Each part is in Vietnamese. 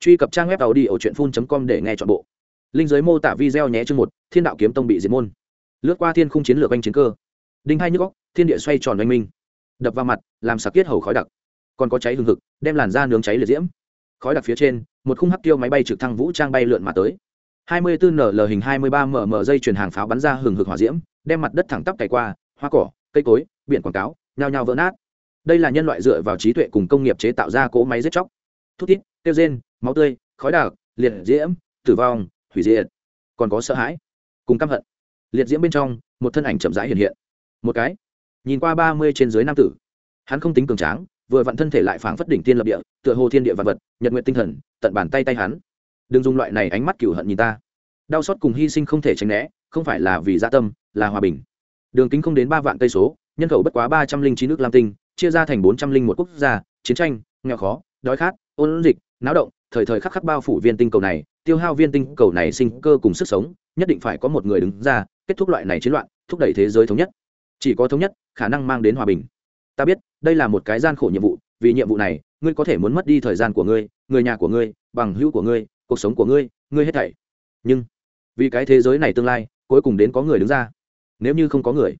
truy cập trang web tàu đi ở truyện phun com để nghe chọn bộ. Linh giới mô tả video nhé chương một, thiên đạo kiếm tông bị diệt môn. Lướt qua thiên khung chiến lược anh chiến cơ. Đinh hai nhức góc thiên địa xoay tròn oanh minh. Đập vào mặt, làm sặc tiết hầu khói đặc. Còn có cháy hừng hực, đem làn da nướng cháy liệt diễm. Khói đặc phía trên, một khung hắc tiêu máy bay trực thăng vũ trang bay lượn mà tới. 24 nl hình 23 mm dây chuyển hàng pháo bắn ra hừng hực hỏa diễm, đem mặt đất thẳng tắp cày qua, hoa cỏ, cây cối, biển quảng cáo, nhao nhao vỡ nát. Đây là nhân loại dựa vào trí tuệ cùng công nghiệp chế tạo ra cỗ máy giết chóc. Thút tít tiêu rên máu tươi, khói đặc, liệt diễm, tử vong, hủy diệt. Còn có sợ hãi, cùng căm hận. Liệt diễm bên trong, một thân ảnh chậm rãi hiện hiện. Một cái, nhìn qua ba mươi trên dưới nam tử. Hắn không tính cường tráng, vừa vặn thân thể lại phảng phất đỉnh tiên lập địa, tựa hồ thiên địa vật vật, nhật nguyện tinh thần, tận bàn tay tay hắn. Đừng dùng loại này ánh mắt cửu hận nhìn ta. Đau xót cùng hy sinh không thể tránh né, không phải là vì gia tâm, là hòa bình. Đường kính không đến ba vạn cây số, nhân khẩu bất quá ba trăm linh chín nước lam tinh, chia ra thành bốn trăm linh một quốc gia, chiến tranh, nghèo khó, đói khát, ôn dịch, náo động thời thời khắc khắc bao phủ viên tinh cầu này, tiêu hao viên tinh cầu này sinh cơ cùng sức sống, nhất định phải có một người đứng ra, kết thúc loại này chiến loạn, thúc đẩy thế giới thống nhất. Chỉ có thống nhất, khả năng mang đến hòa bình. Ta biết, đây là một cái gian khổ nhiệm vụ, vì nhiệm vụ này, ngươi có thể muốn mất đi thời gian của ngươi, người nhà của ngươi, bằng hữu của ngươi, cuộc sống của ngươi ngươi hết thảy. Nhưng, vì cái thế giới này tương lai, cuối cùng đến có người đứng ra. Nếu như không có người,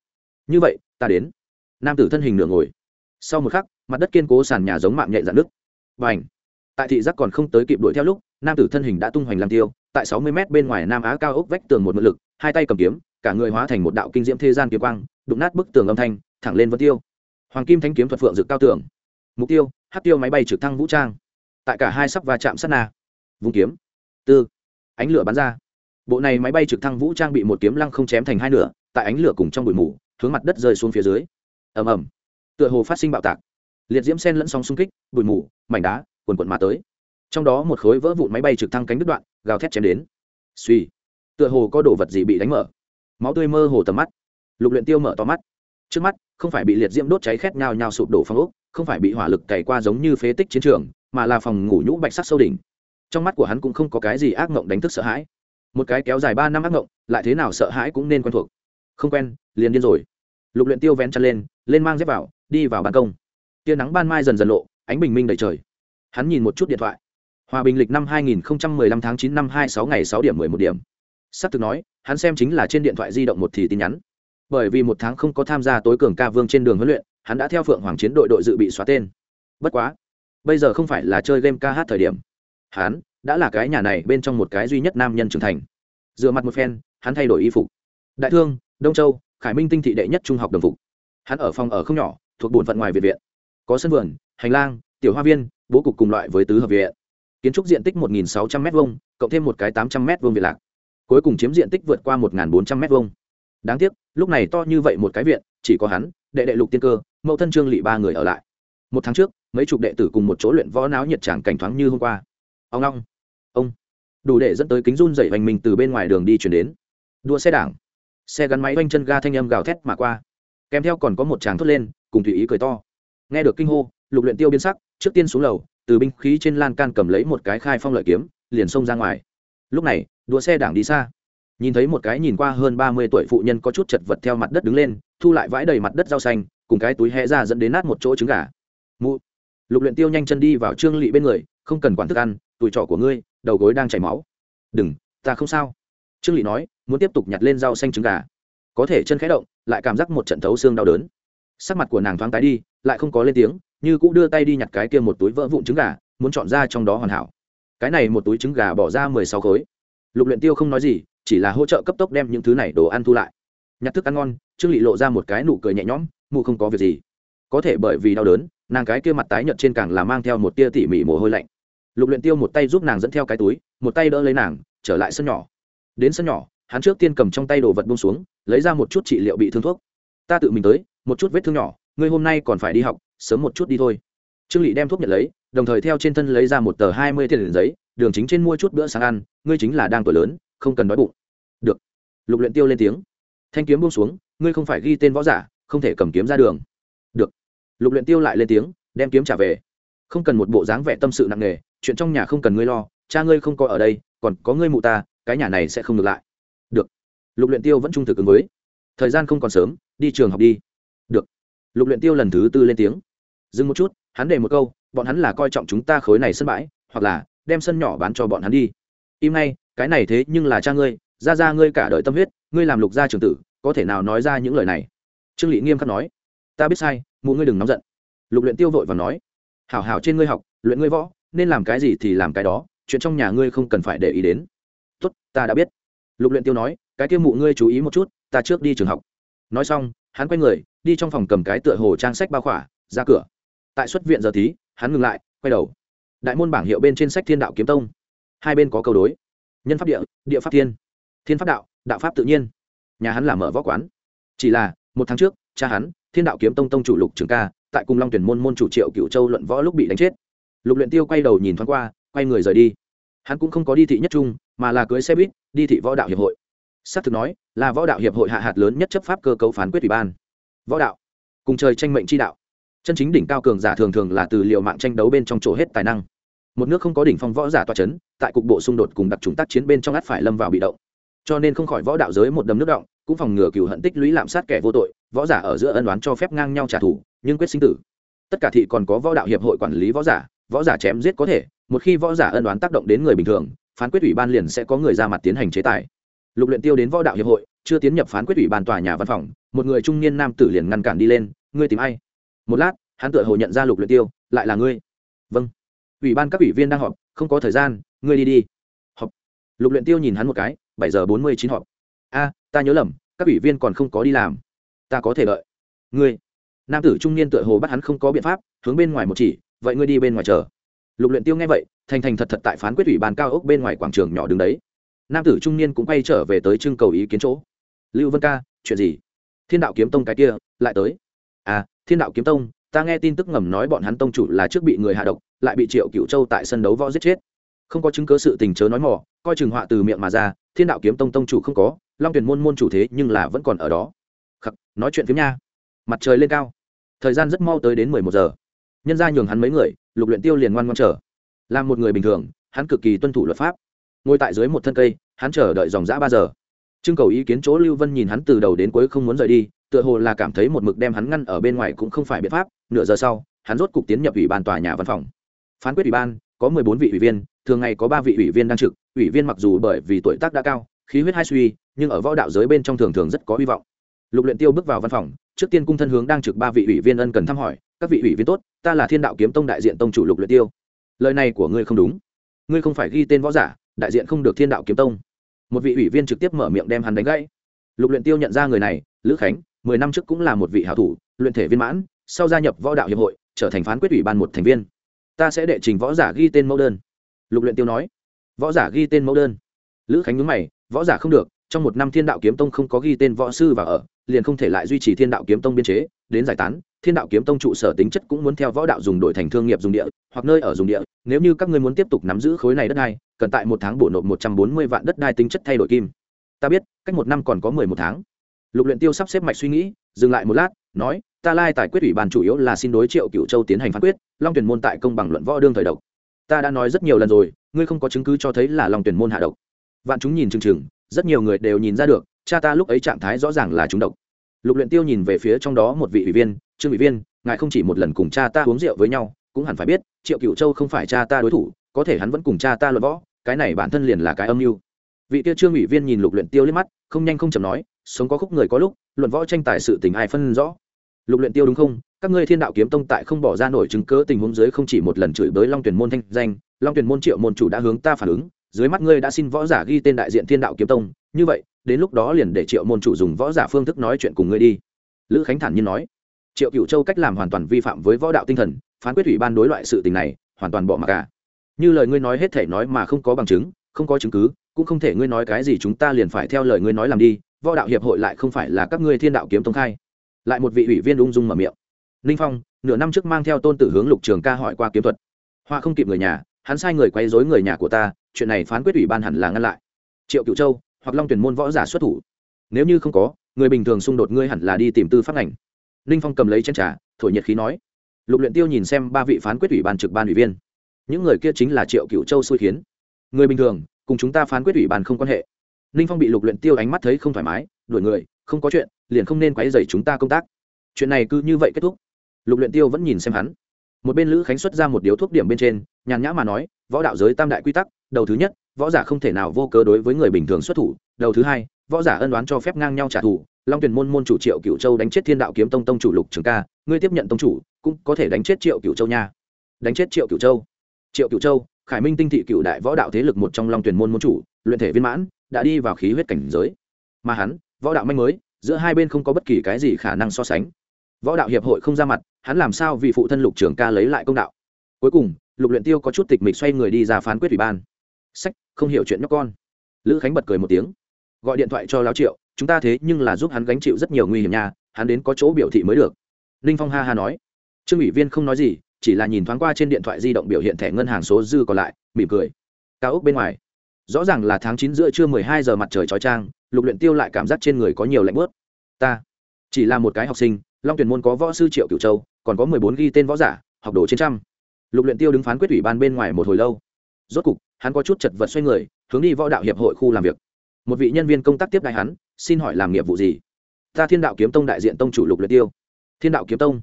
như vậy, ta đến. Nam tử thân hình nửa ngồi. Sau một khắc, mặt đất kiên cố sàn nhà giống mạng nhạy dạn nước và ảnh tại thị giác còn không tới kịp đuổi theo lúc, nam tử thân hình đã tung hoành làm tiêu, tại sáu mươi m bên ngoài nam á cao ốc vách tường một mượn lực, hai tay cầm kiếm, cả người hóa thành một đạo kinh diễm thế gian kiếm quang, đụng nát bức tường âm thanh, thẳng lên vân tiêu. Hoàng kim thanh kiếm thuật phượng dự cao tường. Mục tiêu hát tiêu máy bay trực thăng vũ trang. Tại cả hai sắp va chạm sát na. Vùng kiếm. Tư. Ánh lửa bắn ra. Bộ này máy bay trực thăng vũ trang bị một kiếm lăng không chém thành hai nửa, tại ánh lửa cùng trong bụi mù, hướng mặt đất rơi xuống phía dưới. Ầm ầm. Tựa hồ phát sinh bạo tạc. Liệt diễm sen lẫn sóng xung kích, bụi mù, mảnh đá quần quần mà tới. Trong đó một khối vỡ vụn máy bay trực thăng cánh đứt đoạn, gào thét chém đến. Suy, tựa hồ có đồ vật gì bị đánh mở. Máu tươi mơ hồ tầm mắt. Lục luyện tiêu mở to mắt. Trước mắt, không phải bị liệt diễm đốt cháy khét nhào nhào sụp đổ phong ốc, không phải bị hỏa lực cày qua giống như phế tích chiến trường, mà là phòng ngủ nhũ bạch sắc sâu đỉnh. Trong mắt của hắn cũng không có cái gì ác ngộng đánh thức sợ hãi. Một cái kéo dài ba năm ác ngộng lại thế nào sợ hãi cũng nên quen thuộc. Không quen, liền điên rồi. Lục luyện tiêu vén chân lên lên mang dép vào, đi vào ban công. Tia nắng ban mai dần dần lộ, ánh bình minh đầy trời hắn nhìn một chút điện thoại. Hòa bình lịch năm 2015 tháng 9 năm 26 ngày 6 điểm 11 điểm. Sắp thực nói, hắn xem chính là trên điện thoại di động một thì tin nhắn. Bởi vì một tháng không có tham gia tối cường ca vương trên đường huấn luyện, hắn đã theo phượng hoàng chiến đội đội dự bị xóa tên. Bất quá, bây giờ không phải là chơi game ca hát thời điểm. Hắn đã là cái nhà này bên trong một cái duy nhất nam nhân trưởng thành. Dựa mặt một phen, hắn thay đổi y phục. Đại thương, đông châu, khải minh tinh thị đệ nhất trung học đồng phục. Hắn ở phòng ở không nhỏ, thuộc bổn phận ngoài viện viện. Có sân vườn, hành lang, tiểu hoa viên bố cục cùng loại với tứ hợp viện. Kiến trúc diện tích 1.600 m hai cộng thêm một cái 800 m hai viện lạc. Cuối cùng chiếm diện tích vượt qua 1.400 m hai đáng tiếc, lúc này to như vậy một cái viện, chỉ có hắn, đệ đệ lục tiên cơ, mẫu thân trương lỵ ba người ở lại. Một tháng trước, mấy chục đệ tử cùng một chỗ luyện võ náo nhiệt tràng cảnh thoáng như hôm qua. Ông long, ông. Đủ để dẫn tới kính run dậy hoành mình từ bên ngoài đường đi chuyển đến. Đua xe đảng. Xe gắn máy oanh chân ga thanh âm gào thét mà qua. Kèm theo còn có một tràng thốt lên, cùng tùy ý cười to. Nghe được kinh hô, lục luyện tiêu biến sắc trước tiên xuống lầu, từ binh khí trên lan can cầm lấy một cái khai phong lợi kiếm, liền xông ra ngoài. Lúc này, đua xe đảng đi xa. Nhìn thấy một cái nhìn qua hơn ba mươi tuổi phụ nhân có chút chật vật theo mặt đất đứng lên, thu lại vãi đầy mặt đất rau xanh, cùng cái túi hẹ ra dẫn đến nát một chỗ trứng gà. Mụ. Lục luyện tiêu nhanh chân đi vào trương lỵ bên người, không cần quản thức ăn, tuổi trọ của ngươi, đầu gối đang chảy máu. Đừng, ta không sao. Trương lỵ nói, muốn tiếp tục nhặt lên rau xanh trứng gà. Có thể chân khẽ động, lại cảm giác một trận thấu xương đau đớn. Sắc mặt của nàng thoáng tái đi lại không có lên tiếng, như cũng đưa tay đi nhặt cái kia một túi vỡ vụn trứng gà, muốn chọn ra trong đó hoàn hảo. Cái này một túi trứng gà bỏ ra mười sáu khối. Lục luyện tiêu không nói gì, chỉ là hỗ trợ cấp tốc đem những thứ này đồ ăn thu lại. Nhặt thức ăn ngon, trương lị lộ ra một cái nụ cười nhẹ nhõm, mụ không có việc gì. Có thể bởi vì đau đớn, nàng cái kia mặt tái nhợt trên càng là mang theo một tia tỉ mỉ mồ hôi lạnh. Lục luyện tiêu một tay giúp nàng dẫn theo cái túi, một tay đỡ lấy nàng, trở lại sân nhỏ. Đến sân nhỏ, hắn trước tiên cầm trong tay đồ vật buông xuống, lấy ra một chút trị liệu bị thương thuốc. Ta tự mình tới, một chút vết thương nhỏ ngươi hôm nay còn phải đi học, sớm một chút đi thôi. Trương lị đem thuốc nhận lấy, đồng thời theo trên thân lấy ra một tờ hai mươi tiền giấy, đường chính trên mua chút bữa sáng ăn, ngươi chính là đang tuổi lớn, không cần đói bụng. Được. Lục luyện tiêu lên tiếng. Thanh kiếm buông xuống, ngươi không phải ghi tên võ giả, không thể cầm kiếm ra đường. Được. Lục luyện tiêu lại lên tiếng, đem kiếm trả về. Không cần một bộ dáng vẻ tâm sự nặng nề, chuyện trong nhà không cần ngươi lo, cha ngươi không có ở đây, còn có ngươi mụ ta, cái nhà này sẽ không được lại. Được. Lục luyện tiêu vẫn trung thực ứng với. Thời gian không còn sớm, đi trường học đi. Được lục luyện tiêu lần thứ tư lên tiếng. Dừng một chút, hắn để một câu, bọn hắn là coi trọng chúng ta khối này sân bãi, hoặc là, đem sân nhỏ bán cho bọn hắn đi. Im ngay, cái này thế nhưng là cha ngươi, ra ra ngươi cả đời tâm huyết, ngươi làm lục gia trưởng tử, có thể nào nói ra những lời này? Trương lị nghiêm khắc nói. Ta biết sai, mụ ngươi đừng nóng giận. Lục luyện tiêu vội và nói. Hảo hảo trên ngươi học, luyện ngươi võ, nên làm cái gì thì làm cái đó, chuyện trong nhà ngươi không cần phải để ý đến. Tốt, ta đã biết. Lục luyện tiêu nói, cái kia mụ ngươi chú ý một chút, ta trước đi trường học. Nói xong, hắn quay người đi trong phòng cầm cái tựa hồ trang sách bao khỏa, ra cửa. Tại xuất viện giờ tí hắn ngừng lại, quay đầu. Đại môn bảng hiệu bên trên sách thiên đạo kiếm tông. Hai bên có câu đối. Nhân pháp địa địa pháp thiên. Thiên pháp đạo đạo pháp tự nhiên. Nhà hắn là mở võ quán. Chỉ là, một tháng trước, cha hắn, thiên đạo kiếm tông tông chủ lục trường ca, tại cùng long tuyển môn môn chủ triệu cựu châu luận võ lúc bị đánh chết. Lục luyện tiêu quay đầu nhìn thoáng qua, quay người rời đi. Hắn cũng không có đi thị nhất trung, mà là cưới xe buýt, đi thị võ đạo hiệp hội. Xác thực nói, là võ đạo hiệp hội hạ hạt lớn nhất chấp pháp cơ cấu phán quyết ủy ban võ đạo, cùng trời tranh mệnh chi đạo. Chân chính đỉnh cao cường giả thường thường là từ liệu mạng tranh đấu bên trong chỗ hết tài năng. Một nước không có đỉnh phong võ giả toa c h ấ n tại cục bộ xung đột cùng đặc trùng tác chiến bên trong ắt phải lâm vào bị động. Cho nên không khỏi võ đạo giới một đầm nước động, cũng phòng ngừa cựu hận tích lũy lạm sát kẻ vô tội, võ giả ở giữa ân đoán cho phép ngang nhau trả thù, nhưng quyết sinh tử. Tất cả thị còn có võ đạo hiệp hội quản lý võ giả võ giả chém giết có thể, một khi võ giả ân đoán tác động đến người bình thường, phán quyết ủy ban liền sẽ có người ra mặt tiến hành chế tài. Lục luyện tiêu đến võ đạo hiệp hội, chưa tiến nhập phán quyết ủy ban tòa nhà văn phòng một người trung niên nam tử liền ngăn cản đi lên, ngươi tìm ai? Một lát, hắn tựa hồ nhận ra lục luyện tiêu, lại là ngươi. Vâng. Ủy ban các ủy viên đang họp, không có thời gian, ngươi đi đi. Họp. Lục luyện tiêu nhìn hắn một cái, bảy giờ bốn mươi chín họp. A, ta nhớ lầm, các ủy viên còn không có đi làm. Ta có thể đợi. Ngươi. Nam tử trung niên tựa hồ bắt hắn không có biện pháp, hướng bên ngoài một chỉ, vậy ngươi đi bên ngoài chờ. Lục luyện tiêu nghe vậy, thành thành thật thật tại phán quyết ủy ban cao ốc bên ngoài quảng trường nhỏ đứng đấy. Nam tử trung niên cũng quay trở về tới trưng cầu ý kiến chỗ. Lưu vân ca, chuyện gì? Thiên đạo kiếm tông cái kia, lại tới. À thiên đạo kiếm tông, ta nghe tin tức ngầm nói bọn hắn tông chủ là trước bị người hạ độc, lại bị triệu cựu châu tại sân đấu võ giết chết. Không có chứng cớ sự tình chớ nói mỏ coi chừng họa từ miệng mà ra, thiên đạo kiếm tông tông chủ không có, long tuyển môn môn chủ thế nhưng là vẫn còn ở đó. Khắc, nói chuyện phiếm nha. Mặt trời lên cao. Thời gian rất mau tới đến mười một giờ. Nhân ra nhường hắn mấy người, lục luyện tiêu liền ngoan ngoan chờ. Làm một người bình thường, hắn cực kỳ tuân thủ luật pháp. Ngồi tại dưới một thân cây, hắn chờ đợi dòng dã ba giờ trưng cầu ý kiến chỗ lưu vân nhìn hắn từ đầu đến cuối không muốn rời đi, tựa hồ là cảm thấy một mực đem hắn ngăn ở bên ngoài cũng không phải biện pháp. Nửa giờ sau, hắn rốt cục tiến nhập ủy ban tòa nhà văn phòng. Phán quyết ủy ban, có mười bốn vị ủy viên, thường ngày có ba vị ủy viên đang trực. Ủy viên mặc dù bởi vì tuổi tác đã cao, khí huyết hai suy, nhưng ở võ đạo giới bên trong thường thường rất có hy vọng. Lục luyện tiêu bước vào văn phòng, trước tiên cung thân hướng đang trực ba vị ủy viên ân cần thăm hỏi, các vị ủy viên tốt, ta là thiên đạo kiếm tông đại diện tông chủ lục luyện tiêu. Lời này của ngươi không đúng. Ngươi không phải ghi tên võ giả, đại diện không được thiên đạo kiếm tông một vị ủy viên trực tiếp mở miệng đem hắn đánh gãy. Lục luyện tiêu nhận ra người này, lữ khánh, mười năm trước cũng là một vị hảo thủ, luyện thể viên mãn, sau gia nhập võ đạo hiệp hội, trở thành phán quyết ủy ban một thành viên. Ta sẽ đệ trình võ giả ghi tên mẫu đơn. Lục luyện tiêu nói. Võ giả ghi tên mẫu đơn. Lữ khánh nhướng mày, võ giả không được, trong một năm thiên đạo kiếm tông không có ghi tên võ sư vào ở, liền không thể lại duy trì thiên đạo kiếm tông biên chế, đến giải tán, thiên đạo kiếm tông trụ sở tính chất cũng muốn theo võ đạo dùng đổi thành thương nghiệp dùng địa, hoặc nơi ở dùng địa, nếu như các ngươi muốn tiếp tục nắm giữ khối này đất này cần tại một tháng bổ nộp một trăm bốn mươi vạn đất đai tính chất thay đổi kim. Ta biết, cách một năm còn có mười một tháng. Lục luyện tiêu sắp xếp mạch suy nghĩ, dừng lại một lát, nói, ta lai tài quyết ủy ban chủ yếu là xin đối triệu cựu châu tiến hành phán quyết, long tuyển môn tại công bằng luận võ đương thời độc. Ta đã nói rất nhiều lần rồi, ngươi không có chứng cứ cho thấy là long tuyển môn hạ độc. Vạn chúng nhìn chừng chừng, rất nhiều người đều nhìn ra được, cha ta lúc ấy trạng thái rõ ràng là trúng độc. Lục luyện tiêu nhìn về phía trong đó một vị ủy viên, trương ủy viên, ngài không chỉ một lần cùng cha ta uống rượu với nhau, cũng hẳn phải biết, triệu cựu châu không phải cha ta đối thủ, có thể hắn vẫn cùng cha ta luận võ cái này bản thân liền là cái âm mưu. Vị tiêu trương ủy viên nhìn lục luyện tiêu liếc mắt, không nhanh không chậm nói, sống có khúc người có lúc, luận võ tranh tài sự tình ai phân rõ? Lục luyện tiêu đúng không? Các ngươi thiên đạo kiếm tông tại không bỏ ra nổi chứng cứ tình huống dưới không chỉ một lần chửi bới long tuyển môn thanh danh, long tuyển môn triệu môn chủ đã hướng ta phản ứng, dưới mắt ngươi đã xin võ giả ghi tên đại diện thiên đạo kiếm tông, như vậy, đến lúc đó liền để triệu môn chủ dùng võ giả phương thức nói chuyện cùng ngươi đi. Lữ khánh thản nhiên nói. Triệu cựu châu cách làm hoàn toàn vi phạm với võ đạo tinh thần, phán quyết ủy ban đối loại sự tình này, hoàn toàn bỏ mặc cả như lời ngươi nói hết thể nói mà không có bằng chứng, không có chứng cứ, cũng không thể ngươi nói cái gì chúng ta liền phải theo lời ngươi nói làm đi, võ đạo hiệp hội lại không phải là các ngươi thiên đạo kiếm tông khai. Lại một vị ủy viên ung dung mở miệng. Ninh phong, nửa năm trước mang theo tôn tử hướng lục trường ca hỏi qua kiếm thuật. Hoa không kịp người nhà, hắn sai người quấy dối người nhà của ta, chuyện này phán quyết ủy ban hẳn là ngăn lại. Triệu cựu châu, hoặc long tuyển môn võ giả xuất thủ. Nếu như không có, người bình thường xung đột ngươi hẳn là đi tìm tư pháp ngành. Ninh phong cầm lấy chân trà, thổi nhiệt khí nói. Lục luyện tiêu nhìn xem ba vị phán quyết ủy ban trực ban ủy viên những người kia chính là triệu cựu châu xui khiến. Người bình thường, cùng chúng ta phán quyết ủy ban không quan hệ. Ninh phong bị lục luyện tiêu ánh mắt thấy không thoải mái, đuổi người, không có chuyện, liền không nên quấy rầy chúng ta công tác. Chuyện này cứ như vậy kết thúc. Lục luyện tiêu vẫn nhìn xem hắn. Một bên lữ khánh xuất ra một điếu thuốc điểm bên trên, nhàn nhã mà nói, võ đạo giới tam đại quy tắc, đầu thứ nhất, võ giả không thể nào vô cớ đối với người bình thường xuất thủ. Đầu thứ hai, võ giả ân đoán cho phép ngang nhau trả thù. Long tuyển môn môn chủ triệu cựu châu đánh chết thiên đạo kiếm tông tông chủ lục trường ca, ngươi tiếp nhận tông chủ, cũng có thể đánh chết triệu cựu châu nha. Đánh chết triệu cựu châu triệu cựu châu, khải minh tinh thị cựu đại võ đạo thế lực một trong long tuyển môn môn chủ, luyện thể viên mãn, đã đi vào khí huyết cảnh giới. Mà hắn, võ đạo manh mới giữa hai bên không có bất kỳ cái gì khả năng so sánh. Võ đạo hiệp hội không ra mặt, hắn làm sao vì phụ thân lục trường ca lấy lại công đạo? Cuối cùng, lục luyện tiêu có chút tịch mịch xoay người đi ra phán quyết ủy ban. Sách, không hiểu chuyện nhóc con. Lữ khánh bật cười một tiếng. Gọi điện thoại cho lão triệu, chúng ta thế nhưng là giúp hắn gánh chịu rất nhiều nguy hiểm nha, hắn đến có chỗ biểu thị mới được. Ninh phong ha ha nói. Trương ủy viên không nói gì chỉ là nhìn thoáng qua trên điện thoại di động biểu hiện thẻ ngân hàng số dư còn lại, mỉm cười. Cao ốc bên ngoài. Rõ ràng là tháng chín giữa trưa mười hai giờ mặt trời trói trang lục luyện tiêu lại cảm giác trên người có nhiều lạnh bớt ta chỉ là một cái học sinh, long tuyển môn có võ sư triệu cửu châu, còn có mười bốn ghi tên võ giả, học đồ trên trăm. Lục luyện tiêu đứng phán quyết ủy ban bên ngoài một hồi lâu. Rốt cục, hắn có chút chật vật xoay người, hướng đi võ đạo hiệp hội khu làm việc. Một vị nhân viên công tác tiếp đại hắn, xin hỏi làm nghiệp vụ gì? Ta thiên đạo kiếm tông đại diện tông chủ lục luyện tiêu. Thiên đạo kiếm tông.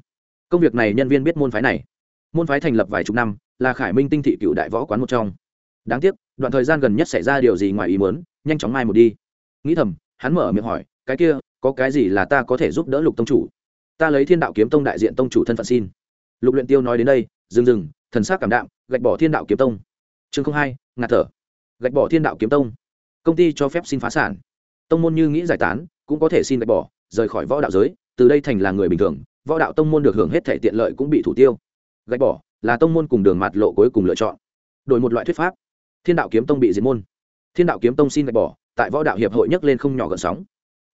Công việc này nhân viên biết môn phái này môn phái thành lập vài chục năm, là khải minh tinh thị cựu đại võ quán một trong. Đáng tiếc, đoạn thời gian gần nhất xảy ra điều gì ngoài ý muốn, nhanh chóng mai một đi. Nghĩ thầm, hắn mở miệng hỏi, cái kia, có cái gì là ta có thể giúp đỡ lục tông chủ? Ta lấy thiên đạo kiếm tông đại diện tông chủ thân phận xin. Lục luyện tiêu nói đến đây dừng dừng thần sắc cảm đạm, gạch bỏ thiên đạo kiếm tông. Chương không hai, ngạt thở. Gạch bỏ thiên đạo kiếm tông. Công ty cho phép xin phá sản. Tông môn như nghĩ giải tán, cũng có thể xin gạch bỏ, rời khỏi võ đạo giới, từ đây thành là người bình thường, võ đạo tông môn được hưởng hết thể tiện lợi cũng bị thủ tiêu gạch bỏ, là tông môn cùng đường mặt lộ cuối cùng lựa chọn. Đổi một loại thuyết pháp, thiên đạo kiếm tông bị diệt môn. Thiên đạo kiếm tông xin gạch bỏ, tại võ đạo hiệp hội nhấc lên không nhỏ gợn sóng.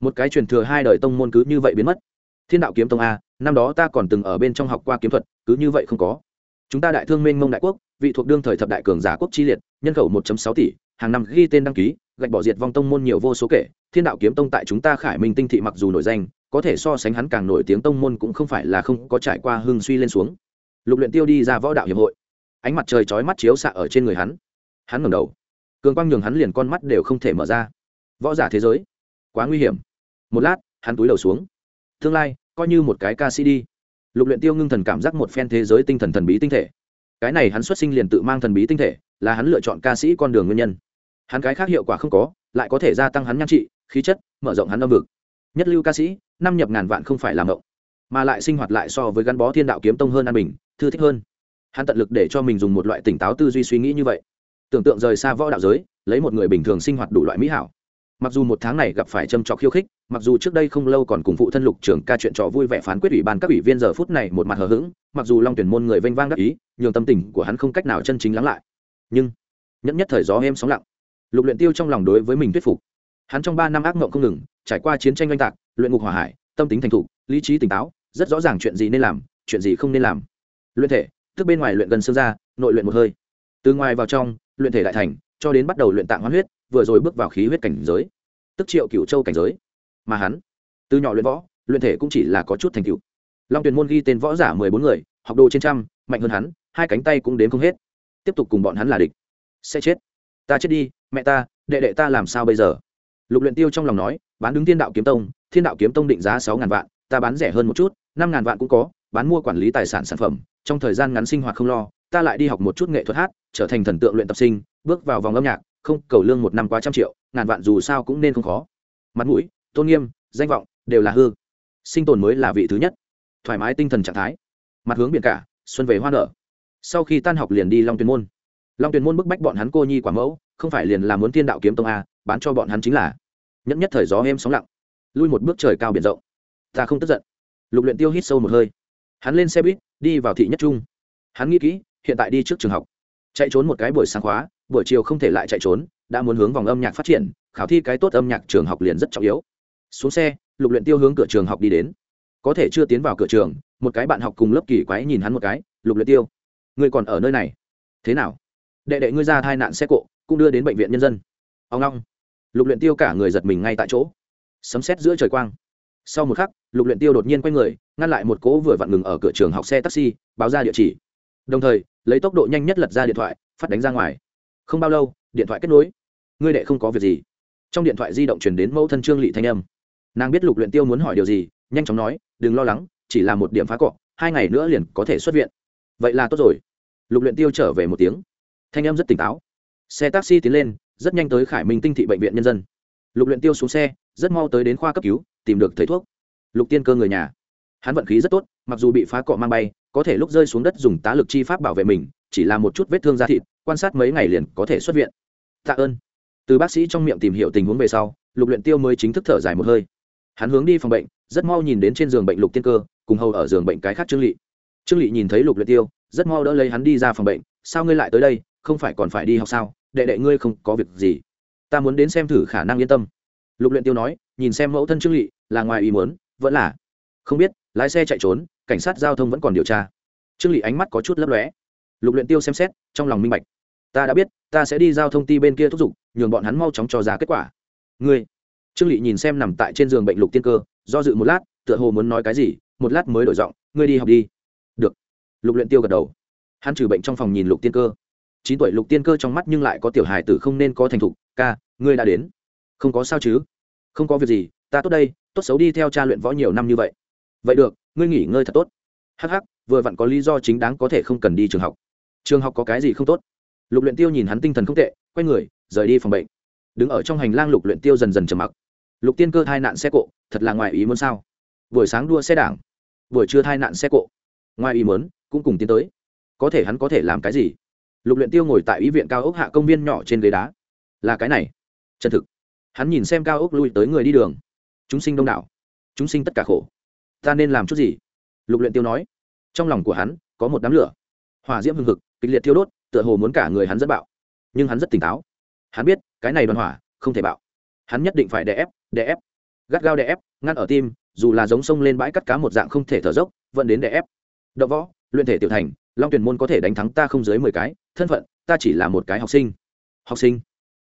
Một cái truyền thừa hai đời tông môn cứ như vậy biến mất. Thiên đạo kiếm tông a, năm đó ta còn từng ở bên trong học qua kiếm thuật, cứ như vậy không có. Chúng ta đại thương minh mông đại quốc, vị thuộc đương thời thập đại cường giả quốc chi liệt, nhân khẩu 1 sáu tỷ, hàng năm ghi tên đăng ký, gạch bỏ diệt vong tông môn nhiều vô số kể. Thiên đạo kiếm tông tại chúng ta khải minh tinh thị mặc dù nổi danh, có thể so sánh hắn càng nổi tiếng tông môn cũng không phải là không có trải qua hưng suy lên xuống lục luyện tiêu đi ra võ đạo hiệp hội. Ánh mặt trời chói mắt chiếu xạ ở trên người hắn. Hắn ngẩng đầu. Cường quang nhường hắn liền con mắt đều không thể mở ra. Võ giả thế giới. Quá nguy hiểm. Một lát, hắn túi đầu xuống. Tương lai, coi như một cái ca sĩ đi. Lục luyện tiêu ngưng thần cảm giác một phen thế giới tinh thần thần bí tinh thể. Cái này hắn xuất sinh liền tự mang thần bí tinh thể, là hắn lựa chọn ca sĩ con đường nguyên nhân. Hắn cái khác hiệu quả không có, lại có thể gia tăng hắn nhan trị, khí chất, mở rộng hắn âm vực. Nhất lưu ca sĩ, năm nhập ngàn vạn không phải làm động mà lại sinh hoạt lại so với gắn bó thiên đạo kiếm tông hơn an bình, thư thích hơn. Hắn tận lực để cho mình dùng một loại tỉnh táo tư duy suy nghĩ như vậy. Tưởng tượng rời xa võ đạo giới, lấy một người bình thường sinh hoạt đủ loại mỹ hảo. Mặc dù một tháng này gặp phải châm trọc khiêu khích, mặc dù trước đây không lâu còn cùng phụ thân lục trưởng ca chuyện trò vui vẻ phán quyết ủy ban các ủy viên giờ phút này một mặt hờ hững, mặc dù long tuyển môn người vênh vang đắc ý, nhường tâm tình của hắn không cách nào chân chính lắng lại. Nhưng, nhẫn nhất thời gió êm sóng lặng. Lục luyện tiêu trong lòng đối với mình thuyết phục. Hắn trong ba năm ác mộng không ngừng, trải qua chiến tranh oanh tạc, luyện ngục hỏa hải, tâm tính thành thục, lý trí tỉnh táo rất rõ ràng chuyện gì nên làm, chuyện gì không nên làm. Luyện thể, tức bên ngoài luyện gần xương ra nội luyện một hơi. Từ ngoài vào trong, luyện thể đại thành, cho đến bắt đầu luyện tạng hoán huyết, vừa rồi bước vào khí huyết cảnh giới. Tức triệu cửu châu cảnh giới. Mà hắn, từ nhỏ luyện võ, luyện thể cũng chỉ là có chút thành tựu. Long tuyển môn ghi tên võ giả mười bốn người, học đồ trên trăm, mạnh hơn hắn, hai cánh tay cũng đến không hết. Tiếp tục cùng bọn hắn là địch. Sẽ chết. Ta chết đi, mẹ ta, đệ đệ ta làm sao bây giờ? Lục luyện tiêu trong lòng nói, bán đứng thiên đạo kiếm tông, thiên đạo kiếm tông định giá sáu ngàn vạn ta bán rẻ hơn một chút, năm ngàn vạn cũng có, bán mua quản lý tài sản sản phẩm, trong thời gian ngắn sinh hoạt không lo, ta lại đi học một chút nghệ thuật hát, trở thành thần tượng luyện tập sinh, bước vào vòng âm nhạc, không, cầu lương một năm quá trăm triệu, ngàn vạn dù sao cũng nên không khó. Mặt mũi, tôn nghiêm, danh vọng, đều là hư. Sinh tồn mới là vị thứ nhất. Thoải mái tinh thần trạng thái. Mặt hướng biển cả, xuân về hoa nở. Sau khi tan học liền đi long tuyền môn. Long tuyền môn bức bách bọn hắn cô nhi quả mẫu, không phải liền là muốn thiên đạo kiếm tông a, bán cho bọn hắn chính là. Nhẫn nhất thời gió êm sóng lặng. Lui một bước trời cao biển rộng ta không tức giận. Lục luyện tiêu hít sâu một hơi. Hắn lên xe buýt, đi vào thị nhất trung. Hắn nghĩ kỹ, hiện tại đi trước trường học. Chạy trốn một cái buổi sáng khóa, buổi chiều không thể lại chạy trốn, đã muốn hướng vòng âm nhạc phát triển, khảo thi cái tốt âm nhạc trường học liền rất trọng yếu. Xuống xe, lục luyện tiêu hướng cửa trường học đi đến. Có thể chưa tiến vào cửa trường, một cái bạn học cùng lớp kỳ quái nhìn hắn một cái, lục luyện tiêu, ngươi còn ở nơi này? Thế nào? Đệ đệ ngươi ra tai nạn xe cộ, cũng đưa đến bệnh viện nhân dân. Ông long lục luyện tiêu cả người giật mình ngay tại chỗ. Sấm sét giữa trời quang sau một khắc, lục luyện tiêu đột nhiên quay người, ngăn lại một cố vừa vặn ngừng ở cửa trường học xe taxi, báo ra địa chỉ. Đồng thời, lấy tốc độ nhanh nhất lật ra điện thoại, phát đánh ra ngoài. Không bao lâu, điện thoại kết nối. Ngươi đệ không có việc gì. Trong điện thoại di động truyền đến mẫu thân trương lị thanh âm. Nàng biết lục luyện tiêu muốn hỏi điều gì, nhanh chóng nói, đừng lo lắng, chỉ là một điểm phá cọ hai ngày nữa liền có thể xuất viện. Vậy là tốt rồi. Lục luyện tiêu trở về một tiếng. Thanh em rất tỉnh táo. Xe taxi tiến lên, rất nhanh tới khải minh tinh thị bệnh viện nhân dân. Lục luyện tiêu xuống xe, rất mau tới đến khoa cấp cứu tìm được thầy thuốc. Lục tiên cơ người nhà. Hắn vận khí rất tốt mặc dù bị phá cọ mang bay có thể lúc rơi xuống đất dùng tá lực chi pháp bảo vệ mình chỉ là một chút vết thương da thịt quan sát mấy ngày liền có thể xuất viện. Tạ ơn. Từ bác sĩ trong miệng tìm hiểu tình huống về sau lục luyện tiêu mới chính thức thở dài một hơi. Hắn hướng đi phòng bệnh rất mau nhìn đến trên giường bệnh lục tiên cơ cùng hầu ở giường bệnh cái khác trương lị, trương lị nhìn thấy lục luyện tiêu rất mau đỡ lấy hắn đi ra phòng bệnh. Sao ngươi lại tới đây? Không phải còn phải đi học sao? Đệ đệ ngươi không có việc gì. Ta muốn đến xem thử khả năng yên tâm lục luyện tiêu nói nhìn xem mẫu thân trương lị, là ngoài ý muốn vẫn là. Không biết lái xe chạy trốn cảnh sát giao thông vẫn còn điều tra. Trương lị ánh mắt có chút lấp lóe. Lục luyện tiêu xem xét trong lòng minh bạch. Ta đã biết ta sẽ đi giao thông ti bên kia thúc giục nhường bọn hắn mau chóng cho ra kết quả. Ngươi. Trương lị nhìn xem nằm tại trên giường bệnh lục tiên cơ do dự một lát tựa hồ muốn nói cái gì một lát mới đổi giọng ngươi đi học đi. Được. Lục luyện tiêu gật đầu. Hắn trừ bệnh trong phòng nhìn lục tiên cơ. Chín tuổi lục tiên cơ trong mắt nhưng lại có tiểu hài tử không nên có thành thục ca ngươi đã đến không có sao chứ? Không có việc gì, ta tốt đây, tốt xấu đi theo cha luyện võ nhiều năm như vậy. Vậy được, ngươi nghỉ ngơi thật tốt. Hắc hắc, vừa vặn có lý do chính đáng có thể không cần đi trường học. Trường học có cái gì không tốt? Lục luyện tiêu nhìn hắn tinh thần không tệ, quay người, rời đi phòng bệnh. Đứng ở trong hành lang lục luyện tiêu dần dần trầm mặc. Lục tiên cơ thai nạn xe cộ, thật là ngoài ý muốn sao? Buổi sáng đua xe đảng, buổi trưa thai nạn xe cộ. Ngoài ý muốn, cũng cùng tiến tới. Có thể hắn có thể làm cái gì? Lục luyện tiêu ngồi tại ý viện cao ốc hạ công viên nhỏ trên ghế đá. Là cái này. Chân thực hắn nhìn xem cao ốc lui tới người đi đường. Chúng sinh đông đảo. Chúng sinh tất cả khổ. Ta nên làm chút gì? Lục luyện tiêu nói. Trong lòng của hắn, có một đám lửa. Hỏa diễm hừng hực, kịch liệt thiêu đốt, tựa hồ muốn cả người hắn dẫn bạo. Nhưng hắn rất tỉnh táo. Hắn biết, cái này đoàn hỏa, không thể bạo. Hắn nhất định phải đè ép đè ép. Gắt gao đè ép, ngăn ở tim, dù là giống sông lên bãi cắt cá một dạng không thể thở dốc, vẫn đến đè ép. Đậu võ, luyện thể tiểu thành, long tuyển môn có thể đánh thắng ta không dưới mười cái, thân phận, ta chỉ là một cái học sinh. Học sinh?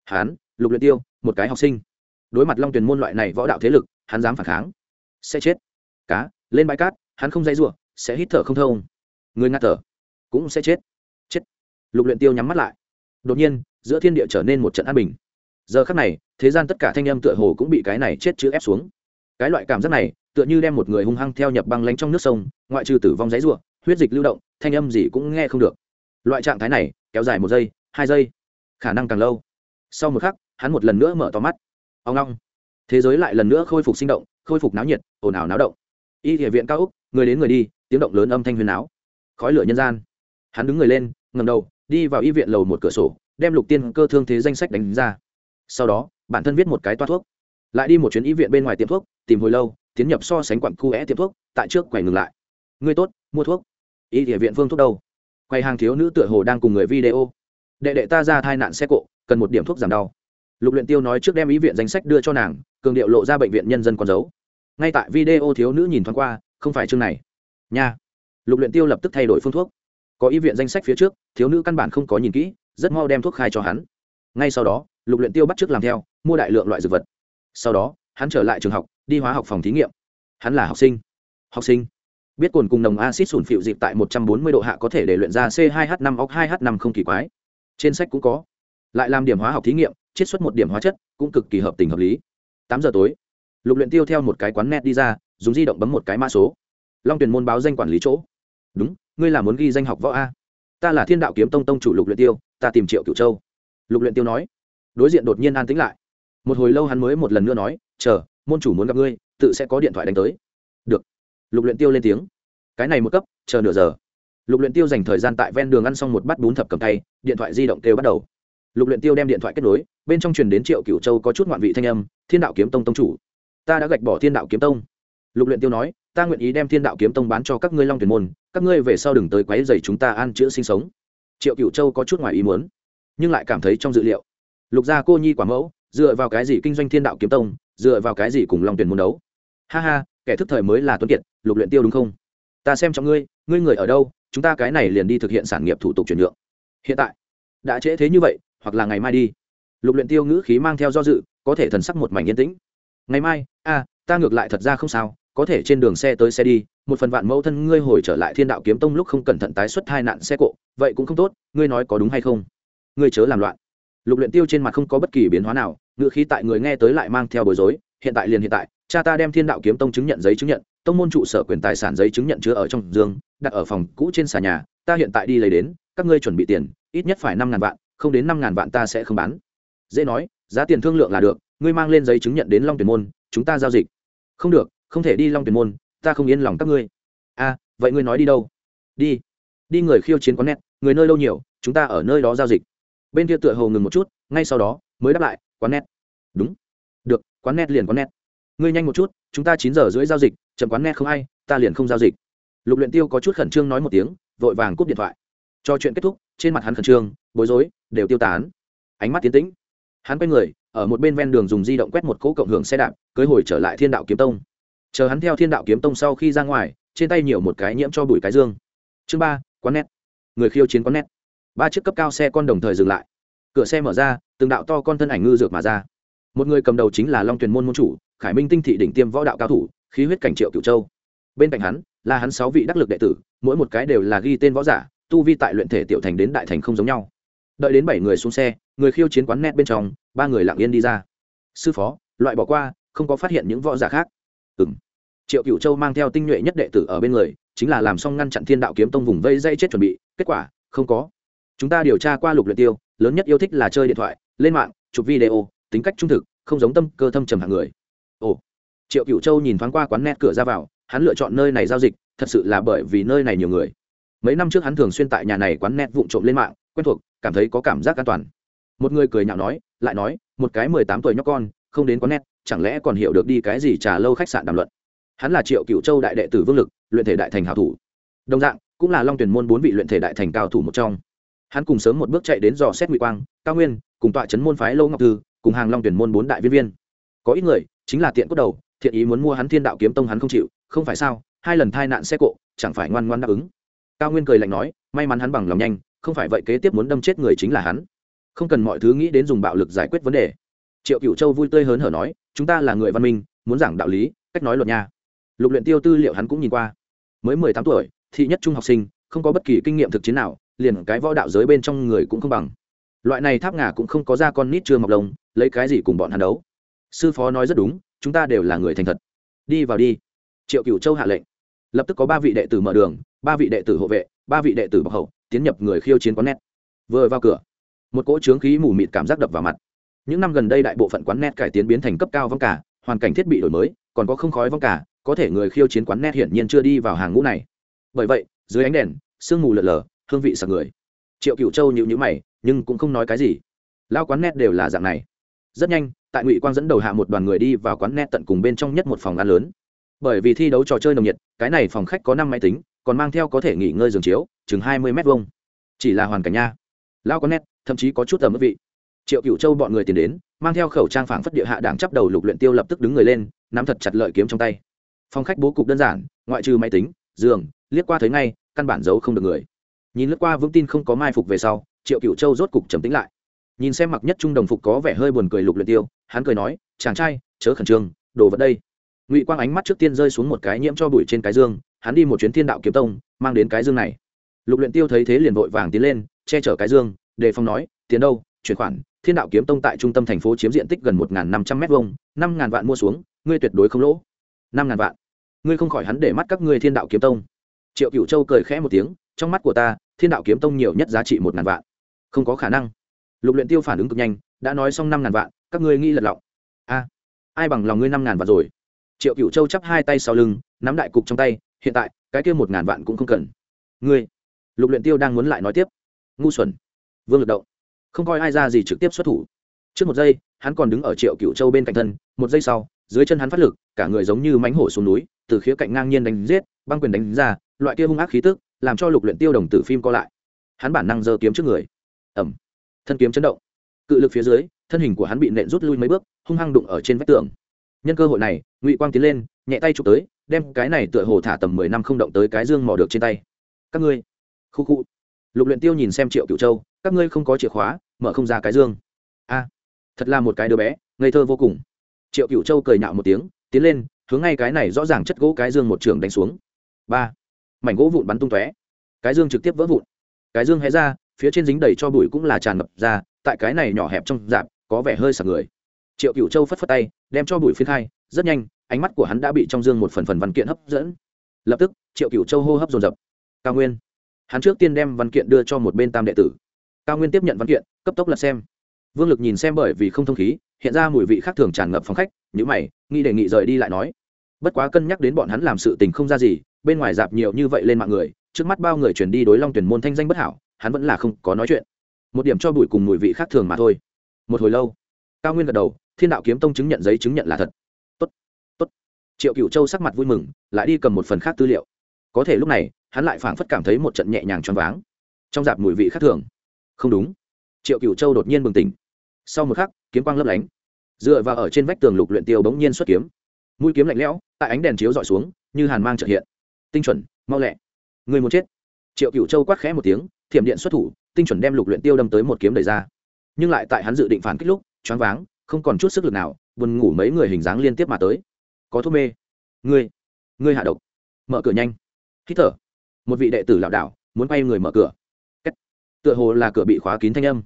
Hắn, lục luyện tiêu một cái học sinh. Đối mặt long tuyển môn loại này võ đạo thế lực, hắn dám phản kháng. Sẽ chết. Cá, lên bãi cát, hắn không dây rủa, sẽ hít thở không thông. Người ngạt thở, cũng sẽ chết. Chết. Lục luyện tiêu nhắm mắt lại. Đột nhiên, giữa thiên địa trở nên một trận an bình. Giờ khắc này, thế gian tất cả thanh âm tựa hồ cũng bị cái này chết chữ ép xuống. Cái loại cảm giác này, tựa như đem một người hung hăng theo nhập băng lánh trong nước sông, ngoại trừ tử vong giấy rủa, huyết dịch lưu động, thanh âm gì cũng nghe không được. Loại trạng thái này, kéo dài một giây, hai giây, khả năng càng lâu. Sau một khắc hắn một lần nữa mở to mắt. Ông long thế giới lại lần nữa khôi phục sinh động, khôi phục náo nhiệt, ồn ào náo động. Y địa viện cao úc, người đến người đi, tiếng động lớn âm thanh huyền áo. Khói lửa nhân gian. Hắn đứng người lên ngầm đầu, đi vào y viện lầu một cửa sổ, đem lục tiên cơ thương thế danh sách đánh ra. Sau đó, bản thân viết một cái toa thuốc. Lại đi một chuyến y viện bên ngoài tiệm thuốc, tìm hồi lâu, tiến nhập so sánh quặng khu é tiệm thuốc, tại trước quầy ngừng lại. Người tốt, mua thuốc. Y địa viện phương thuốc đâu? Quầy hàng thiếu nữ tựa hồ đang cùng người video. Đệ đệ ta ra thai nạn xe cộ, cần một điểm thuốc giảm đau lục luyện tiêu nói trước đem ý viện danh sách đưa cho nàng, cường điệu lộ ra bệnh viện nhân dân con dấu. Ngay tại video thiếu nữ nhìn thoáng qua, không phải chương này. Nha. Lục luyện tiêu lập tức thay đổi phương thuốc. Có ý viện danh sách phía trước, thiếu nữ căn bản không có nhìn kỹ, rất mau đem thuốc khai cho hắn. Ngay sau đó, lục luyện tiêu bắt trước làm theo, mua đại lượng loại dược vật. Sau đó, hắn trở lại trường học, đi hóa học phòng thí nghiệm. Hắn là học sinh. Học sinh. Biết cồn cùng nồng acid sủn phịu dịp tại 140 độ hạ có thể để luyện ra C2H5O2H5 không kỳ quái. Trên sách cũng có. Lại làm điểm hóa học thí nghiệm chiết xuất một điểm hóa chất, cũng cực kỳ hợp tình hợp lý. Tám giờ tối, lục luyện tiêu theo một cái quán net đi ra, dùng di động bấm một cái mã số. Long tuyển môn báo danh quản lý chỗ. Đúng, ngươi là muốn ghi danh học võ a. Ta là thiên đạo kiếm tông tông chủ lục luyện tiêu, ta tìm triệu cửu châu. Lục luyện tiêu nói. Đối diện đột nhiên an tĩnh lại. Một hồi lâu hắn mới một lần nữa nói, chờ, môn chủ muốn gặp ngươi, tự sẽ có điện thoại đánh tới. Được. Lục luyện tiêu lên tiếng. Cái này một cấp, chờ nửa giờ. Lục luyện tiêu dành thời gian tại ven đường ăn xong một bát bún thập cầm tay, điện thoại di động kêu bắt đầu. Lục luyện tiêu đem điện thoại kết nối bên trong truyền đến triệu cửu châu có chút ngoạn vị thanh âm, thiên đạo kiếm tông tông chủ, ta đã gạch bỏ thiên đạo kiếm tông. Lục luyện tiêu nói, ta nguyện ý đem thiên đạo kiếm tông bán cho các ngươi long tuyển môn, các ngươi về sau đừng tới quấy rầy chúng ta an chữa sinh sống. Triệu cửu châu có chút ngoài ý muốn, nhưng lại cảm thấy trong dự liệu, lục gia cô nhi quả mẫu, dựa vào cái gì kinh doanh thiên đạo kiếm tông, dựa vào cái gì cùng long tuyển môn đấu? Ha ha, kẻ thức thời mới là tuấn kiệt, lục luyện tiêu đúng không? Ta xem trọng ngươi ngươi người ở đâu, chúng ta cái này liền đi thực hiện sản nghiệp thủ tục chuyển nhượng. Hiện tại, đã trễ thế như vậy, hoặc là ngày mai đi lục luyện tiêu ngữ khí mang theo do dự, có thể thần sắc một mảnh yên tĩnh. Ngày mai, a, ta ngược lại thật ra không sao, có thể trên đường xe tới xe đi, một phần vạn mẫu thân ngươi hồi trở lại thiên đạo kiếm tông lúc không cẩn thận tái xuất hai nạn xe cộ, vậy cũng không tốt, ngươi nói có đúng hay không? Ngươi chớ làm loạn. Lục luyện tiêu trên mặt không có bất kỳ biến hóa nào, ngữ khí tại người nghe tới lại mang theo bối rối, hiện tại liền hiện tại, cha ta đem thiên đạo kiếm tông chứng nhận giấy chứng nhận, tông môn trụ sở quyền tài sản giấy chứng nhận chứa ở trong giường, đặt ở phòng cũ trên xà nhà, ta hiện tại đi lấy đến, các ngươi chuẩn bị tiền, ít nhất phải năm ngàn vạn, không đến năm ngàn vạn ta sẽ không bán dễ nói, giá tiền thương lượng là được, ngươi mang lên giấy chứng nhận đến long tuyển môn, chúng ta giao dịch. Không được, không thể đi long tuyển môn, ta không yên lòng các ngươi. A vậy ngươi nói đi đâu? Đi. Đi người khiêu chiến quán nét người nơi đâu nhiều, chúng ta ở nơi đó giao dịch. Bên kia tựa hồ ngừng một chút, ngay sau đó, mới đáp lại, quán nét đúng. Được, quán nét liền quán nét ngươi nhanh một chút, chúng ta chín giờ rưỡi giao dịch, chậm quán nét không ai, ta liền không giao dịch. Lục luyện tiêu có chút khẩn trương nói một tiếng, vội vàng cúp điện thoại. Cho chuyện kết thúc, trên mặt hắn khẩn trương, bối rối, đều tiêu tán. Ánh mắt tiến tĩnh hắn quay người, ở một bên ven đường dùng di động quét một cỗ cộng hưởng xe đạp, cưới hồi trở lại thiên đạo kiếm tông. Chờ hắn theo thiên đạo kiếm tông sau khi ra ngoài, trên tay nhiều một cái nhiễm cho bụi cái dương. Chương ba, quán nét. Người khiêu chiến quán nét. Ba chiếc cấp cao xe con đồng thời dừng lại. Cửa xe mở ra, từng đạo to con thân ảnh ngư dược mà ra. Một người cầm đầu chính là long tuyền môn môn chủ, khải minh tinh thị đỉnh tiêm võ đạo cao thủ, khí huyết cảnh triệu cửu châu. Bên cạnh hắn, là hắn sáu vị đắc lực đệ tử, mỗi một cái đều là ghi tên võ giả, tu vi tại luyện thể tiểu thành đến đại thành không giống nhau đợi đến bảy người xuống xe, người khiêu chiến quán nét bên trong, ba người lặng yên đi ra. Sư phó, loại bỏ qua, không có phát hiện những võ giả khác. Ừ m triệu cựu châu mang theo tinh nhuệ nhất đệ tử ở bên người, chính là làm xong ngăn chặn thiên đạo kiếm tông vùng vây dây chết chuẩn bị, kết quả, không có. Chúng ta điều tra qua lục luyện tiêu, lớn nhất yêu thích là chơi điện thoại, lên mạng, chụp video, tính cách trung thực, không giống tâm cơ thâm trầm hạng người. Ồ. Triệu cựu châu nhìn thoáng qua quán nét cửa ra vào, hắn lựa chọn nơi này giao dịch, thật sự là bởi vì nơi này nhiều người. Mấy năm trước hắn thường xuyên tại nhà này quán nét vụng trộm lên mạng quen thuộc, cảm thấy có cảm giác an toàn. Một người cười nhạo nói, lại nói, một cái mười tám tuổi nhóc con, không đến có nét, chẳng lẽ còn hiểu được đi cái gì trà lâu khách sạn đàm luận? Hắn là triệu cựu châu đại đệ tử vương lực, luyện thể đại thành hảo thủ. Đồng dạng, cũng là long tuyển môn bốn vị luyện thể đại thành cao thủ một trong. Hắn cùng sớm một bước chạy đến dò xét ngụy quang, cao nguyên, cùng tọa Trấn môn phái lâu ngọc thư, cùng hàng long tuyển môn bốn đại viên viên. Có ít người, chính là tiện cốt đầu, thiện ý muốn mua hắn thiên đạo kiếm tông hắn không chịu, không phải sao, hai lần thai nạn xe cộ, chẳng phải ngoan ngoan đáp ứng. Cao nguyên cười lạnh nói, may mắn hắn bằng lòng nhanh không phải vậy kế tiếp muốn đâm chết người chính là hắn. Không cần mọi thứ nghĩ đến dùng bạo lực giải quyết vấn đề. Triệu cựu châu vui tươi hớn hở nói, chúng ta là người văn minh, muốn giảng đạo lý, cách nói luật nha. Lục luyện tiêu tư liệu hắn cũng nhìn qua. Mới mười tám tuổi, thị nhất trung học sinh, không có bất kỳ kinh nghiệm thực chiến nào, liền cái võ đạo giới bên trong người cũng không bằng. Loại này tháp ngà cũng không có ra con nít chưa mọc lông, lấy cái gì cùng bọn hắn đấu? Sư phó nói rất đúng, chúng ta đều là người thành thật. Đi vào đi. Triệu cựu châu hạ lệnh. Lập tức có ba vị đệ tử mở đường, ba vị đệ tử hộ vệ, ba vị đệ tử bọc hậu tiến nhập người khiêu chiến quán net. Vừa vào cửa, một cỗ trướng khí mù mịt cảm giác đập vào mặt. Những năm gần đây đại bộ phận quán net cải tiến biến thành cấp cao vong cả, hoàn cảnh thiết bị đổi mới, còn có không khói vong cả, có thể người khiêu chiến quán net hiển nhiên chưa đi vào hàng ngũ này. Bởi vậy, dưới ánh đèn, sương mù lợn lờ hương vị sặc người. Triệu cựu châu nhịu nhữ mày, nhưng cũng không nói cái gì. Lao quán net đều là dạng này. Rất nhanh, tại ngụy quang dẫn đầu hạ một đoàn người đi vào quán net tận cùng bên trong nhất một phòng ăn lớn bởi vì thi đấu trò chơi nồng nhiệt, cái này phòng khách có năm máy tính, còn mang theo có thể nghỉ ngơi giường chiếu, chừng hai mươi m hai chỉ là hoàn cảnh nha. Lao có nét, thậm chí có chút tầm ức vị. Triệu cựu châu bọn người tiến đến, mang theo khẩu trang phảng phất địa hạ đảng chấp đầu lục luyện tiêu lập tức đứng người lên, nắm thật chặt lợi kiếm trong tay. Phòng khách bố cục đơn giản, ngoại trừ máy tính, giường, liếc qua thấy ngay, căn bản giấu không được người. Nhìn lướt qua vững tin không có mai phục về sau, triệu cựu châu rốt cục trầm tĩnh lại. Nhìn xem mặc nhất trung đồng phục có vẻ hơi buồn cười lục luyện tiêu, hắn cười nói, chàng trai, chớ khẩn trương, đồ vật đây ngụy quang ánh mắt trước tiên rơi xuống một cái nhiễm cho bụi trên cái dương hắn đi một chuyến thiên đạo kiếm tông mang đến cái dương này lục luyện tiêu thấy thế liền vội vàng tiến lên che chở cái dương đề phòng nói tiền đâu chuyển khoản thiên đạo kiếm tông tại trung tâm thành phố chiếm diện tích gần một năm trăm mét vuông, năm ngàn vạn mua xuống ngươi tuyệt đối không lỗ năm ngàn vạn ngươi không khỏi hắn để mắt các ngươi thiên đạo kiếm tông triệu Cửu châu cười khẽ một tiếng trong mắt của ta thiên đạo kiếm tông nhiều nhất giá trị một ngàn vạn không có khả năng lục luyện tiêu phản ứng cực nhanh đã nói xong năm ngàn vạn các ngươi nghĩ lật lọng a ai bằng lòng ngươi năm ngàn vạn rồi triệu cựu châu chắp hai tay sau lưng nắm đại cục trong tay hiện tại cái kia một ngàn vạn cũng không cần. Ngươi lục luyện tiêu đang muốn lại nói tiếp. Ngu xuẩn. Vương lực động. Không coi ai ra gì trực tiếp xuất thủ. Trước một giây hắn còn đứng ở triệu cựu châu bên cạnh thân một giây sau dưới chân hắn phát lực cả người giống như mánh hổ xuống núi từ khía cạnh ngang nhiên đánh giết băng quyền đánh ra loại kia hung ác khí tức làm cho lục luyện tiêu đồng tử phim co lại. Hắn bản năng giơ kiếm trước người. Ầm, thân kiếm chấn động. Cự lực phía dưới thân hình của hắn bị nện rút lui mấy bước hung hăng đụng ở trên vách tường nhân cơ hội này, ngụy quang tiến lên, nhẹ tay chụp tới, đem cái này tựa hồ thả tầm mười năm không động tới cái dương mò được trên tay. Các ngươi, khu khu. Lục luyện tiêu nhìn xem triệu cựu châu, các ngươi không có chìa khóa, mở không ra cái dương. A, thật là một cái đứa bé, ngây thơ vô cùng. Triệu cựu châu cười nhạo một tiếng, tiến lên, hướng ngay cái này rõ ràng chất gỗ cái dương một trường đánh xuống. Ba, mảnh gỗ vụn bắn tung tóe. Cái dương trực tiếp vỡ vụn. Cái dương hé ra, phía trên dính đầy cho bụi cũng là tràn ngập ra, tại cái này nhỏ hẹp trong dạp, có vẻ hơi sạc người. Triệu cựu châu phất phất tay đem cho bụi phiến khai, rất nhanh, ánh mắt của hắn đã bị trong dương một phần phần văn kiện hấp dẫn. Lập tức, triệu cựu châu hô hấp dồn dập. Cao nguyên. Hắn trước tiên đem văn kiện đưa cho một bên tam đệ tử. Cao nguyên tiếp nhận văn kiện, cấp tốc lật xem. Vương lực nhìn xem bởi vì không thông khí, hiện ra mùi vị khác thường tràn ngập phòng khách nhữ mày, nghĩ đề nghị rời đi lại nói. Bất quá cân nhắc đến bọn hắn làm sự tình không ra gì, bên ngoài dạp nhiều như vậy lên mạng người, trước mắt bao người chuyển đi đối long tuyển môn thanh danh bất hảo, hắn vẫn là không có nói chuyện. Một điểm cho bụi cùng mùi vị khác thường mà thôi. Một hồi lâu, cao nguyên gật đầu thiên đạo kiếm tông chứng nhận giấy chứng nhận là thật. Tốt. Tốt. triệu cựu châu sắc mặt vui mừng, lại đi cầm một phần khác tư liệu. Có thể lúc này, hắn lại phảng phất cảm thấy một trận nhẹ nhàng choáng váng. Trong dạp mùi vị khác thường. Không đúng. Triệu cựu châu đột nhiên bừng tỉnh. Sau một khắc, kiếm quang lấp lánh. Dựa vào ở trên vách tường lục luyện tiêu bỗng nhiên xuất kiếm. Mũi kiếm lạnh lẽo, tại ánh đèn chiếu dọi xuống, như hàn mang trợ hiện. Tinh chuẩn, mau lẹ. Người muốn chết. Triệu cựu châu quát khẽ một tiếng, thiểm điện xuất thủ, tinh chuẩn đem lục luyện tiêu đâm tới một kiếm đẩy ra. Nhưng lại tại hắn dự định phản kích lúc, choáng váng không còn chút sức lực nào, buồn ngủ mấy người hình dáng liên tiếp mà tới. Có thuốc mê. Ngươi ngươi hạ độc. Mở cửa nhanh. Hít thở. Một vị đệ tử lảo đảo, muốn quay người mở cửa. Kết. tựa hồ là cửa bị khóa kín thanh âm.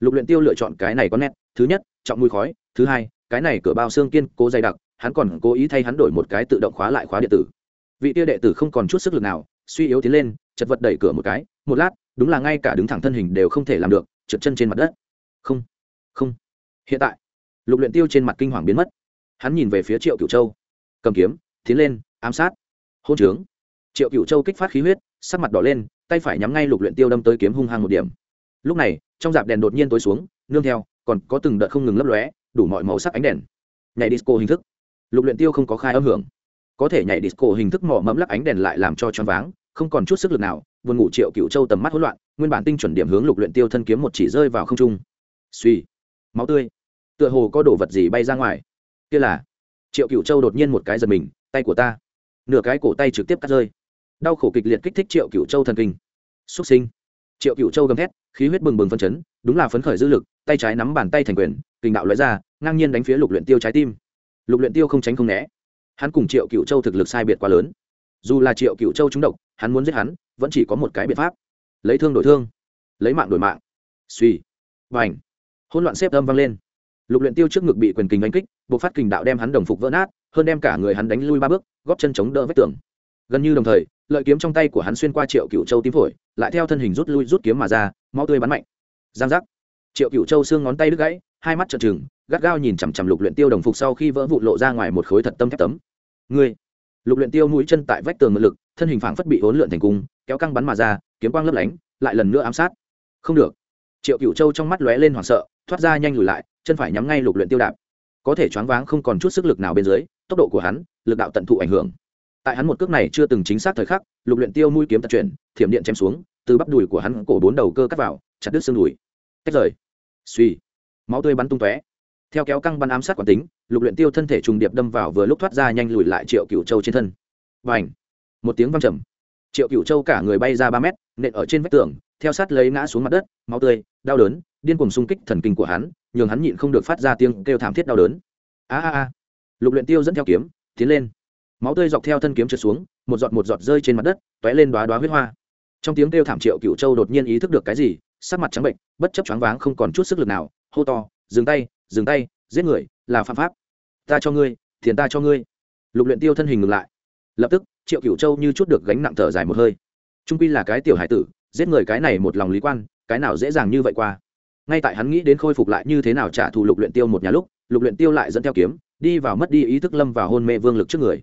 Lục luyện tiêu lựa chọn cái này có nét. Thứ nhất, trọng mùi khói. Thứ hai, cái này cửa bao xương kiên cố dày đặc, hắn còn cố ý thay hắn đổi một cái tự động khóa lại khóa điện tử. Vị tiêu đệ tử không còn chút sức lực nào, suy yếu tiến lên, chật vật đẩy cửa một cái. Một lát, đúng là ngay cả đứng thẳng thân hình đều không thể làm được, trượt chân trên mặt đất. Không không. Hiện tại lục luyện tiêu trên mặt kinh hoàng biến mất. Hắn nhìn về phía triệu cửu châu. Cầm kiếm, tiến lên, ám sát. Hôn trướng. Triệu cửu châu kích phát khí huyết, sắc mặt đỏ lên, tay phải nhắm ngay lục luyện tiêu đâm tới kiếm hung hăng một điểm. Lúc này, trong dạp đèn đột nhiên tối xuống, nương theo, còn có từng đợt không ngừng lấp lóe, đủ mọi màu sắc ánh đèn. Nhảy disco hình thức. Lục luyện tiêu không có khai âm hưởng. Có thể nhảy disco hình thức mỏ mẫm lắc ánh đèn lại làm cho choáng váng, không còn chút sức lực nào vườn ngủ triệu cựu châu tầm mắt hỗn loạn, nguyên bản tinh chuẩn điểm hướng lục luyện tiêu thân kiếm một chỉ rơi vào không trung. Suy máu tươi tựa hồ có đồ vật gì bay ra ngoài. Kia là, triệu cựu châu đột nhiên một cái giật mình, tay của ta, nửa cái cổ tay trực tiếp cắt rơi. Đau khổ kịch liệt kích thích triệu cựu châu thần kinh. Xuất sinh. Triệu cựu châu gầm thét, khí huyết bừng bừng phân chấn, đúng là phấn khởi dư lực, tay trái nắm bàn tay thành quyền, kình đạo lóe ra, ngang nhiên đánh phía lục luyện tiêu trái tim. Lục luyện tiêu không tránh không né. Hắn cùng triệu cựu châu thực lực sai biệt quá lớn. Dù là triệu cựu châu trúng độc, hắn muốn giết hắn, vẫn chỉ có một cái biện pháp. Lấy thương đổi thương. Lấy mạng đổi mạng. Suy và ảnh hỗn loạn xếp âm vang lên lục luyện tiêu trước ngực bị quyền kình đánh kích buộc phát kình đạo đem hắn đồng phục vỡ nát, hơn đem cả người hắn đánh lui ba bước, góp chân chống đỡ vách tường. Gần như đồng thời, lợi kiếm trong tay của hắn xuyên qua triệu cựu châu tím phổi, lại theo thân hình rút lui rút kiếm mà ra, máu tươi bắn mạnh. Giang giác. Triệu cựu châu xương ngón tay đứt gãy, hai mắt trợn trừng, gắt gao nhìn chằm chằm lục luyện tiêu đồng phục sau khi vỡ vụn lộ ra ngoài một khối thật tâm thép tấm. Ngươi. Lục luyện tiêu mũi chân tại vách tường mượn lực, thân hình phảng phất bị uốn lượn thành cung, kéo căng bắn mà ra, kiếm quang lấp lánh, lại lần nữa ám sát. Không được triệu cựu châu trong mắt lóe lên hoảng sợ, thoát ra nhanh lùi lại, chân phải nhắm ngay lục luyện tiêu đạp. Có thể choáng váng không còn chút sức lực nào bên dưới, tốc độ của hắn, lực đạo tận thụ ảnh hưởng. Tại hắn một cước này chưa từng chính xác thời khắc, lục luyện tiêu mũi kiếm tật chuyển, thiểm điện chém xuống, từ bắp đùi của hắn cổ bốn đầu cơ cắt vào, chặt đứt xương đùi. Tách rời. Suy. Máu tươi bắn tung tóe. Theo kéo căng bắn ám sát quản tính, lục luyện tiêu thân thể trùng điệp đâm vào vừa lúc thoát ra nhanh lùi lại triệu cựu châu trên thân. Vành một tiếng vang trầm. Triệu cựu châu cả người bay ra ba mét, nện ở trên vách tường theo sát lấy ngã xuống mặt đất, máu tươi, đau đớn, điên cuồng xung kích thần kinh của hắn, nhường hắn nhịn không được phát ra tiếng kêu thảm thiết đau đớn. A a a. Lục luyện tiêu dẫn theo kiếm, tiến lên. Máu tươi dọc theo thân kiếm trượt xuống, một giọt một giọt rơi trên mặt đất, tóe lên đóa đóa huyết hoa. Trong tiếng kêu thảm triệu cựu châu đột nhiên ý thức được cái gì, sắc mặt trắng bệnh, bất chấp choáng váng không còn chút sức lực nào, hô to, dừng tay dừng tay, giết người, là phạm pháp. Ta cho ngươi, tiền ta cho ngươi. Lục luyện tiêu thân hình ngừng lại. Lập tức, triệu cựu châu như chút được gánh nặng thở dài một hơi. Trung quy là cái tiểu hải tử giết người cái này một lòng lý quan, cái nào dễ dàng như vậy qua. Ngay tại hắn nghĩ đến khôi phục lại như thế nào trả thù lục luyện tiêu một nhà lúc, lục luyện tiêu lại dẫn theo kiếm, đi vào mất đi ý thức lâm vào hôn mê vương lực trước người.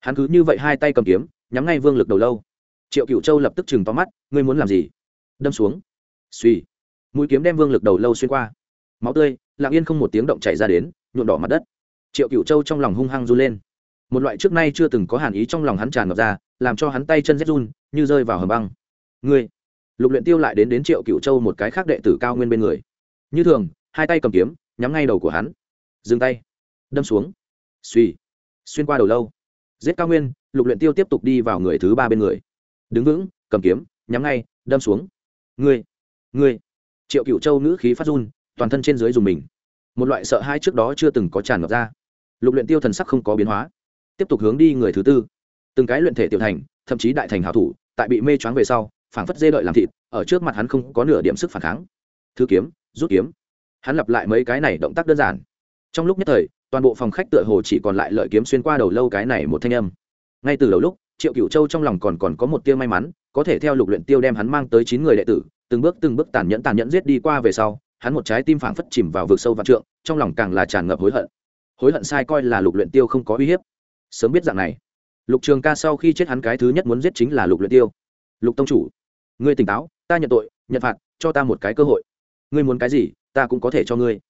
Hắn cứ như vậy hai tay cầm kiếm, nhắm ngay vương lực đầu lâu. Triệu cựu châu lập tức chừng to mắt, ngươi muốn làm gì? Đâm xuống. Suy mũi kiếm đem vương lực đầu lâu xuyên qua. Máu tươi, lặng yên không một tiếng động chảy ra đến, nhuộm đỏ mặt đất. Triệu cựu châu trong lòng hung hăng run lên. Một loại trước nay chưa từng có hàn ý trong lòng hắn tràn ngập ra, làm cho hắn tay chân rét run, như rơi vào hầm băng. Ngươi lục luyện tiêu lại đến đến triệu cựu châu một cái khác đệ tử cao nguyên bên người. Như thường, hai tay cầm kiếm, nhắm ngay đầu của hắn. Dừng tay. Đâm xuống. Suy xuyên qua đầu lâu. Giết cao nguyên, lục luyện tiêu tiếp tục đi vào người thứ ba bên người. Đứng vững, cầm kiếm, nhắm ngay, đâm xuống. Ngươi. Ngươi. Triệu cựu châu ngữ khí phát run, toàn thân trên dưới dùng mình. Một loại sợ hãi trước đó chưa từng có tràn ngập ra. Lục luyện tiêu thần sắc không có biến hóa. Tiếp tục hướng đi người thứ tư. Từng cái luyện thể tiểu thành, thậm chí đại thành hảo thủ, tại bị mê choáng về sau phảng phất dê đợi làm thịt, ở trước mặt hắn không có nửa điểm sức phản kháng. Thứ kiếm, rút kiếm. Hắn lặp lại mấy cái này động tác đơn giản. Trong lúc nhất thời, toàn bộ phòng khách tựa hồ chỉ còn lại lợi kiếm xuyên qua đầu lâu cái này một thanh âm. Ngay từ đầu lúc, triệu cựu châu trong lòng còn còn có một tia may mắn, có thể theo lục luyện tiêu đem hắn mang tới chín người đệ tử, từng bước từng bước tàn nhẫn tàn nhẫn giết đi qua về sau, hắn một trái tim phảng phất chìm vào vực sâu vạn trượng, trong lòng càng là tràn ngập hối hận. Hối hận sai coi là lục luyện tiêu không có uy hiếp. Sớm biết dạng này, lục trường ca sau khi chết hắn cái thứ nhất muốn giết chính là lục luyện tiêu. Lục tông chủ ngươi tỉnh táo, ta nhận tội, nhận phạt, cho ta một cái cơ hội. Ngươi muốn cái gì, ta cũng có thể cho ngươi.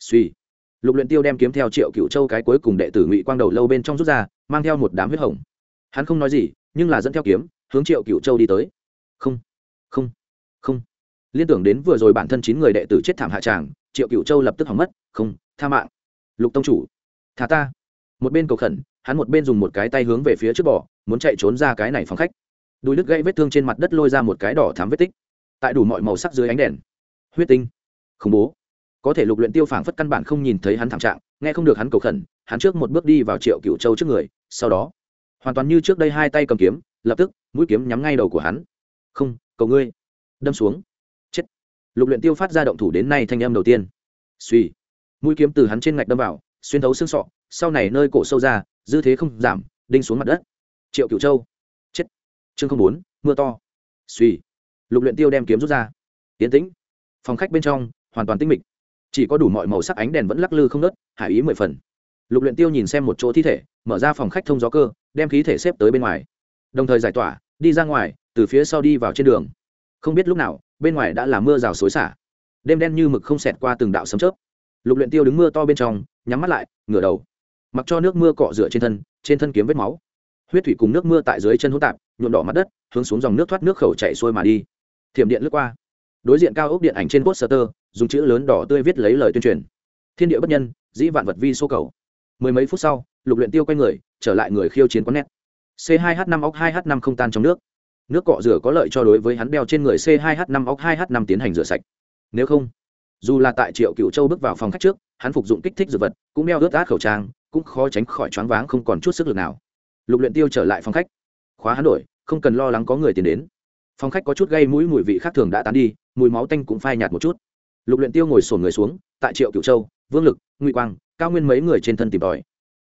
Suy. Lục luyện tiêu đem kiếm theo triệu cựu châu cái cuối cùng đệ tử ngụy quang đầu lâu bên trong rút ra, mang theo một đám huyết hồng. Hắn không nói gì, nhưng là dẫn theo kiếm, hướng triệu cựu châu đi tới. Không không không. Liên tưởng đến vừa rồi bản thân chín người đệ tử chết thảm hạ tràng, triệu cựu châu lập tức hỏng mất, không, tha mạng. Lục tông chủ thả ta. Một bên cầu khẩn, hắn một bên dùng một cái tay hướng về phía trước bỏ muốn chạy trốn ra cái này phòng khách đùi đứt gãy vết thương trên mặt đất lôi ra một cái đỏ thám vết tích. Tại đủ mọi màu sắc dưới ánh đèn. Huyết tinh. Khủng bố. Có thể lục luyện tiêu phảng phất căn bản không nhìn thấy hắn thảm trạng, nghe không được hắn cầu khẩn, hắn trước một bước đi vào triệu cựu châu trước người, sau đó, hoàn toàn như trước đây hai tay cầm kiếm, lập tức, mũi kiếm nhắm ngay đầu của hắn. Không, cầu ngươi, đâm xuống. Chết. Lục luyện tiêu phát ra động thủ đến nay thanh âm đầu tiên. Suy mũi kiếm từ hắn trên ngạch đâm vào, xuyên thấu xương sọ, sau này nơi cổ sâu ra, dư thế không giảm, đinh xuống mặt đất. Triệu cựu châu chương không bốn, mưa to. Suy lục luyện tiêu đem kiếm rút ra. Tiến tĩnh. Phòng khách bên trong, hoàn toàn tĩnh mịch. Chỉ có đủ mọi màu sắc ánh đèn vẫn lắc lư không nớt hải ý mười phần. Lục luyện tiêu nhìn xem một chỗ thi thể, mở ra phòng khách thông gió cơ, đem khí thể xếp tới bên ngoài. Đồng thời giải tỏa, đi ra ngoài, từ phía sau đi vào trên đường. Không biết lúc nào, bên ngoài đã là mưa rào xối xả. Đêm đen như mực không xẹt qua từng đạo sấm chớp. Lục luyện tiêu đứng mưa to bên trong, nhắm mắt lại, ngửa đầu. Mặc cho nước mưa cọ rửa trên thân trên thân kiếm vết máu. Huyết thủy cùng nước mưa tại dưới chân hỗn tạp nhuộm đỏ mặt đất, hướng xuống dòng nước thoát nước khẩu chạy xuôi mà đi. Thiểm điện lướt qua. Đối diện cao ốc điện ảnh trên poster, dùng chữ lớn đỏ tươi viết lấy lời tuyên truyền. Thiên địa bất nhân, dĩ vạn vật vi số cầu. Mười mấy phút sau, lục luyện tiêu quay người, trở lại người khiêu chiến quán net. C 2 h 5 ốc 2 h 5 không tan trong nước. Nước cọ rửa có lợi cho đối với hắn đeo trên người c 2 h 5 ốc 2 h 5 tiến hành rửa sạch. Nếu không, dù là tại triệu cựu châu bước vào phòng khách trước, hắn phục dụng kích thích dược vật, cũng đeo ướt át khẩu trang, cũng khó tránh khỏi choáng váng không còn chút sức lực nào. Lục luyện tiêu trở lại phòng khách khóa hắn đổi, không cần lo lắng có người tiến đến. Phòng khách có chút gây mũi mùi vị khác thường đã tán đi, mùi máu tanh cũng phai nhạt một chút. Lục luyện tiêu ngồi sồn người xuống, tại triệu cửu châu, vương lực, ngụy quang, cao nguyên mấy người trên thân tìm tòi.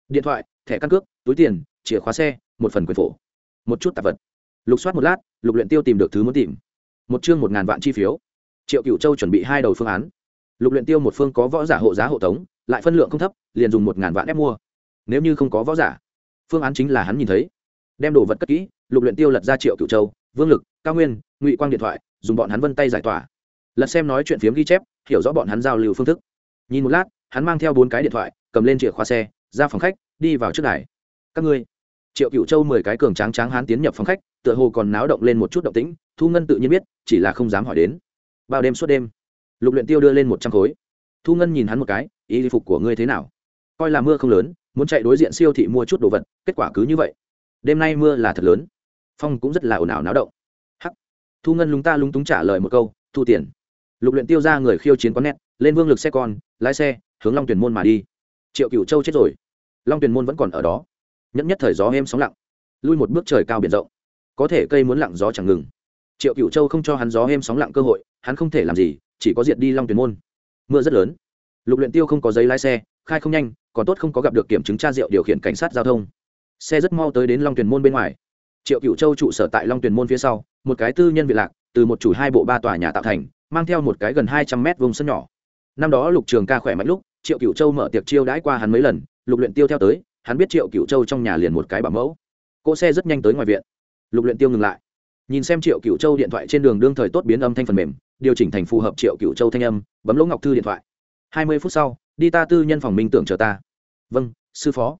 Điện thoại, thẻ căn cước, túi tiền, chìa khóa xe, một phần quyền phổ. Một chút tạp vật. Lục soát một lát, lục luyện tiêu tìm được thứ muốn tìm. Một chương một ngàn vạn chi phiếu. Triệu cửu châu chuẩn bị hai đầu phương án. Lục luyện tiêu một phương có võ giả hộ giá hộ tống, lại phân lượng không thấp, liền dùng một ngàn vạn ép mua. Nếu như không có võ giả, phương án chính là hắn nhìn thấy đem đồ vật cất kỹ, lục luyện tiêu lật ra triệu cửu châu, vương lực, cao nguyên, ngụy quang điện thoại, dùng bọn hắn vân tay giải tỏa. Lật xem nói chuyện phiếm ghi chép, hiểu rõ bọn hắn giao lưu phương thức. Nhìn một lát, hắn mang theo bốn cái điện thoại, cầm lên chìa khóa xe, ra phòng khách, đi vào trước đài. Các ngươi. Triệu cửu châu mười cái cường tráng tráng hắn tiến nhập phòng khách, tựa hồ còn náo động lên một chút động tĩnh, thu ngân tự nhiên biết, chỉ là không dám hỏi đến. Bao đêm suốt đêm. Lục luyện tiêu đưa lên một trăm khối. Thu ngân nhìn hắn một cái y phục của ngươi thế nào? Coi là mưa không lớn, muốn chạy đối diện siêu thị mua chút đồ vật, kết quả cứ như vậy đêm nay mưa là thật lớn. Phong cũng rất là ồn ào náo động. Hắc. Thu ngân lúng ta lúng túng trả lời một câu, thu tiền. Lục luyện tiêu ra người khiêu chiến quán nét lên vương lực xe con, lái xe, hướng long tuyển môn mà đi. Triệu cửu châu chết rồi. Long tuyển môn vẫn còn ở đó. Nhất nhất thời gió êm sóng lặng. Lui một bước trời cao biển rộng. Có thể cây muốn lặng gió chẳng ngừng. Triệu cửu châu không cho hắn gió êm sóng lặng cơ hội, hắn không thể làm gì, chỉ có diệt đi long tuyển môn. Mưa rất lớn. Lục luyện tiêu không có giấy lái xe, khai không nhanh, còn tốt không có gặp được kiểm chứng tra rượu điều khiển cảnh sát giao thông xe rất mau tới đến long tuyển môn bên ngoài. Triệu cửu châu trụ sở tại long tuyển môn phía sau, một cái tư nhân viện lạc, từ một chủ hai bộ ba tòa nhà tạo thành, mang theo một cái gần hai trăm mét vùng sân nhỏ. Năm đó lục trường ca khỏe mạnh lúc, triệu cửu châu mở tiệc chiêu đãi qua hắn mấy lần, lục luyện tiêu theo tới, hắn biết triệu cửu châu trong nhà liền một cái bảo mẫu. Cỗ xe rất nhanh tới ngoài viện. Lục luyện tiêu ngừng lại. Nhìn xem triệu cửu châu điện thoại trên đường đương thời tốt biến âm thanh phần mềm, điều chỉnh thành phù hợp triệu cửu châu thanh âm, bấm lỗ ngọc thư điện thoại. Hai mươi phút sau, đi ta tư nhân phòng minh tưởng chờ ta. Vâng sư phó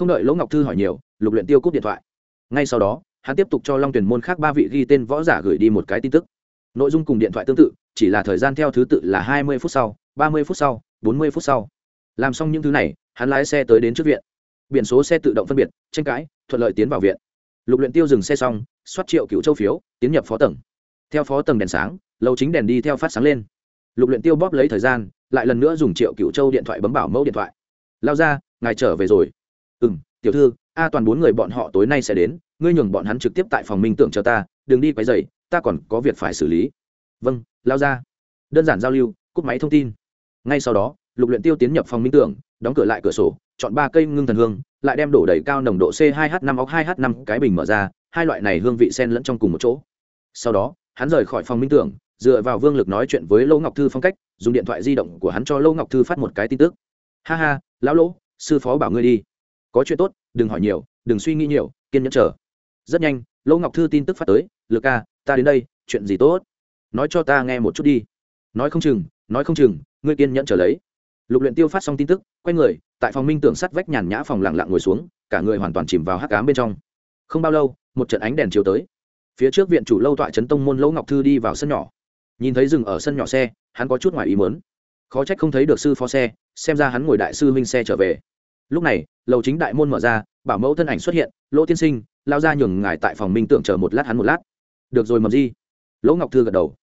không đợi lỗ ngọc thư hỏi nhiều, lục luyện tiêu cúp điện thoại. Ngay sau đó, hắn tiếp tục cho long tuyển môn khác ba vị ghi tên võ giả gửi đi một cái tin tức. Nội dung cùng điện thoại tương tự, chỉ là thời gian theo thứ tự là hai mươi phút sau, ba mươi phút sau, bốn mươi phút sau. Làm xong những thứ này, hắn lái xe tới đến trước viện. Biển số xe tự động phân biệt, tranh cãi, thuận lợi tiến vào viện. Lục luyện tiêu dừng xe xong, xoát triệu cựu châu phiếu, tiến nhập phó tầng. Theo phó tầng đèn sáng, lầu chính đèn đi theo phát sáng lên. Lục luyện tiêu bóp lấy thời gian, lại lần nữa dùng triệu cựu châu điện thoại bấm bảo mẫu điện thoại. Lao ra, ngài trở về rồi ừ tiểu thư, a toàn bốn người bọn họ tối nay sẽ đến, ngươi nhường bọn hắn trực tiếp tại phòng minh tưởng cho ta, đừng đi quấy dày ta còn có việc phải xử lý. Vâng lao ra. Đơn giản giao lưu, cúp máy thông tin. Ngay sau đó, lục luyện tiêu tiến nhập phòng minh tưởng, đóng cửa lại cửa sổ, chọn ba cây ngưng thần hương, lại đem đổ đầy cao nồng độ c 2 h 5 óc 2 h 5 cái bình mở ra, hai loại này hương vị xen lẫn trong cùng một chỗ. Sau đó, hắn rời khỏi phòng minh tưởng, dựa vào vương lực nói chuyện với lỗ ngọc thư phong cách, dùng điện thoại di động của hắn cho lỗ ngọc thư phát một cái tin tức. Ha ha, lão lỗ sư phó bảo ngươi đi có chuyện tốt, đừng hỏi nhiều, đừng suy nghĩ nhiều, kiên nhẫn chờ. Rất nhanh lỗ ngọc thư tin tức phát tới, lực ca, ta đến đây, chuyện gì tốt? Nói cho ta nghe một chút đi. Nói không chừng, nói không chừng, ngươi kiên nhẫn trở lấy. Lục luyện tiêu phát xong tin tức, quay người, tại phòng minh tưởng sắt vách nhàn nhã phòng lặng lặng ngồi xuống, cả người hoàn toàn chìm vào hắc ám bên trong. Không bao lâu, một trận ánh đèn chiếu tới. Phía trước viện chủ lâu tọa trấn tông môn lỗ ngọc thư đi vào sân nhỏ. Nhìn thấy dừng ở sân nhỏ xe, hắn có chút ngoài ý muốn. Khó trách không thấy được sư phó xe, xem ra hắn ngồi đại sư huynh xe trở về. Lúc này lầu chính đại môn mở ra, bảo mẫu thân ảnh xuất hiện, lỗ tiên sinh, lao ra nhường ngài tại phòng minh tưởng chờ một lát hắn một lát. Được rồi mầm di. Lỗ ngọc thư gật đầu.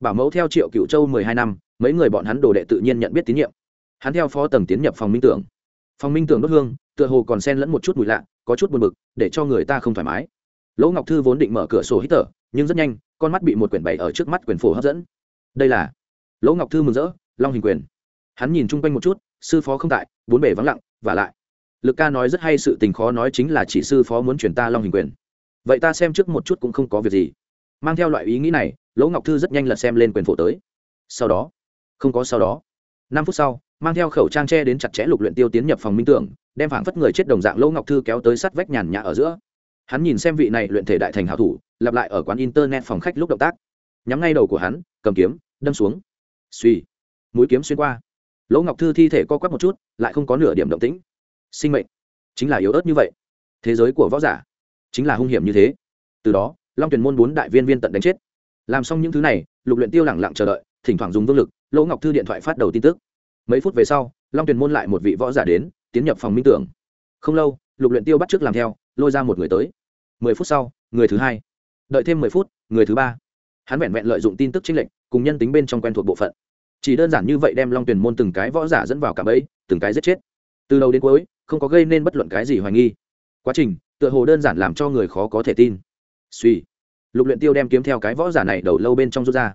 Bảo mẫu theo triệu cựu châu mười hai năm, mấy người bọn hắn đồ đệ tự nhiên nhận biết tín nhiệm. Hắn theo phó tầng tiến nhập phòng minh tưởng phòng minh tưởng đốt hương, tựa hồ còn sen lẫn một chút mùi lạ, có chút buồn bực, để cho người ta không thoải mái. Lỗ ngọc thư vốn định mở cửa sổ hít thở, nhưng rất nhanh, con mắt bị một quyển bày ở trước mắt quyển phổ hấp dẫn. Đây là lỗ ngọc thư mừng rỡ, long hình quyền. Hắn nhìn chung quanh một chút, sư phó không tại, bốn bể vắng lặng và lại lực ca nói rất hay sự tình khó nói chính là chỉ sư phó muốn chuyển ta long hình quyền. Vậy ta xem trước một chút cũng không có việc gì. Mang theo loại ý nghĩ này, lỗ ngọc thư rất nhanh lật xem lên quyền phổ tới. Sau đó, không có sau đó. Năm phút sau, mang theo khẩu trang che đến chặt chẽ lục luyện tiêu tiến nhập phòng minh tưởng, đem phảng phất người chết đồng dạng lỗ ngọc thư kéo tới sắt vách nhàn nhã ở giữa. Hắn nhìn xem vị này luyện thể đại thành hảo thủ, lặp lại ở quán internet phòng khách lúc động tác. Nhắm ngay đầu của hắn, cầm kiếm, đâm xuống. Suy mũi kiếm xuyên qua. Lỗ ngọc thư thi thể co quắp một chút, lại không có nửa điểm động tĩnh sinh mệnh chính là yếu ớt như vậy. Thế giới của võ giả chính là hung hiểm như thế. Từ đó, long tuyển môn bốn đại viên viên tận đánh chết. Làm xong những thứ này, lục luyện tiêu lẳng lặng chờ đợi, thỉnh thoảng dùng vương lực, lỗ ngọc thư điện thoại phát đầu tin tức. Mấy phút về sau, long tuyển môn lại một vị võ giả đến, tiến nhập phòng minh tưởng. Không lâu, lục luyện tiêu bắt trước làm theo, lôi ra một người tới. Mười phút sau, người thứ hai. Đợi thêm mười phút, người thứ ba. Hắn vẹn vẹn lợi dụng tin tức chính lệnh cùng nhân tính bên trong quen thuộc bộ phận. Chỉ đơn giản như vậy đem long tuyển môn từng cái võ giả dẫn vào cả bẫy, từng cái giết chết. Từ đầu đến cuối không có gây nên bất luận cái gì hoài nghi. Quá trình, tựa hồ đơn giản làm cho người khó có thể tin. Suy. Lục luyện tiêu đem kiếm theo cái võ giả này đầu lâu bên trong rút ra.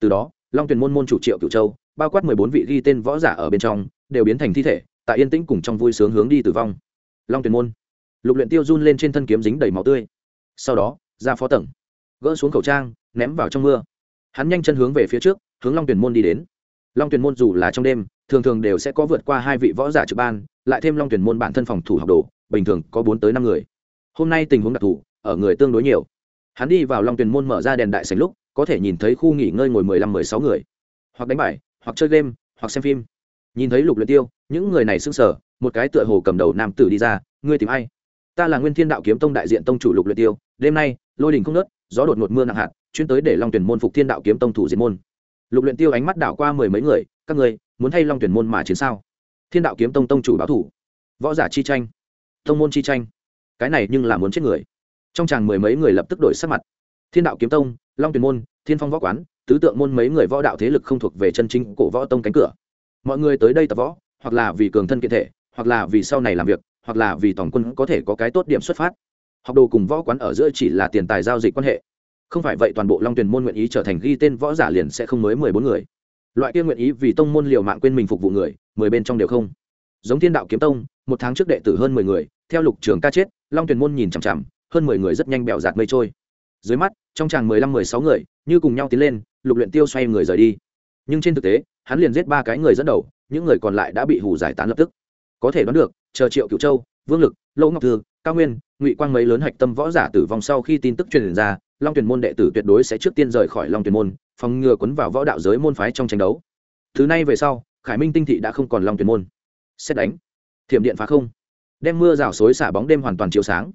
Từ đó, long tuyển môn môn chủ triệu cửu châu, bao quát mười bốn vị ghi tên võ giả ở bên trong, đều biến thành thi thể, tại yên tĩnh cùng trong vui sướng hướng đi tử vong. Long tuyển môn. Lục luyện tiêu run lên trên thân kiếm dính đầy máu tươi. Sau đó, ra phó tầng. Gỡ xuống khẩu trang, ném vào trong mưa. Hắn nhanh chân hướng về phía trước, hướng long tuyển môn đi đến long tuyển môn dù là trong đêm thường thường đều sẽ có vượt qua hai vị võ giả trực ban lại thêm long tuyển môn bản thân phòng thủ học đồ bình thường có bốn tới năm người. Hôm nay tình huống đặc thù ở người tương đối nhiều. Hắn đi vào long tuyển môn mở ra đèn đại sành lúc có thể nhìn thấy khu nghỉ ngơi ngồi mười lăm mười sáu người. Hoặc đánh bài hoặc chơi game hoặc xem phim. Nhìn thấy lục luyện tiêu những người này sưng sở, một cái tựa hồ cầm đầu nam tử đi ra ngươi tìm ai? Ta là nguyên thiên đạo kiếm tông đại diện tông chủ lục luyện tiêu đêm nay lôi đình không nớt gió đột ngột mưa nặng hạt chuyên tới để long tuyển môn phục thiên đạo kiếm tông thủ diệt môn lục luyện tiêu ánh mắt đảo qua mười mấy người, các người muốn thay long tuyển môn mà chiến sao? Thiên đạo kiếm tông tông chủ báo thủ. Võ giả chi tranh. Tông môn chi tranh. Cái này nhưng là muốn chết người. Trong chàng mười mấy người lập tức đổi sắc mặt. Thiên đạo kiếm tông, long tuyển môn, thiên phong võ quán, tứ tượng môn mấy người võ đạo thế lực không thuộc về chân chính cổ võ tông cánh cửa. Mọi người tới đây tập võ, hoặc là vì cường thân kiện thể, hoặc là vì sau này làm việc, hoặc là vì tổng quân có thể có cái tốt điểm xuất phát. Học đồ cùng võ quán ở giữa chỉ là tiền tài giao dịch quan hệ không phải vậy toàn bộ long tuyển môn nguyện ý trở thành ghi tên võ giả liền sẽ không mới mười bốn người. Loại kia nguyện ý vì tông môn liều mạng quên mình phục vụ người, mười bên trong đều không. Giống thiên đạo kiếm tông, một tháng trước đệ tử hơn mười người, theo lục trường ca chết, long tuyển môn nhìn chằm chằm, hơn mười người rất nhanh bẹo giạt mây trôi. Dưới mắt, trong chàng mười lăm, mười sáu người, như cùng nhau tiến lên, lục luyện tiêu xoay người rời đi. Nhưng trên thực tế, hắn liền giết ba cái người dẫn đầu, những người còn lại đã bị hù giải tán lập tức. Có thể đoán được, chờ triệu cựu châu, vương lực, lỗ ngọc thư, cao nguyên, ngụy quang mấy lớn hạch tâm võ giả tử vong sau khi tin tức truyền ra long tuyển môn đệ tử tuyệt đối sẽ trước tiên rời khỏi long tuyển môn, phòng ngừa quấn vào võ đạo giới môn phái trong tranh đấu. Thứ này về sau, khải minh tinh thị đã không còn long tuyển môn. Xét đánh. Thiểm điện phá không. Đem mưa rào xối xả bóng đêm hoàn toàn chiếu sáng.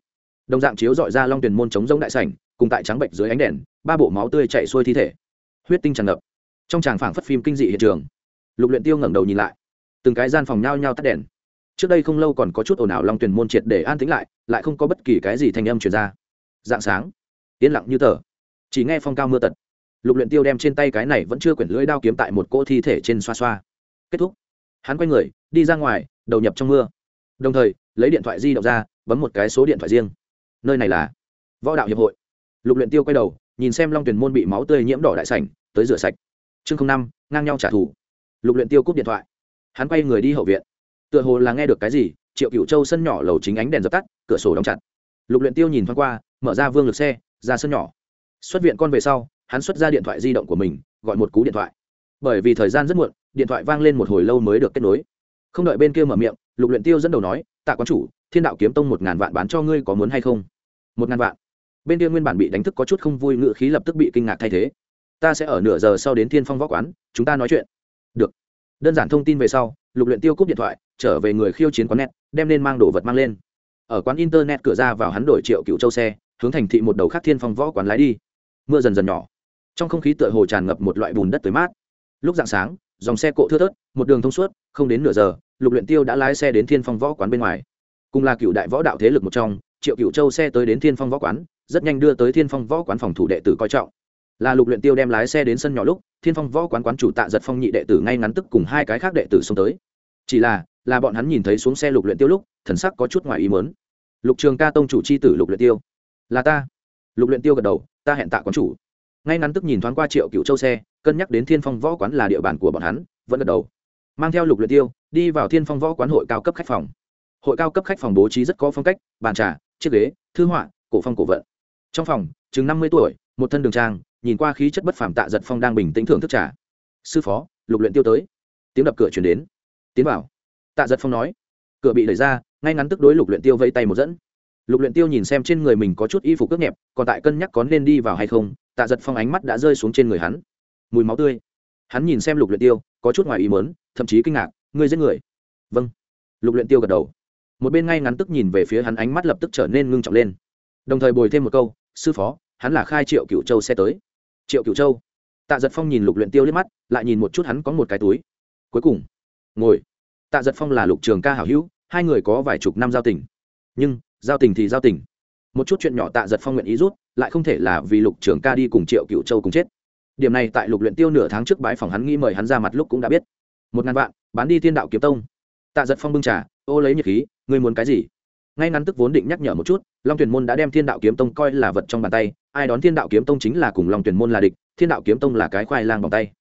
Đồng dạng chiếu dọi ra long tuyển môn chống giống đại sảnh, cùng tại trắng bệnh dưới ánh đèn, ba bộ máu tươi chạy xuôi thi thể. Huyết tinh tràn ngập. Trong tràng phảng phất phim kinh dị hiện trường. Lục luyện tiêu ngẩng đầu nhìn lại. Từng cái gian phòng nhao nhao tắt đèn. Trước đây không lâu còn có chút ồn ào long tuyển môn triệt để an tĩnh lại lại không có bất kỳ cái gì thanh âm truyền ra. Dạng sáng yên lặng như tờ. Chỉ nghe phong cao mưa tật. Lục luyện tiêu đem trên tay cái này vẫn chưa quyển lưỡi đao kiếm tại một cỗ thi thể trên xoa xoa. Kết thúc. Hắn quay người, đi ra ngoài, đầu nhập trong mưa. Đồng thời, lấy điện thoại di động ra, bấm một cái số điện thoại riêng. Nơi này là võ đạo hiệp hội. Lục luyện tiêu quay đầu, nhìn xem long tuyển môn bị máu tươi nhiễm đỏ đại sảnh, tới rửa sạch. Chương năm, ngang nhau trả thù. Lục luyện tiêu cúp điện thoại. Hắn quay người đi hậu viện. Tựa hồ là nghe được cái gì, triệu cửu châu sân nhỏ lầu chính ánh đèn dập tắt, cửa sổ đóng chặt. Lục luyện tiêu nhìn thoáng qua, mở ra vương lực xe ra sân nhỏ. Xuất viện con về sau, hắn xuất ra điện thoại di động của mình, gọi một cú điện thoại. Bởi vì thời gian rất muộn, điện thoại vang lên một hồi lâu mới được kết nối. Không đợi bên kia mở miệng, lục luyện tiêu dẫn đầu nói, tạ quán chủ, thiên đạo kiếm tông một ngàn vạn bán cho ngươi có muốn hay không? Một ngàn vạn? Bên kia nguyên bản bị đánh thức có chút không vui ngựa khí lập tức bị kinh ngạc thay thế. Ta sẽ ở nửa giờ sau đến thiên phong võ quán, chúng ta nói chuyện. Được. Đơn giản thông tin về sau, lục luyện tiêu cúp điện thoại, trở về người khiêu chiến quán net, đem nên mang đồ vật mang lên. Ở quán internet cửa ra vào hắn đổi triệu cựu châu xe hướng thành thị một đầu khác thiên phong võ quán lái đi. Mưa dần dần nhỏ. Trong không khí tựa hồ tràn ngập một loại bùn đất tới mát. Lúc dạng sáng, dòng xe cộ thưa thớt, một đường thông suốt, không đến nửa giờ, lục luyện tiêu đã lái xe đến thiên phong võ quán bên ngoài. Cùng là cựu đại võ đạo thế lực một trong, triệu cựu châu xe tới đến thiên phong võ quán, rất nhanh đưa tới thiên phong võ quán phòng thủ đệ tử coi trọng. Là lục luyện tiêu đem lái xe đến sân nhỏ lúc, thiên phong võ quán quán chủ tạ giật phong nhị đệ tử ngay ngắn tức cùng hai cái khác đệ tử xông tới. Chỉ là là bọn hắn nhìn thấy xuống xe lục luyện tiêu lúc, thần sắc có chút ngoài ý muốn. Lục trường ca tông chủ chi tử lục luyện tiêu là ta. Lục luyện tiêu gật đầu, ta hẹn tạ quán chủ. Ngay ngắn tức nhìn thoáng qua triệu cựu châu xe, cân nhắc đến thiên phong võ quán là địa bàn của bọn hắn, vẫn gật đầu. Mang theo lục luyện tiêu, đi vào thiên phong võ quán hội cao cấp khách phòng. Hội cao cấp khách phòng bố trí rất có phong cách, bàn trà, chiếc ghế, thư họa, cổ phong cổ vận. Trong phòng, chừng năm mươi tuổi, một thân đường trang, nhìn qua khí chất bất phàm tạ giật phong đang bình tĩnh thưởng thức trà. Sư phó, lục luyện tiêu tới. Tiếng đập cửa truyền đến. Tiến vào. Tạ giật phong nói. Cửa bị đẩy ra, ngay ngắn tức đối lục luyện tiêu vẫy tay một dẫn lục luyện tiêu nhìn xem trên người mình có chút y phục cướp nhẹp, còn tại cân nhắc có nên đi vào hay không, tạ giật phong ánh mắt đã rơi xuống trên người hắn. Mùi máu tươi. Hắn nhìn xem lục luyện tiêu, có chút ngoài ý muốn, thậm chí kinh ngạc, ngươi giết người? Vâng. Lục luyện tiêu gật đầu. Một bên ngay ngắn tức nhìn về phía hắn, ánh mắt lập tức trở nên ngưng trọng lên. Đồng thời bồi thêm một câu, sư phó, hắn là khai triệu cựu châu xe tới. Triệu cựu châu? Tạ giật phong nhìn lục luyện tiêu liếc mắt, lại nhìn một chút hắn có một cái túi. Cuối cùng, ngồi. Tạ giật phong là lục trường ca hảo hữu, hai người có vài chục năm giao tình. Nhưng giao tình thì giao tình. Một chút chuyện nhỏ tạ giật phong nguyện ý rút, lại không thể là vì lục trưởng ca đi cùng triệu cựu châu cùng chết. Điểm này tại lục luyện tiêu nửa tháng trước bái phòng hắn nghĩ mời hắn ra mặt lúc cũng đã biết. Một ngàn vạn, bán đi thiên đạo kiếm tông. Tạ giật phong bưng trà, ô lấy nhiệt khí, ngươi muốn cái gì? Ngay ngắn tức vốn định nhắc nhở một chút, long tuyển môn đã đem thiên đạo kiếm tông coi là vật trong bàn tay, ai đón thiên đạo kiếm tông chính là cùng long tuyển môn là địch, thiên đạo kiếm tông là cái khoai lang bằng tay.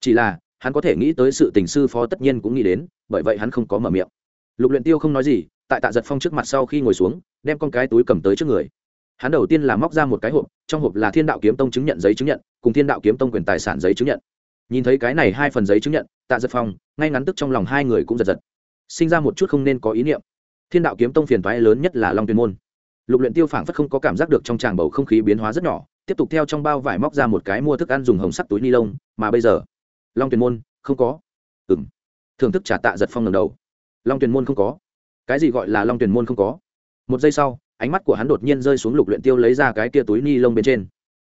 Chỉ là, hắn có thể nghĩ tới sự tình sư phó tất nhiên cũng nghĩ đến, bởi vậy hắn không có mở miệng. Lục luyện tiêu không nói gì tại tạ giật phong trước mặt sau khi ngồi xuống, đem con cái túi cầm tới trước người. Hắn đầu tiên là móc ra một cái hộp, trong hộp là thiên đạo kiếm tông chứng nhận giấy chứng nhận, cùng thiên đạo kiếm tông quyền tài sản giấy chứng nhận. Nhìn thấy cái này hai phần giấy chứng nhận, tạ giật phong, ngay ngắn tức trong lòng hai người cũng giật giật. Sinh ra một chút không nên có ý niệm. Thiên đạo kiếm tông phiền toái lớn nhất là long tuyên môn. Lục luyện tiêu phảng phất không có cảm giác được trong tràng bầu không khí biến hóa rất nhỏ, tiếp tục theo trong bao vải móc ra một cái mua thức ăn dùng hồng sắt túi ni lông, mà bây giờ, long tuyên môn không có. Ừm. Thưởng thức trả tạ giật phong ngẩng đầu. Long tuyên môn không có cái gì gọi là long tuyển môn không có. Một giây sau, ánh mắt của hắn đột nhiên rơi xuống lục luyện tiêu lấy ra cái kia túi ni lông bên trên.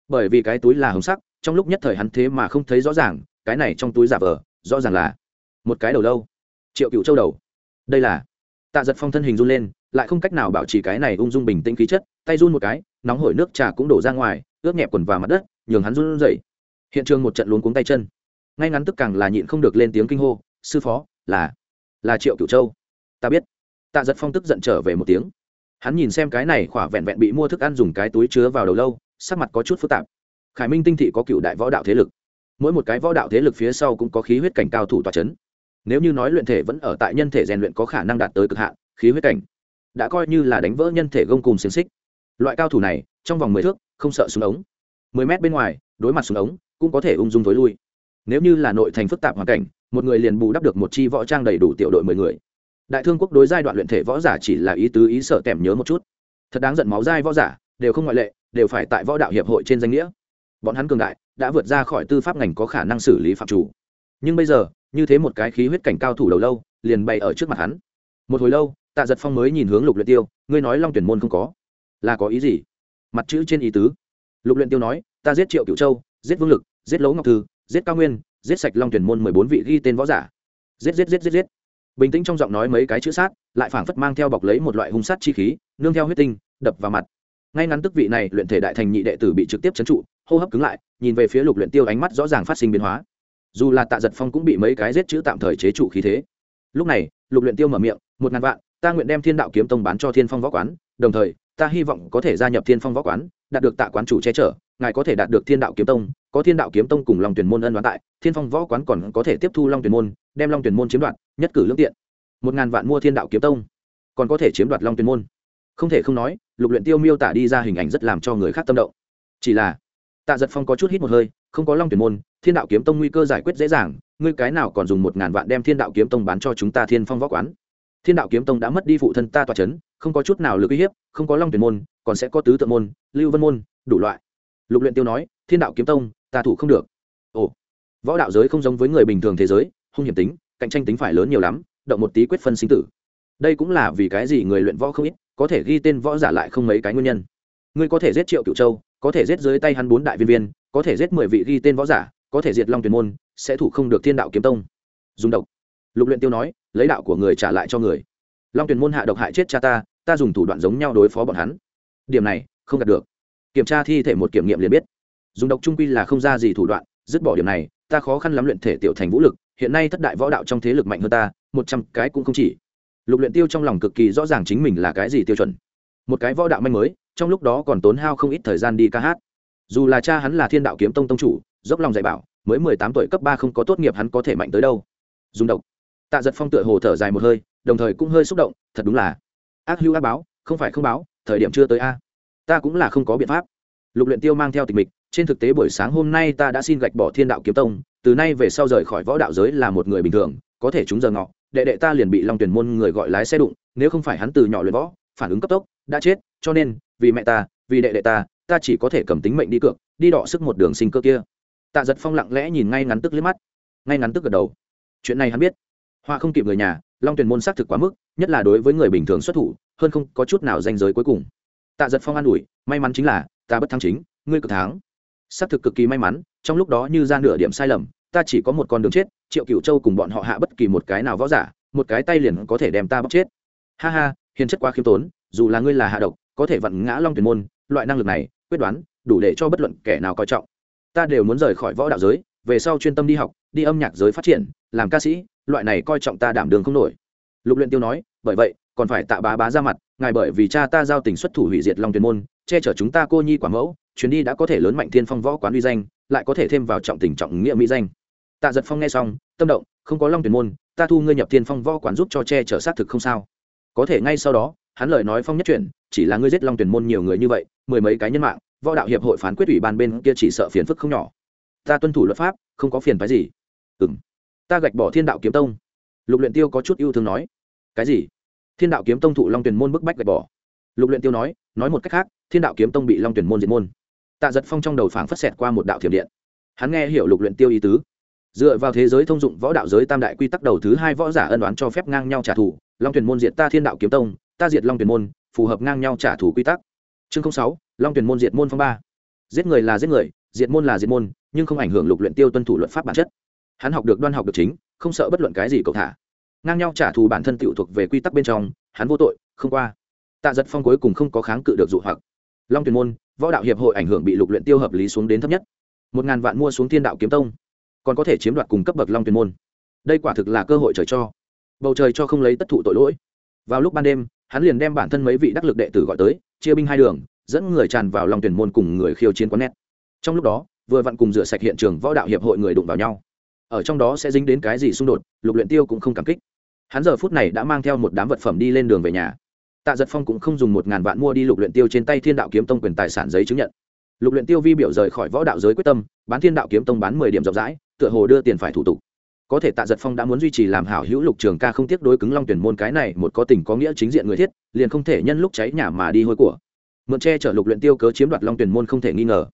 Bởi vì cái túi là hồng sắc, trong lúc nhất thời hắn thế mà không thấy rõ ràng, cái này trong túi giả vờ, rõ ràng là một cái đầu lâu. Triệu cựu châu đầu. Đây là tạ giật phong thân hình run lên, lại không cách nào bảo trì cái này ung dung bình tĩnh khí chất, tay run một cái, nóng hổi nước trà cũng đổ ra ngoài, ướt nhẹp quần vào mặt đất, nhường hắn run rẩy. Hiện trường một trận luống cuống tay chân. Ngay ngắn tức càng là nhịn không được lên tiếng kinh hô, sư phó, là là triệu cựu châu. Ta biết tạ giật phong tức giận trở về một tiếng. Hắn nhìn xem cái này khỏa vẹn vẹn bị mua thức ăn dùng cái túi chứa vào đầu lâu, sắc mặt có chút phức tạp. Khải minh tinh thị có cựu đại võ đạo thế lực. Mỗi một cái võ đạo thế lực phía sau cũng có khí huyết cảnh cao thủ tòa c h ấ n nếu như nói luyện thể vẫn ở tại nhân thể rèn luyện có khả năng đạt tới cực hạn, khí huyết cảnh đã coi như là đánh vỡ nhân thể gông cùng xiềng xích. Loại cao thủ này, trong vòng mười thước, không sợ súng ống. Mười mét bên ngoài, đối mặt súng ống, cũng có thể ung dung t lui. Nếu như là nội thành phức tạp hoàn cảnh, một người liền bù đắp được một chi võ trang đầy đủ tiểu đội mười người đại thương quốc đối giai đoạn luyện thể võ giả chỉ là ý tứ ý sợ kèm nhớ một chút. Thật đáng giận máu giai võ giả, đều không ngoại lệ, đều phải tại võ đạo hiệp hội trên danh nghĩa. Bọn hắn cường đại, đã vượt ra khỏi tư pháp ngành có khả năng xử lý phạm chủ. Nhưng bây giờ, như thế một cái khí huyết cảnh cao thủ đầu lâu, liền bày ở trước mặt hắn. Một hồi lâu, tạ giật phong mới nhìn hướng lục luyện tiêu, ngươi nói long tuyển môn không có. Là có ý gì? Mặt chữ trên ý tứ. Lục luyện tiêu nói, ta giết triệu cửu châu, giết vương lực, giết lỗ ngọc thư, giết cao nguyên, giết sạch long tuyển môn mười bốn vị ghi tên võ giả. Giết giết giết giết giết bình tĩnh trong giọng nói mấy cái chữ sát, lại phảng phất mang theo bọc lấy một loại hung sát chi khí, nương theo huyết tinh, đập vào mặt. Ngay ngắn tức vị này, luyện thể đại thành nhị đệ tử bị trực tiếp chấn trụ, hô hấp cứng lại, nhìn về phía lục luyện tiêu ánh mắt rõ ràng phát sinh biến hóa. Dù là tạ giật phong cũng bị mấy cái giết chữ tạm thời chế trụ khí thế. Lúc này, lục luyện tiêu mở miệng, một ngàn vạn, ta nguyện đem thiên đạo kiếm tông bán cho thiên phong võ quán, đồng thời, ta hy vọng có thể gia nhập thiên phong võ quán, đạt được tạ quán chủ che chở ngài có thể đạt được thiên đạo kiếm tông, có thiên đạo kiếm tông cùng long tuyển môn ân đoán tại, thiên phong võ quán còn có thể tiếp thu long tuyển môn, đem long tuyển môn chiếm đoạt, nhất cử lương tiện. Một ngàn vạn mua thiên đạo kiếm tông, còn có thể chiếm đoạt long tuyển môn. Không thể không nói, lục luyện tiêu miêu tả đi ra hình ảnh rất làm cho người khác tâm động. Chỉ là, tạ giật phong có chút hít một hơi, không có long tuyển môn, thiên đạo kiếm tông nguy cơ giải quyết dễ dàng, ngươi cái nào còn dùng một ngàn vạn đem thiên đạo kiếm tông bán cho chúng ta thiên phong võ quán? Thiên đạo kiếm tông đã mất đi phụ thân ta tòa c h ấ n không có chút nào lực uy hiếp, không có long tuyển môn, còn sẽ có tứ tượng môn, lưu vân môn, đủ loại lục luyện tiêu nói, thiên đạo kiếm tông, ta thủ không được. Ồ, võ đạo giới không giống với người bình thường thế giới, hung hiểm tính, cạnh tranh tính phải lớn nhiều lắm, động một tí quyết phân sinh tử. Đây cũng là vì cái gì người luyện võ không ít, có thể ghi tên võ giả lại không mấy cái nguyên nhân. Ngươi có thể giết triệu cựu châu, có thể giết dưới tay hắn bốn đại viên viên, có thể giết mười vị ghi tên võ giả, có thể diệt long tuyển môn, sẽ thủ không được thiên đạo kiếm tông. Dùng độc. Lục luyện tiêu nói, lấy đạo của người trả lại cho người. Long tuyển môn hạ độc hại chết cha ta ta dùng thủ đoạn giống nhau đối phó bọn hắn. Điểm này, không đạt được kiểm tra thi thể một kiểm nghiệm liền biết. Dùng độc trung quy là không ra gì thủ đoạn, dứt bỏ điểm này, ta khó khăn lắm luyện thể tiểu thành vũ lực, hiện nay thất đại võ đạo trong thế lực mạnh hơn ta, một trăm cái cũng không chỉ. Lục luyện tiêu trong lòng cực kỳ rõ ràng chính mình là cái gì tiêu chuẩn. Một cái võ đạo manh mới, trong lúc đó còn tốn hao không ít thời gian đi ca hát. Dù là cha hắn là thiên đạo kiếm tông tông chủ, dốc lòng dạy bảo, mới mười tám tuổi cấp ba không có tốt nghiệp hắn có thể mạnh tới đâu. Dùng độc. Tạ giật phong tựa hồ thở dài một hơi, đồng thời cũng hơi xúc động, thật đúng là. Ác hữu ác báo, không phải không báo, thời điểm chưa tới a ta cũng là không có biện pháp. Lục luyện tiêu mang theo tịch mịch, trên thực tế buổi sáng hôm nay ta đã xin gạch bỏ thiên đạo kiếm tông, từ nay về sau rời khỏi võ đạo giới là một người bình thường, có thể chúng giờ ngọ, đệ đệ ta liền bị long tuyển môn người gọi lái xe đụng, nếu không phải hắn từ nhỏ luyện võ, phản ứng cấp tốc, đã chết, cho nên, vì mẹ ta, vì đệ đệ ta ta chỉ có thể cầm tính mệnh đi cược, đi đọ sức một đường sinh cơ kia. Tạ giật phong lặng lẽ nhìn ngay ngắn tức liếc mắt, ngay ngắn tức gật đầu. Chuyện này hắn biết. Hoa không kịp người nhà, long tuyển môn xác thực quá mức, nhất là đối với người bình thường xuất thủ, hơn không có chút nào danh giới cuối cùng tạ giật phong an ủi, may mắn chính là, ta bất thắng chính, ngươi cực thắng. Xác thực cực kỳ may mắn, trong lúc đó như ra nửa điểm sai lầm, ta chỉ có một con đường chết, triệu cựu châu cùng bọn họ hạ bất kỳ một cái nào võ giả, một cái tay liền có thể đem ta bóc chết. Ha ha, hiền chất quá khiêm tốn, dù là ngươi là hạ độc, có thể vặn ngã long tuyển môn, loại năng lực này, quyết đoán, đủ để cho bất luận kẻ nào coi trọng. Ta đều muốn rời khỏi võ đạo giới, về sau chuyên tâm đi học, đi âm nhạc giới phát triển, làm ca sĩ, loại này coi trọng ta đảm đường không nổi. Lục luyện tiêu nói, bởi vậy còn phải tạ bá bá ra mặt, ngài bởi vì cha ta giao tình xuất thủ hủy diệt long tuyên môn, che chở chúng ta cô nhi quả mẫu, chuyến đi đã có thể lớn mạnh thiên phong võ quán uy danh, lại có thể thêm vào trọng tình trọng nghĩa mỹ danh. Tạ giật phong nghe xong, tâm động, không có long tuyển môn, ta thu ngươi nhập thiên phong võ quán giúp cho che chở sát thực không sao. Có thể ngay sau đó, hắn lời nói phong nhất chuyển, chỉ là ngươi giết long tuyển môn nhiều người như vậy, mười mấy cái nhân mạng, võ đạo hiệp hội phán quyết ủy ban bên kia chỉ sợ phiền phức không nhỏ. Ta tuân thủ luật pháp, không có phiền phái gì. Ừ m ta gạch bỏ thiên đạo kiếm tông. Lục luyện tiêu có chút yêu thương nói. Cái gì? Thiên đạo kiếm tông thụ long tuyển môn bức bách gạch bỏ. Lục luyện tiêu nói nói một cách khác, thiên đạo kiếm tông bị long tuyển môn diệt môn. Tạ giật phong trong đầu phảng phất xẹt qua một đạo thiểm điện. Hắn nghe hiểu lục luyện tiêu ý tứ. Dựa vào thế giới thông dụng võ đạo giới tam đại quy tắc đầu thứ hai võ giả ân đoán cho phép ngang nhau trả thù, long tuyển môn diệt ta thiên đạo kiếm tông, ta diệt long tuyển môn, phù hợp ngang nhau trả thù quy tắc. Chương sáu, long tuyển môn diệt môn phong ba. Giết người là giết người, diệt môn là diệt môn, nhưng không ảnh hưởng lục luyện tiêu tuân thủ luật pháp bản chất. Hắn học được đoan học được chính, không sợ bất luận cái gì cậu thả ngang nhau trả thù bản thân tiểu thuộc về quy tắc bên trong, hắn vô tội, không qua. Tạ giật phong cuối cùng không có kháng cự được dụ hoặc. Long tuyển môn, võ đạo hiệp hội ảnh hưởng bị lục luyện tiêu hợp lý xuống đến thấp nhất. Một ngàn vạn mua xuống thiên đạo kiếm tông, còn có thể chiếm đoạt cùng cấp bậc long tuyển môn. Đây quả thực là cơ hội trời cho. Bầu trời cho không lấy tất thụ tội lỗi. Vào lúc ban đêm, hắn liền đem bản thân mấy vị đắc lực đệ tử gọi tới, chia binh hai đường, dẫn người tràn vào lòng tuyển môn cùng người khiêu chiến quán nét. Trong lúc đó, vừa vặn cùng rửa sạch hiện trường võ đạo hiệp hội người đụng vào nhau. Ở trong đó sẽ dính đến cái gì xung đột, lục luyện tiêu cũng không cảm kích hắn giờ phút này đã mang theo một đám vật phẩm đi lên đường về nhà. Tạ giật phong cũng không dùng một ngàn vạn mua đi lục luyện tiêu trên tay thiên đạo kiếm tông quyền tài sản giấy chứng nhận. Lục luyện tiêu vi biểu rời khỏi võ đạo giới quyết tâm, bán thiên đạo kiếm tông bán mười điểm rộng rãi, tựa hồ đưa tiền phải thủ tục. Có thể tạ giật phong đã muốn duy trì làm hảo hữu lục trường ca không tiếc đối cứng long tuyển môn cái này một có tình có nghĩa chính diện người thiết, liền không thể nhân lúc cháy nhà mà đi hôi của. Mượn che chở lục luyện tiêu cớ chiếm đoạt long tuyển môn không thể nghi ngờ.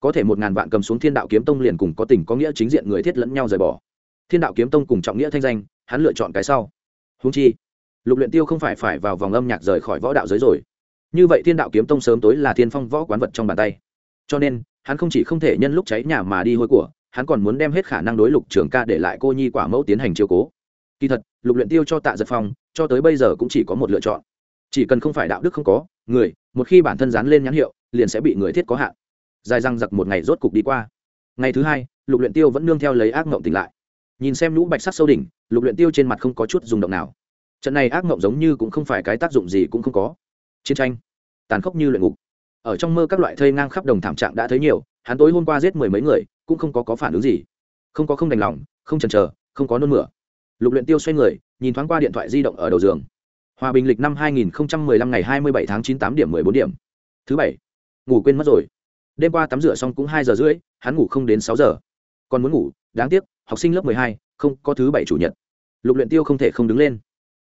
Có thể một ngàn vạn cầm xuống thiên đạo kiếm tông liền cùng có tình có nghĩa chính diện người thiết lẫn nhau rời bỏ. Thiên đạo kiếm tông cùng trọng nghĩa thanh danh, hắn lựa chọn cái sau húng chi, lục luyện tiêu không phải phải vào vòng âm nhạc rời khỏi võ đạo giới rồi. Như vậy thiên đạo kiếm tông sớm tối là thiên phong võ quán vật trong bàn tay. Cho nên, hắn không chỉ không thể nhân lúc cháy nhà mà đi hôi của, hắn còn muốn đem hết khả năng đối lục trường ca để lại cô nhi quả mẫu tiến hành chiêu cố. Kỳ thật, lục luyện tiêu cho tạ giật phong, cho tới bây giờ cũng chỉ có một lựa chọn. Chỉ cần không phải đạo đức không có, người, một khi bản thân dán lên nhãn hiệu, liền sẽ bị người thiết có hạn. Dài răng giặc một ngày rốt cục đi qua. Ngày thứ hai, lục luyện tiêu vẫn nương theo lấy ác mộng tỉnh lại nhìn xem lũ bạch sắc sâu đỉnh, lục luyện tiêu trên mặt không có chút rung động nào. Trận này ác mộng giống như cũng không phải cái tác dụng gì cũng không có. Chiến tranh, tàn khốc như luyện ngục. Ở trong mơ các loại thây ngang khắp đồng thảm trạng đã thấy nhiều, hắn tối hôm qua giết mười mấy người, cũng không có có phản ứng gì. Không có không đành lòng, không chần chờ, không có nôn mửa. Lục luyện tiêu xoay người, nhìn thoáng qua điện thoại di động ở đầu giường. Hòa bình lịch năm 2015 ngày 27 tháng 9 8 điểm 14 điểm. Thứ bảy, ngủ quên mất rồi. Đêm qua tắm rửa xong cũng hai giờ rưỡi, hắn ngủ không đến sáu giờ. Còn muốn ngủ, đáng tiếc học sinh lớp mười hai, không có thứ bảy chủ nhật. Lục luyện tiêu không thể không đứng lên.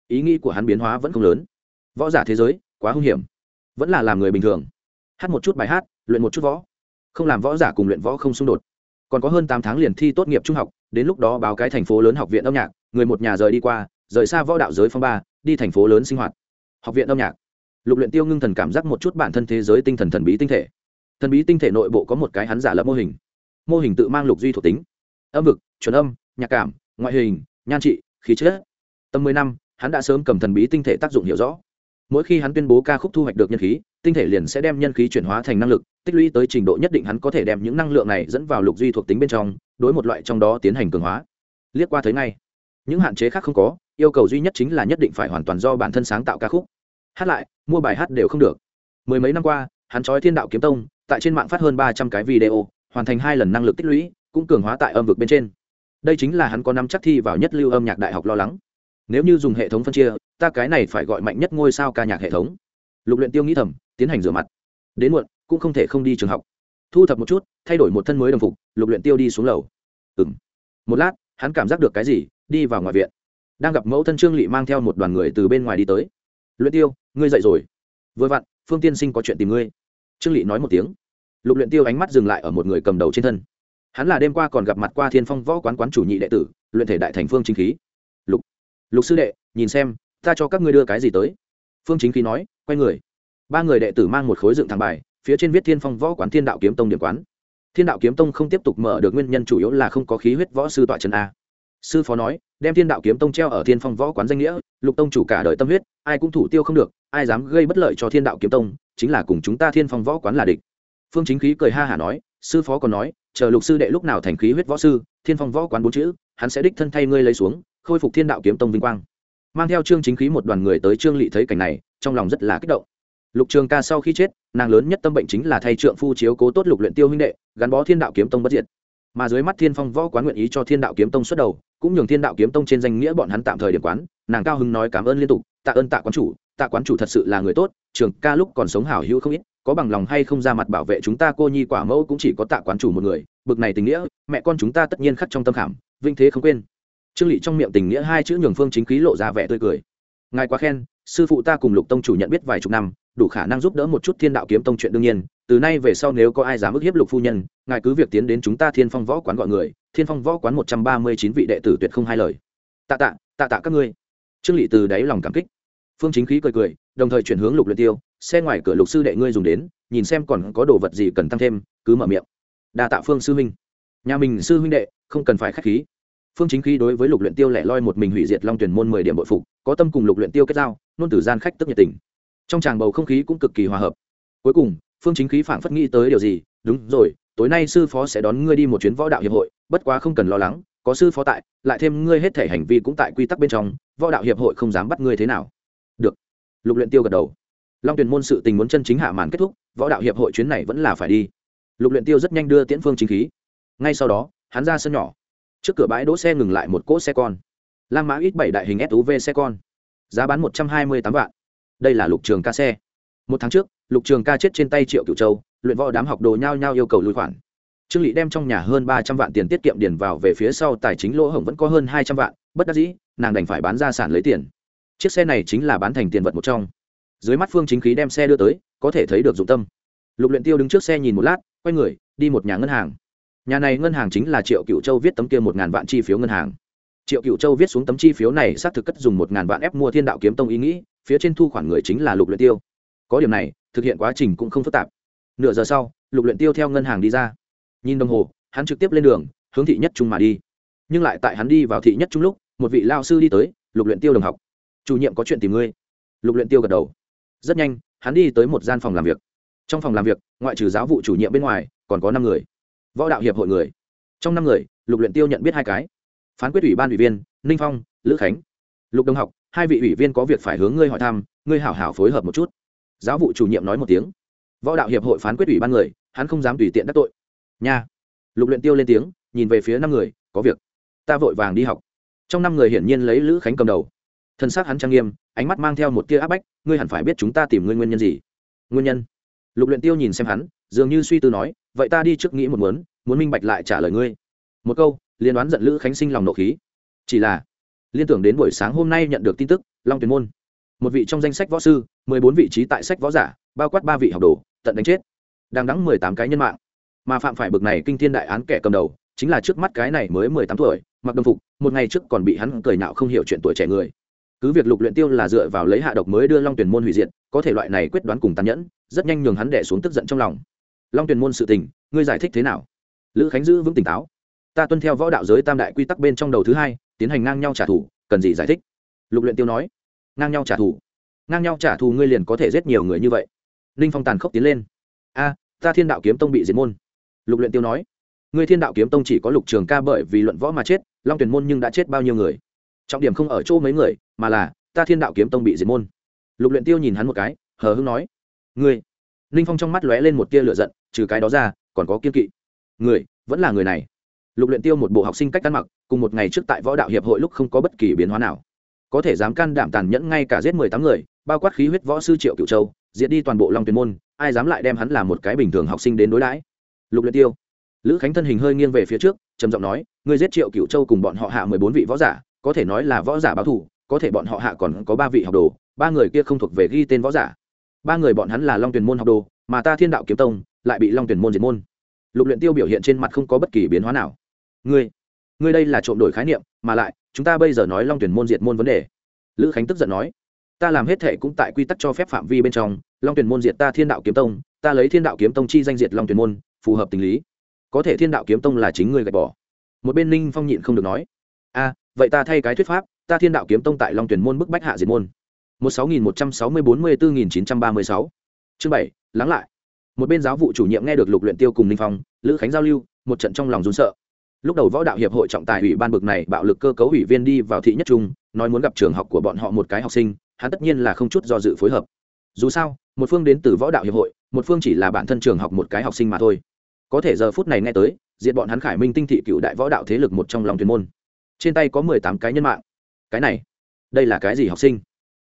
Ý nghĩ của hắn biến hóa vẫn không lớn. Võ giả thế giới, quá hung hiểm. Vẫn là làm người bình thường. Hát một chút bài hát, luyện một chút võ. Không làm võ giả cùng luyện võ không xung đột. Còn có hơn tám tháng liền thi tốt nghiệp trung học, đến lúc đó báo cái thành phố lớn học viện âm nhạc, người một nhà rời đi qua, rời xa võ đạo giới phong ba, đi thành phố lớn sinh hoạt. Học viện âm nhạc. Lục luyện tiêu ngưng thần cảm giác một chút bản thân thế giới tinh thần thần bí tinh thể. Thần bí tinh thể nội bộ có một cái hắn giả lập mô hình. Mô hình tự mang lục duy thuộc tính âm vực, chuẩn âm, nhạc cảm, ngoại hình, nhan trị, khí chất. Tầm mười năm, hắn đã sớm cầm thần bí tinh thể tác dụng hiểu rõ. Mỗi khi hắn tuyên bố ca khúc thu hoạch được nhân khí, tinh thể liền sẽ đem nhân khí chuyển hóa thành năng lực, tích lũy tới trình độ nhất định hắn có thể đem những năng lượng này dẫn vào lục duy thuộc tính bên trong, đối một loại trong đó tiến hành cường hóa. Liếc qua thấy ngay, những hạn chế khác không có, yêu cầu duy nhất chính là nhất định phải hoàn toàn do bản thân sáng tạo ca khúc. Hát lại, mua bài hát đều không được. Mười mấy năm qua, hắn trói thiên đạo kiếm tông, tại trên mạng phát hơn ba trăm cái video, hoàn thành hai lần năng lực tích lũy cũng cường hóa tại âm vực bên trên. Đây chính là hắn có năm chắc thi vào nhất lưu âm nhạc đại học lo lắng. Nếu như dùng hệ thống phân chia, ta cái này phải gọi mạnh nhất ngôi sao ca nhạc hệ thống. Lục luyện tiêu nghĩ thầm, tiến hành rửa mặt. Đến muộn, cũng không thể không đi trường học. Thu thập một chút, thay đổi một thân mới đồng phục, lục luyện tiêu đi xuống lầu. Ừm. Một lát, hắn cảm giác được cái gì, đi vào ngoài viện. Đang gặp mẫu thân trương lị mang theo một đoàn người từ bên ngoài đi tới. Luyện tiêu, ngươi dậy rồi. Vừa vặn, phương tiên sinh có chuyện tìm ngươi. Trương lị nói một tiếng. Lục luyện tiêu ánh mắt dừng lại ở một người cầm đầu trên thân hắn là đêm qua còn gặp mặt qua thiên phong võ quán quán chủ nhị đệ tử, luyện thể đại thành phương chính khí. Lục lục sư đệ, nhìn xem, ta cho các ngươi đưa cái gì tới? Phương chính khí nói, quay người. Ba người đệ tử mang một khối dựng thẳng bài, phía trên viết thiên phong võ quán thiên đạo kiếm tông điểm quán. Thiên đạo kiếm tông không tiếp tục mở được nguyên nhân chủ yếu là không có khí huyết võ sư tọa trần a. Sư phó nói, đem thiên đạo kiếm tông treo ở thiên phong võ quán danh nghĩa, lục tông chủ cả đời tâm huyết, ai cũng thủ tiêu không được, ai dám gây bất lợi cho thiên đạo kiếm tông, chính là cùng chúng ta thiên phong võ quán là địch. Phương chính khí cười ha hả nói, sư phó còn nói chờ lục sư đệ lúc nào thành khí huyết võ sư, thiên phong võ quán bốn chữ, hắn sẽ đích thân thay ngươi lấy xuống, khôi phục thiên đạo kiếm tông vinh quang. Mang theo trương chính khí một đoàn người tới trương lị thấy cảnh này, trong lòng rất là kích động. Lục trường ca sau khi chết, nàng lớn nhất tâm bệnh chính là thay trượng phu chiếu cố tốt lục luyện tiêu huynh đệ, gắn bó thiên đạo kiếm tông bất diệt. Mà dưới mắt thiên phong võ quán nguyện ý cho thiên đạo kiếm tông xuất đầu, cũng nhường thiên đạo kiếm tông trên danh nghĩa bọn hắn tạm thời điểm quán, nàng cao hưng nói cảm ơn liên tục, tạ ơn tạ quán chủ, tạ quán chủ thật sự là người tốt, trường ca lúc còn sống hảo hữu không ít có bằng lòng hay không ra mặt bảo vệ chúng ta cô nhi quả mẫu cũng chỉ có tạ quán chủ một người, bực này tình nghĩa, mẹ con chúng ta tất nhiên khắc trong tâm khảm, vinh thế không quên. Trương lị trong miệng tình nghĩa hai chữ nhường phương chính khí lộ ra vẻ tươi cười. Ngài quá khen, sư phụ ta cùng lục tông chủ nhận biết vài chục năm, đủ khả năng giúp đỡ một chút thiên đạo kiếm tông chuyện đương nhiên, từ nay về sau nếu có ai dám ức hiếp lục phu nhân, ngài cứ việc tiến đến chúng ta thiên phong võ quán gọi người, thiên phong võ quán một trăm ba mươi chín vị đệ tử tuyệt không hai lời. Tạ tạ tạ tạ các ngươi. Trương lị từ đáy lòng cảm kích phương chính khí cười cười, đồng thời chuyển hướng lục luyện tiêu, xe ngoài cửa lục sư đệ ngươi dùng đến, nhìn xem còn có đồ vật gì cần tăng thêm, cứ mở miệng. Đa tạ phương sư huynh. Nhà mình sư huynh đệ, không cần phải khách khí. Phương chính khí đối với lục luyện tiêu lẻ loi một mình hủy diệt long tuyển môn mười điểm bội phục, có tâm cùng lục luyện tiêu kết giao nôn tử gian khách tức nhiệt tình. Trong tràng bầu không khí cũng cực kỳ hòa hợp. Cuối cùng, phương chính khí phảng phất nghĩ tới điều gì, đúng rồi, tối nay sư phó sẽ đón ngươi đi một chuyến võ đạo hiệp hội, bất quá không cần lo lắng, có sư phó tại, lại thêm ngươi hết thể hành vi cũng tại quy tắc bên trong, võ đạo hiệp hội không dám bắt ngươi thế nào được. Lục luyện tiêu gật đầu. Long tuyển môn sự tình muốn chân chính hạ màn kết thúc, võ đạo hiệp hội chuyến này vẫn là phải đi. Lục luyện tiêu rất nhanh đưa tiễn phương chính khí. Ngay sau đó, hắn ra sân nhỏ. Trước cửa bãi đỗ xe ngừng lại một cỗ xe con. Lam mã ít bảy đại hình suv xe con. Giá bán một trăm hai mươi tám vạn. Đây là lục trường ca xe. Một tháng trước, lục trường ca chết trên tay triệu cửu châu, luyện võ đám học đồ nhao nhao yêu cầu lùi khoản. Trương lị đem trong nhà hơn ba trăm vạn tiền tiết kiệm điền vào về phía sau tài chính lỗ hổng vẫn có hơn hai trăm vạn, bất đắc dĩ, nàng đành phải bán ra sản lấy tiền chiếc xe này chính là bán thành tiền vật một trong. Dưới mắt phương chính khí đem xe đưa tới, có thể thấy được dụng tâm. Lục luyện tiêu đứng trước xe nhìn một lát, quay người, đi một nhà ngân hàng. Nhà này ngân hàng chính là triệu cựu châu viết tấm kia một ngàn vạn chi phiếu ngân hàng. Triệu cựu châu viết xuống tấm chi phiếu này xác thực cất dùng một ngàn vạn ép mua thiên đạo kiếm tông ý nghĩ, phía trên thu khoản người chính là lục luyện tiêu. Có điểm này, thực hiện quá trình cũng không phức tạp. Nửa giờ sau, lục luyện tiêu theo ngân hàng đi ra. Nhìn đồng hồ, hắn trực tiếp lên đường, hướng thị nhất trung mà đi. Nhưng lại tại hắn đi vào thị nhất trung lúc, một vị lao sư đi tới, lục luyện tiêu đồng học chủ nhiệm có chuyện tìm ngươi. Lục luyện tiêu gật đầu. Rất nhanh, hắn đi tới một gian phòng làm việc. Trong phòng làm việc, ngoại trừ giáo vụ chủ nhiệm bên ngoài, còn có năm người. Võ đạo hiệp hội người. Trong năm người, lục luyện tiêu nhận biết hai cái. Phán quyết ủy ban ủy viên, ninh phong, lữ khánh. Lục đồng học, hai vị ủy viên có việc phải hướng ngươi hỏi thăm, ngươi hảo hảo phối hợp một chút. Giáo vụ chủ nhiệm nói một tiếng. Võ đạo hiệp hội phán quyết ủy ban người, hắn không dám tùy tiện đắc tội. Nha. Lục luyện tiêu lên tiếng, nhìn về phía năm người, có việc. Ta vội vàng đi học. Trong năm người hiển nhiên lấy lữ khánh cầm đầu thân xác hắn trang nghiêm, ánh mắt mang theo một tia áp bách, ngươi hẳn phải biết chúng ta tìm ngươi nguyên nhân gì. Nguyên nhân? Lục luyện tiêu nhìn xem hắn, dường như suy tư nói, vậy ta đi trước nghĩ một muốn muốn minh bạch lại trả lời ngươi. Một câu liên đoán giận lữ khánh sinh lòng nộ khí. Chỉ là, liên tưởng đến buổi sáng hôm nay nhận được tin tức, long tuyển môn, một vị trong danh sách võ sư, mười bốn vị trí tại sách võ giả, bao quát ba vị học đồ, tận đánh chết. Đang đắng mười tám cái nhân mạng. Mà phạm phải bực này kinh thiên đại án kẻ cầm đầu, chính là trước mắt cái này mới mười tám tuổi, mặc đồng phục, một ngày trước còn bị hắn cười nạo không hiểu chuyện tuổi trẻ người cứ việc lục luyện tiêu là dựa vào lấy hạ độc mới đưa long tuyển môn hủy diệt, có thể loại này quyết đoán cùng tàn nhẫn, rất nhanh nhường hắn đè xuống tức giận trong lòng. Long tuyển môn sự tình, ngươi giải thích thế nào? Lữ khánh giữ vững tỉnh táo. Ta tuân theo võ đạo giới tam đại quy tắc bên trong đầu thứ hai, tiến hành ngang nhau trả thù, cần gì giải thích? Lục luyện tiêu nói. Ngang nhau trả thù. Ngang nhau trả thù ngươi liền có thể giết nhiều người như vậy. Ninh phong tàn khốc tiến lên. A, ta thiên đạo kiếm tông bị diệt môn. Lục luyện tiêu nói. Ngươi thiên đạo kiếm tông chỉ có lục trường ca bởi vì luận võ mà chết, long tuyển môn nhưng đã chết bao nhiêu người? Trọng điểm không ở chỗ mấy người, mà là, ta thiên đạo kiếm tông bị diệt môn. Lục luyện tiêu nhìn hắn một cái, hờ hững nói, ngươi. Ninh phong trong mắt lóe lên một tia lửa giận, trừ cái đó ra, còn có kiên kỵ. Người vẫn là người này. Lục luyện tiêu một bộ học sinh cách ăn mặc, cùng một ngày trước tại võ đạo hiệp hội lúc không có bất kỳ biến hóa nào. Có thể dám can đảm tàn nhẫn ngay cả giết mười tám người, bao quát khí huyết võ sư triệu cựu châu, diệt đi toàn bộ long tuyển môn, ai dám lại đem hắn làm một cái bình thường học sinh đến đối đãi? Lục luyện tiêu. Lữ khánh thân hình hơi nghiêng về phía trước, trầm giọng nói, ngươi giết triệu cựu châu cùng bọn họ hạ mười bốn vị võ giả có thể nói là võ giả báo thù, có thể bọn họ hạ còn có ba vị học đồ, ba người kia không thuộc về ghi tên võ giả. Ba người bọn hắn là long tuyển môn học đồ, mà ta thiên đạo kiếm tông lại bị long tuyển môn diệt môn. Lục luyện tiêu biểu hiện trên mặt không có bất kỳ biến hóa nào. Ngươi ngươi đây là trộm đổi khái niệm, mà lại, chúng ta bây giờ nói long tuyển môn diệt môn vấn đề. Lữ khánh tức giận nói, ta làm hết thể cũng tại quy tắc cho phép phạm vi bên trong, long tuyển môn diệt ta thiên đạo kiếm tông, ta lấy thiên đạo kiếm tông chi danh diệt long tuyển môn, phù hợp tình lý. Có thể thiên đạo kiếm tông là chính ngươi gạch bỏ. Một bên ninh phong nhịn không được nói, a vậy ta thay cái thuyết pháp, ta thiên đạo kiếm tông tại long tuyển môn bức bách hạ diệt môn. Một sáu nghìn một trăm sáu mươi bốn mươi bốn nghìn chín trăm ba mươi sáu. Chương bảy, lắng lại. Một bên giáo vụ chủ nhiệm nghe được lục luyện tiêu cùng ninh phong, lữ khánh giao lưu, một trận trong lòng run sợ. Lúc đầu võ đạo hiệp hội trọng tài ủy ban bực này bạo lực cơ cấu ủy viên đi vào thị nhất trung, nói muốn gặp trường học của bọn họ một cái học sinh, hắn tất nhiên là không chút do dự phối hợp. Dù sao, một phương đến từ võ đạo hiệp hội, một phương chỉ là bản thân trường học một cái học sinh mà thôi. Có thể giờ phút này nghe tới diện bọn hắn khải minh tinh thị cựu đại võ đạo thế lực một trong lòng tuyên môn trên tay có mười tám cái nhân mạng. Cái này, đây là cái gì học sinh?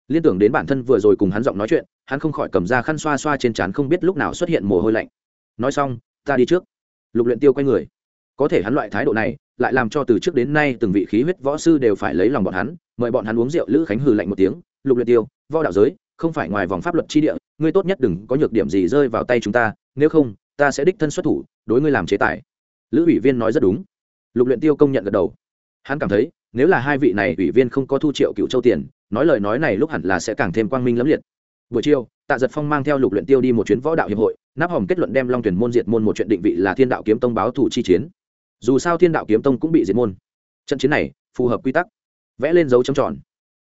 Liên tưởng đến bản thân vừa rồi cùng hắn giọng nói chuyện, hắn không khỏi cầm ra khăn xoa xoa trên trán không biết lúc nào xuất hiện mồ hôi lạnh. Nói xong, ta đi trước. Lục luyện tiêu quay người. Có thể hắn loại thái độ này, lại làm cho từ trước đến nay từng vị khí huyết võ sư đều phải lấy lòng bọn hắn, mời bọn hắn uống rượu lữ khánh hừ lạnh một tiếng, lục luyện tiêu, võ đạo giới, không phải ngoài vòng pháp luật chi địa, ngươi tốt nhất đừng có nhược điểm gì rơi vào tay chúng ta, nếu không, ta sẽ đích thân xuất thủ, đối ngươi làm chế tài. Lữ ủy viên nói rất đúng. Lục luyện tiêu công nhận gật đầu hắn cảm thấy, nếu là hai vị này ủy viên không có thu triệu cựu châu tiền, nói lời nói này lúc hẳn là sẽ càng thêm quang minh lẫm liệt. Buổi chiều, tạ giật phong mang theo lục luyện tiêu đi một chuyến võ đạo hiệp hội, nắp hòm kết luận đem long tuyển môn diệt môn một chuyện định vị là thiên đạo kiếm tông báo thủ chi chiến. Dù sao thiên đạo kiếm tông cũng bị diệt môn. Trận chiến này, phù hợp quy tắc, vẽ lên dấu chấm tròn.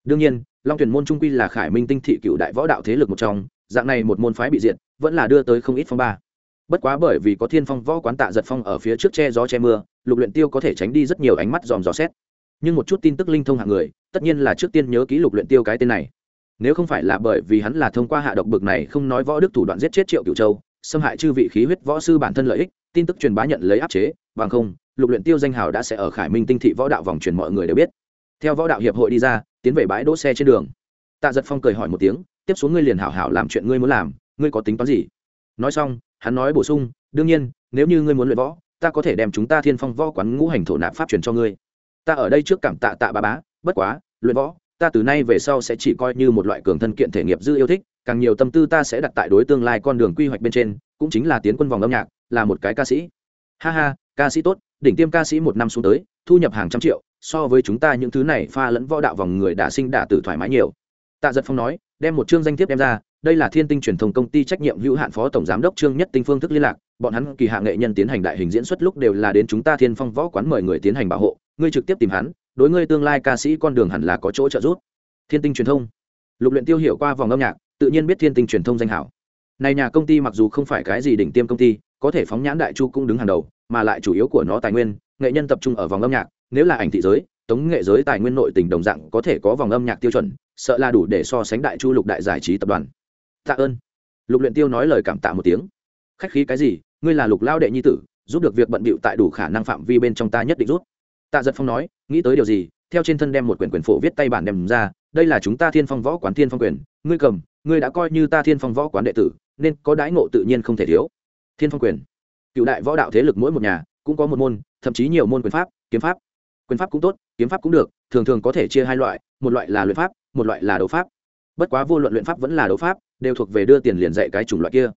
Đương nhiên, long tuyển môn trung quy là khải minh tinh thị cựu đại võ đạo thế lực một trong, dạng này một môn phái bị diệt, vẫn là đưa tới không ít phong ba. Bất quá bởi vì có thiên phong võ quán tạ giật phong ở phía trước che gió che mưa lục luyện tiêu có thể tránh đi rất nhiều ánh mắt dòm dò xét. Nhưng một chút tin tức linh thông hạng người, tất nhiên là trước tiên nhớ ký lục luyện tiêu cái tên này. Nếu không phải là bởi vì hắn là thông qua hạ độc bực này không nói võ đức thủ đoạn giết chết triệu cửu châu, xâm hại chư vị khí huyết võ sư bản thân lợi ích, tin tức truyền bá nhận lấy áp chế, bằng không, lục luyện tiêu danh hào đã sẽ ở khải minh tinh thị võ đạo vòng truyền mọi người đều biết. Theo võ đạo hiệp hội đi ra, tiến về bãi đỗ xe trên đường. Tạ giật phong cười hỏi một tiếng, tiếp xuống ngươi liền hảo hảo làm chuyện ngươi muốn làm, ngươi có tính toán gì? Nói xong, hắn nói bổ sung, đương nhiên, nếu như ngươi muốn luyện võ ta có thể đem chúng ta thiên phong võ quán ngũ hành thổ nạp pháp truyền cho ngươi. Ta ở đây trước cảm tạ tạ bà bá, bất quá, luyện võ, ta từ nay về sau sẽ chỉ coi như một loại cường thân kiện thể nghiệp dư yêu thích, càng nhiều tâm tư ta sẽ đặt tại đối tương lai con đường quy hoạch bên trên, cũng chính là tiến quân vòng âm nhạc, là một cái ca sĩ. Ha ha, ca sĩ tốt, đỉnh tiêm ca sĩ một năm xuống tới, thu nhập hàng trăm triệu, so với chúng ta những thứ này pha lẫn võ đạo vòng người đã sinh đã tử thoải mái nhiều. Tạ giật phong nói, đem một chương danh thiếp đem ra, đây là thiên tinh truyền thông công ty trách nhiệm hữu hạn phó tổng giám đốc trương nhất tinh phương thức liên lạc bọn hắn kỳ hạ nghệ nhân tiến hành đại hình diễn xuất lúc đều là đến chúng ta thiên phong võ quán mời người tiến hành bảo hộ, ngươi trực tiếp tìm hắn, đối ngươi tương lai ca sĩ con đường hẳn là có chỗ trợ giúp. Thiên tinh truyền thông. Lục luyện tiêu hiểu qua vòng âm nhạc, tự nhiên biết thiên tinh truyền thông danh hảo. Này nhà công ty mặc dù không phải cái gì đỉnh tiêm công ty, có thể phóng nhãn đại chu cũng đứng hàng đầu, mà lại chủ yếu của nó tài nguyên, nghệ nhân tập trung ở vòng âm nhạc, nếu là ảnh thị giới, tống nghệ giới tài nguyên nội tình đồng dạng có thể có vòng âm nhạc tiêu chuẩn, sợ là đủ để so sánh đại chu lục đại giải trí tập đoàn. Tạ ơn. Lục luyện tiêu nói lời cảm tạ một tiếng. Khách khí cái gì ngươi là lục lao đệ nhi tử, giúp được việc bận bịu tại đủ khả năng phạm vi bên trong ta nhất định rút. Tạ giật phong nói, nghĩ tới điều gì, theo trên thân đem một quyển quyển phổ viết tay bản đem ra, đây là chúng ta thiên phong võ quán thiên phong quyền, ngươi cầm, ngươi đã coi như ta thiên phong võ quán đệ tử, nên có đãi ngộ tự nhiên không thể thiếu. Thiên phong quyền. Cựu đại võ đạo thế lực mỗi một nhà, cũng có một môn, thậm chí nhiều môn quyền pháp, kiếm pháp. Quyền pháp cũng tốt, kiếm pháp cũng được, thường thường có thể chia hai loại, một loại là luyện pháp, một loại là đấu pháp. Bất quá vô luận luyện pháp vẫn là đấu pháp, đều thuộc về đưa tiền liền dạy cái chủng loại kia.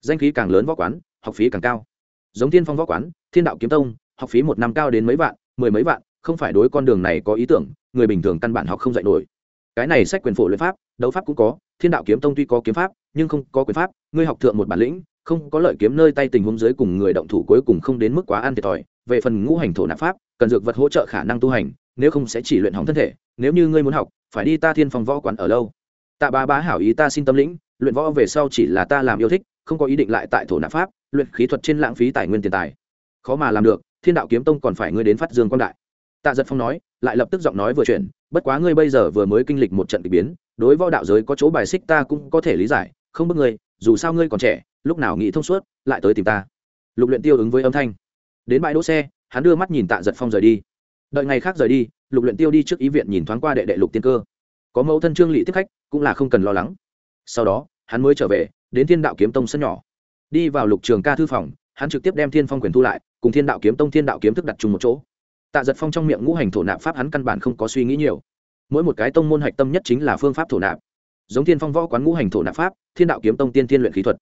Danh khí càng lớn võ quán học phí càng cao. Giống thiên phong võ quán, thiên đạo kiếm tông, học phí một năm cao đến mấy vạn, mười mấy vạn, không phải đối con đường này có ý tưởng, người bình thường căn bản học không dạy nổi. Cái này sách quyền phổ luyện pháp, đấu pháp cũng có, thiên đạo kiếm tông tuy có kiếm pháp, nhưng không có quyền pháp, ngươi học thượng một bản lĩnh, không có lợi kiếm nơi tay tình huống dưới cùng người động thủ cuối cùng không đến mức quá ăn thiệt thòi. Về phần ngũ hành thổ nạp pháp, cần dược vật hỗ trợ khả năng tu hành, nếu không sẽ chỉ luyện hỏng thân thể, nếu như ngươi muốn học, phải đi ta thiên phòng võ quán ở lâu. Tạ bá bá hảo ý ta xin tâm lĩnh, luyện võ về sau chỉ là ta làm yêu thích không có ý định lại tại thổ nạp pháp, luyện khí thuật trên lãng phí tài nguyên tiền tài. Khó mà làm được, thiên đạo kiếm tông còn phải ngươi đến phát dương quang đại. Tạ giật phong nói, lại lập tức giọng nói vừa chuyển, bất quá ngươi bây giờ vừa mới kinh lịch một trận k ỳ biến, đối võ đạo giới có chỗ bài xích ta cũng có thể lý giải, không bức ngươi, dù sao ngươi còn trẻ, lúc nào nghĩ thông suốt, lại tới tìm ta. Lục luyện tiêu ứng với âm thanh. Đến bãi đỗ xe, hắn đưa mắt nhìn tạ giật phong rời đi. Đợi ngày khác rời đi, lục luyện tiêu đi trước ý viện nhìn thoáng qua đệ đệ lục tiên cơ. Có mẫu thân trương lỵ tiếp khách, cũng là không cần lo lắng. Sau đó, hắn mới trở về đến thiên đạo kiếm tông sân nhỏ. Đi vào lục trường ca thư phòng, hắn trực tiếp đem thiên phong quyền thu lại, cùng thiên đạo kiếm tông, thiên đạo kiếm thức đặt chung một chỗ. Tạ giật phong trong miệng ngũ hành thổ nạp pháp hắn căn bản không có suy nghĩ nhiều. Mỗi một cái tông môn hạch tâm nhất chính là phương pháp thổ nạp. Giống thiên phong võ quán ngũ hành thổ nạp pháp, thiên đạo kiếm tông tiên thiên luyện khí thuật.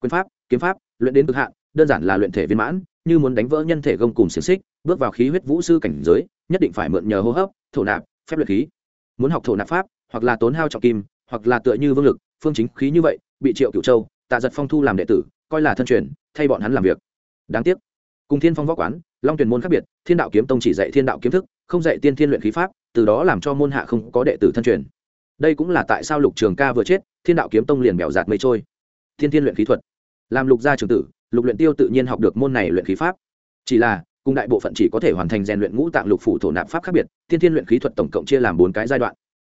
Quyền pháp, kiếm pháp, luyện đến cực hạn, đơn giản là luyện thể viên mãn, như muốn đánh vỡ nhân thể gông cùng xiềng xích, bước vào khí huyết vũ sư cảnh giới, nhất định phải mượn nhờ hô hấp, thổ nạp, phép luyện khí. Muốn học thổ nạp pháp, hoặc là tốn hao trọng kim, hoặc là tựa như vương lực, phương chính khí như vậy bị triệu cửu châu, tạ giật phong thu làm đệ tử, coi là thân truyền, thay bọn hắn làm việc. Đáng tiếc, cùng thiên phong võ quán, long tuyển môn khác biệt, thiên đạo kiếm tông chỉ dạy thiên đạo kiếm thức, không dạy tiên thiên luyện khí pháp, từ đó làm cho môn hạ không có đệ tử thân truyền. Đây cũng là tại sao lục trường ca vừa chết, thiên đạo kiếm tông liền bẻo giạt mây trôi. Thiên thiên luyện khí thuật. Làm lục gia trường tử, lục luyện tiêu tự nhiên học được môn này luyện khí pháp. Chỉ là, cùng đại bộ phận chỉ có thể hoàn thành rèn luyện ngũ tạng lục phủ thổ nạp pháp khác biệt, thiên thiên luyện khí thuật tổng cộng chia làm bốn cái giai đoạn.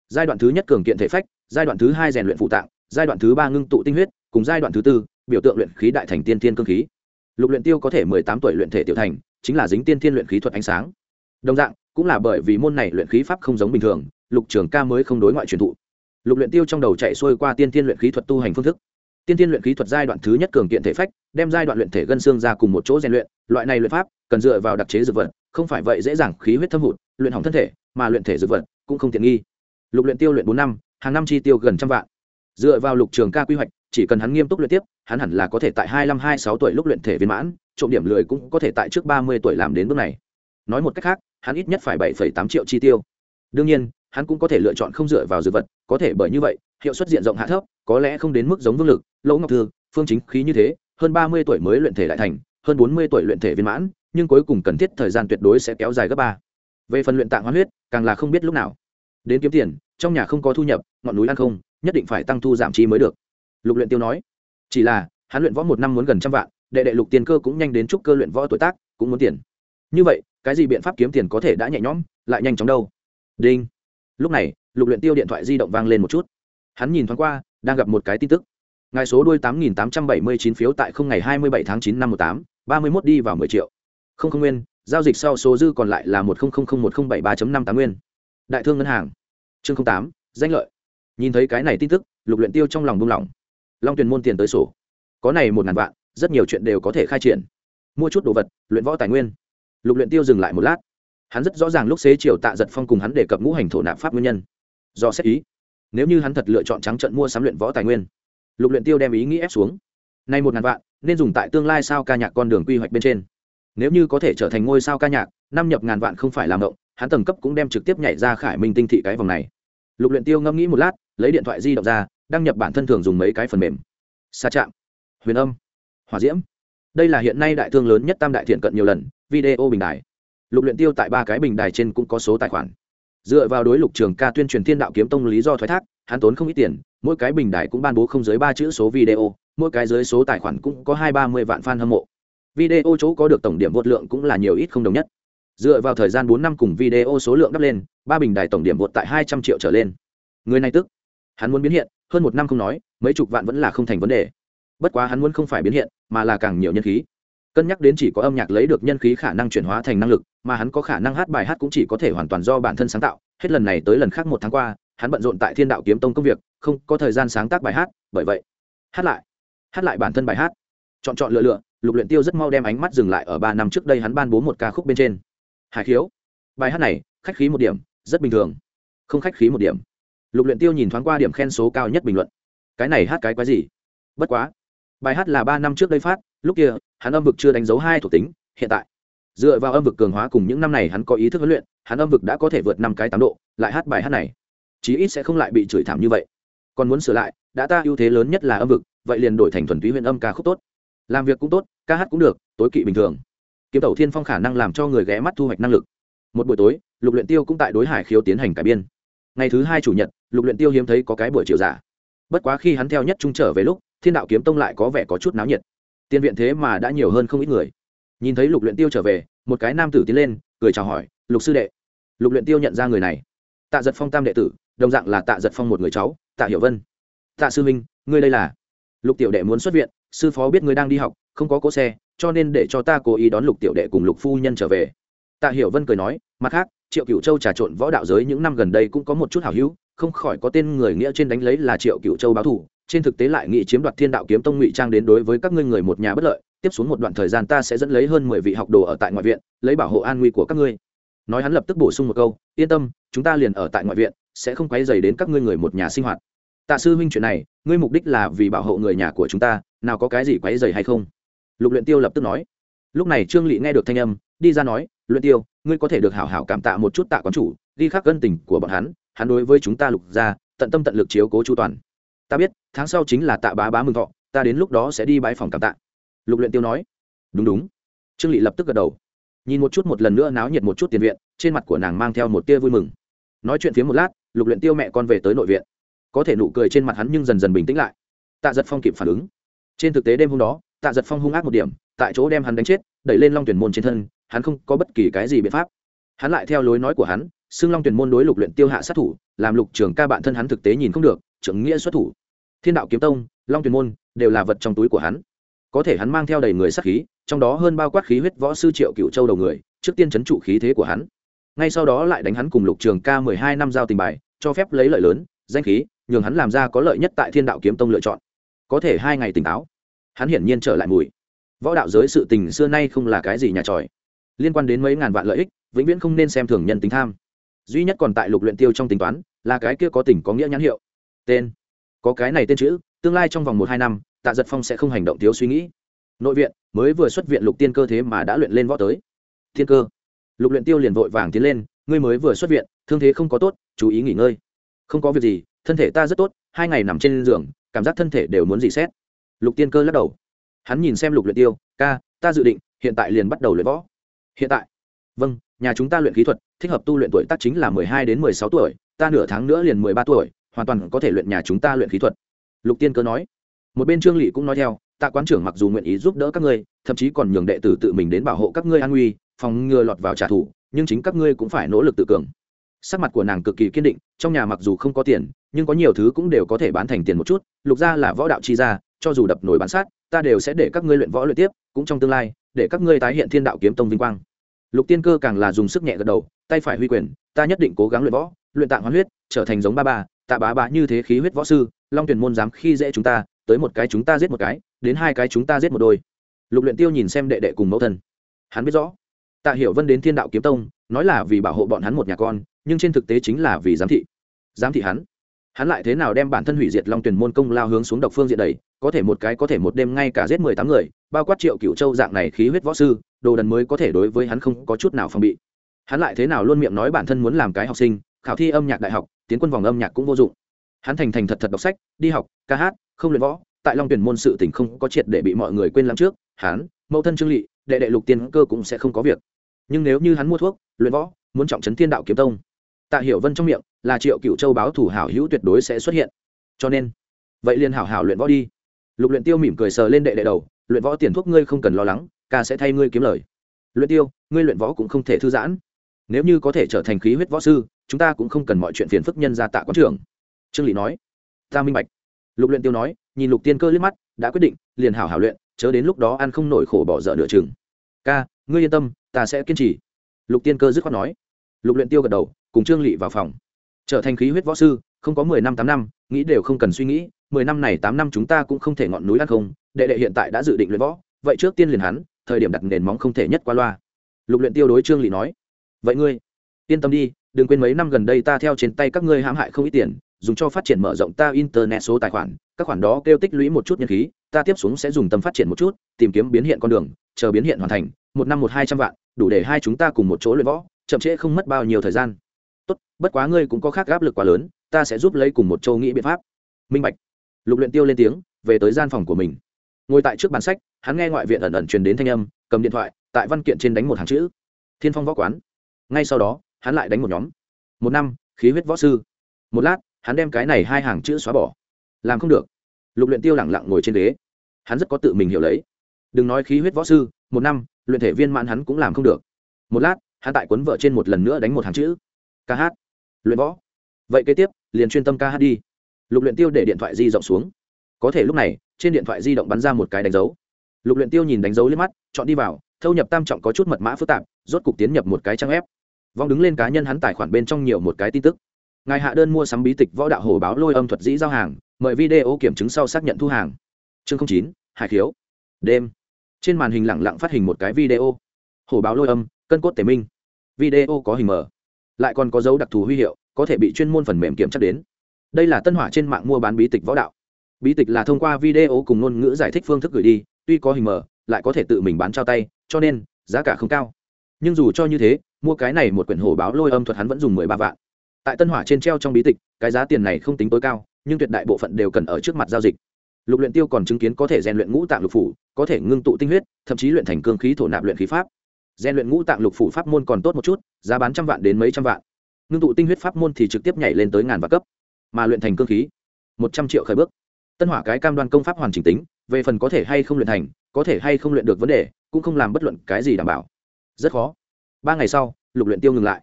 Giai đoạn thứ nhất cường kiện thể phách, giai đoạn thứ hai rèn luyện phụ tạng giai đoạn thứ ba ngưng tụ tinh huyết, cùng giai đoạn thứ tư, biểu tượng luyện khí đại thành tiên thiên cương khí. Lục luyện tiêu có thể mười tám tuổi luyện thể tiểu thành, chính là dính tiên thiên luyện khí thuật ánh sáng. Đồng dạng, cũng là bởi vì môn này luyện khí pháp không giống bình thường, lục trường ca mới không đối ngoại truyền thụ. Lục luyện tiêu trong đầu chạy xuôi qua tiên thiên luyện khí thuật tu hành phương thức. Tiên thiên luyện khí thuật giai đoạn thứ nhất cường kiện thể phách, đem giai đoạn luyện thể gân xương ra cùng một chỗ rèn luyện, loại này luyện pháp cần dựa vào đặc chế dược vật, không phải vậy dễ dàng khí huyết thâm hụt, luyện hỏng thân thể, mà luyện thể dược vật cũng không tiện nghi. Lục luyện tiêu luyện bốn năm, hàng năm chi tiêu gần trăm vạn dựa vào lục trường ca quy hoạch, chỉ cần hắn nghiêm túc luyện tiếp, hắn hẳn là có thể tại hai mươi hai sáu tuổi lúc luyện thể viên mãn, trộm điểm lười cũng có thể tại trước ba mươi tuổi làm đến bước này. Nói một cách khác, hắn ít nhất phải bảy tám triệu chi tiêu. Đương nhiên, hắn cũng có thể lựa chọn không dựa vào dược vật, có thể bởi như vậy, hiệu suất diện rộng hạ thấp, có lẽ không đến mức giống vương lực, lỗ ngọc thư, phương chính khí như thế, hơn ba mươi tuổi mới luyện thể đại thành, hơn bốn mươi tuổi luyện thể viên mãn, nhưng cuối cùng cần thiết thời gian tuyệt đối sẽ kéo dài gấp ba. Về phần luyện tạng hoán huyết, càng là không biết lúc nào. Đến kiếm tiền, trong nhà không có thu nhập, ngọn núi ăn không nhất định phải tăng thu giảm chi mới được. Lục luyện tiêu nói. Chỉ là, hắn luyện võ một năm muốn gần trăm vạn, đệ đệ lục tiền cơ cũng nhanh đến chúc cơ luyện võ tuổi tác, cũng muốn tiền. Như vậy, cái gì biện pháp kiếm tiền có thể đã nhẹ nhõm, lại nhanh chóng đâu? Đinh. Lúc này, lục luyện tiêu điện thoại di động vang lên một chút. Hắn nhìn thoáng qua, đang gặp một cái tin tức. Ngài số đuôi tám nghìn tám trăm bảy mươi chín phiếu tại không ngày hai mươi bảy tháng chín năm một tám, ba mươi mốt đi vào mười triệu. Không không nguyên, giao dịch sau số dư còn lại là một không không không một không bảy ba năm tám nguyên. Đại thương ngân hàng. Chương tám, danh lợi nhìn thấy cái này tin tức, lục luyện tiêu trong lòng buông lỏng. Long tuyền môn tiền tới sổ. Có này một ngàn vạn, rất nhiều chuyện đều có thể khai triển. Mua chút đồ vật, luyện võ tài nguyên. Lục luyện tiêu dừng lại một lát. Hắn rất rõ ràng lúc xế chiều tạ giật phong cùng hắn đề cập ngũ hành thổ nạp pháp nguyên nhân. Do xét ý. Nếu như hắn thật lựa chọn trắng trận mua sắm luyện võ tài nguyên, lục luyện tiêu đem ý nghĩ ép xuống. Nay một ngàn vạn, nên dùng tại tương lai sao ca nhạc con đường quy hoạch bên trên. Nếu như có thể trở thành ngôi sao ca nhạc, năm nhập ngàn vạn không phải làm động hắn tầng cấp cũng đem trực tiếp nhảy ra khải minh tinh thị cái vòng này. Lục luyện tiêu ngâm nghĩ một lát lấy điện thoại di động ra, đăng nhập bản thân thường dùng mấy cái phần mềm. Xa chạm huyền âm hòa diễm. Đây là hiện nay đại thương lớn nhất tam đại thiện cận nhiều lần, video bình đài. Lục luyện tiêu tại ba cái bình đài trên cũng có số tài khoản. Dựa vào đối lục trường ca tuyên truyền thiên đạo kiếm tông lý do thoái thác, hắn tốn không ít tiền, mỗi cái bình đài cũng ban bố không dưới ba chữ số video, mỗi cái dưới số tài khoản cũng có hai ba mươi vạn fan hâm mộ. Video chỗ có được tổng điểm vượt lượng cũng là nhiều ít không đồng nhất. Dựa vào thời gian bốn năm cùng video số lượng đắp lên, ba bình đài tổng điểm vượt tại hai trăm triệu trở lên. Người này tức hắn muốn biến hiện, hơn một năm không nói, mấy chục vạn vẫn là không thành vấn đề. Bất quá hắn muốn không phải biến hiện, mà là càng nhiều nhân khí. Cân nhắc đến chỉ có âm nhạc lấy được nhân khí khả năng chuyển hóa thành năng lực, mà hắn có khả năng hát bài hát cũng chỉ có thể hoàn toàn do bản thân sáng tạo. Hết lần này tới lần khác một tháng qua, hắn bận rộn tại thiên đạo kiếm tông công việc, không có thời gian sáng tác bài hát, bởi vậy, hát lại hát lại bản thân bài hát. Chọn chọn lựa lựa, lục luyện tiêu rất mau đem ánh mắt dừng lại ở ba năm trước đây hắn ban bố một ca khúc bên trên. Hải khiếu, bài hát này, khách khí một điểm, rất bình thường. Không khách khí một điểm lục luyện tiêu nhìn thoáng qua điểm khen số cao nhất bình luận. Cái này hát cái quái gì? Bất quá, bài hát là ba năm trước đây phát, lúc kia, hắn âm vực chưa đánh dấu hai thuộc tính, hiện tại. Dựa vào âm vực cường hóa cùng những năm này hắn có ý thức huấn luyện, hắn âm vực đã có thể vượt năm cái tám độ, lại hát bài hát này. Chí ít sẽ không lại bị chửi thảm như vậy. Còn muốn sửa lại, đã ta ưu thế lớn nhất là âm vực, vậy liền đổi thành thuần túy huyện âm ca khúc tốt. Làm việc cũng tốt, ca hát cũng được, tối kỵ bình thường. Kiếm tẩu thiên phong khả năng làm cho người ghé mắt thu hoạch năng lực. Một buổi tối, lục luyện tiêu cũng tại đối hải khiếu tiến hành cải biên. Ngày thứ hai chủ nhật lục luyện tiêu hiếm thấy có cái buổi chiều giả. Bất quá khi hắn theo nhất trung trở về lúc, thiên đạo kiếm tông lại có vẻ có chút náo nhiệt. Tiên viện thế mà đã nhiều hơn không ít người. Nhìn thấy lục luyện tiêu trở về, một cái nam tử tiến lên, cười chào hỏi, lục sư đệ. Lục luyện tiêu nhận ra người này. Tạ giật phong tam đệ tử, đồng dạng là tạ giật phong một người cháu, tạ hiểu vân. Tạ sư minh ngươi đây là? Lục tiểu đệ muốn xuất viện, sư phó biết ngươi đang đi học, không có cỗ xe, cho nên để cho ta cố ý đón lục tiểu đệ cùng lục phu nhân trở về. Tạ hiểu vân cười nói, mặt khác, triệu cửu châu trà trộn võ đạo giới những năm gần đây cũng có một chút hảo hữu không khỏi có tên người nghĩa trên đánh lấy là triệu cựu châu báo thủ, trên thực tế lại nghị chiếm đoạt thiên đạo kiếm tông ngụy trang đến đối với các ngươi người một nhà bất lợi, tiếp xuống một đoạn thời gian ta sẽ dẫn lấy hơn mười vị học đồ ở tại ngoại viện, lấy bảo hộ an nguy của các ngươi. Nói hắn lập tức bổ sung một câu, yên tâm, chúng ta liền ở tại ngoại viện, sẽ không quấy dày đến các ngươi người một nhà sinh hoạt. Tạ sư huynh chuyện này, ngươi mục đích là vì bảo hộ người nhà của chúng ta, nào có cái gì quấy dày hay không? Lục luyện tiêu lập tức nói. Lúc này trương lị nghe được thanh âm, đi ra nói, luyện tiêu, ngươi có thể được hảo hảo cảm tạ một chút tạ quán chủ đi khắc gân tình của bọn hắn hắn đối với chúng ta lục gia tận tâm tận lực chiếu cố chu toàn. Ta biết, tháng sau chính là tạ bá bá mừng thọ, ta đến lúc đó sẽ đi bãi phòng cảm tạ. Lục luyện tiêu nói. Đúng đúng. Trương lị lập tức gật đầu. Nhìn một chút một lần nữa náo nhiệt một chút tiền viện, trên mặt của nàng mang theo một tia vui mừng. Nói chuyện phía một lát, lục luyện tiêu mẹ con về tới nội viện. Có thể nụ cười trên mặt hắn nhưng dần dần bình tĩnh lại. Tạ giật phong kịp phản ứng. Trên thực tế đêm hôm đó, tạ giật phong hung ác một điểm, tại chỗ đem hắn đánh chết, đẩy lên long tuyển môn trên thân, hắn không có bất kỳ cái gì biện pháp. Hắn lại theo lối nói của hắn xương long tuyển môn đối lục luyện tiêu hạ sát thủ, làm lục trường ca bạn thân hắn thực tế nhìn không được, trưởng nghĩa xuất thủ. Thiên đạo kiếm tông, long tuyển môn, đều là vật trong túi của hắn. Có thể hắn mang theo đầy người sát khí, trong đó hơn bao quát khí huyết võ sư triệu cựu châu đầu người, trước tiên chấn trụ khí thế của hắn. Ngay sau đó lại đánh hắn cùng lục trường ca mười hai năm giao tình bài, cho phép lấy lợi lớn, danh khí, nhường hắn làm ra có lợi nhất tại thiên đạo kiếm tông lựa chọn. Có thể hai ngày tỉnh táo, hắn hiển nhiên trở lại mùi. Võ đạo giới sự tình xưa nay không là cái gì nhà tròi. Liên quan đến mấy ngàn vạn lợi ích, vĩnh viễn không nên xem thường nhân tính tham duy nhất còn tại lục luyện tiêu trong tính toán, là cái kia có tình có nghĩa nhãn hiệu. Tên. Có cái này tên chữ, tương lai trong vòng một hai năm, tạ giật phong sẽ không hành động thiếu suy nghĩ. Nội viện, mới vừa xuất viện lục tiên cơ thế mà đã luyện lên võ tới. Thiên cơ. Lục luyện tiêu liền vội vàng tiến lên, ngươi mới vừa xuất viện, thương thế không có tốt, chú ý nghỉ ngơi. Không có việc gì, thân thể ta rất tốt, hai ngày nằm trên giường, cảm giác thân thể đều muốn dị xét lục tiên cơ lắc đầu. Hắn nhìn xem lục luyện tiêu, ca, ta dự định, hiện tại liền bắt đầu luyện võ. Hiện tại? Vâng nhà chúng ta luyện khí thuật, thích hợp tu luyện tuổi tác chính là mười hai đến mười sáu tuổi, ta nửa tháng nữa liền mười ba tuổi, hoàn toàn có thể luyện nhà chúng ta luyện khí thuật. Lục tiên cơ nói. Một bên trương lỵ cũng nói theo, tạ quán trưởng mặc dù nguyện ý giúp đỡ các ngươi, thậm chí còn nhường đệ tử tự mình đến bảo hộ các ngươi an nguy, phòng ngừa lọt vào trả thù, nhưng chính các ngươi cũng phải nỗ lực tự cường. Sắc mặt của nàng cực kỳ kiên định, trong nhà mặc dù không có tiền, nhưng có nhiều thứ cũng đều có thể bán thành tiền một chút, lục gia là võ đạo chi gia, cho dù đập nổi bán sát, ta đều sẽ để các ngươi luyện võ luyện tiếp, cũng trong tương lai, để các ngươi tái hiện thiên đạo kiếm tông vinh quang lục tiên cơ càng là dùng sức nhẹ gật đầu tay phải huy quyền ta nhất định cố gắng luyện võ luyện tạng hoán huyết trở thành giống ba Bà, tạ bá bá như thế khí huyết võ sư long tuyển môn dám khi dễ chúng ta tới một cái chúng ta giết một cái đến hai cái chúng ta giết một đôi. Lục luyện tiêu nhìn xem đệ đệ cùng mẫu thân. Hắn biết rõ. Tạ hiểu vân đến thiên đạo kiếm tông nói là vì bảo hộ bọn hắn một nhà con nhưng trên thực tế chính là vì giám thị. Giám thị hắn. Hắn lại thế nào đem bản thân hủy diệt long tuyển môn công lao hướng xuống độc phương diện đầy có thể một cái có thể một đêm ngay cả giết mười tám người bao quát triệu cựu châu dạng này khí huyết võ sư, đồ đần mới có thể đối với hắn không có chút nào phòng bị. Hắn lại thế nào luôn miệng nói bản thân muốn làm cái học sinh, khảo thi âm nhạc đại học, tiến quân vòng âm nhạc cũng vô dụng. Hắn thành thành thật thật đọc sách, đi học, ca hát, không luyện võ, tại long tuyển môn sự tình không có triệt để bị mọi người quên lắm trước, hắn, mẫu thân trương lỵ đệ đệ lục tiên cơ cũng sẽ không có việc. Nhưng nếu như hắn mua thuốc, luyện võ, muốn trọng trấn thiên đạo kiếm tông, tạ hiểu vân trong miệng là triệu cựu châu báo thủ hảo hữu tuyệt đối sẽ xuất hiện. Cho nên, vậy liền hảo hảo luyện võ đi. Lục luyện tiêu mỉm cười sờ lên đệ đệ đầu luyện võ tiền thuốc ngươi không cần lo lắng, ca sẽ thay ngươi kiếm lời. Luyện tiêu, ngươi luyện võ cũng không thể thư giãn. Nếu như có thể trở thành khí huyết võ sư, chúng ta cũng không cần mọi chuyện phiền phức nhân ra tạ quán trưởng. Trương lị nói. Ta minh bạch. Lục luyện tiêu nói, nhìn lục tiên cơ liếc mắt, đã quyết định, liền hảo hảo luyện, chớ đến lúc đó ăn không nổi khổ bỏ dở nửa chừng. Ca, ngươi yên tâm, ta sẽ kiên trì. Lục tiên cơ dứt khoát nói. Lục luyện tiêu gật đầu, cùng trương lị vào phòng. Trở thành khí huyết võ sư, không có mười năm tám năm, nghĩ đều không cần suy nghĩ, mười năm này tám năm chúng ta cũng không thể ngọn núi ăn không đệ đệ hiện tại đã dự định luyện võ, vậy trước tiên liền hắn, thời điểm đặt nền móng không thể nhất qua loa. Lục luyện tiêu đối trương lị nói, vậy ngươi, yên tâm đi, đừng quên mấy năm gần đây ta theo trên tay các ngươi hãm hại không ít tiền, dùng cho phát triển mở rộng ta internet số tài khoản, các khoản đó kêu tích lũy một chút nhân khí, ta tiếp xuống sẽ dùng tâm phát triển một chút, tìm kiếm biến hiện con đường, chờ biến hiện hoàn thành, một năm một hai trăm vạn, đủ để hai chúng ta cùng một chỗ luyện võ, chậm trễ không mất bao nhiêu thời gian. Tốt, bất quá ngươi cũng có khác áp lực quá lớn, ta sẽ giúp lấy cùng một châu nghĩ biện pháp. Minh bạch. Lục luyện tiêu lên tiếng, về tới gian phòng của mình ngồi tại trước bàn sách, hắn nghe ngoại viện ẩn ẩn truyền đến thanh âm, cầm điện thoại, tại văn kiện trên đánh một hàng chữ, thiên phong võ quán. Ngay sau đó, hắn lại đánh một nhóm. Một năm, khí huyết võ sư. Một lát, hắn đem cái này hai hàng chữ xóa bỏ. Làm không được. Lục luyện tiêu lẳng lặng ngồi trên ghế. Hắn rất có tự mình hiểu lấy. Đừng nói khí huyết võ sư, một năm, luyện thể viên mãn hắn cũng làm không được. Một lát, hắn tại cuốn vợ trên một lần nữa đánh một hàng chữ. Ca hát. Luyện võ. Vậy kế tiếp, liền chuyên tâm ca hát đi. Lục luyện tiêu để điện thoại di rộng xuống. Có thể lúc này trên điện thoại di động bắn ra một cái đánh dấu. Lục luyện tiêu nhìn đánh dấu lên mắt, chọn đi vào, thâu nhập tam trọng có chút mật mã phức tạp, rốt cục tiến nhập một cái trang ép vong đứng lên cá nhân hắn tài khoản bên trong nhiều một cái tin tức. Ngài hạ đơn mua sắm bí tịch võ đạo hồ báo lôi âm thuật dĩ giao hàng, mời video kiểm chứng sau xác nhận thu hàng. Chương chín, hải khiếu. Đêm. Trên màn hình lẳng lặng phát hình một cái video. Hồ báo lôi âm, cân cốt tề minh. Video có hình mở. Lại còn có dấu đặc thù huy hiệu, có thể bị chuyên môn phần mềm kiểm tra đến. Đây là tân hỏa trên mạng mua bán bí tịch võ đạo bí tịch là thông qua video cùng ngôn ngữ giải thích phương thức gửi đi, tuy có hình mở lại có thể tự mình bán trao tay, cho nên, giá cả không cao. Nhưng dù cho như thế, mua cái này một quyển hồ báo lôi âm thuật hắn vẫn dùng mười ba vạn. Tại tân hỏa trên treo trong bí tịch, cái giá tiền này không tính tối cao, nhưng tuyệt đại bộ phận đều cần ở trước mặt giao dịch. Lục luyện tiêu còn chứng kiến có thể rèn luyện ngũ tạng lục phủ, có thể ngưng tụ tinh huyết, thậm chí luyện thành cương khí thổ nạp luyện khí pháp. Rèn luyện ngũ tạng lục phủ pháp môn còn tốt một chút, giá bán trăm vạn đến mấy trăm vạn. Ngưng tụ tinh huyết pháp môn thì trực tiếp nhảy lên tới ngàn vạn cấp, mà luyện thành cương khí, một trăm triệu khởi bước tân hỏa cái cam đoan công pháp hoàn chỉnh tính, về phần có thể hay không luyện thành, có thể hay không luyện được vấn đề, cũng không làm bất luận cái gì đảm bảo. Rất khó. Ba ngày sau, lục luyện tiêu ngừng lại.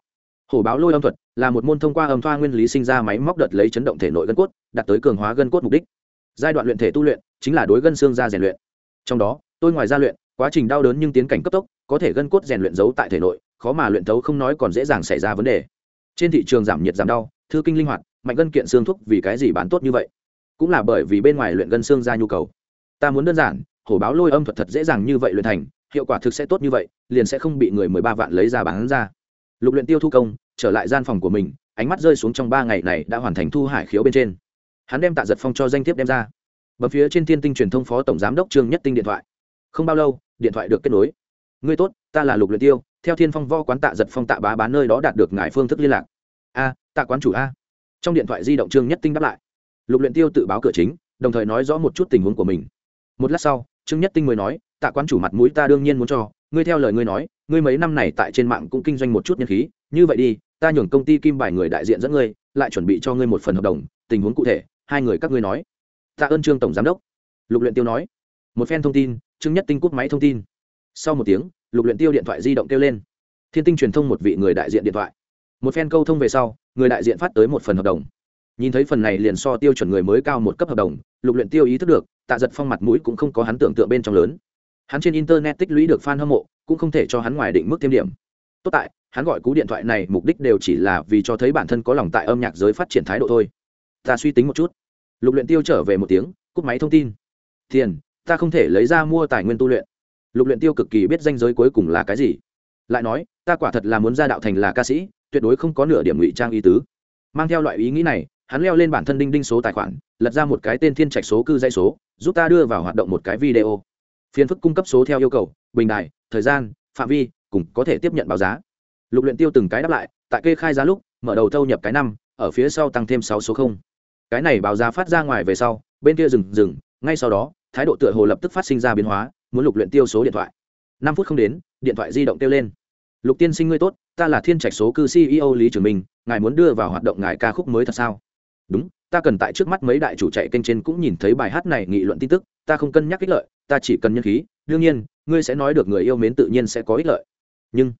Hổ báo lôi âm thuật là một môn thông qua âm thoa nguyên lý sinh ra máy móc đợt lấy chấn động thể nội gân cốt, đạt tới cường hóa gân cốt mục đích. Giai đoạn luyện thể tu luyện chính là đối gân xương ra rèn luyện. Trong đó, tôi ngoài ra luyện, quá trình đau đớn nhưng tiến cảnh cấp tốc, có thể gân cốt rèn luyện giấu tại thể nội, khó mà luyện thấu không nói còn dễ dàng xảy ra vấn đề. Trên thị trường giảm nhiệt giảm đau, thư kinh linh hoạt, mạnh gân kiện xương thuốc vì cái gì bán tốt như vậy? Cũng là bởi vì bên ngoài luyện gân xương ra nhu cầu. Ta muốn đơn giản, hổ báo lôi âm thuật thật dễ dàng như vậy luyện thành, hiệu quả thực sẽ tốt như vậy, liền sẽ không bị người mười ba vạn lấy ra bán ra. Lục luyện tiêu thu công, trở lại gian phòng của mình, ánh mắt rơi xuống trong ba ngày này đã hoàn thành thu hải khiếu bên trên. Hắn đem tạ giật phong cho danh thiếp đem ra. Bấm phía trên thiên tinh truyền thông phó tổng giám đốc trương nhất tinh điện thoại. Không bao lâu, điện thoại được kết nối. Ngươi tốt, ta là lục luyện tiêu, theo thiên phong võ quán tạ giật phong tạ bá bán nơi đó đạt được ngài phương thức liên lạc. A, tạ quán chủ a. Trong điện thoại di động trương nhất tinh đáp lại lục luyện tiêu tự báo cửa chính, đồng thời nói rõ một chút tình huống của mình. Một lát sau, trương nhất tinh mới nói, tạ quán chủ mặt mũi ta đương nhiên muốn cho, ngươi theo lời ngươi nói, ngươi mấy năm này tại trên mạng cũng kinh doanh một chút nhân khí, như vậy đi, ta nhường công ty kim bài người đại diện dẫn ngươi, lại chuẩn bị cho ngươi một phần hợp đồng, tình huống cụ thể, hai người các ngươi nói. Tạ ơn trương tổng giám đốc. Lục luyện tiêu nói. Một phen thông tin, trương nhất tinh cúp máy thông tin. Sau một tiếng, lục luyện tiêu điện thoại di động kêu lên. Thiên tinh truyền thông một vị người đại diện điện thoại. Một phen câu thông về sau, người đại diện phát tới một phần hợp đồng nhìn thấy phần này liền so tiêu chuẩn người mới cao một cấp hợp đồng, lục luyện tiêu ý thức được, tạ giật phong mặt mũi cũng không có hắn tưởng tượng bên trong lớn. Hắn trên internet tích lũy được fan hâm mộ, cũng không thể cho hắn ngoài định mức thêm điểm. Tốt tại, hắn gọi cú điện thoại này mục đích đều chỉ là vì cho thấy bản thân có lòng tại âm nhạc giới phát triển thái độ thôi. Ta suy tính một chút. Lục luyện tiêu trở về một tiếng, cúp máy thông tin. Tiền, ta không thể lấy ra mua tài nguyên tu luyện. Lục luyện tiêu cực kỳ biết danh giới cuối cùng là cái gì. Lại nói, ta quả thật là muốn ra đạo thành là ca sĩ, tuyệt đối không có nửa điểm ngụy trang ý tứ. Mang theo loại ý nghĩ này hắn leo lên bản thân đinh đinh số tài khoản, lật ra một cái tên thiên trạch số cư dây số, giúp ta đưa vào hoạt động một cái video. Phiên phức cung cấp số theo yêu cầu, bình đài, thời gian, phạm vi, cùng có thể tiếp nhận báo giá. Lục luyện tiêu từng cái đáp lại, tại kê khai giá lúc, mở đầu thâu nhập cái năm, ở phía sau tăng thêm sáu số không. Cái này báo giá phát ra ngoài về sau, bên kia dừng dừng, ngay sau đó, thái độ tựa hồ lập tức phát sinh ra biến hóa, muốn lục luyện tiêu số điện thoại. Năm phút không đến, điện thoại di động tiêu lên. Lục tiên sinh ngươi tốt, ta là thiên trạch số cư ceo lý trường minh, ngài muốn đưa vào hoạt động ngài ca khúc mới thật sao? Đúng, ta cần tại trước mắt mấy đại chủ chạy kênh trên cũng nhìn thấy bài hát này nghị luận tin tức, ta không cân nhắc ích lợi, ta chỉ cần nhân khí, đương nhiên, ngươi sẽ nói được người yêu mến tự nhiên sẽ có ích lợi. Nhưng,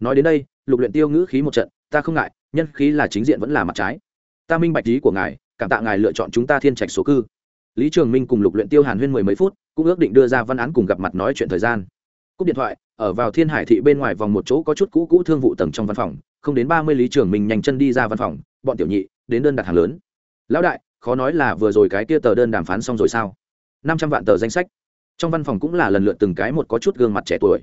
nói đến đây, lục luyện tiêu ngữ khí một trận, ta không ngại, nhân khí là chính diện vẫn là mặt trái. Ta minh bạch ý của ngài, cảm tạ ngài lựa chọn chúng ta thiên trạch số cư. Lý trường minh cùng lục luyện tiêu hàn huyên mười mấy phút, cũng ước định đưa ra văn án cùng gặp mặt nói chuyện thời gian. Cúp điện thoại, ở vào thiên hải thị bên ngoài vòng một chỗ có chút cũ cũ thương vụ tầng trong văn phòng, không đến ba mươi lý trường minh nhanh chân đi ra văn phòng, bọn tiểu nhị đến đơn đặt hàng lớn lão đại, khó nói là vừa rồi cái kia tờ đơn đàm phán xong rồi sao? Năm trăm vạn tờ danh sách. Trong văn phòng cũng là lần lượt từng cái một có chút gương mặt trẻ tuổi.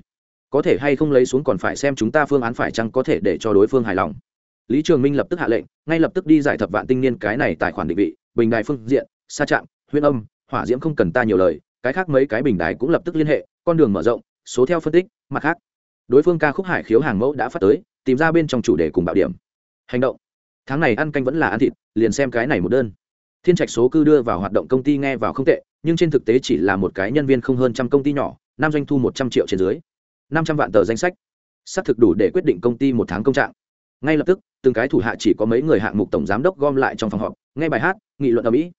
Có thể hay không lấy xuống còn phải xem chúng ta phương án phải chăng có thể để cho đối phương hài lòng. Lý trường minh lập tức hạ lệnh, ngay lập tức đi giải thập vạn tinh niên cái này tài khoản định vị, bình đài phương diện xa trạm huyên âm, hỏa diễm không cần ta nhiều lời, cái khác mấy cái bình đài cũng lập tức liên hệ, con đường mở rộng, số theo phân tích, mặt khác. Đối phương ca khúc hải khiếu hàng mẫu đã phát tới, tìm ra bên trong chủ đề cùng bạo điểm. Hành động tháng này ăn canh vẫn là ăn thịt, liền xem cái này một đơn. Thiên trạch số cư đưa vào hoạt động công ty nghe vào không tệ, nhưng trên thực tế chỉ là một cái nhân viên không hơn trăm công ty nhỏ năm doanh thu một trăm triệu trên dưới. năm trăm vạn tờ danh sách. Xác thực đủ để quyết định công ty một tháng công trạng. Ngay lập tức, từng cái thủ hạ chỉ có mấy người hạng mục tổng giám đốc gom lại trong phòng họp, nghe bài hát, nghị luận ở mỹ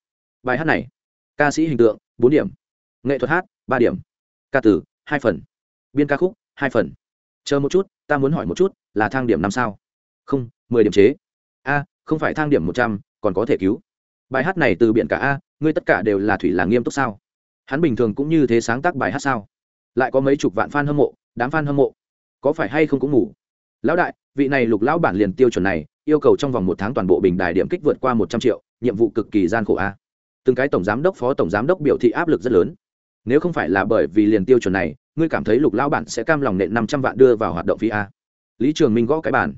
bài hát này, ca sĩ hình tượng, bốn điểm. Nghệ thuật hát, ba điểm. Ca tử hai phần. Biên ca khúc, hai phần. Chờ một chút, ta muốn hỏi một chút, là thang điểm năm sao? Không, mười điểm chế a, không phải thang điểm một trăm, còn có thể cứu. Bài hát này từ biển cả a, ngươi tất cả đều là thủy là nghiêm túc sao? Hắn bình thường cũng như thế sáng tác bài hát sao? Lại có mấy chục vạn f a n hâm mộ, đám f a n hâm mộ. Có phải hay không cũng ngủ. Lão đại, vị này lục lão bản liền tiêu chuẩn này, yêu cầu trong vòng một tháng toàn bộ bình đài điểm kích vượt qua một trăm triệu, nhiệm vụ cực kỳ gian khổ a. Từng cái tổng giám đốc, phó tổng giám đốc biểu thị áp lực rất lớn. Nếu không phải là bởi vì liền tiêu chuẩn này, ngươi cảm thấy lục lão bản sẽ cam lòng nện năm trăm vạn đưa vào hoạt động phí a. Lý trường minh gõ cái bản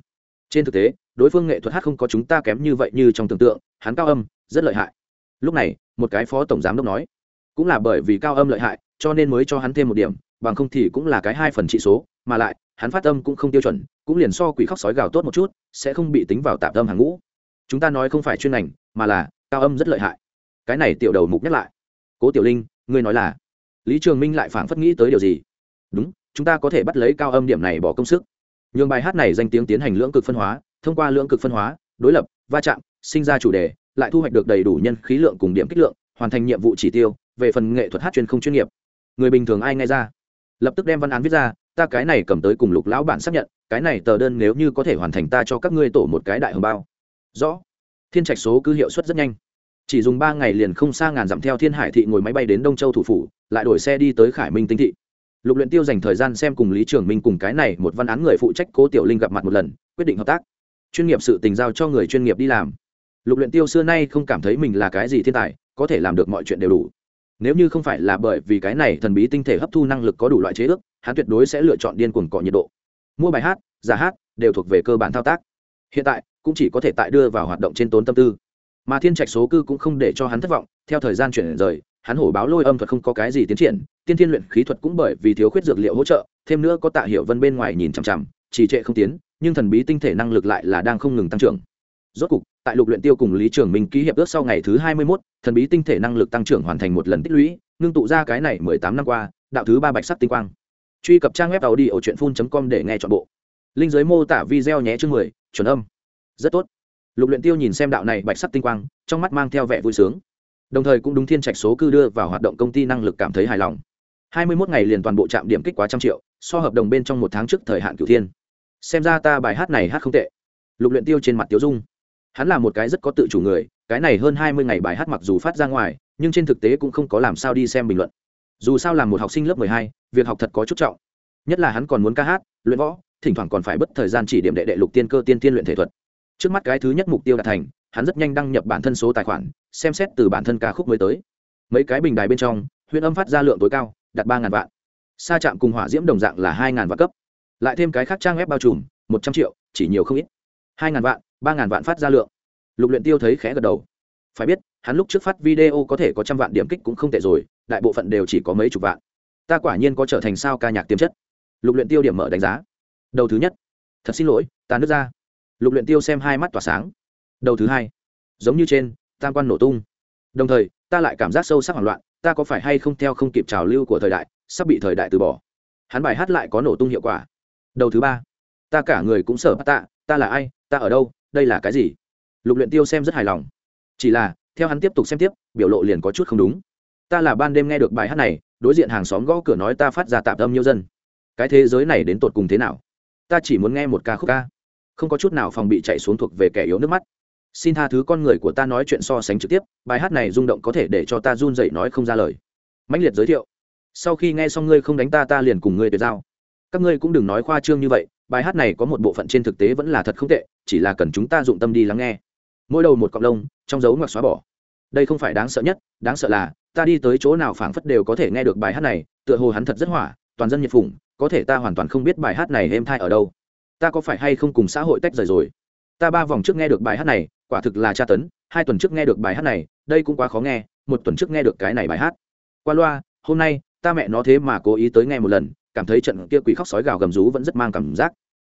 trên thực tế đối phương nghệ thuật hát không có chúng ta kém như vậy như trong tưởng tượng, hắn cao âm, rất lợi hại. Lúc này, một cái phó tổng giám đốc nói, cũng là bởi vì cao âm lợi hại, cho nên mới cho hắn thêm một điểm, bằng không thì cũng là cái hai phần trị số, mà lại, hắn phát âm cũng không tiêu chuẩn, cũng liền so quỷ khóc sói gào tốt một chút, sẽ không bị tính vào tạm âm hàng ngũ. Chúng ta nói không phải chuyên ngành, mà là cao âm rất lợi hại. Cái này tiểu đầu mục nhắc lại. Cố tiểu linh, ngươi nói là? Lý trường minh lại phảng phất nghĩ tới điều gì? Đúng, chúng ta có thể bắt lấy cao âm điểm này bỏ công sức. Nhường bài hát này danh tiếng tiến hành lưỡng cực phân hóa thông qua lưỡng cực phân hóa, đối lập, va chạm, sinh ra chủ đề, lại thu hoạch được đầy đủ nhân khí lượng cùng điểm kích lượng, hoàn thành nhiệm vụ chỉ tiêu, về phần nghệ thuật hát chuyên không chuyên nghiệp. Người bình thường ai nghe ra? Lập tức đem văn án viết ra, ta cái này cầm tới cùng lục lão bản xác nhận, cái này tờ đơn nếu như có thể hoàn thành ta cho các ngươi tổ một cái đại hồng bao. Rõ. Thiên trạch số cứ hiệu suất rất nhanh. Chỉ dùng ba ngày liền không xa ngàn dặm theo thiên hải thị ngồi máy bay đến đông châu thủ phủ, lại đổi xe đi tới khải minh tinh thị. Lục luyện tiêu dành thời gian xem cùng lý trường minh cùng cái này một văn án người phụ trách cố tiểu linh gặp mặt một lần, quyết định hợp tác chuyên nghiệp sự tình giao cho người chuyên nghiệp đi làm. Lục luyện tiêu xưa nay không cảm thấy mình là cái gì thiên tài, có thể làm được mọi chuyện đều đủ. Nếu như không phải là bởi vì cái này thần bí tinh thể hấp thu năng lực có đủ loại chế ước, hắn tuyệt đối sẽ lựa chọn điên cuồng cọ nhiệt độ. Mua bài hát, giả hát, đều thuộc về cơ bản thao tác. Hiện tại, cũng chỉ có thể tại đưa vào hoạt động trên tốn tâm tư. Mà thiên trạch số cư cũng không để cho hắn thất vọng, theo thời gian chuyển rời, hắn hổ báo lôi âm thuật không có cái gì tiến triển, tiên thiên luyện khí thuật cũng bởi vì thiếu khuyết dược liệu hỗ trợ, thêm nữa có tạ hiểu vân bên ngoài nhìn chằm chằm trì trệ không tiến nhưng thần bí tinh thể năng lực lại là đang không ngừng tăng trưởng. Rốt cục tại lục luyện tiêu cùng lý trường minh ký hiệp ước sau ngày thứ hai mươi 21, thần bí tinh thể năng lực tăng trưởng hoàn thành một lần tích lũy ngưng tụ ra cái này mười tám năm qua đạo thứ ba bạch sắc tinh quang. Truy cập trang web tàu đi ở truyện phun com để nghe chọn bộ. Linh giới mô tả video nhé chương mười chuẩn âm. Rất tốt. Lục luyện tiêu nhìn xem đạo này bạch sắc tinh quang trong mắt mang theo vẻ vui sướng. Đồng thời cũng đúng thiên trạch số cư đưa vào hoạt động công ty năng lực cảm thấy hài lòng hai mươi 21 ngày liền toàn bộ trạm điểm kích quá trăm triệu, so hợp đồng bên trong một tháng trước thời hạn cửu thiên. Xem ra ta bài hát này hát không tệ. Lục luyện tiêu trên mặt tiêu dung. Hắn là một cái rất có tự chủ người, cái này hơn hai mươi ngày bài hát mặc dù phát ra ngoài, nhưng trên thực tế cũng không có làm sao đi xem bình luận. Dù sao là một học sinh lớp mười hai, việc học thật có chút trọng. Nhất là hắn còn muốn ca hát, luyện võ, thỉnh thoảng còn phải bất thời gian chỉ điểm đệ đệ lục tiên cơ tiên tiên luyện thể thuật. Trước mắt cái thứ nhất mục tiêu đạt thành, hắn rất nhanh đăng nhập bản thân số tài khoản, xem xét từ bản thân ca khúc mới tới. Mấy cái bình đài bên trong huyện âm phát ra lượng tối cao đạt ba ngàn vạn. Sa chạm cùng hỏa diễm đồng dạng là hai ngàn vạn cấp. Lại thêm cái khác trang web bao trùm, một trăm triệu, chỉ nhiều không ít. Hai ngàn vạn, ba ngàn vạn phát ra lượng. Lục luyện tiêu thấy khẽ gật đầu. Phải biết, hắn lúc trước phát video có thể có trăm vạn điểm kích cũng không tệ rồi, đại bộ phận đều chỉ có mấy chục vạn. Ta quả nhiên có trở thành sao ca nhạc tiềm chất. Lục luyện tiêu điểm mở đánh giá. Đầu thứ nhất. Thật xin lỗi, ta nước ra. Lục luyện tiêu xem hai mắt tỏa sáng. Đầu thứ hai. Giống như trên, tam quan nổ tung. Đồng thời, ta lại cảm giác sâu sắc hoảng loạn ta có phải hay không theo không kịp trào lưu của thời đại, sắp bị thời đại từ bỏ. Hắn bài hát lại có nổ tung hiệu quả. Đầu thứ ba. Ta cả người cũng sở tạ ta là ai, ta ở đâu, đây là cái gì? Lục luyện tiêu xem rất hài lòng. Chỉ là, theo hắn tiếp tục xem tiếp, biểu lộ liền có chút không đúng. Ta là ban đêm nghe được bài hát này, đối diện hàng xóm gõ cửa nói ta phát ra tạm âm nhiêu dân. Cái thế giới này đến tột cùng thế nào? Ta chỉ muốn nghe một ca khúc ca. Không có chút nào phòng bị chạy xuống thuộc về kẻ yếu nước mắt xin tha thứ con người của ta nói chuyện so sánh trực tiếp, bài hát này rung động có thể để cho ta run dậy nói không ra lời. Mãnh liệt giới thiệu. Sau khi nghe xong ngươi không đánh ta ta liền cùng ngươi tuyệt giao. Các ngươi cũng đừng nói khoa trương như vậy, bài hát này có một bộ phận trên thực tế vẫn là thật không tệ, chỉ là cần chúng ta dụng tâm đi lắng nghe. Mỗi đầu một cọng lông, trong dấu ngoặc xóa bỏ. Đây không phải đáng sợ nhất, đáng sợ là, ta đi tới chỗ nào phảng phất đều có thể nghe được bài hát này, tựa hồ hắn thật rất hỏa, toàn dân nhiệt phủng có thể ta hoàn toàn không biết bài hát này êm thai ở đâu. Ta có phải hay không cùng xã hội tách rời rồi? Ta ba vòng trước nghe được bài hát này quả thực là tra tấn, hai tuần trước nghe được bài hát này, đây cũng quá khó nghe, một tuần trước nghe được cái này bài hát. Qua loa, hôm nay, ta mẹ nó thế mà cố ý tới nghe một lần, cảm thấy trận kia quỷ khóc sói gào gầm rú vẫn rất mang cảm giác.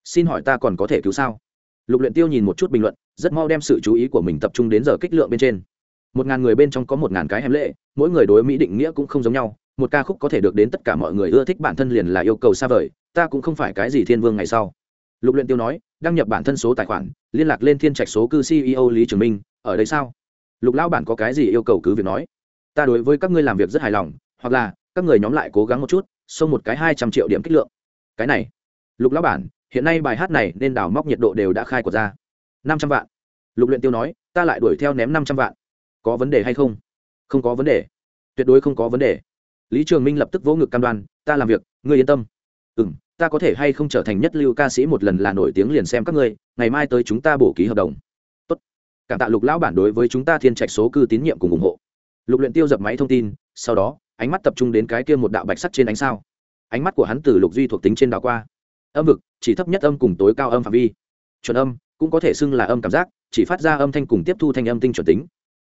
Xin hỏi ta còn có thể cứu sao? Lục luyện tiêu nhìn một chút bình luận, rất mau đem sự chú ý của mình tập trung đến giờ kích lượng bên trên. Một ngàn người bên trong có một ngàn cái hẻm lệ, mỗi người đối mỹ định nghĩa cũng không giống nhau, một ca khúc có thể được đến tất cả mọi người ưa thích bản thân liền là yêu cầu xa vời, ta cũng không phải cái gì thiên vương ngày sau. Lục luyện tiêu nói đăng nhập bản thân số tài khoản, liên lạc lên thiên trạch số cư ceo lý trường minh, ở đây sao? Lục lão bản có cái gì yêu cầu cứ việc nói. Ta đối với các ngươi làm việc rất hài lòng, hoặc là các người nhóm lại cố gắng một chút, xông một cái hai trăm triệu điểm kích lượng. Cái này, lục lão bản, hiện nay bài hát này nên đào móc nhiệt độ đều đã khai của ra. Năm trăm vạn. Lục luyện tiêu nói, ta lại đuổi theo ném năm trăm vạn. Có vấn đề hay không? Không có vấn đề. Tuyệt đối không có vấn đề. Lý trường minh lập tức vỗ ngực cam đoan, ta làm việc, ngươi yên tâm. Ừ m ta có thể hay không trở thành nhất lưu ca sĩ một lần là nổi tiếng liền xem các ngươi, ngày mai tới chúng ta bổ ký hợp đồng. Tốt. cảm tạ lục lão bản đối với chúng ta thiên trạch số cư tín nhiệm cùng ủng hộ. Lục luyện tiêu dập máy thông tin, sau đó, ánh mắt tập trung đến cái kia một đạo bạch sắt trên ánh sao. Ánh mắt của hắn từ lục duy thuộc tính trên đảo qua. Âm vực, chỉ thấp nhất âm cùng tối cao âm phạm vi. Chuẩn âm, cũng có thể xưng là âm cảm giác, chỉ phát ra âm thanh cùng tiếp thu thanh âm tinh chuẩn tính.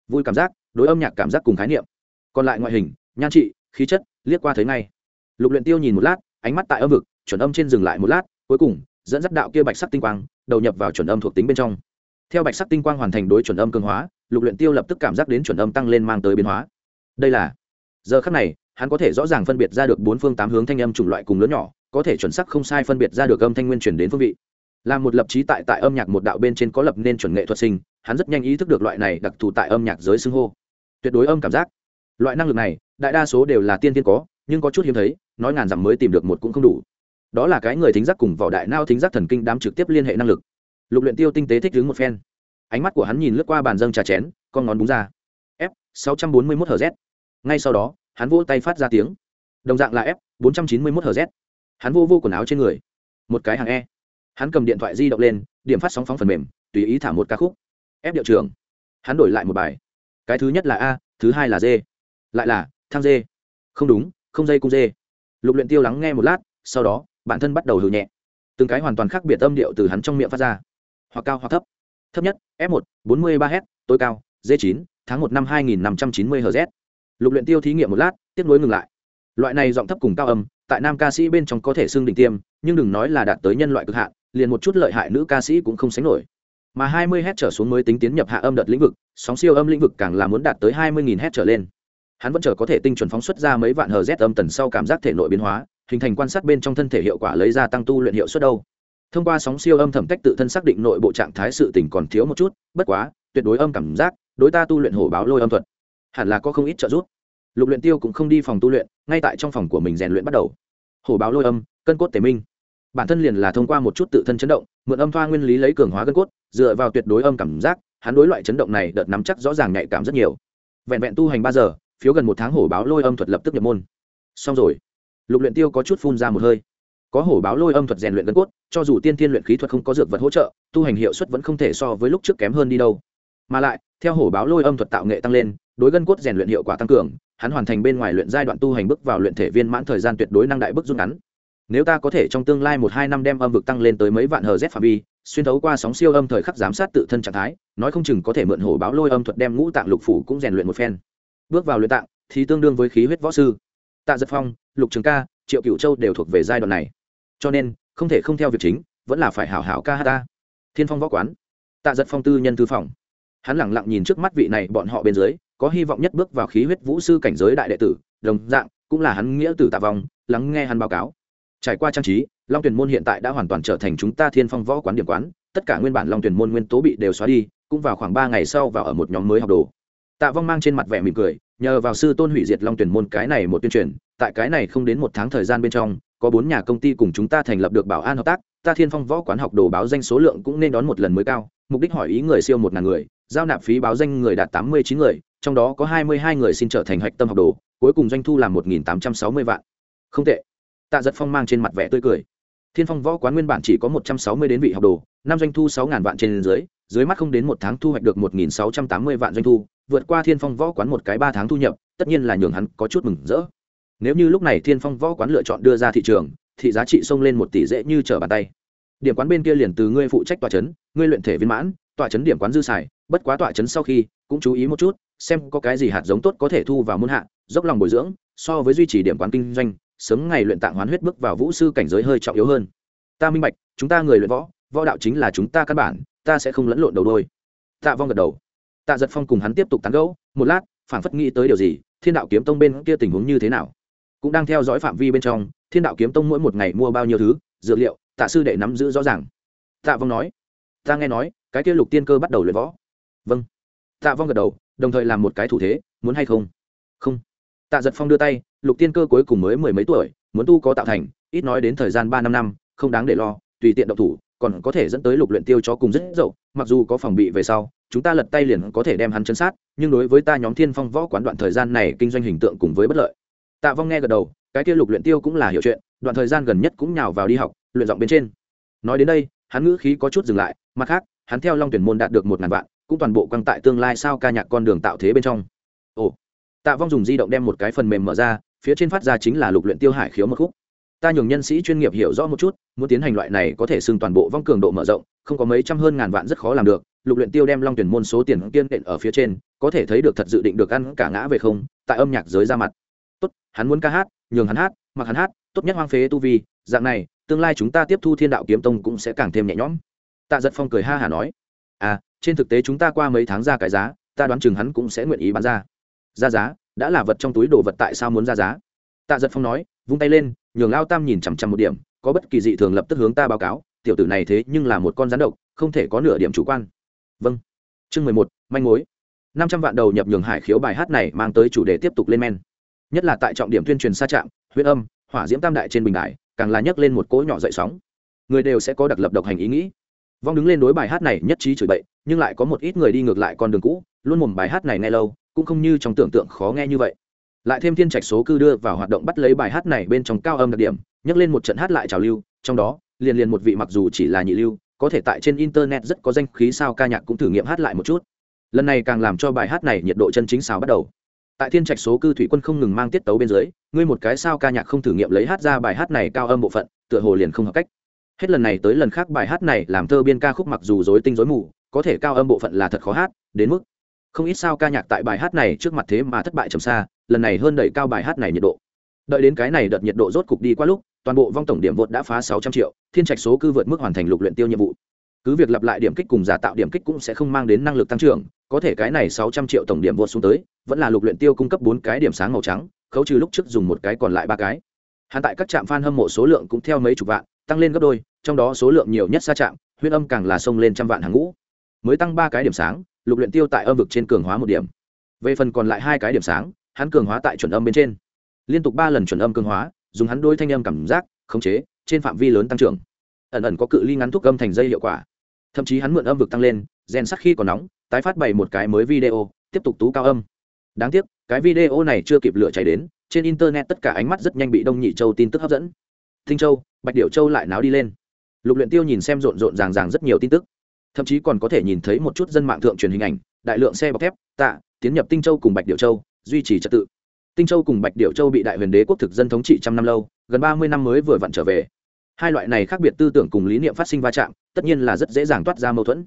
Vui cảm giác, đối âm nhạc cảm giác cùng khái niệm. Còn lại ngoại hình, nhan trị, khí chất, liếc qua thấy ngay. Lục luyện tiêu nhìn một lát, ánh mắt tại âm vực chuẩn âm trên dừng lại một lát, cuối cùng, dẫn dắt đạo kia bạch sắc tinh quang, đầu nhập vào chuẩn âm thuộc tính bên trong. Theo bạch sắc tinh quang hoàn thành đối chuẩn âm cường hóa, lục luyện tiêu lập tức cảm giác đến chuẩn âm tăng lên mang tới biến hóa. Đây là, giờ khắc này, hắn có thể rõ ràng phân biệt ra được bốn phương tám hướng thanh âm chủng loại cùng lớn nhỏ, có thể chuẩn xác không sai phân biệt ra được âm thanh nguyên truyền đến phương vị. Là một lập trí tại tại âm nhạc một đạo bên trên có lập nên chuẩn nghệ thuật sinh, hắn rất nhanh ý thức được loại này đặc thù tại âm nhạc giới xưng hô. Tuyệt đối âm cảm giác. Loại năng lực này, đại đa số đều là tiên tiên có, nhưng có chút hiếm thấy, nói ngàn dặm mới tìm được một cũng không đủ đó là cái người thính giác cùng vỏ đại nao thính giác thần kinh đám trực tiếp liên hệ năng lực. Lục luyện tiêu tinh tế thích đứng một phen. Ánh mắt của hắn nhìn lướt qua bàn dâng trà chén, con ngón búng ra. F 641 hz ngay sau đó, hắn vỗ tay phát ra tiếng. Đồng dạng là f 491 hz hắn vô vô quần áo trên người. Một cái hàng e. Hắn cầm điện thoại di động lên, điểm phát sóng phóng phần mềm, tùy ý thả một ca khúc. Ép điệu trường hắn đổi lại một bài. Cái thứ nhất là a, thứ hai là d. Lại là, thang d. Không đúng, không dây cung d. Lục luyện tiêu lắng nghe một lát, sau đó bản thân bắt đầu hừ nhẹ. Từng cái hoàn toàn khác biệt âm điệu từ hắn trong miệng phát ra. Hoặc cao hoặc thấp. Thấp nhất, f một, bốn mươi ba h tối cao d chín, tháng một năm hai nghìn năm trăm chín mươi hz lục luyện tiêu thí nghiệm một lát, tiếp nối ngừng lại. Loại này giọng thấp cùng cao âm, tại nam ca sĩ bên trong có thể xưng đỉnh tiêm, nhưng đừng nói là đạt tới nhân loại cực hạn, liền một chút lợi hại nữ ca sĩ cũng không sánh nổi. Mà 20 h trở xuống mới tính tiến nhập hạ âm đợt lĩnh vực, sóng siêu âm lĩnh vực càng là muốn đạt tới 20.000 h trở lên. Hắn vẫn chờ có thể tinh chuẩn phóng xuất ra mấy vạn hz âm tần sau cảm giác thể nội biến hóa hình thành quan sát bên trong thân thể hiệu quả lấy ra tăng tu luyện hiệu suất đâu. Thông qua sóng siêu âm thẩm tách tự thân xác định nội bộ trạng thái sự tỉnh còn thiếu một chút, bất quá, tuyệt đối âm cảm giác, đối ta tu luyện hổ báo lôi âm thuật, hẳn là có không ít trợ giúp. Lục luyện tiêu cũng không đi phòng tu luyện, ngay tại trong phòng của mình rèn luyện bắt đầu. Hổ báo lôi âm, cân cốt tề minh. Bản thân liền là thông qua một chút tự thân chấn động, mượn âm thoa nguyên lý lấy cường hóa cân cốt, dựa vào tuyệt đối âm cảm giác, hắn đối loại chấn động này đợt nắm chắc rõ ràng nhạy cảm rất nhiều. Vẹn vẹn tu hành ba giờ, phiếu gần một tháng hổ báo lôi âm thuật lập tức nhập môn. Xong rồi lục luyện tiêu có chút phun ra một hơi. Có hổ báo lôi âm thuật rèn luyện gân cốt, cho dù tiên thiên luyện khí thuật không có dược vật hỗ trợ, tu hành hiệu suất vẫn không thể so với lúc trước kém hơn đi đâu. Mà lại, theo hổ báo lôi âm thuật tạo nghệ tăng lên, đối gân cốt rèn luyện hiệu quả tăng cường, hắn hoàn thành bên ngoài luyện giai đoạn tu hành bước vào luyện thể viên mãn thời gian tuyệt đối năng đại bước rút ngắn. Nếu ta có thể trong tương lai một hai năm đem âm vực tăng lên tới mấy vạn hz phạm vi, xuyên thấu qua sóng siêu âm thời khắc giám sát tự thân trạng thái, nói không chừng có thể mượn hổ báo lôi âm thuật đem ngũ tạng lục phủ cũng rèn luyện một phen. Bước vào luyện tạng, thì tương đương với khí huyết võ sư. Tạ giật phong lục trường ca, triệu cựu châu đều thuộc về giai đoạn này. Cho nên, không thể không theo việc chính, vẫn là phải hảo hảo ca hát ta. Thiên phong võ quán. Tạ giật phong tư nhân thư phòng. Hắn lẳng lặng nhìn trước mắt vị này bọn họ bên dưới, có hy vọng nhất bước vào khí huyết vũ sư cảnh giới đại đệ tử, đồng dạng, cũng là hắn nghĩa tử tạ vong, lắng nghe hắn báo cáo. Trải qua trang trí, long tuyển môn hiện tại đã hoàn toàn trở thành chúng ta thiên phong võ quán điểm quán, tất cả nguyên bản long tuyển môn nguyên tố bị đều xóa đi, cũng vào khoảng ba ngày sau vào ở một nhóm mới học đồ tạ vong mang trên mặt vẻ mỉm cười, nhờ vào sư tôn hủy diệt long tuyển môn cái này một tuyên truyền, tại cái này không đến một tháng thời gian bên trong, có bốn nhà công ty cùng chúng ta thành lập được bảo an hợp tác, ta thiên phong võ quán học đồ báo danh số lượng cũng nên đón một lần mới cao, mục đích hỏi ý người siêu một ngàn người, giao nạp phí báo danh người đạt tám mươi chín người, trong đó có hai mươi hai người xin trở thành hạch tâm học đồ, cuối cùng doanh thu là một nghìn tám trăm sáu mươi vạn. Không tệ. Tạ giật phong mang trên mặt vẻ tươi cười. Thiên phong võ quán nguyên bản chỉ có một trăm sáu mươi đến vị học đồ, năm doanh thu sáu ngàn vạn trên dưới dưới mắt không đến một tháng thu hoạch được một nghìn sáu trăm tám mươi vạn doanh thu, vượt qua thiên phong võ quán một cái ba tháng thu nhập, tất nhiên là nhường hắn có chút mừng rỡ. Nếu như lúc này thiên phong võ quán lựa chọn đưa ra thị trường, thì giá trị xông lên một tỷ dễ như trở bàn tay. Điểm quán bên kia liền từ ngươi phụ trách tòa chấn, ngươi luyện thể viên mãn tòa chấn điểm quán dư xài, bất quá tòa chấn sau khi, cũng chú ý một chút, xem có cái gì hạt giống tốt có thể thu vào môn hạ, dốc lòng bồi dưỡng, so với duy trì điểm quán kinh doanh, sớm ngày luyện tạng hoán huyết bước vào vũ sư cảnh giới hơi trọng yếu hơn. Ta minh bạch, chúng ta người luyện võ võ đạo chính là chúng ta căn bản ta sẽ không lẫn lộn đầu đôi. Tạ vong gật đầu. Tạ giật phong cùng hắn tiếp tục tán gẫu, một lát, phảng phất nghĩ tới điều gì, thiên đạo kiếm tông bên kia tình huống như thế nào? Cũng đang theo dõi phạm vi bên trong, thiên đạo kiếm tông mỗi một ngày mua bao nhiêu thứ, dược liệu, tạ sư đệ nắm giữ rõ ràng. Tạ vong nói, ta nghe nói, cái kia lục tiên cơ bắt đầu luyện võ. Vâng. Tạ vong gật đầu, đồng thời làm một cái thủ thế, muốn hay không? Không. Tạ giật phong đưa tay, lục tiên cơ cuối cùng mới mười mấy tuổi, muốn tu có tạo thành, ít nói đến thời gian ba năm năm, không đáng để lo, tùy tiện độc thủ còn có thể dẫn tới lục luyện tiêu cho cùng rất dậu, mặc dù có phòng bị về sau, chúng ta lật tay liền có thể đem hắn chấn sát, nhưng đối với ta nhóm thiên phong võ quán đoạn thời gian này kinh doanh hình tượng cùng với bất lợi. Tạ vong nghe gật đầu, cái kia lục luyện tiêu cũng là hiểu chuyện, đoạn thời gian gần nhất cũng nhào vào đi học, luyện giọng bên trên. Nói đến đây, hắn ngữ khí có chút dừng lại, mặt khác, hắn theo long tuyển môn đạt được một ngàn vạn, cũng toàn bộ quăng tại tương lai sao ca nhạc con đường tạo thế bên trong. Ồ. Tạ vong dùng di động đem một cái phần mềm mở ra, phía trên phát ra chính là lục luyện tiêu hải khiếu một khúc ta nhường nhân sĩ chuyên nghiệp hiểu rõ một chút, muốn tiến hành loại này có thể xưng toàn bộ vong cường độ mở rộng, không có mấy trăm hơn ngàn vạn rất khó làm được, lục luyện tiêu đem long tuyển môn số tiền kiên định ở phía trên, có thể thấy được thật dự định được ăn cả ngã về không, tại âm nhạc giới ra mặt. Tốt, hắn muốn ca hát, nhường hắn hát, mặc hắn hát, tốt nhất hoang phế tu vi, dạng này, tương lai chúng ta tiếp thu thiên đạo kiếm tông cũng sẽ càng thêm nhẹ nhõm. Tạ giật phong cười ha hả nói. À trên thực tế chúng ta qua mấy tháng ra cái giá, ta đoán chừng hắn cũng sẽ nguyện ý bán ra. Ra giá, đã là vật trong túi đồ vật tại sao muốn ra giá? Tạ giật phong nói, vung tay lên nhường lao tam nhìn chằm chằm một điểm, có bất kỳ dị thường lập tức hướng ta báo cáo, tiểu tử này thế nhưng là một con rắn độc, không thể có nửa điểm chủ quan. Vâng. Chương mười một, manh mối. Năm trăm vạn đầu nhập nhường hải khiếu bài hát này mang tới chủ đề tiếp tục lên men. Nhất là tại trọng điểm tuyên truyền xa trạm, huyết âm, hỏa diễm tam đại trên bình đại càng là nhấc lên một cỗ nhỏ dậy sóng. Người đều sẽ có đặc lập độc hành ý nghĩ. Vong đứng lên đối bài hát này nhất trí chửi bậy, nhưng lại có một ít người đi ngược lại con đường cũ, luôn mồm bài hát này nghe lâu, cũng không như trong tưởng tượng khó nghe như vậy lại thêm thiên trạch số cư đưa vào hoạt động bắt lấy bài hát này bên trong cao âm đặc điểm nhắc lên một trận hát lại trào lưu, trong đó, liền liền một vị mặc dù chỉ là nhị lưu, có thể tại trên internet rất có danh khí sao ca nhạc cũng thử nghiệm hát lại một chút. Lần này càng làm cho bài hát này nhiệt độ chân chính sao bắt đầu. Tại thiên trạch số cư thủy quân không ngừng mang tiết tấu bên dưới, ngươi một cái sao ca nhạc không thử nghiệm lấy hát ra bài hát này cao âm bộ phận, tựa hồ liền không hợp cách. Hết lần này tới lần khác bài hát này làm thơ biên ca khúc mặc dù dối tinh dối mù, có thể cao âm bộ phận là thật khó hát, đến mức không ít sao ca nhạc tại bài hát này trước mặt thế mà thất bại trầm xa, lần này hơn đẩy cao bài hát này nhiệt độ. Đợi đến cái này đợt nhiệt độ rốt cục đi qua lúc, toàn bộ vong tổng điểm vượt đã phá sáu trăm triệu, thiên trạch số cư vượt mức hoàn thành lục luyện tiêu nhiệm vụ. Cứ việc lặp lại điểm kích cùng giả tạo điểm kích cũng sẽ không mang đến năng lực tăng trưởng, có thể cái này sáu trăm triệu tổng điểm vượt xuống tới, vẫn là lục luyện tiêu cung cấp bốn cái điểm sáng màu trắng, khấu trừ lúc trước dùng một cái còn lại ba cái. Hạn tại các trạm fan hâm mộ số lượng cũng theo mấy chục vạn, tăng lên gấp đôi, trong đó số lượng nhiều nhất xa trạm, huyết âm càng là sông lên trăm vạn hàng ngũ. Mới tăng ba cái điểm sáng lục luyện tiêu tại âm vực trên cường hóa một điểm. Về phần còn lại hai cái điểm sáng, hắn cường hóa tại chuẩn âm bên trên. Liên tục ba lần chuẩn âm cường hóa, dùng hắn đối thanh âm cảm giác, khống chế, trên phạm vi lớn tăng trưởng. Ẩn ẩn có cự ly ngắn thuốc âm thành dây hiệu quả. Thậm chí hắn mượn âm vực tăng lên, rèn sắc khi còn nóng, tái phát bày một cái mới video, tiếp tục tú cao âm. Đáng tiếc, cái video này chưa kịp lửa cháy đến, trên internet tất cả ánh mắt rất nhanh bị đông nhị châu tin tức hấp dẫn. Tinh châu, bạch điệu châu lại náo đi lên. Lục luyện tiêu nhìn xem rộn rộn ràng ràng rất nhiều tin tức thậm chí còn có thể nhìn thấy một chút dân mạng thượng truyền hình ảnh, đại lượng xe bọc thép, tạ, tiến nhập tinh châu cùng bạch điệu châu, duy trì trật tự. Tinh châu cùng bạch điệu châu bị đại huyền đế quốc thực dân thống trị trăm năm lâu, gần ba mươi năm mới vừa vặn trở về. Hai loại này khác biệt tư tưởng cùng lý niệm phát sinh va chạm, tất nhiên là rất dễ dàng toát ra mâu thuẫn.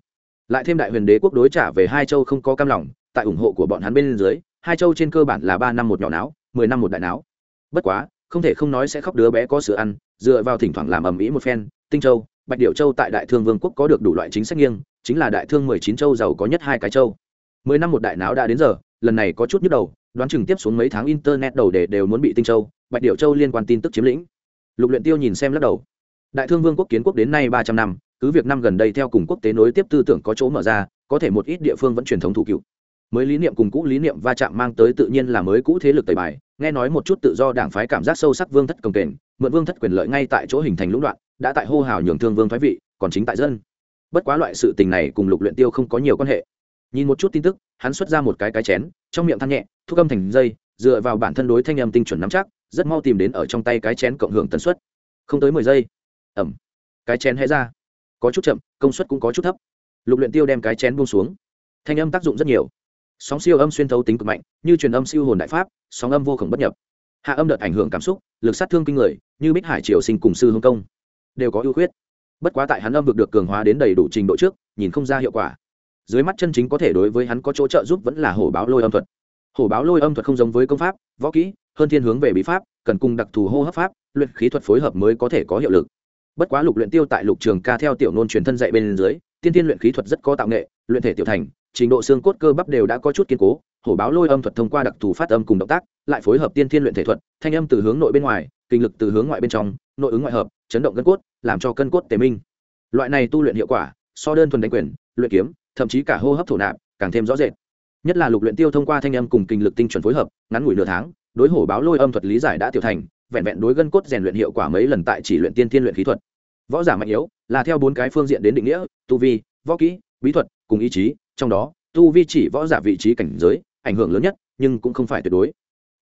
Lại thêm đại huyền đế quốc đối trả về hai châu không có cam lòng, tại ủng hộ của bọn hắn bên dưới, hai châu trên cơ bản là ba năm một nhỏ não, mười năm một đại não. Bất quá, không thể không nói sẽ khóc đứa bé có sữa ăn, dựa vào thỉnh thoảng làm ầm ĩ một phen, tinh châu bạch điệu châu tại đại thương vương quốc có được đủ loại chính sách nghiêng, chính là đại thương mười chín châu giàu có nhất hai cái châu. Mười năm một đại não đã đến giờ, lần này có chút nhức đầu, đoán chừng tiếp xuống mấy tháng internet đầu để đều muốn bị tinh châu, bạch điệu châu liên quan tin tức chiếm lĩnh. Lục luyện tiêu nhìn xem lắc đầu. Đại thương vương quốc kiến quốc đến nay ba trăm năm, cứ việc năm gần đây theo cùng quốc tế nối tiếp tư tưởng có chỗ mở ra, có thể một ít địa phương vẫn truyền thống thủ cựu. Mới lý niệm cùng cũ lý niệm va chạm mang tới tự nhiên là mới cũ thế lực tẩy bài, nghe nói một chút tự do đảng phái cảm giác sâu sắc vương thất công kềnh, mượn vương thất quyền lợi ngay tại chỗ hình thành lũng đoạn đã tại hô hào nhường thương vương thoái vị, còn chính tại dân. Bất quá loại sự tình này cùng lục luyện tiêu không có nhiều quan hệ. Nhìn một chút tin tức, hắn xuất ra một cái cái chén, trong miệng than nhẹ thu âm thành dây, dựa vào bản thân đối thanh âm tinh chuẩn nắm chắc, rất mau tìm đến ở trong tay cái chén cộng hưởng tần suất. Không tới mười giây. Ẩm cái chén hé ra. Có chút chậm, công suất cũng có chút thấp. Lục luyện tiêu đem cái chén buông xuống. Thanh âm tác dụng rất nhiều. Sóng siêu âm xuyên thấu tính cực mạnh, như truyền âm siêu hồn đại pháp, sóng âm vô cùng bất nhập. Hạ âm đợt ảnh hưởng cảm xúc, lực sát thương kinh người, như bích hải triều sinh cùng sư hương công đều có ưu khuyết. Bất quá tại hắn âm vực được cường hóa đến đầy đủ trình độ trước, nhìn không ra hiệu quả. Dưới mắt chân chính có thể đối với hắn có chỗ trợ giúp vẫn là hổ báo lôi âm thuật. Hổ báo lôi âm thuật không giống với công pháp, võ kỹ, hơn thiên hướng về bí pháp, cần cùng đặc thù hô hấp pháp, luyện khí thuật phối hợp mới có thể có hiệu lực. Bất quá lục luyện tiêu tại lục trường ca theo tiểu nôn truyền thân dạy bên dưới, tiên tiên luyện khí thuật rất có tạo nghệ, luyện thể tiểu thành, trình độ xương cốt cơ bắp đều đã có chút kiên cố, hổ báo lôi âm thuật thông qua đặc thù phát âm cùng động tác, lại phối hợp tiên thiên luyện thể thuật, thanh âm từ hướng nội bên ngoài kinh lực từ hướng ngoại bên trong, nội ứng ngoại hợp, chấn động cân cốt, làm cho cân cốt tề minh. Loại này tu luyện hiệu quả, so đơn thuần đánh quyền, luyện kiếm, thậm chí cả hô hấp thổ nạp, càng thêm rõ rệt. Nhất là lục luyện tiêu thông qua thanh âm cùng kinh lực tinh chuẩn phối hợp, ngắn ngủi nửa tháng, đối hổ báo lôi âm thuật lý giải đã tiểu thành, vẹn vẹn đối gân cốt rèn luyện hiệu quả mấy lần tại chỉ luyện tiên thiên luyện khí thuật. Võ giả mạnh yếu, là theo bốn cái phương diện đến định nghĩa, tu vi, võ kỹ, bí thuật, cùng ý chí, trong đó, tu vi chỉ võ giả vị trí cảnh giới, ảnh hưởng lớn nhất, nhưng cũng không phải tuyệt đối.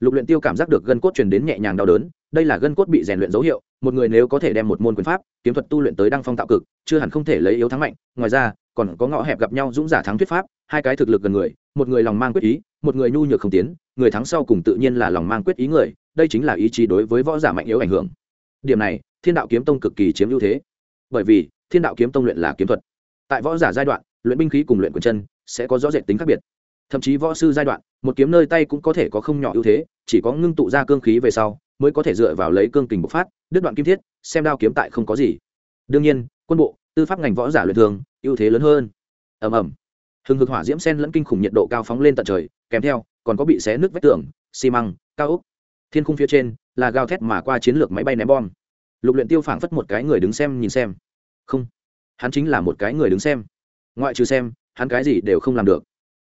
Lục luyện tiêu cảm giác được gân cốt truyền đến nhẹ nhàng đau đớn đây là gân cốt bị rèn luyện dấu hiệu, một người nếu có thể đem một môn quyền pháp, kiếm thuật tu luyện tới đăng phong tạo cực, chưa hẳn không thể lấy yếu thắng mạnh. Ngoài ra, còn có ngõ hẹp gặp nhau dũng giả thắng thuyết pháp, hai cái thực lực gần người, một người lòng mang quyết ý, một người nhu nhược không tiến, người thắng sau cùng tự nhiên là lòng mang quyết ý người, đây chính là ý chí đối với võ giả mạnh yếu ảnh hưởng. Điểm này, thiên đạo kiếm tông cực kỳ chiếm ưu thế. Bởi vì, thiên đạo kiếm tông luyện là kiếm thuật. Tại võ giả giai đoạn, luyện binh khí cùng luyện quyền chân sẽ có rõ rệt tính khác biệt. Thậm chí võ sư giai đoạn, một kiếm nơi tay cũng có thể có không nhỏ ưu thế, chỉ có ngưng tụ ra cương khí về sau mới có thể dựa vào lấy cương kình bộc phát, đứt đoạn kim thiết, xem đao kiếm tại không có gì. Đương nhiên, quân bộ, tư pháp ngành võ giả luyện thường, ưu thế lớn hơn. Ầm ầm. Hừng hực hỏa diễm sen lẫn kinh khủng nhiệt độ cao phóng lên tận trời, kèm theo, còn có bị xé nước vách tường, xi măng, cao ốc. Thiên khung phía trên là gào thét mà qua chiến lược máy bay ném bom. Lục luyện tiêu phảng phất một cái người đứng xem nhìn xem. Không, hắn chính là một cái người đứng xem. Ngoại trừ xem, hắn cái gì đều không làm được.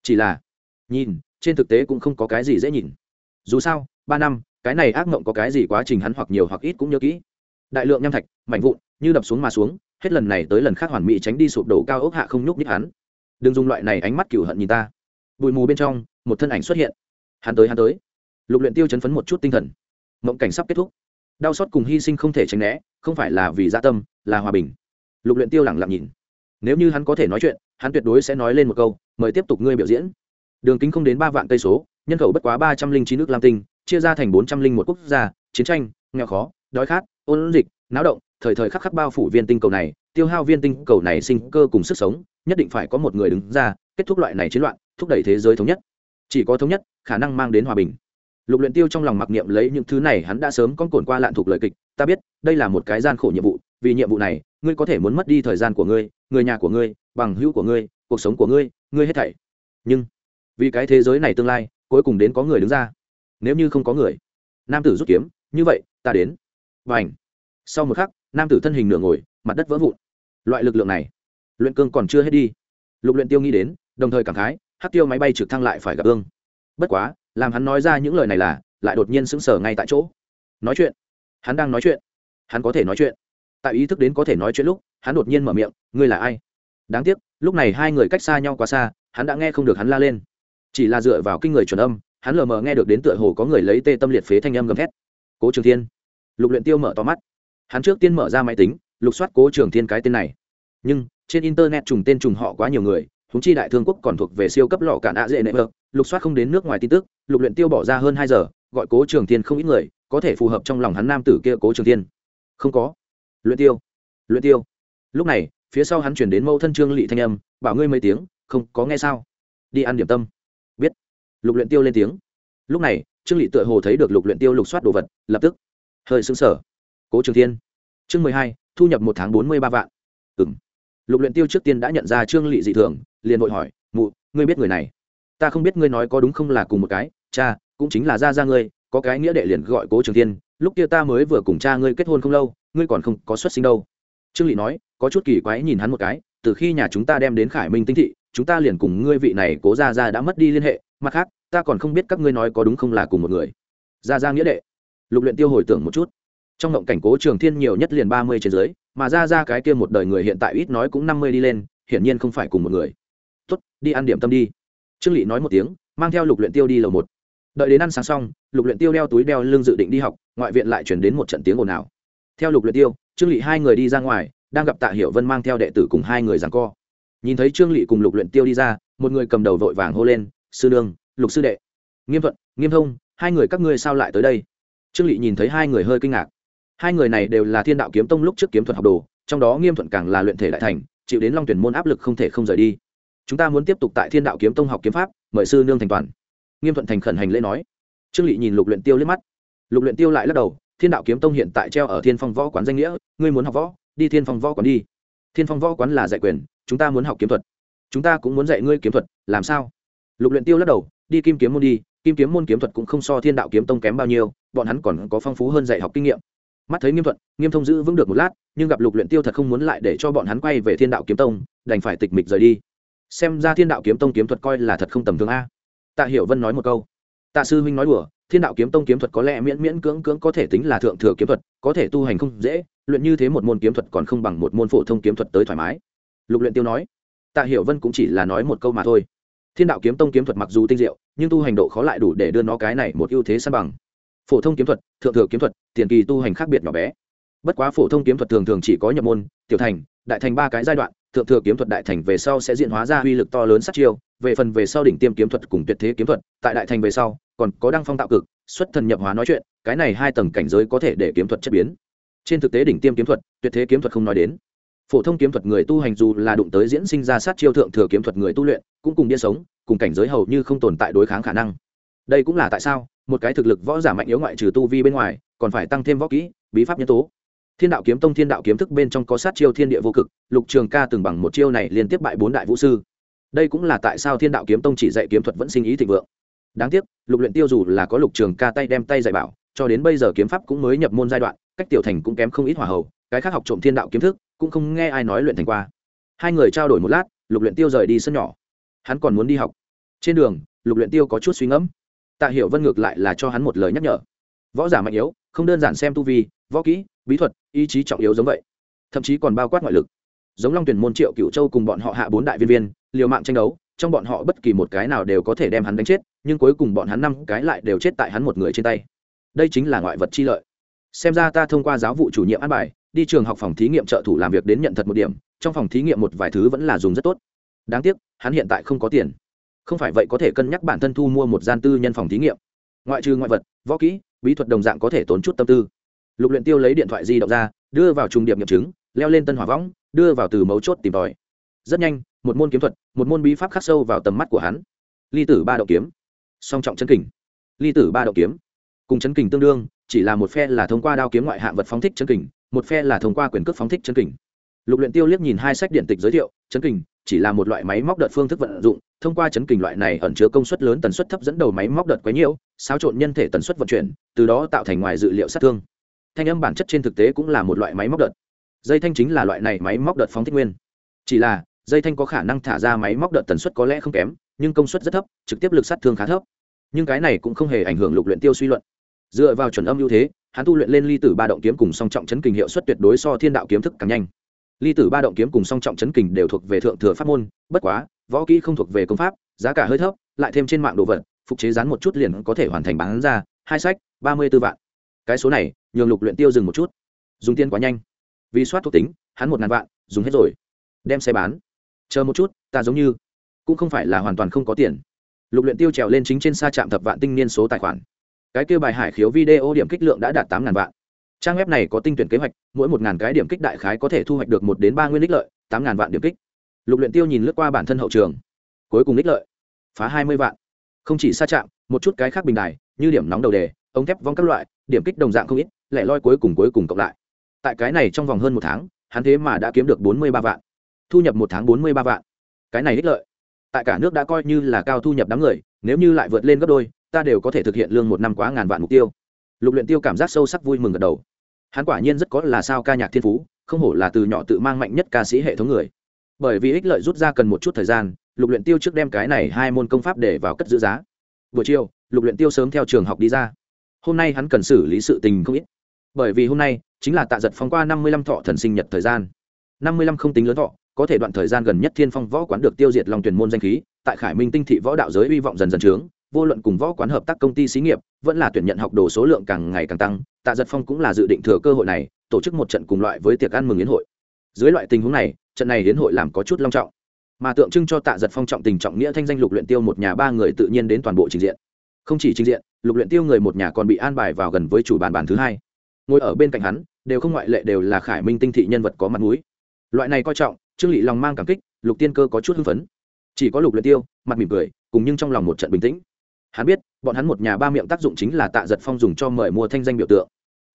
Chỉ là nhìn, trên thực tế cũng không có cái gì dễ nhìn. Dù sao, ba năm cái này ác mộng có cái gì quá trình hắn hoặc nhiều hoặc ít cũng nhớ kỹ. Đại lượng nham thạch mạnh vụn, như đập xuống mà xuống, hết lần này tới lần khác hoàn mỹ tránh đi sụp đổ cao ốc hạ không nhúc nhích hắn. Đừng dùng loại này ánh mắt cửu hận nhìn ta. Bụi mù bên trong, một thân ảnh xuất hiện. Hắn tới hắn tới. Lục luyện tiêu chấn phấn một chút tinh thần. Mộng cảnh sắp kết thúc. Đau xót cùng hy sinh không thể tránh né, không phải là vì gia tâm, là hòa bình. Lục luyện tiêu lẳng lặng nhìn. Nếu như hắn có thể nói chuyện, hắn tuyệt đối sẽ nói lên một câu, mời tiếp tục ngươi biểu diễn. Đường kính không đến ba vạn cây số, nhân khẩu bất quá ba trăm linh chín nước lam tinh chia ra thành bốn trăm linh một quốc gia, chiến tranh, nghèo khó, đói khát, ôn dịch, náo động, thời thời khắc khắc bao phủ viên tinh cầu này, tiêu hao viên tinh cầu này sinh cơ cùng sức sống, nhất định phải có một người đứng ra, kết thúc loại này chiến loạn, thúc đẩy thế giới thống nhất. Chỉ có thống nhất, khả năng mang đến hòa bình. Lục luyện tiêu trong lòng mặc niệm lấy những thứ này, hắn đã sớm con cồn qua lạn thuộc lời kịch. Ta biết, đây là một cái gian khổ nhiệm vụ, vì nhiệm vụ này, ngươi có thể muốn mất đi thời gian của ngươi, người nhà của ngươi, bằng hữu của ngươi, cuộc sống của ngươi ngươi hết thảy. Nhưng, vì cái thế giới này tương lai, cuối cùng đến có người đứng ra nếu như không có người, nam tử rút kiếm, như vậy, ta đến. Và ảnh sau một khắc, nam tử thân hình nửa ngồi, mặt đất vỡ vụn. Loại lực lượng này, luyện cương còn chưa hết đi. Lục luyện tiêu nghĩ đến, đồng thời cảm khái, hắc tiêu máy bay trực thăng lại phải gặp ương. Bất quá, làm hắn nói ra những lời này là, lại đột nhiên sững sờ ngay tại chỗ. Nói chuyện. Hắn đang nói chuyện. Hắn có thể nói chuyện. Tại ý thức đến có thể nói chuyện lúc, hắn đột nhiên mở miệng, ngươi là ai? Đáng tiếc, lúc này hai người cách xa nhau quá xa, hắn đã nghe không được hắn la lên. Chỉ là dựa vào kinh người chuẩn âm hắn lờ mờ nghe được đến tựa hồ có người lấy tê tâm liệt phế thanh âm gầm thét. Cố trường thiên. Lục luyện tiêu mở to mắt. Hắn trước tiên mở ra máy tính, lục soát cố trường thiên cái tên này. Nhưng, trên internet trùng tên trùng họ quá nhiều người chúng chi đại thương quốc còn thuộc về siêu cấp lọ cản ạ dễ nệ vợ lục soát không đến nước ngoài tin tức, lục luyện tiêu bỏ ra hơn hai giờ, gọi cố trường thiên không ít người, có thể phù hợp trong lòng hắn nam tử kia cố trường thiên. Không có. Luyện tiêu. Luyện tiêu. Lúc này, phía sau hắn chuyển đến mâu thân trương lị thanh âm, bảo ngươi mấy tiếng, không có nghe sao? Đi ăn điểm tâm lục luyện tiêu lên tiếng. Lúc này, trương lị tựa hồ thấy được lục luyện tiêu lục soát đồ vật, lập tức, hơi sững sờ. Cố trường thiên, chương mười hai, thu nhập một tháng bốn mươi ba vạn. Ừm. Lục luyện tiêu trước tiên đã nhận ra trương lị dị thường, liền vội hỏi, mụ, ngươi biết người này? Ta không biết, ngươi nói có đúng không là cùng một cái, cha, cũng chính là gia gia ngươi, có cái nghĩa đệ liền gọi cố trường thiên, lúc kia ta mới vừa cùng cha ngươi kết hôn không lâu, ngươi còn không có xuất sinh đâu. Trương lị nói, có chút kỳ quái nhìn hắn một cái, từ khi nhà chúng ta đem đến khải minh tinh thị, chúng ta liền cùng ngươi vị này cố gia gia đã mất đi liên hệ mặt khác, ta còn không biết các ngươi nói có đúng không là cùng một người. Gia gia nghĩa đệ. Lục luyện tiêu hồi tưởng một chút. Trong ngộng cảnh cố trường thiên nhiều nhất liền ba mươi trên dưới, mà ra ra cái kia một đời người hiện tại ít nói cũng năm mươi đi lên, hiển nhiên không phải cùng một người. Tốt, đi ăn điểm tâm đi. Trương lị nói một tiếng, mang theo lục luyện tiêu đi lầu một. Đợi đến ăn sáng xong, lục luyện tiêu đeo túi đeo lưng dự định đi học, ngoại viện lại chuyển đến một trận tiếng ồn ào. Theo lục luyện tiêu, trương lị hai người đi ra ngoài, đang gặp tạ hiểu vân mang theo đệ tử cùng hai người giằng co. Nhìn thấy trương lỵ cùng lục luyện tiêu đi ra, một người cầm đầu vội vàng hô lên sư nương, lục sư đệ. Nghiêm thuận, nghiêm thông, hai người các ngươi sao lại tới đây? Trương lị nhìn thấy hai người hơi kinh ngạc. Hai người này đều là thiên đạo kiếm tông lúc trước kiếm thuật học đồ, trong đó nghiêm thuận càng là luyện thể đại thành, chịu đến long tuyển môn áp lực không thể không rời đi. Chúng ta muốn tiếp tục tại thiên đạo kiếm tông học kiếm pháp, mời sư nương thành toàn. Nghiêm thuận thành khẩn hành lễ nói. Trương lị nhìn lục luyện tiêu liếc mắt. Lục luyện tiêu lại lắc đầu, thiên đạo kiếm tông hiện tại treo ở thiên phong võ quán danh nghĩa, ngươi muốn học võ, đi thiên phong võ quán đi. Thiên phong võ quán là dạy quyền, chúng ta muốn học kiếm thuật. Chúng ta cũng muốn dạy ngươi kiếm thuật, làm sao? Lục luyện tiêu lắc đầu, đi kim kiếm môn đi, kim kiếm môn kiếm thuật cũng không so thiên đạo kiếm tông kém bao nhiêu, bọn hắn còn có phong phú hơn dạy học kinh nghiệm. Mắt thấy nghiêm thuận, nghiêm thông giữ vững được một lát, nhưng gặp lục luyện tiêu thật không muốn lại để cho bọn hắn quay về thiên đạo kiếm tông, đành phải tịch mịch rời đi. Xem ra thiên đạo kiếm tông kiếm thuật coi là thật không tầm thường a. Tạ hiểu vân nói một câu. Tạ sư huynh nói đùa, thiên đạo kiếm tông kiếm thuật có lẽ miễn miễn cưỡng cưỡng có thể tính là thượng thừa kiếm thuật, có thể tu hành không dễ, luyện như thế một môn kiếm thuật còn không bằng một môn phổ thông kiếm thuật tới thoải mái. Lục luyện tiêu nói. Tạ hiểu vân cũng chỉ là nói một câu mà thôi thiên đạo kiếm tông kiếm thuật mặc dù tinh diệu, nhưng tu hành độ khó lại đủ để đưa nó cái này một ưu thế san bằng. Phổ thông kiếm thuật, thượng thừa kiếm thuật, tiền kỳ tu hành khác biệt nhỏ bé. Bất quá phổ thông kiếm thuật thường thường chỉ có nhập môn, tiểu thành, đại thành ba cái giai đoạn, thượng thừa kiếm thuật đại thành về sau sẽ diễn hóa ra uy lực to lớn sát chiêu, về phần về sau đỉnh tiêm kiếm thuật cùng tuyệt thế kiếm thuật, tại đại thành về sau, còn có đăng phong tạo cực, xuất thần nhập hóa nói chuyện, cái này hai tầng cảnh giới có thể để kiếm thuật chất biến. Trên thực tế đỉnh tiêm kiếm thuật, tuyệt thế kiếm thuật không nói đến phổ thông kiếm thuật người tu hành dù là đụng tới diễn sinh ra sát chiêu thượng thừa kiếm thuật người tu luyện, cũng cùng điên sống, cùng cảnh giới hầu như không tồn tại đối kháng khả năng. Đây cũng là tại sao, một cái thực lực võ giả mạnh yếu ngoại trừ tu vi bên ngoài, còn phải tăng thêm võ kỹ, bí pháp nhân tố. Thiên đạo kiếm tông thiên đạo kiếm thức bên trong có sát chiêu thiên địa vô cực, lục trường ca từng bằng một chiêu này liên tiếp bại bốn đại vũ sư. Đây cũng là tại sao thiên đạo kiếm tông chỉ dạy kiếm thuật vẫn sinh ý thịnh vượng. Đáng tiếc, lục luyện tiêu dù là có lục trường ca tay đem tay dạy bảo, cho đến bây giờ kiếm pháp cũng mới nhập môn giai đoạn, cách tiểu thành cũng kém không ít hỏa hầu, cái khác học trộm thiên đạo kiếm thức cũng không nghe ai nói luyện thành qua. Hai người trao đổi một lát, lục luyện tiêu rời đi sân nhỏ. Hắn còn muốn đi học. Trên đường, lục luyện tiêu có chút suy ngẫm. Tạ hiểu vân ngược lại là cho hắn một lời nhắc nhở. Võ giả mạnh yếu, không đơn giản xem tu vi, võ kỹ, bí thuật, ý chí trọng yếu giống vậy. Thậm chí còn bao quát ngoại lực. Giống long tuyển môn triệu cựu châu cùng bọn họ hạ bốn đại viên viên, liều mạng tranh đấu, trong bọn họ bất kỳ một cái nào đều có thể đem hắn đánh chết, nhưng cuối cùng bọn hắn năm cái lại đều chết tại hắn một người trên tay. Đây chính là ngoại vật chi lợi. Xem ra ta thông qua giáo vụ chủ nhiệm an bài đi trường học phòng thí nghiệm trợ thủ làm việc đến nhận thật một điểm, trong phòng thí nghiệm một vài thứ vẫn là dùng rất tốt. Đáng tiếc, hắn hiện tại không có tiền. Không phải vậy có thể cân nhắc bản thân thu mua một gian tư nhân phòng thí nghiệm. Ngoại trừ ngoại vật, võ kỹ, bí thuật đồng dạng có thể tốn chút tâm tư. Lục luyện tiêu lấy điện thoại di động ra, đưa vào trung điệp nghiệm chứng, leo lên tân hỏa võng, đưa vào từ mấu chốt tìm tòi. Rất nhanh, một môn kiếm thuật, một môn bí pháp khắc sâu vào tầm mắt của hắn. Ly tử ba động kiếm. Song trọng chân kình. Ly tử ba động kiếm. Cùng chân kình tương đương, chỉ là một phe là thông qua đao kiếm ngoại hạng vật phóng thích chân kình một phe là thông qua quyền cước phóng thích chân kình. Lục luyện tiêu liếc nhìn hai sách điện tịch giới thiệu chân kình chỉ là một loại máy móc đợt phương thức vận dụng, thông qua chấn kình loại này ẩn chứa công suất lớn tần suất thấp dẫn đầu máy móc đợt quấy nhiễu, xáo trộn nhân thể tần suất vận chuyển, từ đó tạo thành ngoài dự liệu sát thương. Thanh âm bản chất trên thực tế cũng là một loại máy móc đợt. Dây thanh chính là loại này máy móc đợt phóng thích nguyên. Chỉ là, dây thanh có khả năng thả ra máy móc đợt tần suất có lẽ không kém, nhưng công suất rất thấp, trực tiếp lực sát thương khá thấp. Nhưng cái này cũng không hề ảnh hưởng lục luyện tiêu suy luận dựa vào chuẩn âm ưu thế, hắn tu luyện lên ly tử ba động kiếm cùng song trọng chấn kình hiệu suất tuyệt đối so thiên đạo kiếm thức càng nhanh. Ly tử ba động kiếm cùng song trọng chấn kình đều thuộc về thượng thừa pháp môn, bất quá, võ kỹ không thuộc về công pháp, giá cả hơi thấp, lại thêm trên mạng đồ vật, phục chế rán một chút liền có thể hoàn thành bán ra, hai sách, ba mươi b ố vạn. Cái số này, nhường lục luyện tiêu dừng một chút. Dùng tiền quá nhanh. Vì soát thuộc tính, hắn một ngàn vạn, dùng hết rồi. Đem xe bán. Chờ một chút, ta giống như cũng không phải là hoàn toàn không có tiền. Lục luyện tiêu trèo lên chính trên xa trạm thập vạn tinh niên số tài khoản cái kêu bài hải khiếu video điểm kích lượng đã đạt tám ngàn vạn. Trang web này có tinh tuyển kế hoạch, mỗi một ngàn cái điểm kích đại khái có thể thu hoạch được một đến ba nguyên đích lợi, tám ngàn vạn điểm kích. Lục luyện tiêu nhìn lướt qua bản thân hậu trường. Cuối cùng đích lợi. Phá hai mươi vạn. Không chỉ xa chạm, một chút cái khác bình đài, như điểm nóng đầu đề, ống thép vong các loại, điểm kích đồng dạng không ít, lẻ loi cuối cùng cuối cùng cộng lại. Tại cái này trong vòng hơn một tháng, hắn thế mà đã kiếm được bốn mươi ba vạn. Thu nhập một tháng bốn mươi ba vạn. Cái này đích lợi. Tại cả nước đã coi như là cao thu nhập đám người, nếu như lại vượt lên gấp đôi ta đều có thể thực hiện lương một năm quá ngàn vạn mục tiêu. Lục luyện tiêu cảm giác sâu sắc vui mừng gật đầu. Hắn quả nhiên rất có là sao ca nhạc thiên phú, không hổ là từ nhỏ tự mang mạnh nhất ca sĩ hệ thống người. Bởi vì ích lợi rút ra cần một chút thời gian, lục luyện tiêu trước đem cái này hai môn công pháp để vào cất giữ giá. Buổi chiều, lục luyện tiêu sớm theo trường học đi ra. Hôm nay hắn cần xử lý sự tình không ít. Bởi vì hôm nay chính là tạ giật phong qua năm mươi lăm thọ thần sinh nhật thời gian. năm mươi lăm không tính lớn thọ, có thể đoạn thời gian gần nhất thiên phong võ quán được tiêu diệt long tuyển môn danh khí, tại khải minh tinh thị võ đạo giới uy vọng dần dần trướng vô luận cùng võ quán hợp tác công ty xí nghiệp, vẫn là tuyển nhận học đồ số lượng càng ngày càng tăng, tạ giật phong cũng là dự định thừa cơ hội này, tổ chức một trận cùng loại với tiệc ăn mừng yến hội. Dưới loại tình huống này, trận này yến hội làm có chút long trọng. Mà tượng trưng cho tạ giật phong trọng tình trọng nghĩa thanh danh lục luyện tiêu một nhà ba người tự nhiên đến toàn bộ trình diện. Không chỉ trình diện, lục luyện tiêu người một nhà còn bị an bài vào gần với chủ bàn bàn thứ hai. Ngồi ở bên cạnh hắn, đều không ngoại lệ đều là khải minh tinh thị nhân vật có mặt mũi. Loại này coi trọng, trương lị lòng mang cảm kích, lục tiên cơ có chút hưng phấn. Chỉ có lục luyện tiêu, mặt mỉm cười, cùng nhưng trong lòng một trận bình tĩnh hắn biết, bọn hắn một nhà ba miệng tác dụng chính là tạ giật phong dùng cho mời mua thanh danh biểu tượng.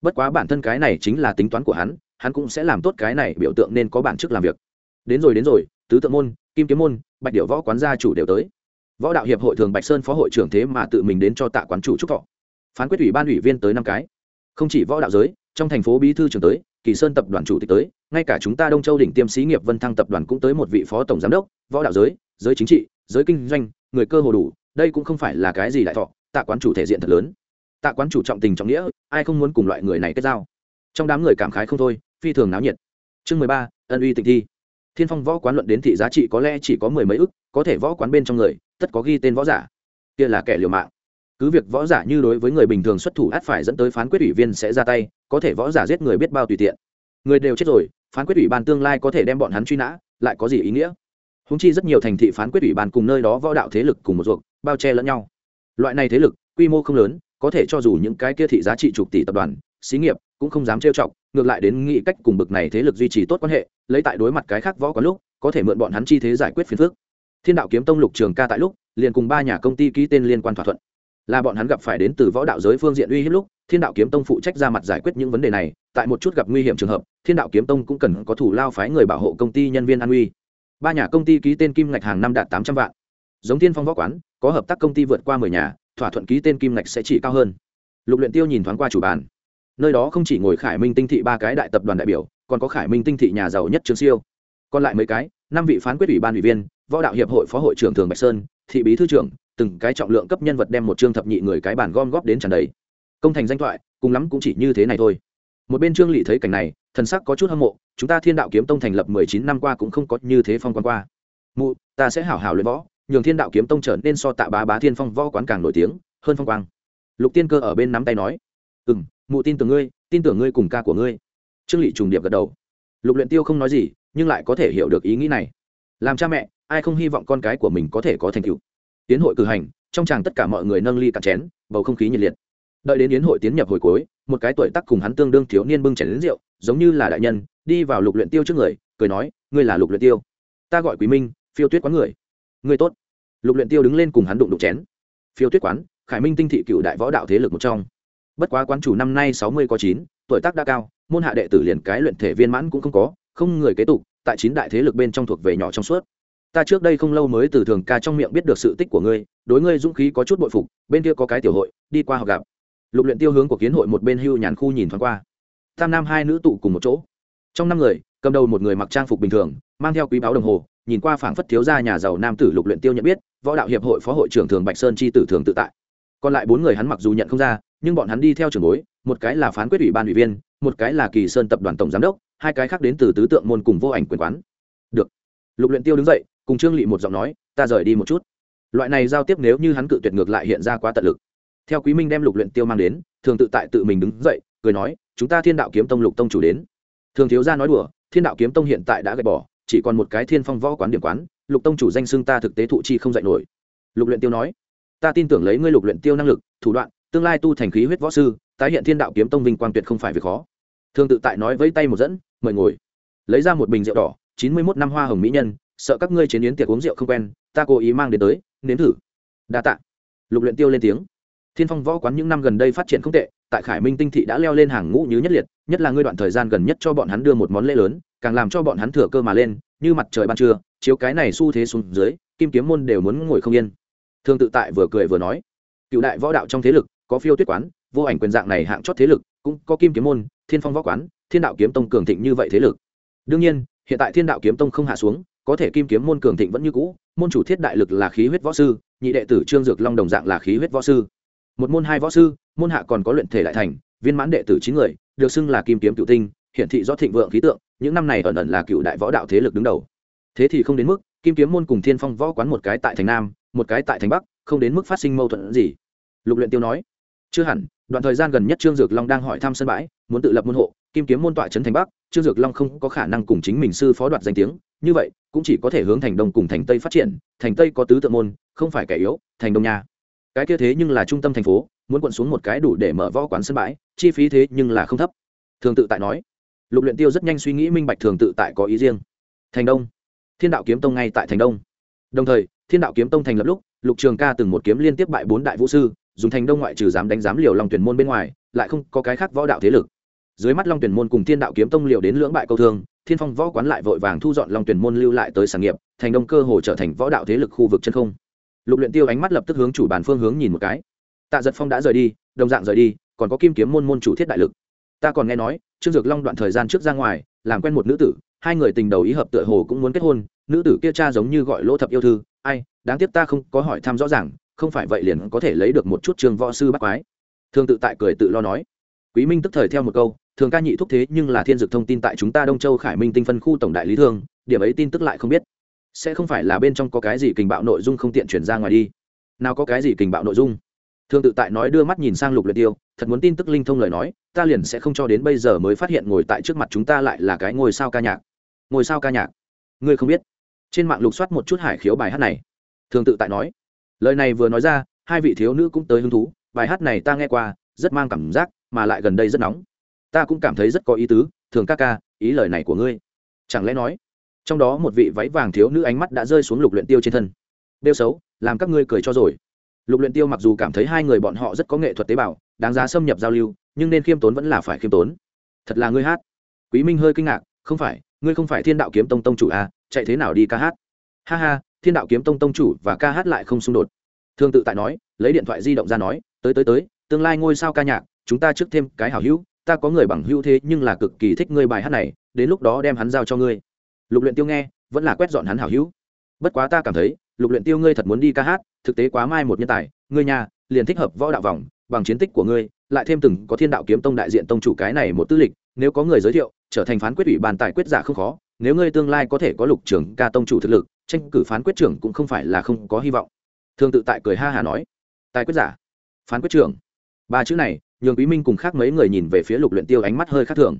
Bất quá bản thân cái này chính là tính toán của hắn hắn cũng sẽ làm tốt cái này biểu tượng nên có bản chức làm việc. Đến rồi đến rồi, tứ tượng môn, kim kiếm môn, bạch điệu võ quán gia chủ đều tới. Võ đạo hiệp hội thường bạch sơn phó hội trưởng thế mà tự mình đến cho tạ quán chủ trúc thọ. Phán quyết ủy ban ủy viên tới năm cái. Không chỉ võ đạo giới, trong thành phố bí thư trưởng tới, kỳ sơn tập đoàn chủ tịch tới, ngay cả chúng ta đông châu đỉnh tiêm sĩ nghiệp vân thăng tập đoàn cũng tới một vị phó tổng giám đốc, võ đạo giới giới chính trị, giới kinh doanh, người cơ hồ đủ đây cũng không phải là cái gì đại thọ, tạ quán chủ thể diện thật lớn. Tạ quán chủ trọng tình trọng nghĩa, ai không muốn cùng loại người này kết giao? Trong đám người cảm khái không thôi, phi thường náo nhiệt. Chương mười ba, ân uy tịnh thi. Thiên phong võ quán luận đến thị giá trị có lẽ chỉ có mười mấy ức, có thể võ quán bên trong người, tất có ghi tên võ giả. Kia là kẻ liều mạng. Cứ việc võ giả như đối với người bình thường xuất thủ át phải dẫn tới phán quyết ủy viên sẽ ra tay, có thể võ giả giết người biết bao tùy tiện. Người đều chết rồi, phán quyết ủy ban tương lai có thể đem bọn hắn truy nã, lại có gì ý nghĩa? Húng chi rất nhiều thành thị phán quyết ủy ban cùng nơi đó võ đạo thế lực cùng một ruột bao che lẫn nhau. Loại này thế lực, quy mô không lớn, có thể cho dù những cái kia thị giá trị chục tỷ tập đoàn, xí nghiệp, cũng không dám trêu chọc, ngược lại đến nghĩ cách cùng bực này thế lực duy trì tốt quan hệ, lấy tại đối mặt cái khác võ có lúc, có thể mượn bọn hắn chi thế giải quyết phiền phức. Thiên đạo kiếm tông lục trường ca tại lúc, liền cùng ba nhà công ty ký tên liên quan thỏa thuận. Là bọn hắn gặp phải đến từ võ đạo giới phương diện uy hiếp lúc, thiên đạo kiếm tông phụ trách ra mặt giải quyết những vấn đề này, tại một chút gặp nguy hiểm trường hợp, thiên đạo kiếm tông cũng cần có thủ lao phái người bảo hộ công ty nhân viên an uy. Ba nhà công ty ký tên kim ngạch hàng năm đạt tám trăm vạn. Giống thiên phong võ quán có hợp tác công ty vượt qua mười nhà, thỏa thuận ký tên kim ngạch sẽ chỉ cao hơn. Lục luyện tiêu nhìn thoáng qua chủ bàn. Nơi đó không chỉ ngồi khải minh tinh thị ba cái đại tập đoàn đại biểu, còn có khải minh tinh thị nhà giàu nhất trương siêu. Còn lại mấy cái, năm vị phán quyết ủy ban ủy viên, võ đạo hiệp hội phó hội trưởng thường bạch sơn, thị bí thư trưởng, từng cái trọng lượng cấp nhân vật đem một trương thập nhị người cái bàn gom góp đến tràn đầy. Công thành danh thoại, cùng lắm cũng chỉ như thế này thôi. Một bên trương lị thấy cảnh này, thần sắc có chút hâm mộ, chúng ta thiên đạo kiếm tông thành lập mười chín năm qua cũng không có như thế phong quan qua. Mụ, ta sẽ hảo hảo luyện võ nhường thiên đạo kiếm tông trở nên so tạ bá bá thiên phong võ quán càng nổi tiếng, hơn phong quang. Lục tiên cơ ở bên nắm tay nói ừ m mụ tin tưởng ngươi, tin tưởng ngươi cùng ca của ngươi. Trương lị trùng điệp gật đầu. Lục luyện tiêu không nói gì, nhưng lại có thể hiểu được ý nghĩ này. Làm cha mẹ, ai không hy vọng con cái của mình có thể có thành tựu? Tiến hội cử hành, trong chàng tất cả mọi người nâng ly cạn chén, bầu không khí nhiệt liệt. Đợi đến yến hội tiến nhập hồi cuối, một cái tuổi tác cùng hắn tương đương thiếu niên bưng chén đến rượu, giống như là đại nhân, đi vào lục luyện tiêu trước người, cười nói, ngươi là lục luyện tiêu. Ta gọi quý minh, phiêu tuyết quán người ngươi tốt. Lục luyện tiêu đứng lên cùng hắn đụng đụng chén. Phiêu tuyết quán, khải minh tinh thị cựu đại võ đạo thế lực một trong. Bất quá quán chủ năm nay sáu mươi có chín, tuổi tác đã cao, môn hạ đệ tử liền cái luyện thể viên mãn cũng không có, không người kế tục, tại chín đại thế lực bên trong thuộc về nhỏ trong suốt. Ta trước đây không lâu mới từ thường ca trong miệng biết được sự tích của ngươi, đối ngươi dũng khí có chút bội phục, bên kia có cái tiểu hội, đi qua học gặp. Lục luyện tiêu hướng của kiến hội một bên hưu nhàn khu nhìn thoáng qua. Tam nam hai nữ tụ cùng một chỗ. Trong năm người, cầm đầu một người mặc trang phục bình thường, mang theo quý báo đồng hồ nhìn qua phảng phất thiếu gia nhà giàu nam tử lục luyện tiêu nhận biết, võ đạo hiệp hội phó hội trưởng thường bạch sơn chi tử thường tự tại. Còn lại bốn người hắn mặc dù nhận không ra, nhưng bọn hắn đi theo trường bối, một cái là phán quyết ủy ban ủy viên, một cái là kỳ sơn tập đoàn tổng giám đốc, hai cái khác đến từ tứ tượng môn cùng vô ảnh quyền quán. Được. Lục luyện tiêu đứng dậy, cùng trương lị một giọng nói, ta rời đi một chút. Loại này giao tiếp nếu như hắn cự tuyệt ngược lại hiện ra quá tận lực. Theo quý minh đem lục luyện tiêu mang đến, thường tự tại tự mình đứng dậy, cười nói, chúng ta thiên đạo kiếm tông lục tông chủ đến. Thường thiếu gia nói đùa, thiên đạo kiếm tông hiện tại đã gạch bỏ chỉ còn một cái thiên phong võ quán điểm quán, lục tông chủ danh xưng ta thực tế thụ chi không dạy nổi. Lục luyện tiêu nói, ta tin tưởng lấy ngươi lục luyện tiêu năng lực, thủ đoạn, tương lai tu thành khí huyết võ sư, tái hiện thiên đạo kiếm tông vinh quang tuyệt không phải việc khó. Thường tự tại nói với tay một dẫn, mời ngồi. Lấy ra một bình rượu đỏ, chín mươi 91 năm hoa hồng mỹ nhân, sợ các ngươi chế biến tiệc uống rượu không quen, ta cố ý mang đến tới, nếm thử. Đa tạ. Lục luyện tiêu lên tiếng. Thiên phong võ quán những năm gần đây phát triển không tệ tại khải minh tinh thị đã leo lên hàng ngũ như nhất liệt, nhất là ngươi đoạn thời gian gần nhất cho bọn hắn đưa một món lễ lớn, càng làm cho bọn hắn thừa cơ mà lên, như mặt trời ban trưa, chiếu cái này xu thế xuống dưới, kim kiếm môn đều muốn ngồi không yên. Thương tự tại vừa cười vừa nói, cựu đại võ đạo trong thế lực, có phiêu tuyết quán, vô ảnh quyền dạng này hạng chót thế lực, cũng có kim kiếm môn, thiên phong võ quán, thiên đạo kiếm tông cường thịnh như vậy thế lực. Đương nhiên, hiện tại thiên đạo kiếm tông không hạ xuống, có thể kim kiếm môn cường thịnh vẫn như cũ, môn chủ thiết đại lực là khí huyết võ sư, nhị đệ tử trương dược long đồng dạng là khí huyết võ sư một môn hai võ sư, môn hạ còn có luyện thể đại thành, viên mãn đệ tử chín người, được xưng là kim kiếm cựu tinh, hiển thị do thịnh vượng khí tượng, những năm này ẩn ẩn là cựu đại võ đạo thế lực đứng đầu. Thế thì không đến mức, kim kiếm môn cùng thiên phong võ quán một cái tại thành nam, một cái tại thành bắc, không đến mức phát sinh mâu thuẫn gì. Lục luyện tiêu nói, chưa hẳn, đoạn thời gian gần nhất trương dược long đang hỏi thăm sân bãi, muốn tự lập môn hộ, kim kiếm môn tọa trấn thành bắc, trương dược long không có khả năng cùng chính mình sư phó đoạt danh tiếng, như vậy, cũng chỉ có thể hướng thành đông cùng thành tây phát triển, thành tây có tứ tượng môn, không phải kẻ yếu, thành đông nhà cái kia thế nhưng là trung tâm thành phố, muốn quận xuống một cái đủ để mở võ quán sân bãi, chi phí thế nhưng là không thấp. Thường tự tại nói, lục luyện tiêu rất nhanh suy nghĩ minh bạch thường tự tại có ý riêng. Thành đông. Thiên đạo kiếm tông ngay tại thành đông. Đồng thời, thiên đạo kiếm tông thành lập lúc, lục trường ca từng một kiếm liên tiếp bại bốn đại vũ sư, dùng thành đông ngoại trừ dám đánh dám liều long tuyển môn bên ngoài, lại không có cái khác võ đạo thế lực. Dưới mắt long tuyển môn cùng thiên đạo kiếm tông liều đến lưỡng bại câu thương, thiên phong võ quán lại vội vàng thu dọn long tuyển môn lưu lại tới sản nghiệp, thành đông cơ hồ trở thành võ đạo thế lực khu vực chân không lục luyện tiêu ánh mắt lập tức hướng chủ bàn phương hướng nhìn một cái. Tạ giật phong đã rời đi, đồng dạng rời đi, còn có kim kiếm môn môn chủ thiết đại lực. Ta còn nghe nói, trương dược long đoạn thời gian trước ra ngoài, làm quen một nữ tử, hai người tình đầu ý hợp tựa hồ cũng muốn kết hôn, nữ tử kia cha giống như gọi lỗ thập yêu thư. Ai, đáng tiếc ta không có hỏi thăm rõ ràng, không phải vậy liền có thể lấy được một chút trường võ sư bắt quái. Thường tự tại cười tự lo nói. Quý minh tức thời theo một câu, thường ca nhị thúc thế nhưng là thiên dược thông tin tại chúng ta đông châu khải minh tinh phân khu tổng đại lý thương, điểm ấy tin tức lại không biết sẽ không phải là bên trong có cái gì kình bạo nội dung không tiện chuyển ra ngoài đi. Nào có cái gì kình bạo nội dung? Thương tự tại nói đưa mắt nhìn sang lục luyện tiêu, thật muốn tin tức linh thông lời nói, ta liền sẽ không cho đến bây giờ mới phát hiện ngồi tại trước mặt chúng ta lại là cái ngôi sao ca nhạc. Ngôi sao ca nhạc? Ngươi không biết. Trên mạng lục soát một chút hải khiếu bài hát này. Thường tự tại nói. Lời này vừa nói ra, hai vị thiếu nữ cũng tới hứng thú, bài hát này ta nghe qua, rất mang cảm giác, mà lại gần đây rất nóng. Ta cũng cảm thấy rất có ý tứ, thường ca ca, ý lời này của ngươi. Chẳng lẽ nói trong đó một vị váy vàng thiếu nữ ánh mắt đã rơi xuống lục luyện tiêu trên thân. Đeo xấu, làm các ngươi cười cho rồi. Lục luyện tiêu mặc dù cảm thấy hai người bọn họ rất có nghệ thuật tế bào, đáng giá xâm nhập giao lưu, nhưng nên khiêm tốn vẫn là phải khiêm tốn. Thật là ngươi hát. Quý minh hơi kinh ngạc, không phải, ngươi không phải thiên đạo kiếm tông tông chủ à chạy thế nào đi ca hát? Ha ha, thiên đạo kiếm tông tông chủ và ca hát lại không xung đột. Thương tự tại nói, lấy điện thoại di động ra nói, tới tới tới, tương lai ngôi sao ca nhạc, chúng ta trước thêm cái hảo hữu, ta có người bằng hữu thế nhưng là cực kỳ thích ngươi bài hát này, đến lúc đó đem hắn giao cho ngươi lục luyện tiêu nghe, vẫn là quét dọn hắn hảo hữu. Bất quá ta cảm thấy, lục luyện tiêu ngươi thật muốn đi ca hát, thực tế quá mai một nhân tài, ngươi nhà, liền thích hợp võ đạo vòng, bằng chiến tích của ngươi, lại thêm từng có thiên đạo kiếm tông đại diện tông chủ cái này một tư lịch, nếu có người giới thiệu, trở thành phán quyết ủy ban tài quyết giả không khó, nếu ngươi tương lai có thể có lục trưởng ca tông chủ thực lực, tranh cử phán quyết trưởng cũng không phải là không có hy vọng. Thương tự tại cười ha hà nói, tài quyết giả, phán quyết trưởng. Ba chữ này, nhường quý minh cùng khác mấy người nhìn về phía lục luyện tiêu ánh mắt hơi khác thường.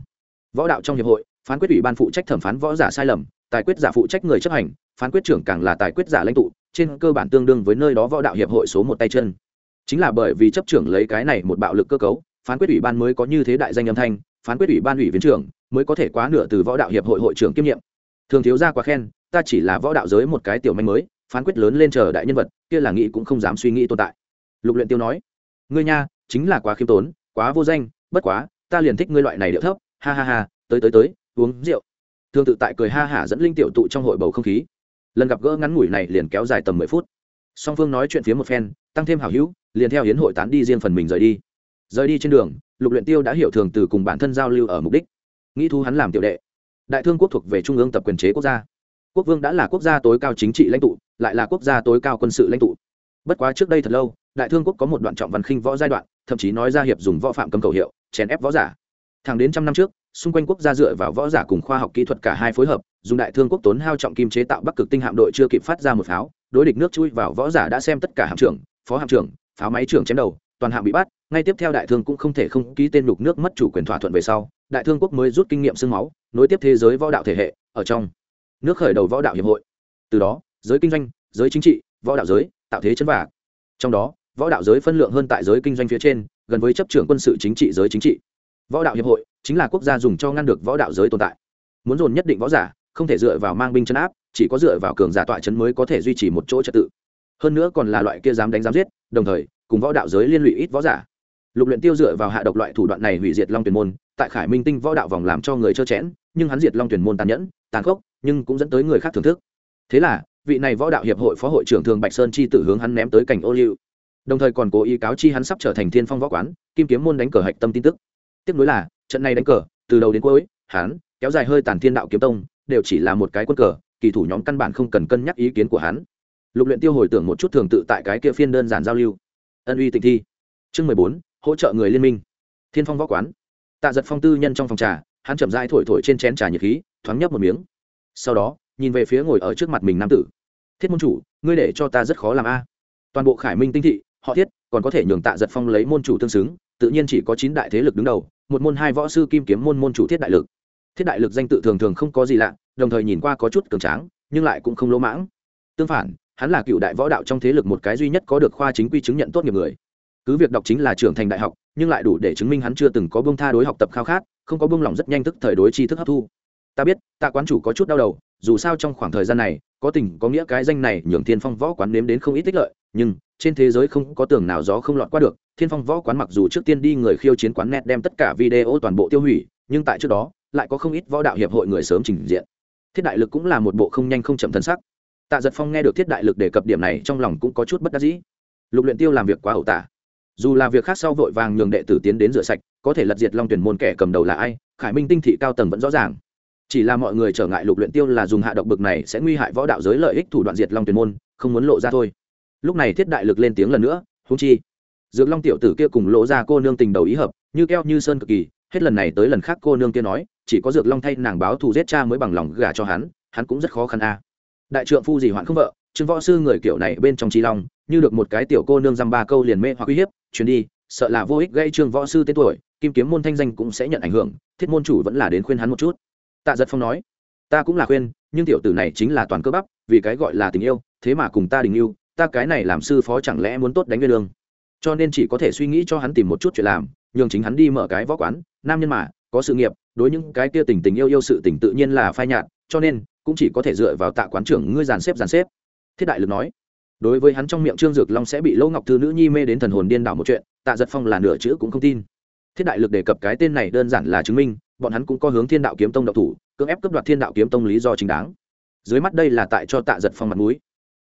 Võ đạo trong hiệp hội phán quyết ủy ban phụ trách thẩm phán võ giả sai lầm, tài quyết giả phụ trách người chấp hành, phán quyết trưởng càng là tài quyết giả lãnh tụ, trên cơ bản tương đương với nơi đó võ đạo hiệp hội số một tay chân. Chính là bởi vì chấp trưởng lấy cái này một bạo lực cơ cấu, phán quyết ủy ban mới có như thế đại danh âm thanh, phán quyết ủy ban ủy viên trưởng mới có thể quá nửa từ võ đạo hiệp hội hội trưởng kiêm nhiệm. Thường thiếu gia quá khen, ta chỉ là võ đạo giới một cái tiểu manh mới, phán quyết lớn lên chờ đại nhân vật, kia là nghĩ cũng không dám suy nghĩ tồn tại. Lục luyện tiêu nói, ngươi nha, chính là quá khiêm tốn, quá vô danh, bất quá, ta liền thích ngươi loại này điệu thấp, ha ha ha, tới tới tới uống rượu. Thương tự tại cười ha hả dẫn linh tiểu tụ trong hội bầu không khí. Lần gặp gỡ ngắn ngủi này liền kéo dài tầm mười phút. Song phương nói chuyện phía một phen, tăng thêm hảo hữu, liền theo hiến hội tán đi riêng phần mình rời đi. Rời đi trên đường, lục luyện tiêu đã hiểu thường từ cùng bản thân giao lưu ở mục đích. Nghĩ thu hắn làm tiểu đệ. Đại thương quốc thuộc về trung ương tập quyền chế quốc gia. Quốc vương đã là quốc gia tối cao chính trị lãnh tụ, lại là quốc gia tối cao quân sự lãnh tụ. Bất quá trước đây thật lâu, đại thương quốc có một đoạn trọng văn khinh võ giai đoạn, thậm chí nói ra hiệp dùng võ phạm cấm cầu hiệu, chèn ép võ giả. Thẳng đến trăm năm trước xung quanh quốc gia dựa vào võ giả cùng khoa học kỹ thuật cả hai phối hợp, dùng đại thương quốc tốn hao trọng kim chế tạo bắc cực tinh hạm đội chưa kịp phát ra một pháo, đối địch nước chui vào võ giả đã xem tất cả hạm trưởng, phó hạm trưởng, pháo máy trưởng chém đầu, toàn hạm bị bắt, ngay tiếp theo đại thương cũng không thể không ký tên lục nước mất chủ quyền thỏa thuận về sau, đại thương quốc mới rút kinh nghiệm sương máu, nối tiếp thế giới võ đạo thể hệ, ở trong nước khởi đầu võ đạo hiệp hội. Từ đó, giới kinh doanh, giới chính trị, võ đạo giới, tạo thế chân vả trong đó, võ đạo giới phân lượng hơn tại giới kinh doanh phía trên, gần với chấp trưởng quân sự chính trị, giới chính trị võ đạo hiệp hội chính là quốc gia dùng cho ngăn được võ đạo giới tồn tại. Muốn dồn nhất định võ giả, không thể dựa vào mang binh chấn áp, chỉ có dựa vào cường giả tọa chấn mới có thể duy trì một chỗ trật tự. Hơn nữa còn là loại kia dám đánh dám giết, đồng thời, cùng võ đạo giới liên lụy ít võ giả. Lục luyện tiêu dựa vào hạ độc loại thủ đoạn này hủy diệt long tuyển môn, tại khải minh tinh võ đạo vòng làm cho người trơ chẽn, nhưng hắn diệt long tuyển môn tàn nhẫn, tàn khốc, nhưng cũng dẫn tới người khác thưởng thức. Thế là, vị này võ đạo hiệp hội phó hội trưởng thường bạch sơn chi tự hướng hắn ném tới cảnh ô liu. Đồng thời còn cố ý cáo chi hắn sắp trở thành thiên phong võ quán, kim kiếm môn đánh cờ hạch tâm tin tức tiếp nối là, trận này đánh cờ, từ đầu đến cuối, hắn, kéo dài hơi tàn thiên đạo kiếm tông, đều chỉ là một cái quân cờ, kỳ thủ nhóm căn bản không cần cân nhắc ý kiến của hắn. Lục luyện tiêu hồi tưởng một chút thường tự tại cái kia phiên đơn giản giao lưu. Ân uy tịnh thi. Chương mười bốn, hỗ trợ người liên minh. Thiên phong võ quán. Tạ giật phong tư nhân trong phòng trà, hắn chậm rãi thổi thổi trên chén trà nhiệt khí, thoáng nhấp một miếng. Sau đó, nhìn về phía ngồi ở trước mặt mình nam tử. Thiết môn chủ, ngươi để cho ta rất khó làm a. Toàn bộ khải minh tinh thị, họ thiết còn có thể nhường tạ giật phong lấy môn chủ tương xứng, tự nhiên chỉ có chín đại thế lực đứng đầu một môn hai võ sư kim kiếm môn môn chủ thiết đại lực. Thiết đại lực danh tự thường thường không có gì lạ, đồng thời nhìn qua có chút cường tráng, nhưng lại cũng không lỗ mãng. Tương phản, hắn là cựu đại võ đạo trong thế lực một cái duy nhất có được khoa chính quy chứng nhận tốt nghiệp người. Cứ việc đọc chính là trưởng thành đại học, nhưng lại đủ để chứng minh hắn chưa từng có bông tha đối học tập khao khát, không có bông lỏng rất nhanh tức thời đối tri thức hấp thu. Ta biết tạ quán chủ có chút đau đầu, dù sao trong khoảng thời gian này, có tình có nghĩa cái danh này nhường thiên phong võ quán nếm đến không ít tích lợi nhưng trên thế giới không có tường nào gió không lọt qua được, thiên phong võ quán mặc dù trước tiên đi người khiêu chiến quán net đem tất cả video toàn bộ tiêu hủy, nhưng tại trước đó, lại có không ít võ đạo hiệp hội người sớm trình diện. Thiết đại lực cũng là một bộ không nhanh không chậm thân sắc. Tạ giật phong nghe được thiết đại lực đề cập điểm này, trong lòng cũng có chút bất đắc dĩ. Lục luyện tiêu làm việc quá ẩu tả. Dù là việc khác sau vội vàng nhường đệ tử tiến đến rửa sạch, có thể lật diệt long tuyển môn kẻ cầm đầu là ai, khải minh tinh thị cao tầng vẫn rõ ràng. Chỉ là mọi người trở ngại lục luyện tiêu là dùng hạ độc bực này sẽ nguy hại võ đạo giới lợi ích thủ đoạn diệt long tuyển môn, không muốn lộ ra thôi lúc này thiết đại lực lên tiếng lần nữa húng chi, dược long tiểu tử kia cùng lỗ ra cô nương tình đầu ý hợp, như keo như sơn cực kỳ, hết lần này tới lần khác cô nương kia nói, chỉ có dược long thay nàng báo thù giết cha mới bằng lòng gả cho hắn hắn cũng rất khó khăn a. Đại trượng phu gì hoạn không vợ, trương võ sư người kiểu này bên trong trí long, như được một cái tiểu cô nương dăm ba câu liền mê hoặc uy hiếp, chuyến đi, sợ là vô ích gây trương võ sư tên tuổi, kim kiếm môn thanh danh cũng sẽ nhận ảnh hưởng, thiết môn chủ vẫn là đến khuyên hắn một chút. Tạ giật phong nói, ta cũng là khuyên, nhưng tiểu tử này chính là toàn cơ bắp, vì cái gọi là tình yêu, thế mà cùng ta đình yêu ta cái này làm sư phó chẳng lẽ muốn tốt đánh nguyên lương? Cho nên chỉ có thể suy nghĩ cho hắn tìm một chút chuyện làm, nhường chính hắn đi mở cái võ quán, nam nhân mà, có sự nghiệp, đối những cái kia tình tình yêu yêu sự tình tự nhiên là phai nhạt, cho nên, cũng chỉ có thể dựa vào tạ quán trưởng ngươi dàn xếp dàn xếp. Thiết đại lực nói. Đối với hắn trong miệng trương dược long sẽ bị lỗ ngọc thư nữ nhi mê đến thần hồn điên đảo một chuyện, tạ giật phong là nửa chữ cũng không tin. Thiết đại lực đề cập cái tên này đơn giản là chứng minh, bọn hắn cũng có hướng thiên đạo kiếm tông độc thủ, cưỡng ép cướp đoạt thiên đạo kiếm tông lý do chính đáng. Dưới mắt đây là tại cho tạ giật phong mặt mũi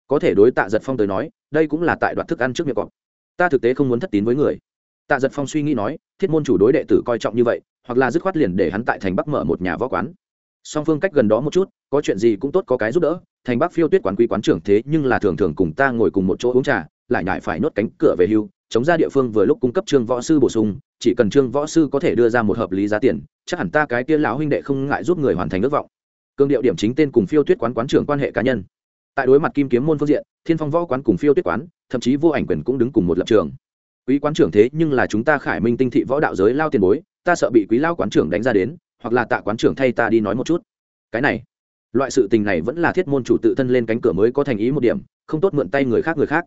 có thể đối tạ giật phong tới nói, đây cũng là tại đoạn thức ăn trước miệng cọp. Ta thực tế không muốn thất tín với người. Tạ giật phong suy nghĩ nói, thiết môn chủ đối đệ tử coi trọng như vậy, hoặc là dứt khoát liền để hắn tại thành bắc mở một nhà võ quán. Song phương cách gần đó một chút, có chuyện gì cũng tốt có cái giúp đỡ, thành bắc phiêu tuyết quán quý quán trưởng thế nhưng là thường thường cùng ta ngồi cùng một chỗ uống trà, lại nhại phải nốt cánh cửa về hưu, chống ra địa phương vừa lúc cung cấp trương võ sư bổ sung, chỉ cần trương võ sư có thể đưa ra một hợp lý giá tiền, chắc hẳn ta cái kia lão huynh đệ không ngại giúp người hoàn thành ước vọng. Cương điệu điểm chính tên cùng phiêu tuyết quán quán trưởng quan hệ cá nhân tại đối mặt kim kiếm môn phương diện, thiên phong võ quán cùng phiêu tuyết quán, thậm chí vô ảnh quyền cũng đứng cùng một lập trường. Quý quán trưởng thế nhưng là chúng ta khải minh tinh thị võ đạo giới lao tiền bối, ta sợ bị quý lao quán trưởng đánh ra đến, hoặc là tạ quán trưởng thay ta đi nói một chút. Cái này, loại sự tình này vẫn là thiết môn chủ tự thân lên cánh cửa mới có thành ý một điểm, không tốt mượn tay người khác người khác.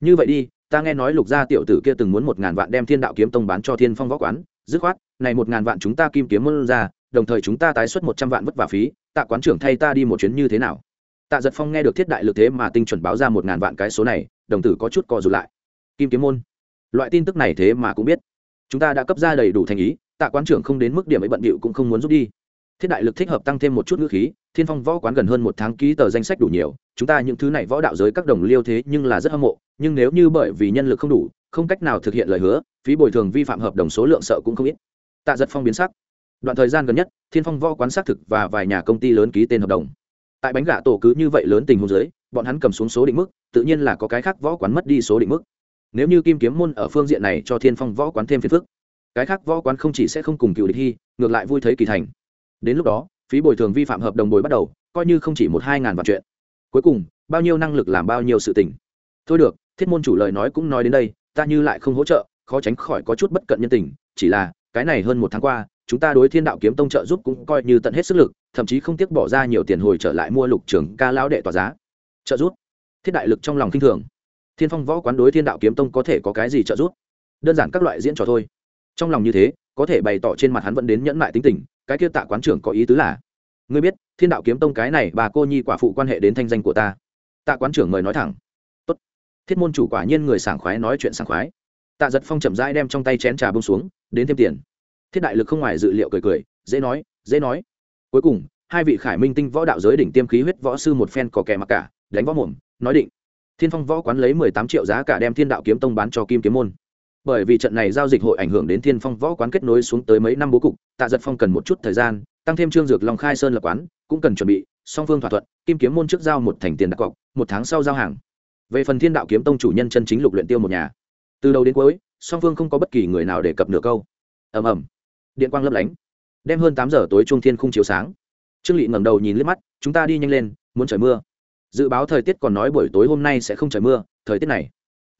Như vậy đi, ta nghe nói lục gia tiểu tử kia từng muốn một ngàn vạn đem thiên đạo kiếm tông bán cho thiên phong võ quán, dứt khoát, này một ngàn vạn chúng ta kim kiếm môn ra, đồng thời chúng ta tái xuất một trăm vạn vất vả phí, tạ quán trưởng thay ta đi một chuyến như thế nào? Tạ giật phong nghe được thiết đại lực thế mà tinh chuẩn báo ra một ngàn vạn cái số này, đồng tử có chút co rụt lại. Kim kiếm môn. Loại tin tức này thế mà cũng biết. Chúng ta đã cấp ra đầy đủ thành ý, tạ quán trưởng không đến mức điểm ấy bận bịu cũng không muốn rút đi. Thiết đại lực thích hợp tăng thêm một chút ngữ khí, thiên phong võ quán gần hơn một tháng ký tờ danh sách đủ nhiều, chúng ta những thứ này võ đạo giới các đồng liêu thế nhưng là rất hâm mộ, nhưng nếu như bởi vì nhân lực không đủ, không cách nào thực hiện lời hứa, phí bồi thường vi phạm hợp đồng số lượng sợ cũng không ít. Tạ giật phong biến sắc. Đoạn thời gian gần nhất, thiên phong võ quán xác thực và vài nhà công ty lớn ký tên hợp đồng tại bánh gà tổ cứ như vậy lớn tình huống dưới, bọn hắn cầm xuống số định mức tự nhiên là có cái khác võ quán mất đi số định mức. Nếu như kim kiếm môn ở phương diện này cho thiên phong võ quán thêm phiền phức cái khác võ quán không chỉ sẽ không cùng cựu địch hy ngược lại vui thấy kỳ thành. Đến lúc đó phí bồi thường vi phạm hợp đồng bồi bắt đầu coi như không chỉ một hai ngàn vạn chuyện. Cuối cùng bao nhiêu năng lực làm bao nhiêu sự tình. Thôi được thiết môn chủ lời nói cũng nói đến đây ta như lại không hỗ trợ khó tránh khỏi có chút bất cận nhân tình chỉ là cái này hơn một tháng qua chúng ta đối thiên đạo kiếm tông trợ giúp cũng coi như tận hết sức lực, thậm chí không tiếc bỏ ra nhiều tiền hồi trở lại mua lục trường ca lão đệ tỏa giá. Trợ giúp. Thiết đại lực trong lòng kinh thường. Thiên phong võ quán đối thiên đạo kiếm tông có thể có cái gì trợ giúp? Đơn giản các loại diễn trò thôi. Trong lòng như thế, có thể bày tỏ trên mặt hắn vẫn đến nhẫn mại tính tình, cái kia tạ quán trưởng có ý tứ là, ngươi biết, thiên đạo kiếm tông cái này bà cô nhi quả phụ quan hệ đến thanh danh của ta. Tạ quán trưởng mời nói thẳng. Tốt. thiết môn chủ quả nhiên người sảng khoái nói chuyện sảng khoái. Tạ giật phong chậm rãi đem trong tay chén trà bông xuống, đến thêm tiền thiết đại lực không ngoài dự liệu cười cười, dễ nói dễ nói. Cuối cùng, hai vị khải minh tinh võ đạo giới đỉnh tiêm khí huyết võ sư một phen cò kè mặc cả, đánh võ mồm, nói định. Thiên phong võ quán lấy mười tám triệu giá cả đem thiên đạo kiếm tông bán cho kim kiếm môn. Bởi vì trận này giao dịch hội ảnh hưởng đến thiên phong võ quán kết nối xuống tới mấy năm bố cục, tạ giật phong cần một chút thời gian, tăng thêm trương dược long khai sơn lập quán, cũng cần chuẩn bị, song phương thỏa thuận, kim kiếm môn trước giao một thành tiền đặt cọc, một tháng sau giao hàng. Về phần thiên đạo kiếm tông chủ nhân chân chính lục luyện tiêu một nhà. Từ đầu đến cuối, song phương không có bất kỳ người nào để cập nửa câu. Ầm ầm điện quang lấp lánh, đem hơn tám giờ tối trung thiên không chiếu sáng. Trương lị ngẩng đầu nhìn liếc mắt, chúng ta đi nhanh lên, muốn trời mưa. Dự báo thời tiết còn nói buổi tối hôm nay sẽ không trời mưa, thời tiết này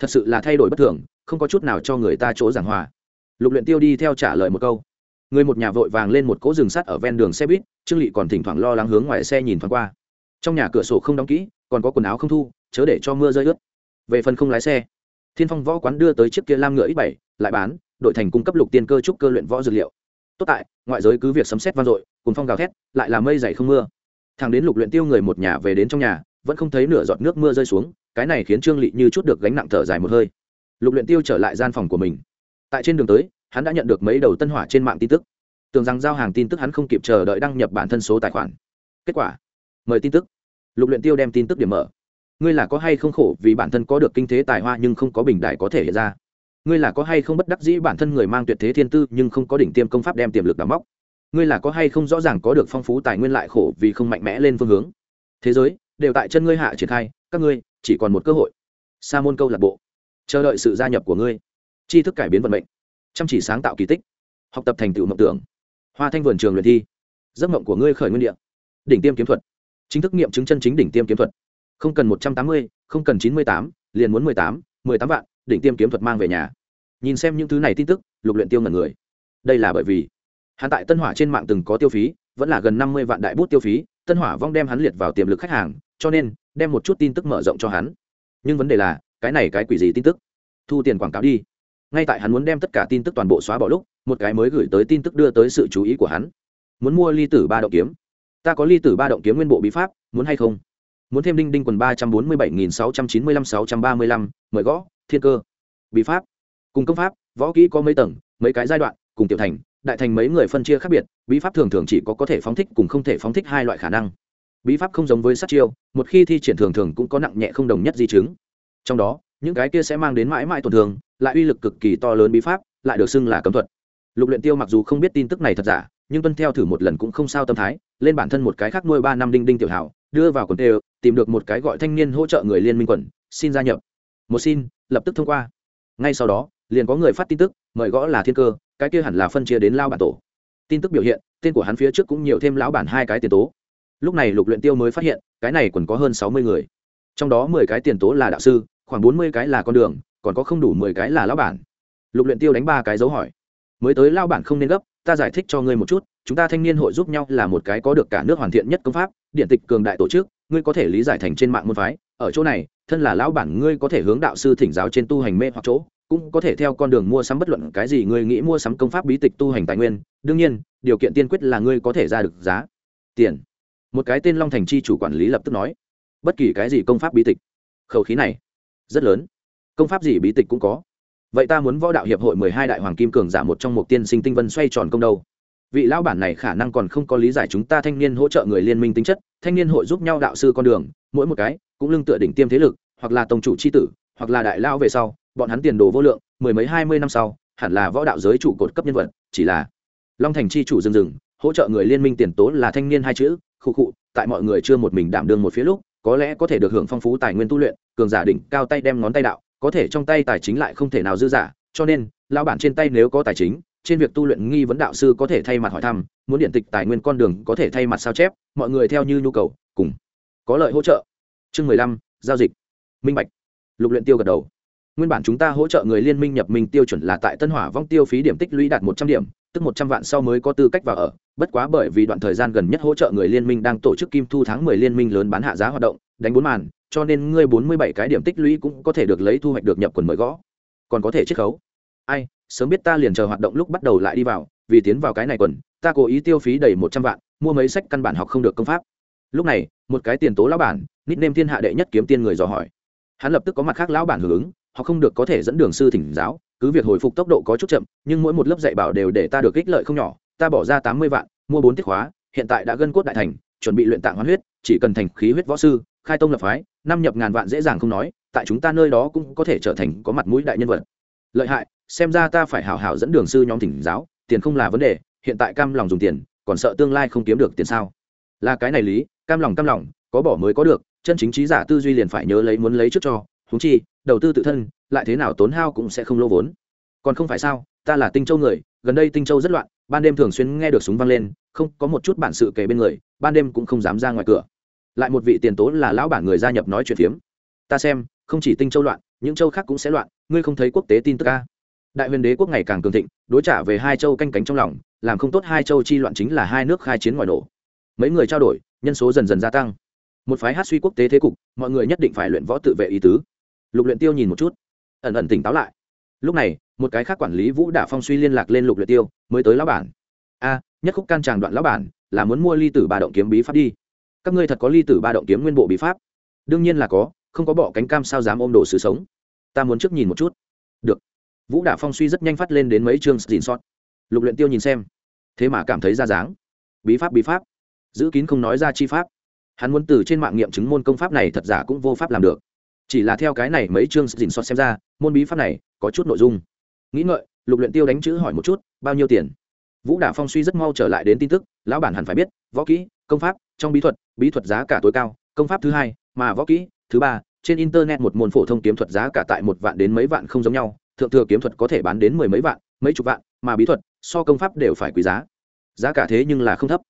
thật sự là thay đổi bất thường, không có chút nào cho người ta chỗ giảng hòa. Lục luyện tiêu đi theo trả lời một câu. Người một nhà vội vàng lên một cỗ rừng sắt ở ven đường xe buýt, trương lị còn thỉnh thoảng lo lắng hướng ngoài xe nhìn thoáng qua. Trong nhà cửa sổ không đóng kỹ, còn có quần áo không thu, chớ để cho mưa rơi ướt. Về phần không lái xe, thiên phong võ quán đưa tới chiếc kia lam ngựa ít bảy, lại bán, đội thành cung cấp lục tiên cơ trúc cơ luyện võ dược liệu tốt tại, ngoại giới cứ việc sấm xét vang dội cùng phong gào thét, lại là mây dày không mưa. Thằng đến lục luyện tiêu người một nhà về đến trong nhà, vẫn không thấy nửa giọt nước mưa rơi xuống, cái này khiến trương lị như chút được gánh nặng thở dài một hơi. Lục luyện tiêu trở lại gian phòng của mình. Tại trên đường tới, hắn đã nhận được mấy đầu tân hỏa trên mạng tin tức. Tưởng rằng giao hàng tin tức hắn không kịp chờ đợi đăng nhập bản thân số tài khoản. Kết quả, mời tin tức. Lục luyện tiêu đem tin tức điểm mở. Ngươi là có hay không khổ vì bản thân có được kinh thế tài hoa nhưng không có bình đại có thể hiện ra? Ngươi là có hay không bất đắc dĩ bản thân người mang tuyệt thế thiên tư nhưng không có đỉnh tiêm công pháp đem tiềm lực đắm móc? Ngươi là có hay không rõ ràng có được phong phú tài nguyên lại khổ vì không mạnh mẽ lên phương hướng? Thế giới đều tại chân ngươi hạ triển khai các ngươi chỉ còn một cơ hội. Sa môn câu lạc bộ. Chờ đợi sự gia nhập của ngươi. Tri thức cải biến vận mệnh. Chăm chỉ sáng tạo kỳ tích. Học tập thành tựu mộng tưởng. Hoa thanh vườn trường luyện thi. Giấc mộng của ngươi khởi nguyên địa, đỉnh tiêm kiếm thuật. Chính thức nghiệm chứng chân chính đỉnh tiêm kiếm thuật. Không cần một trăm tám mươi không cần chín mươi tám liền muốn mười tám mười tám vạn đỉnh tiêm kiếm thuật mang về nhà. Nhìn xem những thứ này tin tức, lục luyện tiêu ngẩn người. Đây là bởi vì, hắn tại tân hỏa trên mạng từng có tiêu phí, vẫn là gần năm mươi vạn đại bút tiêu phí, tân hỏa vong đem hắn liệt vào tiềm lực khách hàng, cho nên, đem một chút tin tức mở rộng cho hắn. Nhưng vấn đề là, cái này cái quỷ gì tin tức? Thu tiền quảng cáo đi. Ngay tại hắn muốn đem tất cả tin tức toàn bộ xóa bỏ lúc, một cái mới gửi tới tin tức đưa tới sự chú ý của hắn. Muốn mua ly tử ba động kiếm. Ta có ly tử ba động kiếm nguyên bộ bí pháp, muốn hay không? Muốn thêm đinh đinh quần ba trăm bốn mươi bảy nghìn sáu trăm chín mươi lăm sáu trăm ba mươi lăm, mời gõ thiên cơ, bí pháp, cùng công pháp, võ kỹ có mấy tầng, mấy cái giai đoạn, cùng tiểu thành, đại thành mấy người phân chia khác biệt, bí pháp thường thường chỉ có có thể phóng thích cùng không thể phóng thích hai loại khả năng. Bí pháp không giống với sát chiêu, một khi thi triển thường thường cũng có nặng nhẹ không đồng nhất di chứng. Trong đó, những cái kia sẽ mang đến mãi mãi tổn thương, lại uy lực cực kỳ to lớn bí pháp, lại được xưng là cấm thuật. Lục luyện tiêu mặc dù không biết tin tức này thật giả, nhưng tuân theo thử một lần cũng không sao tâm thái, lên bản thân một cái khác nuôi ba năm đinh đinh tiểu hảo đưa vào quần tê, tìm được một cái gọi thanh niên hỗ trợ người liên minh quần, xin gia nhập. Một xin lập tức thông qua. Ngay sau đó, liền có người phát tin tức, mời gõ là thiên cơ, cái kia hẳn là phân chia đến lao bản tổ. Tin tức biểu hiện, tên của hắn phía trước cũng nhiều thêm lão bản hai cái tiền tố. Lúc này lục luyện tiêu mới phát hiện, cái này còn có hơn sáu mươi người. Trong đó mười cái tiền tố là đạo sư, khoảng bốn mươi cái là con đường, còn có không đủ mười cái là lão bản. Lục luyện tiêu đánh ba cái dấu hỏi. Mới tới lao bản không nên gấp, ta giải thích cho ngươi một chút, chúng ta thanh niên hội giúp nhau là một cái có được cả nước hoàn thiện nhất công pháp, điện tịch cường đại tổ chức, ngươi có thể lý giải thành trên mạng môn phái ở chỗ này, thân là lão bản ngươi có thể hướng đạo sư thỉnh giáo trên tu hành mê hoặc chỗ, cũng có thể theo con đường mua sắm bất luận cái gì ngươi nghĩ mua sắm công pháp bí tịch tu hành tài nguyên. Đương nhiên, điều kiện tiên quyết là ngươi có thể ra được giá, tiền. Một cái tên long thành chi chủ quản lý lập tức nói, bất kỳ cái gì công pháp bí tịch, khẩu khí này rất lớn. Công pháp gì bí tịch cũng có. Vậy ta muốn võ đạo hiệp hội mười hai đại hoàng kim cường giả một trong một tiên sinh tinh vân xoay tròn công đâu? Vị lão bản này khả năng còn không có lý giải chúng ta thanh niên hỗ trợ người liên minh tính chất, thanh niên hội giúp nhau đạo sư con đường, mỗi một cái cũng lưng tựa đỉnh tiêm thế lực, hoặc là tổng chủ c h i tử, hoặc là đại lao về sau, bọn hắn tiền đồ vô lượng, mười mấy hai mươi năm sau, hẳn là võ đạo giới trụ cột cấp nhân vật, chỉ là long thành chi chủ rừng rừng, hỗ trợ người liên minh tiền tố là thanh niên hai chữ, khu khụ tại mọi người chưa một mình đảm đương một phía lúc, có lẽ có thể được hưởng phong phú tài nguyên tu luyện, cường giả đỉnh, cao tay đem ngón tay đạo, có thể trong tay tài chính lại không thể nào dư giả cho nên lao bản trên tay nếu có tài chính trên việc tu luyện nghi vấn đạo sư có thể thay mặt hỏi thăm, muốn điện tịch tài nguyên con đường có thể thay mặt sao chép, mọi người theo như nhu cầu, cùng có lợi hỗ trợ. Chương mười lăm, giao dịch. Minh bạch. Lục luyện tiêu gật đầu. Nguyên bản chúng ta hỗ trợ người liên minh nhập minh tiêu chuẩn là tại tân hỏa vong tiêu phí điểm tích lũy đạt một trăm điểm, tức một trăm vạn sau mới có tư cách vào ở. Bất quá bởi vì đoạn thời gian gần nhất hỗ trợ người liên minh đang tổ chức kim thu tháng mười liên minh lớn bán hạ giá hoạt động, đánh bốn màn, cho nên ngươi bốn mươi bảy cái điểm tích lũy cũng có thể được lấy thu hoạch được nhập quần mới gõ. Còn có thể chiết khấu ai, sớm biết ta liền chờ hoạt động lúc bắt đầu lại đi vào, vì tiến vào cái này quần, ta cố ý tiêu phí đầy một trăm vạn, mua mấy sách căn bản học không được công pháp. Lúc này, một cái tiền tố lão bản nít nêm thiên hạ đệ nhất kiếm tiên người dò hỏi. Hắn lập tức có mặt khác lão bản hưởng ứng, họ không được có thể dẫn đường sư thỉnh giáo, cứ việc hồi phục tốc độ có chút chậm, nhưng mỗi một lớp dạy bảo đều để ta được ích lợi không nhỏ, ta bỏ ra tám mươi vạn, mua bốn tiết khóa, hiện tại đã gân cốt đại thành, chuẩn bị luyện tạng hoán huyết, chỉ cần thành khí huyết võ sư, khai tông lập phái, năm nhập ngàn vạn dễ dàng không nói, tại chúng ta nơi đó cũng có thể trở thành có mặt mũi đại nhân vật. Lợi hại xem ra ta phải hảo hảo dẫn đường sư nhóm thỉnh giáo, tiền không là vấn đề, hiện tại cam lòng dùng tiền, còn sợ tương lai không kiếm được tiền sao? Là cái này lý, cam lòng cam lòng, có bỏ mới có được, chân chính trí giả tư duy liền phải nhớ lấy muốn lấy trước cho húng chi, đầu tư tự thân, lại thế nào tốn hao cũng sẽ không lô vốn. Còn không phải sao, ta là tinh châu người, gần đây tinh châu rất loạn, ban đêm thường xuyên nghe được súng vang lên, không, có một chút bản sự kể bên người, ban đêm cũng không dám ra ngoài cửa. Lại một vị tiền tố là lão bản người gia nhập nói chuyện phiếm. Ta xem, không chỉ tinh châu loạn, những châu khác cũng sẽ loạn, ngươi không thấy quốc tế tin tức ca đại huyền đế quốc ngày càng cường thịnh, đối trả về hai châu canh cánh trong lòng, làm không tốt hai châu chi loạn chính là hai nước khai chiến ngoài nổ. Mấy người trao đổi, nhân số dần dần gia tăng. Một phái hát suy quốc tế thế cục, mọi người nhất định phải luyện võ tự vệ ý tứ. Lục luyện tiêu nhìn một chút, ẩn ẩn tỉnh táo lại. Lúc này, một cái khác quản lý vũ đả phong suy liên lạc lên lục luyện tiêu, mới tới lão bản. A, nhất khúc can tràng đoạn lão bản, là muốn mua ly tử ba động kiếm bí pháp đi. Các ngươi thật có ly tử ba động kiếm nguyên bộ bí pháp? Đương nhiên là có, không có bỏ cánh cam sao dám ôm đồ sự sống. Ta muốn trước nhìn một chút. Được vũ đả phong suy rất nhanh phát lên đến mấy chương dìn sót. Lục luyện tiêu nhìn xem, thế mà cảm thấy ra dáng. Bí pháp bí pháp. Giữ kín không nói ra chi pháp. Hắn muốn từ trên mạng nghiệm chứng môn công pháp này thật giả cũng vô pháp làm được. Chỉ là theo cái này mấy chương dình xót xem ra, môn bí pháp này có chút nội dung. Nghĩ ngợi, lục luyện tiêu đánh chữ hỏi một chút, bao nhiêu tiền? Vũ đả phong suy rất mau trở lại đến tin tức, lão bản hẳn phải biết, võ kỹ, công pháp, trong bí thuật bí thuật giá cả tối cao, công pháp thứ hai, mà võ kỹ, thứ ba, trên internet một môn phổ thông kiếm thuật giá cả tại một vạn đến mấy vạn không giống nhau thượng thừa kiếm thuật có thể bán đến mười mấy vạn, mấy chục vạn, mà bí thuật, so công pháp đều phải quý giá. Giá cả thế nhưng là không thấp.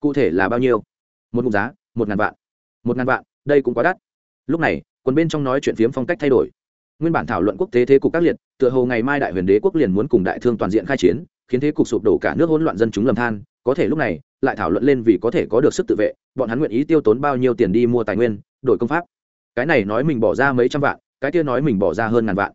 Cụ thể là bao nhiêu? Một mục giá, một ngàn vạn. Một ngàn vạn, đây cũng quá đắt. Lúc này, quần bên trong nói chuyện phiếm phong cách thay đổi. Nguyên bản thảo luận quốc tế thế cục các liệt, tựa hồ ngày mai đại huyền đế quốc liền muốn cùng đại thương toàn diện khai chiến, khiến thế cục sụp đổ cả nước hỗn loạn dân chúng lầm than. Có thể lúc này, lại thảo luận lên vì có thể có được sức tự vệ, bọn hắn nguyện ý tiêu tốn bao nhiêu tiền đi mua tài nguyên, đổi công pháp. Cái này nói mình bỏ ra mấy trăm vạn, cái kia nói mình bỏ ra hơn ngàn vạn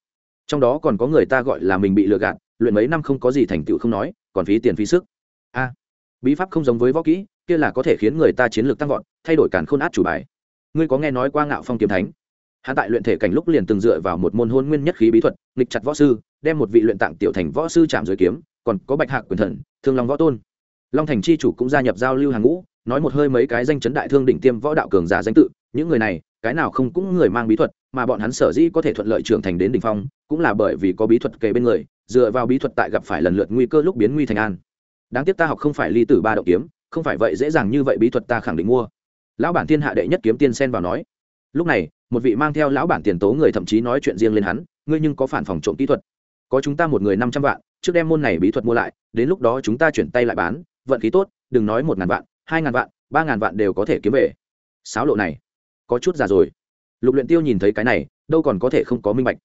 trong đó còn có người ta gọi là mình bị lừa gạt, luyện mấy năm không có gì thành tựu không nói, còn phí tiền phí sức. A, bí pháp không giống với võ kỹ, kia là có thể khiến người ta chiến lược tăng vọt, thay đổi càn khôn át chủ bài. Ngươi có nghe nói qua ngạo phong kiếm thánh? Hạ tại luyện thể cảnh lúc liền từng dựa vào một môn hôn nguyên nhất khí bí thuật, nghịch chặt võ sư, đem một vị luyện tạng tiểu thành võ sư chạm dưới kiếm, còn có bạch hạc quyền thần, thương long võ tôn. Long thành chi chủ cũng gia nhập giao lưu hàng ngũ, nói một hơi mấy cái danh chấn đại thương đỉnh tiêm võ đạo cường giả danh tự, những người này, cái nào không cũng người mang bí thuật mà bọn hắn sở dĩ có thể thuận lợi trưởng thành đến đỉnh phong, cũng là bởi vì có bí thuật kề bên người, dựa vào bí thuật tại gặp phải lần lượt nguy cơ lúc biến nguy thành an. Đáng tiếc ta học không phải ly tử ba động kiếm, không phải vậy dễ dàng như vậy bí thuật ta khẳng định mua. Lão bản thiên hạ đệ nhất kiếm tiên sen vào nói. Lúc này, một vị mang theo lão bản tiền tố người thậm chí nói chuyện riêng lên hắn, ngươi nhưng có phản phòng trộm kỹ thuật. Có chúng ta một người năm trăm vạn, trước đem môn này bí thuật mua lại, đến lúc đó chúng ta chuyển tay lại bán, vận khí tốt, đừng nói một ngàn vạn, hai ngàn vạn, ba ngàn vạn đều có thể kiếm về. Sáo lộ này, có chút già rồi lục luyện tiêu nhìn thấy cái này, đâu còn có thể không có minh bạch.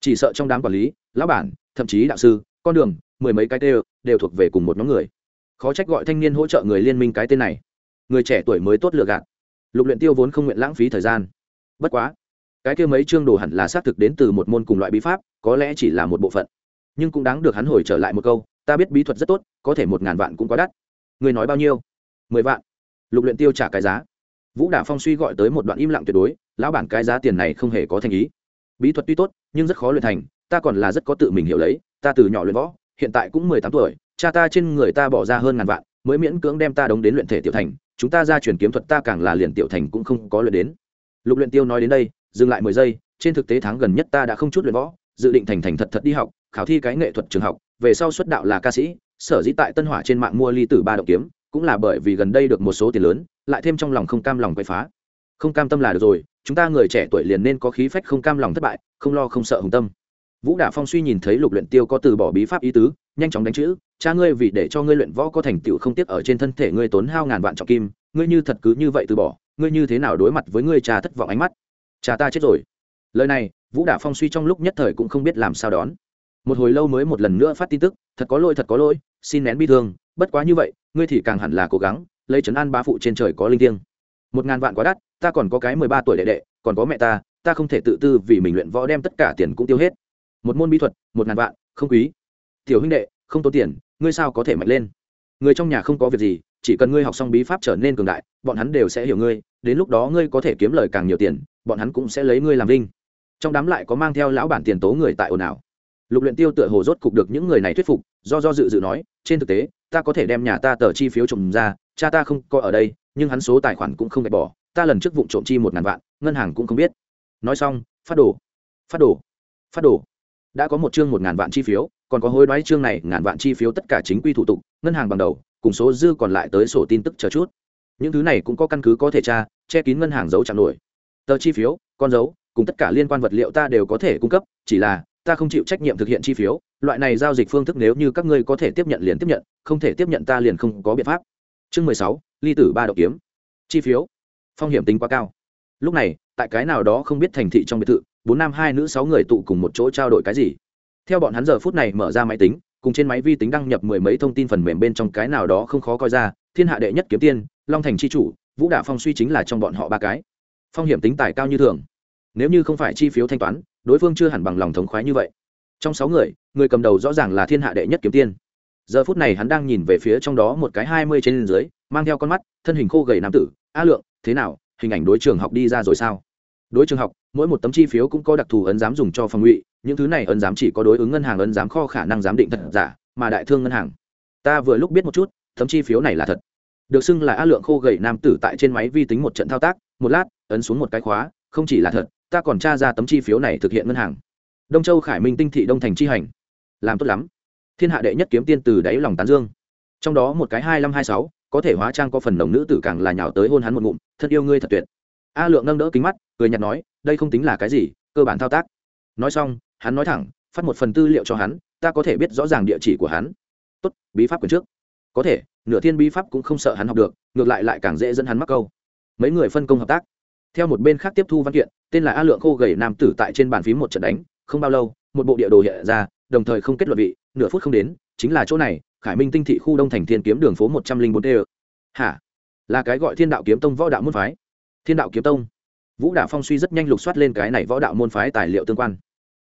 Chỉ sợ trong đám quản lý, lão bản, thậm chí đạo sư, con đường, mười mấy cái đều đều thuộc về cùng một nhóm người. Khó trách gọi thanh niên hỗ trợ người liên minh cái tên này. Người trẻ tuổi mới tốt lựa gạt. Lục luyện tiêu vốn không nguyện lãng phí thời gian. Bất quá, cái kia mấy chương đồ hẳn là xác thực đến từ một môn cùng loại bí pháp, có lẽ chỉ là một bộ phận. Nhưng cũng đáng được hắn hồi trở lại một câu, ta biết bí thuật rất tốt, có thể một ngàn vạn cũng quá đắt. Người nói bao nhiêu? Mười vạn. Lục luyện tiêu trả cái giá. Vũ đả phong suy gọi tới một đoạn im lặng tuyệt đối lão bản cái giá tiền này không hề có thành ý. Bí thuật tuy tốt, nhưng rất khó luyện thành, ta còn là rất có tự mình hiểu lấy, ta từ nhỏ luyện võ, hiện tại cũng mười tám tuổi, cha ta trên người ta bỏ ra hơn ngàn vạn, mới miễn cưỡng đem ta đóng đến luyện thể tiểu thành, chúng ta ra truyền kiếm thuật ta càng là liền tiểu thành cũng không có luyện đến. Lục luyện tiêu nói đến đây, dừng lại mười giây, trên thực tế tháng gần nhất ta đã không chút luyện võ, dự định thành thành thật thật đi học, khảo thi cái nghệ thuật trường học, về sau xuất đạo là ca sĩ, sở dĩ tại tân hỏa trên mạng mua ly tử ba động kiếm, cũng là bởi vì gần đây được một số tiền lớn, lại thêm trong lòng không cam lòng quay phá không cam tâm là được rồi, chúng ta người trẻ tuổi liền nên có khí phách không cam lòng thất bại, không lo không sợ hùng tâm. Vũ đả phong suy nhìn thấy lục luyện tiêu có từ bỏ bí pháp ý tứ, nhanh chóng đánh chữ, cha ngươi vì để cho ngươi luyện võ có thành tựu không tiếc ở trên thân thể ngươi tốn hao ngàn vạn trọng kim, ngươi như thật cứ như vậy từ bỏ, ngươi như thế nào đối mặt với ngươi cha thất vọng ánh mắt? Cha ta chết rồi. Lời này, vũ đả phong suy trong lúc nhất thời cũng không biết làm sao đón. Một hồi lâu mới một lần nữa phát tin tức, thật có lỗi, thật có lỗi, xin nén bi thương, bất quá như vậy, ngươi thì càng hẳn là cố gắng, lấy trấn an ba phụ trên trời có linh thiêng một ngàn vạn quá đắt, ta còn có cái mười ba tuổi đệ đệ, còn có mẹ ta ta không thể tự tư vì mình luyện võ đem tất cả tiền cũng tiêu hết. Một môn bí thuật, một ngàn vạn, không quý. Tiểu huynh đệ, không tốn tiền, ngươi sao có thể mạnh lên? Người trong nhà không có việc gì, chỉ cần ngươi học xong bí pháp trở nên cường đại, bọn hắn đều sẽ hiểu ngươi, đến lúc đó ngươi có thể kiếm lời càng nhiều tiền, bọn hắn cũng sẽ lấy ngươi làm linh. trong đám lại có mang theo lão bản tiền tố người tại ồn ào. Lục luyện tiêu tựa hồ rốt cục được những người này thuyết phục, do do dự dự nói, trên thực tế, ta có thể đem nhà ta tờ chi phiếu trồng ra, cha ta không có ở đây nhưng hắn số tài khoản cũng không gạch bỏ, ta lần trước vụ trộm chi một ngàn vạn, ngân hàng cũng không biết. Nói xong, phát đồ phát đồ phát đồ. Đã có một chương một ngàn vạn chi phiếu, còn có hối đoái chương này, ngàn vạn chi phiếu tất cả chính quy thủ tục, ngân hàng bằng đầu, cùng số dư còn lại tới sổ tin tức chờ chút. Những thứ này cũng có căn cứ có thể tra, che kín ngân hàng giấu chạm nổi. Tờ chi phiếu, con dấu, cùng tất cả liên quan vật liệu ta đều có thể cung cấp, chỉ là, ta không chịu trách nhiệm thực hiện chi phiếu, loại này giao dịch phương thức nếu như các ngươi có thể tiếp nhận liền tiếp nhận, không thể tiếp nhận ta liền không có biện pháp. Chương mười sáu ly tử ba độc kiếm. Chi phiếu. Phong hiểm tính quá cao. Lúc này, tại cái nào đó không biết thành thị trong biệt thự, bốn nam hai nữ sáu người tụ cùng một chỗ trao đổi cái gì. Theo bọn hắn giờ phút này mở ra máy tính, cùng trên máy vi tính đăng nhập mười mấy thông tin phần mềm bên trong cái nào đó không khó coi ra, thiên hạ đệ nhất kiếm tiên, long thành c h i chủ, vũ đạo phong suy chính là trong bọn họ ba cái. Phong hiểm tính tài cao như thường. Nếu như không phải chi phiếu thanh toán, đối phương chưa hẳn bằng lòng thống khoái như vậy. Trong sáu người người cầm đầu rõ ràng là thiên hạ đệ nhất kiếm tiên. Giờ phút này hắn đang nhìn về phía trong đó một cái hai mươi trên dưới mang theo con mắt, thân hình khô gầy nam tử, a lượng, thế nào, hình ảnh đối trường học đi ra rồi sao? Đối trường học, mỗi một tấm chi phiếu cũng có đặc thù ấn giám dùng cho phòng ngụy, những thứ này ấn giám chỉ có đối ứng ngân hàng ấn giám kho khả năng giám định thật giả, mà đại thương ngân hàng. Ta vừa lúc biết một chút, tấm chi phiếu này là thật. Được xưng là a lượng khô gầy nam tử tại trên máy vi tính một trận thao tác, một lát, ấn xuống một cái khóa, không chỉ là thật, ta còn tra ra tấm chi phiếu này thực hiện ngân hàng. Đông châu khải minh tinh thị đông thành chi hành. Làm tốt lắm. Thiên hạ đệ nhất kiếm tiên từ đáy lòng tán dương. Trong đó một cái hai năm hai sáu có thể hóa trang có phần nồng nữ tử càng là nhào tới hôn hắn một ngụm, thân yêu ngươi thật tuyệt. A lượng nâng đỡ kính mắt, cười nhạt nói, đây không tính là cái gì, cơ bản thao tác. Nói xong, hắn nói thẳng, phát một phần tư liệu cho hắn, ta có thể biết rõ ràng địa chỉ của hắn. Tốt, bí pháp quyền trước. Có thể, nửa thiên bí pháp cũng không sợ hắn học được, ngược lại lại càng dễ dẫn hắn mắc câu. Mấy người phân công hợp tác. Theo một bên khác tiếp thu văn kiện, tên là a lượng khô gầy nam tử tại trên bàn phím một trận đánh, không bao lâu, một bộ địa đồ hiện ra, đồng thời không kết luận vị, nửa phút không đến, chính là chỗ này khải minh tinh thị khu đông thành thiên kiếm đường phố một trăm linh bốn t hả? Là cái gọi thiên đạo kiếm tông võ đạo môn phái. Thiên đạo kiếm tông. Vũ đạo phong suy rất nhanh lục soát lên cái này võ đạo môn phái tài liệu tương quan.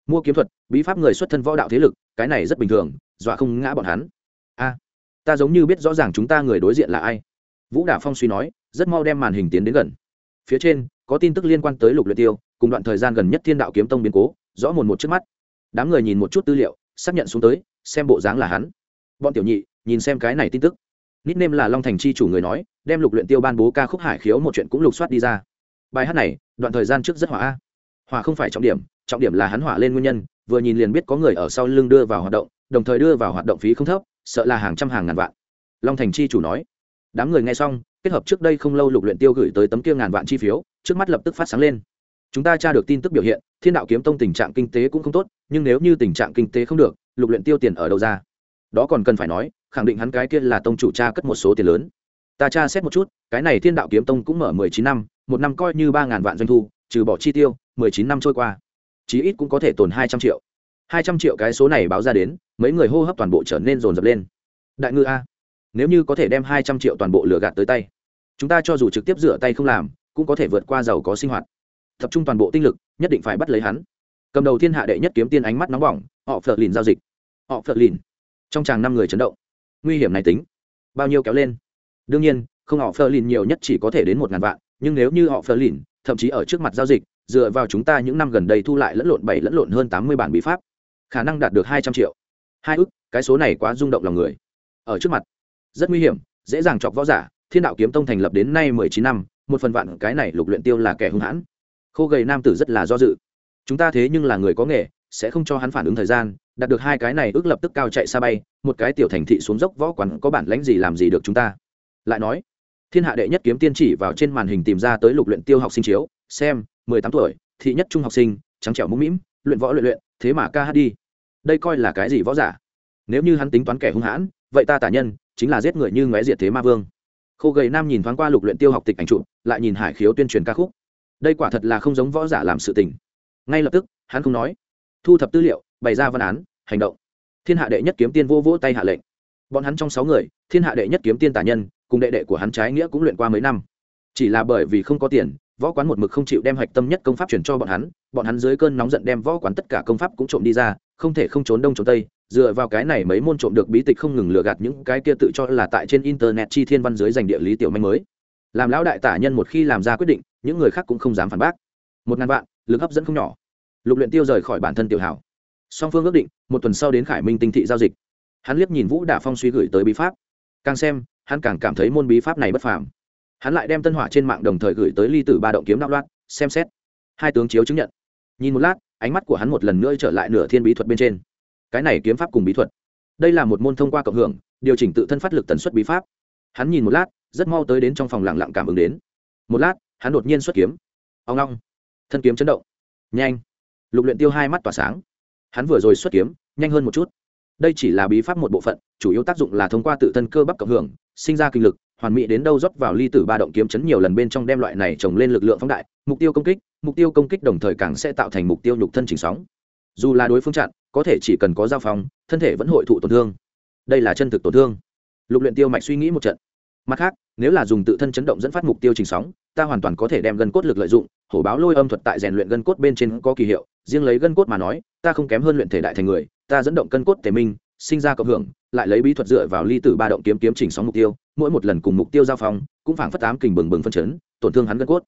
Mua kiếm thuật, bí pháp người xuất thân võ đạo thế lực, cái này rất bình thường, dọa không ngã bọn hắn. A, ta giống như biết rõ ràng chúng ta người đối diện là ai. Vũ đạo phong suy nói, rất mau đem màn hình tiến đến gần. Phía trên, có tin tức liên quan tới lục luyện tiêu, cùng đoạn thời gian gần nhất thiên đạo kiếm tông biến cố, rõ mồn một trước mắt. Đám người nhìn một chút tư liệu, xác nhận xuống tới, xem bộ dáng là hắn bọn tiểu nhị, nhìn xem cái này tin tức. Nít nêm là long thành chi chủ người nói, đem lục luyện tiêu ban bố ca khúc hải khiếu một chuyện cũng lục soát đi ra. Bài hát này, đoạn thời gian trước rất hỏa a. Hỏa không phải trọng điểm trọng điểm là hắn hỏa lên nguyên nhân, vừa nhìn liền biết có người ở sau lưng đưa vào hoạt động, đồng thời đưa vào hoạt động phí không thấp, sợ là hàng trăm hàng ngàn vạn. Long thành chi chủ nói, đám người nghe xong, kết hợp trước đây không lâu lục luyện tiêu gửi tới tấm kia ngàn vạn chi phiếu, trước mắt lập tức phát sáng lên. Chúng ta tra được tin tức biểu hiện, thiên đạo kiếm tông tình trạng kinh tế cũng không tốt, nhưng nếu như tình trạng kinh tế không được, lục luyện tiêu tiền ở đâu ra? Đó còn cần phải nói, khẳng định hắn cái kia là tông chủ cha cất một số tiền lớn. Ta tra xét một chút, cái này thiên đạo kiếm tông cũng mở mười chín năm, một năm coi như ba ngàn vạn doanh thu, trừ bỏ chi tiêu, mười chín năm trôi qua. Chí ít cũng có thể tồn hai trăm triệu. hai trăm triệu cái số này báo ra đến, mấy người hô hấp toàn bộ trở nên rồn rập lên. Đại ngư a, nếu như có thể đem hai trăm triệu toàn bộ lừa gạt tới tay, chúng ta cho dù trực tiếp rửa tay không làm, cũng có thể vượt qua giàu có sinh hoạt. Tập trung toàn bộ tinh lực, nhất định phải bắt lấy hắn. Cầm đầu thiên hạ đệ nhất kiếm tiên ánh mắt nóng bỏng, họ phật lìn giao dịch. Họ phật lìn trong chàng năm người chấn động. Nguy hiểm này tính, bao nhiêu kéo lên. Đương nhiên, không họ phơ lìn nhiều nhất chỉ có thể đến một ngàn vạn, nhưng nếu như họ phơ lìn, thậm chí ở trước mặt giao dịch, dựa vào chúng ta những năm gần đây thu lại lẫn lộn bảy lẫn lộn hơn tám mươi bản bí pháp, khả năng đạt được hai trăm triệu. Hai ức, cái số này quá rung động lòng người. Ở trước mặt, rất nguy hiểm, dễ dàng chọc võ giả, thiên đạo kiếm tông thành lập đến nay mười chín năm, một phần vạn cái này lục luyện tiêu là kẻ hung hãn. Khô gầy nam tử rất là do dự. Chúng ta thế nhưng là người có nghề sẽ không cho hắn phản ứng thời gian, đạt được hai cái này ước lập tức cao chạy xa bay, một cái tiểu thành thị xuống dốc võ quán có bản lãnh gì làm gì được chúng ta? Lại nói, thiên hạ đệ nhất kiếm tiên chỉ vào trên màn hình tìm ra tới lục luyện tiêu học sinh chiếu, xem, mười tám tuổi, thị nhất trung học sinh, trắng trẻo mũm mĩm, luyện võ luyện luyện, thế mà ca hát đi. Đây coi là cái gì võ giả? Nếu như hắn tính toán kẻ hung hãn, vậy ta tả nhân, chính là giết người như ngoé diệt thế ma vương. Khô gầy nam nhìn thoáng qua lục luyện tiêu học tịch ảnh trụ lại nhìn hải khiếu tuyên truyền ca khúc. Đây quả thật là không giống võ giả làm sự tình. Ngay lập tức, hắn không nói thu thập tư liệu, bày ra văn án, hành động. Thiên hạ đệ nhất kiếm tiên vô vỗ tay hạ lệnh. Bọn hắn trong sáu người, thiên hạ đệ nhất kiếm tiên tả nhân, cùng đệ đệ của hắn trái nghĩa cũng luyện qua mấy năm. Chỉ là bởi vì không có tiền, võ quán một mực không chịu đem hạch tâm nhất công pháp chuyển cho bọn hắn bọn hắn dưới cơn nóng giận đem võ quán tất cả công pháp cũng trộm đi ra, không thể không trốn đông trốn tây, dựa vào cái này mấy môn trộm được bí tịch không ngừng lừa gạt những cái kia tự cho là tại trên internet chi thiên văn dưới dành địa lý tiểu manh mới. Làm lão đại tả nhân một khi làm ra quyết định, những người khác cũng không dám phản bác. Một ngàn vạn, lực hấp dẫn không nhỏ lục luyện tiêu rời khỏi bản thân tiểu hảo. Song phương ước định, một tuần sau đến khải minh tinh thị giao dịch. Hắn liếc nhìn vũ đả phong suy gửi tới bí pháp. Càng xem, hắn càng cảm thấy môn bí pháp này bất phàm. Hắn lại đem tân hỏa trên mạng đồng thời gửi tới ly tử ba động kiếm đạo loạt xem xét. Hai tướng chiếu chứng nhận. Nhìn một lát, ánh mắt của hắn một lần nữa trở lại nửa thiên bí thuật bên trên. Cái này kiếm pháp cùng bí thuật. Đây là một môn thông qua cộng hưởng, điều chỉnh tự thân phát lực tần suất bí pháp. Hắn nhìn một lát, rất mau tới đến trong phòng lặng lặng cảm ứng đến. Một lát, hắn đột nhiên xuất kiếm. Ông long. Thân kiếm chấn động. Nhanh lục luyện tiêu hai mắt tỏa sáng. Hắn vừa rồi xuất kiếm, nhanh hơn một chút. Đây chỉ là bí pháp một bộ phận, chủ yếu tác dụng là thông qua tự thân cơ bắp cộng hưởng, sinh ra kinh lực, hoàn mỹ đến đâu rót vào ly tử ba động kiếm chấn nhiều lần bên trong đem loại này trồng lên lực lượng phóng đại, mục tiêu công kích, mục tiêu công kích đồng thời càng sẽ tạo thành mục tiêu nhục thân chỉnh sóng. Dù là đối phương chặn, có thể chỉ cần có giao phong thân thể vẫn hội thụ tổn thương. Đây là chân thực tổn thương. Lục luyện tiêu mạch suy nghĩ một trận. Mặt khác, nếu là dùng tự thân chấn động dẫn phát mục tiêu chỉnh sóng, ta hoàn toàn có thể đem gần cốt lực lợi dụng hổ báo lôi âm thuật tại rèn luyện gân cốt bên trên có kỳ hiệu, riêng lấy gân cốt mà nói, ta không kém hơn luyện thể đại thành người, ta dẫn động cân cốt thể minh, sinh ra cộng hưởng, lại lấy bí thuật dựa vào ly tử ba động kiếm kiếm chỉnh sóng mục tiêu, mỗi một lần cùng mục tiêu giao phong, cũng phảng phất tám kình bừng bừng phân chấn, tổn thương hắn gân cốt.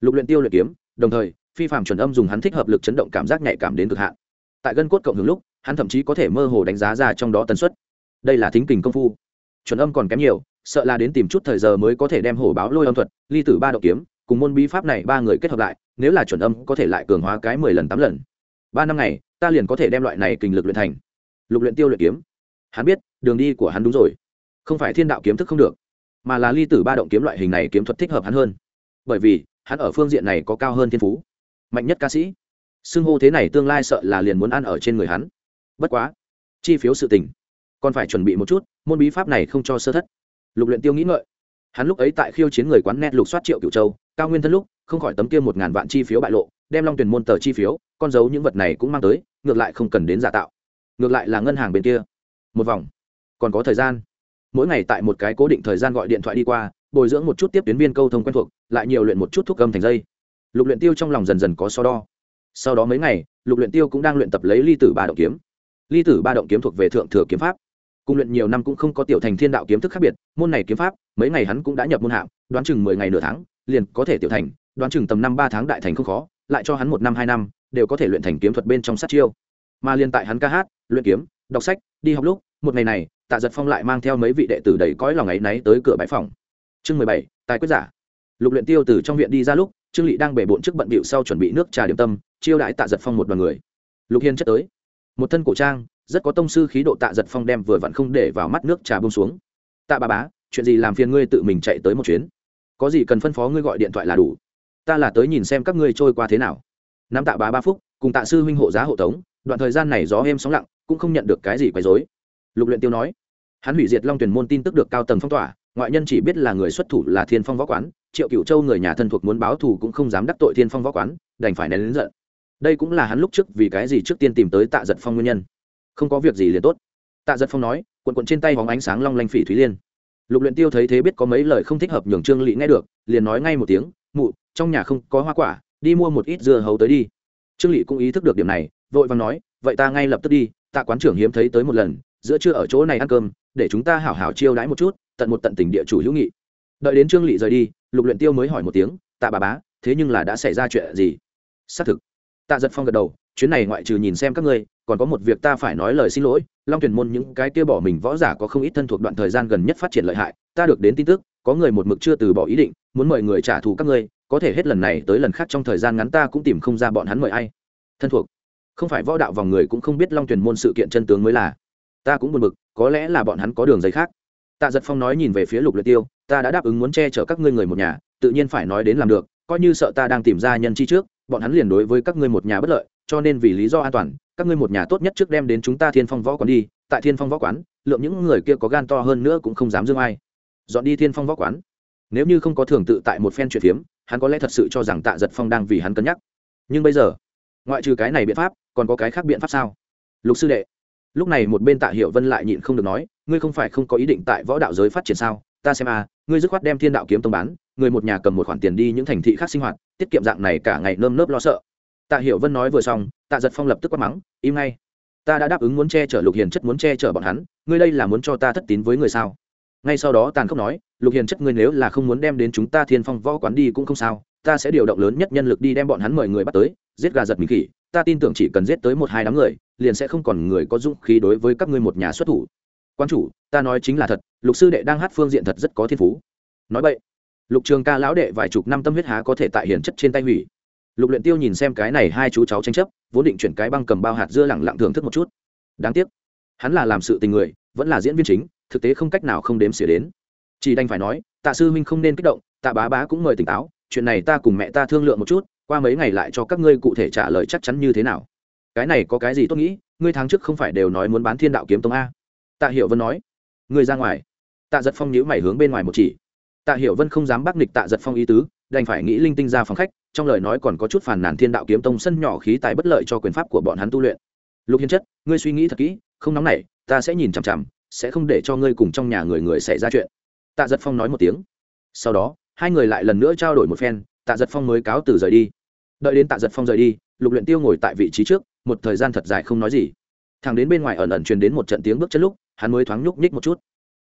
Lục luyện tiêu luyện kiếm, đồng thời, phi phạm chuẩn âm dùng hắn thích hợp lực chấn động cảm giác nhạy cảm đến cực hạn. Tại gân cốt cộng hưởng lúc, hắn thậm chí có thể mơ hồ đánh giá ra trong đó tần suất. Đây là thính kình công phu. Chuẩn âm còn kém nhiều, sợ là đến tìm chút thời giờ mới có thể đem hổ báo lôi âm thuật, ly tử ba động kiếm cùng môn bí pháp này ba người kết hợp lại, nếu là chuẩn âm, có thể lại cường hóa cái mười lần, tám lần. Ba năm ngày, ta liền có thể đem loại này kình lực luyện thành. Lục luyện tiêu luyện kiếm. Hắn biết, đường đi của hắn đúng rồi. Không phải thiên đạo kiếm thức không được, mà là ly tử ba động kiếm loại hình này kiếm thuật thích hợp hắn hơn. Bởi vì, hắn ở phương diện này có cao hơn thiên phú. Mạnh nhất ca sĩ. Xưng hô thế này tương lai sợ là liền muốn ăn ở trên người hắn. Bất quá, chi phiếu sự tình. Còn phải chuẩn bị một chút, môn bí pháp này không cho sơ thất. Lục luyện tiêu nghĩ ngợi hắn lúc ấy tại khiêu chiến người quán net lục soát triệu cựu châu, cao nguyên thân lúc, không khỏi tấm kia một ngàn vạn chi phiếu bại lộ, đem long tuyển môn tờ chi phiếu, con dấu những vật này cũng mang tới, ngược lại không cần đến giả tạo. Ngược lại là ngân hàng bên kia. Một vòng. Còn có thời gian. Mỗi ngày tại một cái cố định thời gian gọi điện thoại đi qua, bồi dưỡng một chút tiếp tuyến viên câu thông quen thuộc, lại nhiều luyện một chút thuốc âm thành dây. Lục luyện tiêu trong lòng dần dần có so đo. Sau đó mấy ngày, lục luyện tiêu cũng đang luyện tập lấy ly tử ba động kiếm. Ly tử ba động kiếm thuộc về thượng thừa kiếm pháp. Cung luyện nhiều năm cũng không có tiểu thành thiên đạo kiếm thức khác biệt, môn này kiếm pháp mấy ngày hắn cũng đã nhập môn hạng, đoán chừng mười ngày nửa tháng, liền có thể tiểu thành, đoán chừng tầm năm ba tháng đại thành không khó, lại cho hắn một năm hai năm, đều có thể luyện thành kiếm thuật bên trong sát chiêu. Mà liên tại hắn ca hát, luyện kiếm, đọc sách, đi học lúc, một ngày này, tạ giật phong lại mang theo mấy vị đệ tử đầy cõi lòng ấy náy tới cửa bãi phòng. Chương mười bảy, tài quyết giả. Lục luyện tiêu từ trong viện đi ra lúc, trương lị đang bể bộn trước bận bịu sau chuẩn bị nước trà điểm tâm, chiêu đãi tạ giật phong một đoàn người. Lục hiên chất tới. Một thân cổ trang, rất có tông sư khí độ tạ giật phong đem vừa vặn không để vào mắt nước trà bông xuống. Tạ bà bá chuyện gì làm phiền ngươi tự mình chạy tới một chuyến? Có gì cần phân phó ngươi gọi điện thoại là đủ. Ta là tới nhìn xem các ngươi trôi qua thế nào. Năm tạ bá ba phúc cùng tạ sư huynh hộ giá hộ tống, đoạn thời gian này gió êm sóng lặng, cũng không nhận được cái gì quấy rối. Lục luyện tiêu nói, hắn hủy diệt long tuyển môn tin tức được cao tầng phong tỏa, ngoại nhân chỉ biết là người xuất thủ là thiên phong võ quán, triệu Cửu châu người nhà thân thuộc muốn báo thù cũng không dám đắc tội thiên phong võ quán, đành phải nén lớn giận. Đây cũng là hắn lúc trước vì cái gì trước tiên tìm tới tạ giật phong nguyên nhân. Không có việc gì liền tốt. Tạ giật phong nói, quần quần trên tay hóng ánh sáng long lanh phỉ thúy liên lục luyện tiêu thấy thế biết có mấy lời không thích hợp nhường trương lị nghe được, liền nói ngay một tiếng, mụ, trong nhà không có hoa quả, đi mua một ít dưa hấu tới đi. Trương lị cũng ý thức được điểm này, vội vàng nói, vậy ta ngay lập tức đi, tạ quán trưởng hiếm thấy tới một lần, giữa trưa ở chỗ này ăn cơm, để chúng ta hảo hảo chiêu đãi một chút, tận một tận tình địa chủ hữu nghị. Đợi đến trương lị rời đi, lục luyện tiêu mới hỏi một tiếng, tạ bà bá, thế nhưng là đã xảy ra chuyện gì? Xác thực. Tạ giật phong gật đầu, chuyến này ngoại trừ nhìn xem các ngươi, còn có một việc ta phải nói lời xin lỗi long truyền môn những cái kia bỏ mình võ giả có không ít thân thuộc đoạn thời gian gần nhất phát triển lợi hại, ta được đến tin tức, có người một mực chưa từ bỏ ý định, muốn mời người trả thù các ngươi, có thể hết lần này tới lần khác trong thời gian ngắn ta cũng tìm không ra bọn hắn mời ai. Thân thuộc. Không phải võ đạo vòng người cũng không biết long truyền môn sự kiện chân tướng mới là. Ta cũng buồn bực, có lẽ là bọn hắn có đường giấy khác. Tạ giật phong nói nhìn về phía lục luyện tiêu, ta đã đáp ứng muốn che chở các ngươi người một nhà, tự nhiên phải nói đến làm được, coi như sợ ta đang tìm ra nhân chi trước, bọn hắn liền đối với các ngươi một nhà bất lợi, cho nên vì lý do an toàn các ngươi một nhà tốt nhất trước đem đến chúng ta thiên phong võ quán đi, tại thiên phong võ quán, lượng những người kia có gan to hơn nữa cũng không dám dương ai. Dọn đi thiên phong võ quán. Nếu như không có thường tự tại một phen chuyện phiếm, hắn có lẽ thật sự cho rằng tạ giật phong đang vì hắn cân nhắc. Nhưng bây giờ, ngoại trừ cái này biện pháp, còn có cái khác biện pháp sao? Lục sư đệ, lúc này một bên tạ hiệu vân lại nhịn không được nói, ngươi không phải không có ý định tại võ đạo giới phát triển sao? Ta xem à ngươi dứt khoát đem thiên đạo kiếm tông bán, người một nhà cầm một khoản tiền đi những thành thị khác sinh hoạt, tiết kiệm dạng này cả ngày nơm nớp lo sợ tạ hiểu vân nói vừa xong, tạ giật phong lập tức quát mắng, im ngay. Ta đã đáp ứng muốn che chở lục hiền chất muốn che chở bọn hắn, ngươi đây là muốn cho ta thất tín với người sao? Ngay sau đó tàn khốc nói, lục hiền chất ngươi nếu là không muốn đem đến chúng ta thiên phong võ quán đi cũng không sao, ta sẽ điều động lớn nhất nhân lực đi đem bọn hắn mời người bắt tới, giết gà giật mình khỉ, ta tin tưởng chỉ cần giết tới một hai đám người, liền sẽ không còn người có dũng khí đối với các ngươi một nhà xuất thủ. Quan chủ, ta nói chính là thật, lục sư đệ đang hát phương diện thật rất có thiên phú. Nói vậy, lục trường ca lão đệ vài chục năm tâm huyết há có thể tại hiền chất trên tay hủy lục luyện tiêu nhìn xem cái này hai chú cháu tranh chấp, vốn định chuyển cái băng cầm bao hạt dưa lẳng lặng thưởng thức một chút. Đáng tiếc, hắn là làm sự tình người, vẫn là diễn viên chính, thực tế không cách nào không đếm xỉa đến. Chỉ đành phải nói, tạ sư huynh không nên kích động, tạ bá bá cũng mời tỉnh táo, chuyện này ta cùng mẹ ta thương lượng một chút, qua mấy ngày lại cho các ngươi cụ thể trả lời chắc chắn như thế nào. Cái này có cái gì tốt nghĩ, ngươi tháng trước không phải đều nói muốn bán thiên đạo kiếm tông a? Tạ hiểu vân nói. Ngươi ra ngoài. Tạ giật phong nhíu mày hướng bên ngoài một chỉ. Tạ hiểu vân không dám bác nịch tạ giật phong ý tứ, đành phải nghĩ linh tinh ra phòng khách trong lời nói còn có chút phản nàn thiên đạo kiếm tông sân nhỏ khí tài bất lợi cho quyền pháp của bọn hắn tu luyện. Lục hiên chất, ngươi suy nghĩ thật kỹ, không nóng nảy, ta sẽ nhìn chằm chằm, sẽ không để cho ngươi cùng trong nhà người người xảy ra chuyện. Tạ giật phong nói một tiếng. Sau đó, hai người lại lần nữa trao đổi một phen, tạ giật phong mới cáo từ rời đi. Đợi đến tạ giật phong rời đi, lục luyện tiêu ngồi tại vị trí trước, một thời gian thật dài không nói gì. Thằng đến bên ngoài ẩn ẩn truyền đến một trận tiếng bước chân lúc, hắn mới thoáng nhúc nhích một chút.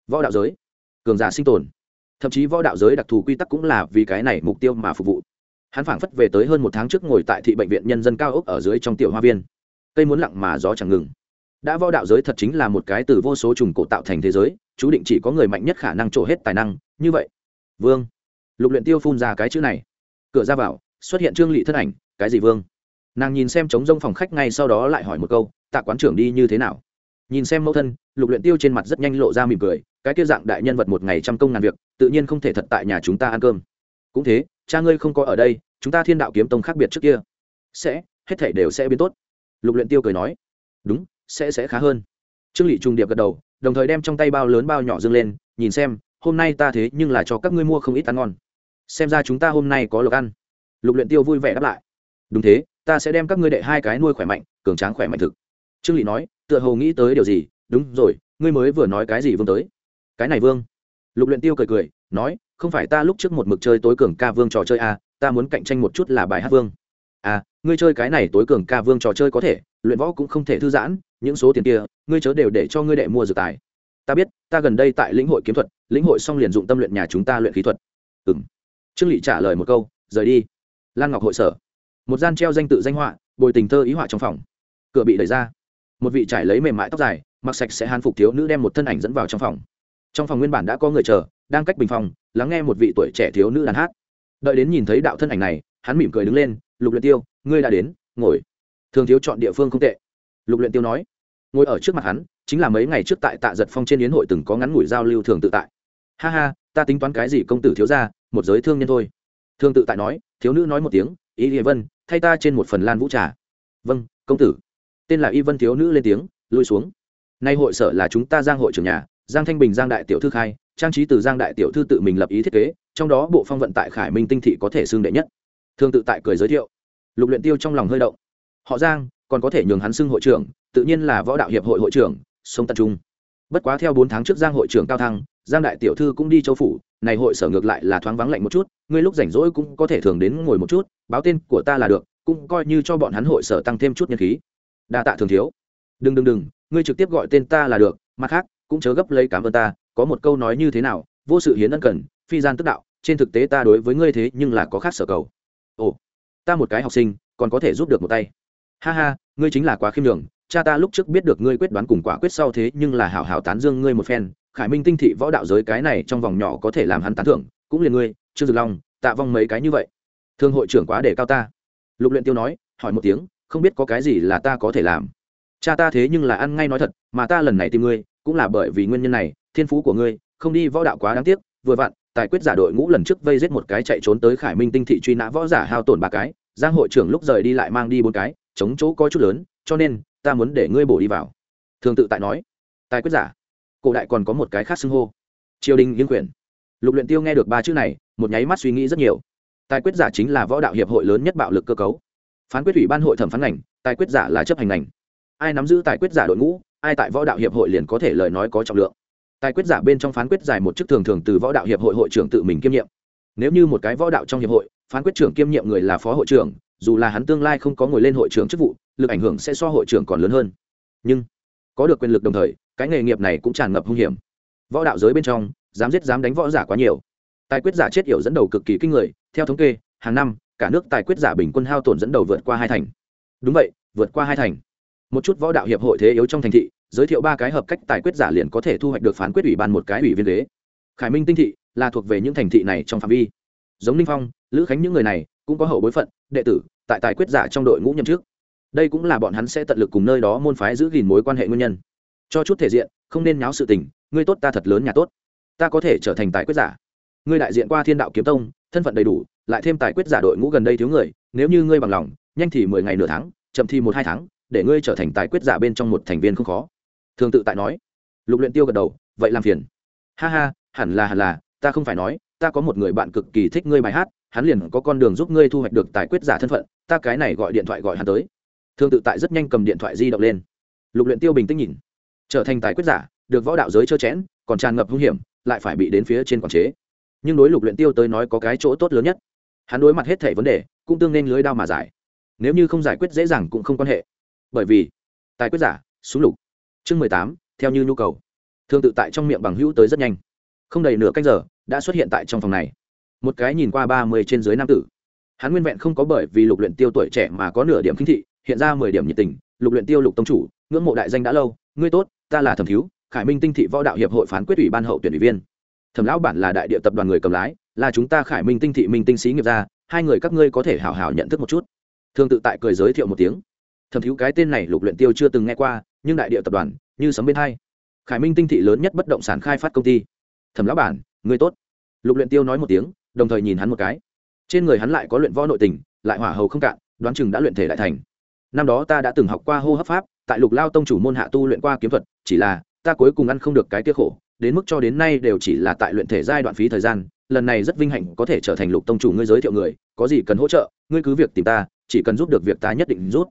Võ đạo giới, cường giả sinh tồn. Thậm chí võ đạo giới đặc thù quy tắc cũng là vì cái này mục tiêu mà phục vụ hắn phảng phất về tới hơn một tháng trước ngồi tại thị bệnh viện nhân dân cao ốc ở dưới trong tiểu hoa viên. Cây muốn lặng mà gió chẳng ngừng. Đã võ đạo giới thật chính là một cái từ vô số trùng cổ tạo thành thế giới, chú định chỉ có người mạnh nhất khả năng trổ hết tài năng, như vậy. Vương. Lục luyện tiêu phun ra cái chữ này. Cửa ra vào, xuất hiện trương lị thân ảnh, cái gì vương? Nàng nhìn xem trống rông phòng khách ngay sau đó lại hỏi một câu, tạ quán trưởng đi như thế nào? Nhìn xem mẫu thân, lục luyện tiêu trên mặt rất nhanh lộ ra mỉm cười, cái kia dạng đại nhân vật một ngày trăm công ngàn việc, tự nhiên không thể thật tại nhà chúng ta ăn cơm cũng thế, cha ngươi không có ở đây, chúng ta thiên đạo kiếm tông khác biệt trước kia. Sẽ, hết thảy đều sẽ biến tốt. Lục luyện tiêu cười nói. Đúng, sẽ sẽ khá hơn. Trương lị trùng điệp gật đầu, đồng thời đem trong tay bao lớn bao nhỏ dâng lên, nhìn xem, hôm nay ta thế nhưng là cho các ngươi mua không ít ăn ngon. Xem ra chúng ta hôm nay có lộc ăn. Lục luyện tiêu vui vẻ đáp lại. Đúng thế, ta sẽ đem các ngươi đệ hai cái nuôi khỏe mạnh, cường tráng khỏe mạnh thực. Trương lị nói, tựa hồ nghĩ tới điều gì? Đúng rồi, ngươi mới vừa nói cái gì vương tới? Cái này vương. Lục luyện tiêu cười cười, nói không phải ta lúc trước một mực chơi tối cường ca vương trò chơi à, ta muốn cạnh tranh một chút là bài hát vương. À ngươi chơi cái này tối cường ca vương trò chơi có thể luyện võ cũng không thể thư giãn những số tiền kia ngươi chớ đều để cho ngươi đệ mua dược tài. Ta biết ta gần đây tại lĩnh hội kiếm thuật lĩnh hội xong liền dụng tâm luyện nhà chúng ta luyện khí thuật. Ừ m trương lị trả lời một câu rời đi. Lan ngọc hội sở. Một gian treo danh tự danh họa bồi tình thơ ý họa trong phòng. Cửa bị đẩy ra. Một vị trải lấy mềm mại tóc dài mặc sạch sẽ hàn phục thiếu nữ đem một thân ảnh dẫn vào trong phòng. Trong phòng nguyên bản đã có người chờ đang cách bình phòng, lắng nghe một vị tuổi trẻ thiếu nữ đàn hát. Đợi đến nhìn thấy đạo thân ảnh này, hắn mỉm cười đứng lên, lục luyện tiêu, ngươi đã đến, ngồi. Thường thiếu chọn địa phương không tệ. Lục luyện tiêu nói, ngồi ở trước mặt hắn, chính là mấy ngày trước tại tạ giật phong trên yến hội từng có ngắn ngủi giao lưu thường tự tại. Ha ha, ta tính toán cái gì công tử thiếu gia, một giới thương nhân thôi. Thương tự tại nói, thiếu nữ nói một tiếng, ý y vân, thay ta trên một phần lan vũ trà. Vâng công tử. Tên là y vân thiếu nữ lên tiếng, lui xuống. Nay hội sở là chúng ta giang hội trưởng nhà, giang thanh bình giang đại tiểu thư khai trang trí từ giang đại tiểu thư tự mình lập ý thiết kế, trong đó bộ phong vận tại khải minh tinh thị có thể xưng đệ nhất. Thương tự tại cười giới thiệu. Lục luyện tiêu trong lòng hơi động. Họ giang, còn có thể nhường hắn xưng hội trưởng, tự nhiên là võ đạo hiệp hội hội trưởng, sông tân trung. Bất quá theo bốn tháng trước giang hội trưởng cao thăng, giang đại tiểu thư cũng đi châu phủ, này hội sở ngược lại là thoáng vắng lạnh một chút, ngươi lúc rảnh rỗi cũng có thể thường đến ngồi một chút, báo tên của ta là được, cũng coi như cho bọn hắn hội sở tăng thêm chút nhân khí. Đa tạ thường thiếu. Đừng đừng đừng, ngươi trực tiếp gọi tên ta là được, mặt khác, cũng chớ gấp lấy cảm ơn ta có một câu nói như thế nào, vô sự hiến ân cần, phi gian tức đạo, trên thực tế ta đối với ngươi thế nhưng là có khác sở cầu. Ồ, ta một cái học sinh, còn có thể giúp được một tay. Ha ha, ngươi chính là quá khiêm đường cha ta lúc trước biết được ngươi quyết đoán cùng quả quyết sau thế nhưng là hảo hảo tán dương ngươi một phen, khải minh tinh thị võ đạo giới cái này trong vòng nhỏ có thể làm hắn tán thưởng, cũng liền ngươi, trương dực long, tạ vong mấy cái như vậy. Thương hội trưởng quá để cao ta. Lục luyện tiêu nói, hỏi một tiếng, không biết có cái gì là ta có thể làm. Cha ta thế nhưng là ăn ngay nói thật, mà ta lần này tìm ngươi, cũng là bởi vì nguyên nhân này thiên phú của ngươi, không đi võ đạo quá đáng tiếc, vừa vặn, tài quyết giả đội ngũ lần trước vây giết một cái chạy trốn tới khải minh tinh thị truy nã võ giả hao tổn ba cái, giang hội trưởng lúc rời đi lại mang đi bốn cái, chống chỗ có chút lớn, cho nên, ta muốn để ngươi bổ đi vào. Thường tự tại nói. Tài quyết giả. Cổ đại còn có một cái khác xưng hô. Triều đình nghiêng quyền. Lục luyện tiêu nghe được ba chữ này, một nháy mắt suy nghĩ rất nhiều. Tài quyết giả chính là võ đạo hiệp hội lớn nhất bạo lực cơ cấu. Phán quyết ủy ban hội thẩm phán ngành, tài quyết giả là chấp hành ngành. Ai nắm giữ tài quyết giả đội ngũ, ai tại võ đạo hiệp hội liền có thể lời nói có trọng lượng tài quyết giả bên trong phán quyết giải một chức thường thường từ võ đạo hiệp hội hội trưởng tự mình kiêm nhiệm. Nếu như một cái võ đạo trong hiệp hội, phán quyết trưởng kiêm nhiệm người là phó hội trưởng, dù là hắn tương lai không có ngồi lên hội trưởng chức vụ, lực ảnh hưởng sẽ so hội trưởng còn lớn hơn. Nhưng, có được quyền lực đồng thời, cái nghề nghiệp này cũng tràn ngập hung hiểm. Võ đạo giới bên trong, dám giết dám đánh võ giả quá nhiều. Tài quyết giả chết yểu dẫn đầu cực kỳ kinh người, theo thống kê, hàng năm, cả nước tài quyết giả bình quân hao tổn dẫn đầu vượt qua hai thành. Đúng vậy, vượt qua hai thành. Một chút võ đạo hiệp hội thế yếu trong thành thị giới thiệu ba cái hợp cách tài quyết giả liền có thể thu hoạch được phán quyết ủy ban một cái ủy viên ghế. Khải minh tinh thị là thuộc về những thành thị này trong phạm vi. Giống ninh phong, lữ khánh những người này cũng có hậu bối phận, đệ tử, tại tài quyết giả trong đội ngũ nhậm trước đây cũng là bọn hắn sẽ tận lực cùng nơi đó môn phái giữ gìn mối quan hệ nguyên nhân. Cho chút thể diện, không nên nháo sự tình, ngươi tốt ta thật lớn nhà tốt. Ta có thể trở thành tài quyết giả. Ngươi đại diện qua thiên đạo kiếm tông, thân phận đầy đủ, lại thêm tài quyết giả đội ngũ gần đây thiếu người, nếu như ngươi bằng lòng, nhanh thì mười ngày nửa tháng, chậm thì một hai tháng, để ngươi trở thành tài quyết giả bên trong một thành viên không khó thường tự tại nói. Lục luyện tiêu gật đầu, vậy làm phiền. Ha ha, hẳn là hẳn là, ta không phải nói, ta có một người bạn cực kỳ thích ngươi bài hát, hắn liền có con đường giúp ngươi thu hoạch được tài quyết giả thân phận, ta cái này gọi điện thoại gọi hắn tới. Thường tự tại rất nhanh cầm điện thoại di động lên. Lục luyện tiêu bình tĩnh nhìn. Trở thành tài quyết giả, được võ đạo giới chơ chẽn còn tràn ngập hung hiểm, lại phải bị đến phía trên quản chế. Nhưng đối lục luyện tiêu tới nói có cái chỗ tốt lớn nhất. Hắn đối mặt hết thảy vấn đề, cũng tương nên lưới đao mà giải. Nếu như không giải quyết dễ dàng cũng không quan hệ. Bởi vì, tài quyết giả, súng lục chương mười tám, theo như nhu cầu. Thương tự tại trong miệng bằng hữu tới rất nhanh. Không đầy nửa cách giờ, đã xuất hiện tại trong phòng này. Một cái nhìn qua ba mươi trên dưới nam tử. Hắn nguyên vẹn không có bởi vì lục luyện tiêu tuổi trẻ mà có nửa điểm kinh thị, hiện ra mười điểm nhiệt tình. Lục luyện tiêu lục tông chủ, ngưỡng mộ đại danh đã lâu, ngươi tốt, ta là thẩm thiếu, khải minh tinh thị võ đạo hiệp hội phán quyết ủy ban hậu tuyển ủy viên. Thẩm lão bản là đại địa tập đoàn người cầm lái, là chúng ta khải minh tinh thị minh tinh sĩ nghiệp gia, hai người các ngươi có thể hảo hảo nhận thức một chút. Thương tự tại cười giới thiệu một tiếng. Thẩm thiếu cái tên này lục luyện tiêu chưa từng nghe qua nhưng đại địa tập đoàn như sấm bên hai. Khải minh tinh thị lớn nhất bất động sản khai phát công ty. Thẩm lão bản, người tốt. Lục luyện tiêu nói một tiếng, đồng thời nhìn hắn một cái. Trên người hắn lại có luyện võ nội tình, lại hỏa hầu không cạn, đoán chừng đã luyện thể đại thành. Năm đó ta đã từng học qua hô hấp pháp, tại lục lao tông chủ môn hạ tu luyện qua kiếm thuật, chỉ là ta cuối cùng ăn không được cái kia khổ, đến mức cho đến nay đều chỉ là tại luyện thể giai đoạn phí thời gian, lần này rất vinh hạnh có thể trở thành lục tông chủ ngươi giới thiệu người, có gì cần hỗ trợ, ngươi cứ việc tìm ta, chỉ cần giúp được việc ta nhất định rút.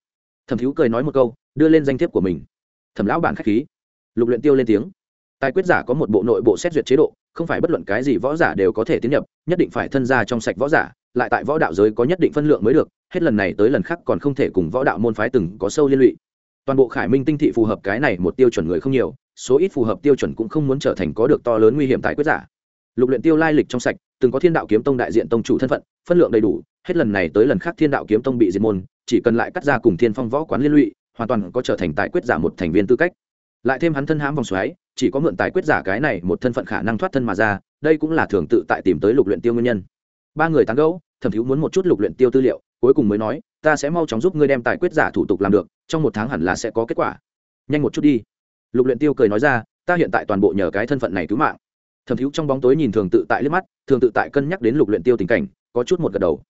Thẩm thiếu cười nói một câu, đưa lên danh thiếp của mình thẩm lão bản k h á c h khí. Lục luyện tiêu lên tiếng. Tài quyết giả có một bộ nội bộ xét duyệt chế độ, không phải bất luận cái gì võ giả đều có thể tiến nhập, nhất định phải thân gia trong sạch võ giả, lại tại võ đạo giới có nhất định phân lượng mới được, hết lần này tới lần khác còn không thể cùng võ đạo môn phái từng có sâu liên lụy. Toàn bộ khải minh tinh thị phù hợp cái này một tiêu chuẩn người không nhiều, số ít phù hợp tiêu chuẩn cũng không muốn trở thành có được to lớn nguy hiểm tại quyết giả. Lục luyện tiêu lai lịch trong sạch, từng có thiên đạo kiếm tông đại diện tông chủ thân phận, phân lượng đầy đủ, hết lần này tới lần khác thiên đạo kiếm tông bị diệt môn, chỉ cần lại cắt ra cùng thiên phong võ quán liên lụy hoàn toàn có trở thành tài quyết giả một thành viên tư cách. Lại thêm hắn thân hãm vòng xoáy, chỉ có mượn tài quyết giả cái này một thân phận khả năng thoát thân mà ra, đây cũng là thường tự tại tìm tới lục luyện tiêu nguyên nhân. Ba người tán gẫu, thẩm thiếu muốn một chút lục luyện tiêu tư liệu, cuối cùng mới nói, ta sẽ mau chóng giúp ngươi đem tài quyết giả thủ tục làm được, trong một tháng hẳn là sẽ có kết quả. Nhanh một chút đi. Lục luyện tiêu cười nói ra, ta hiện tại toàn bộ nhờ cái thân phận này cứu mạng. Thẩm thiếu trong bóng tối nhìn thường tự tại liếc mắt, thường tự tại cân nhắc đến lục luyện tiêu tình cảnh, có chút một gật đầu.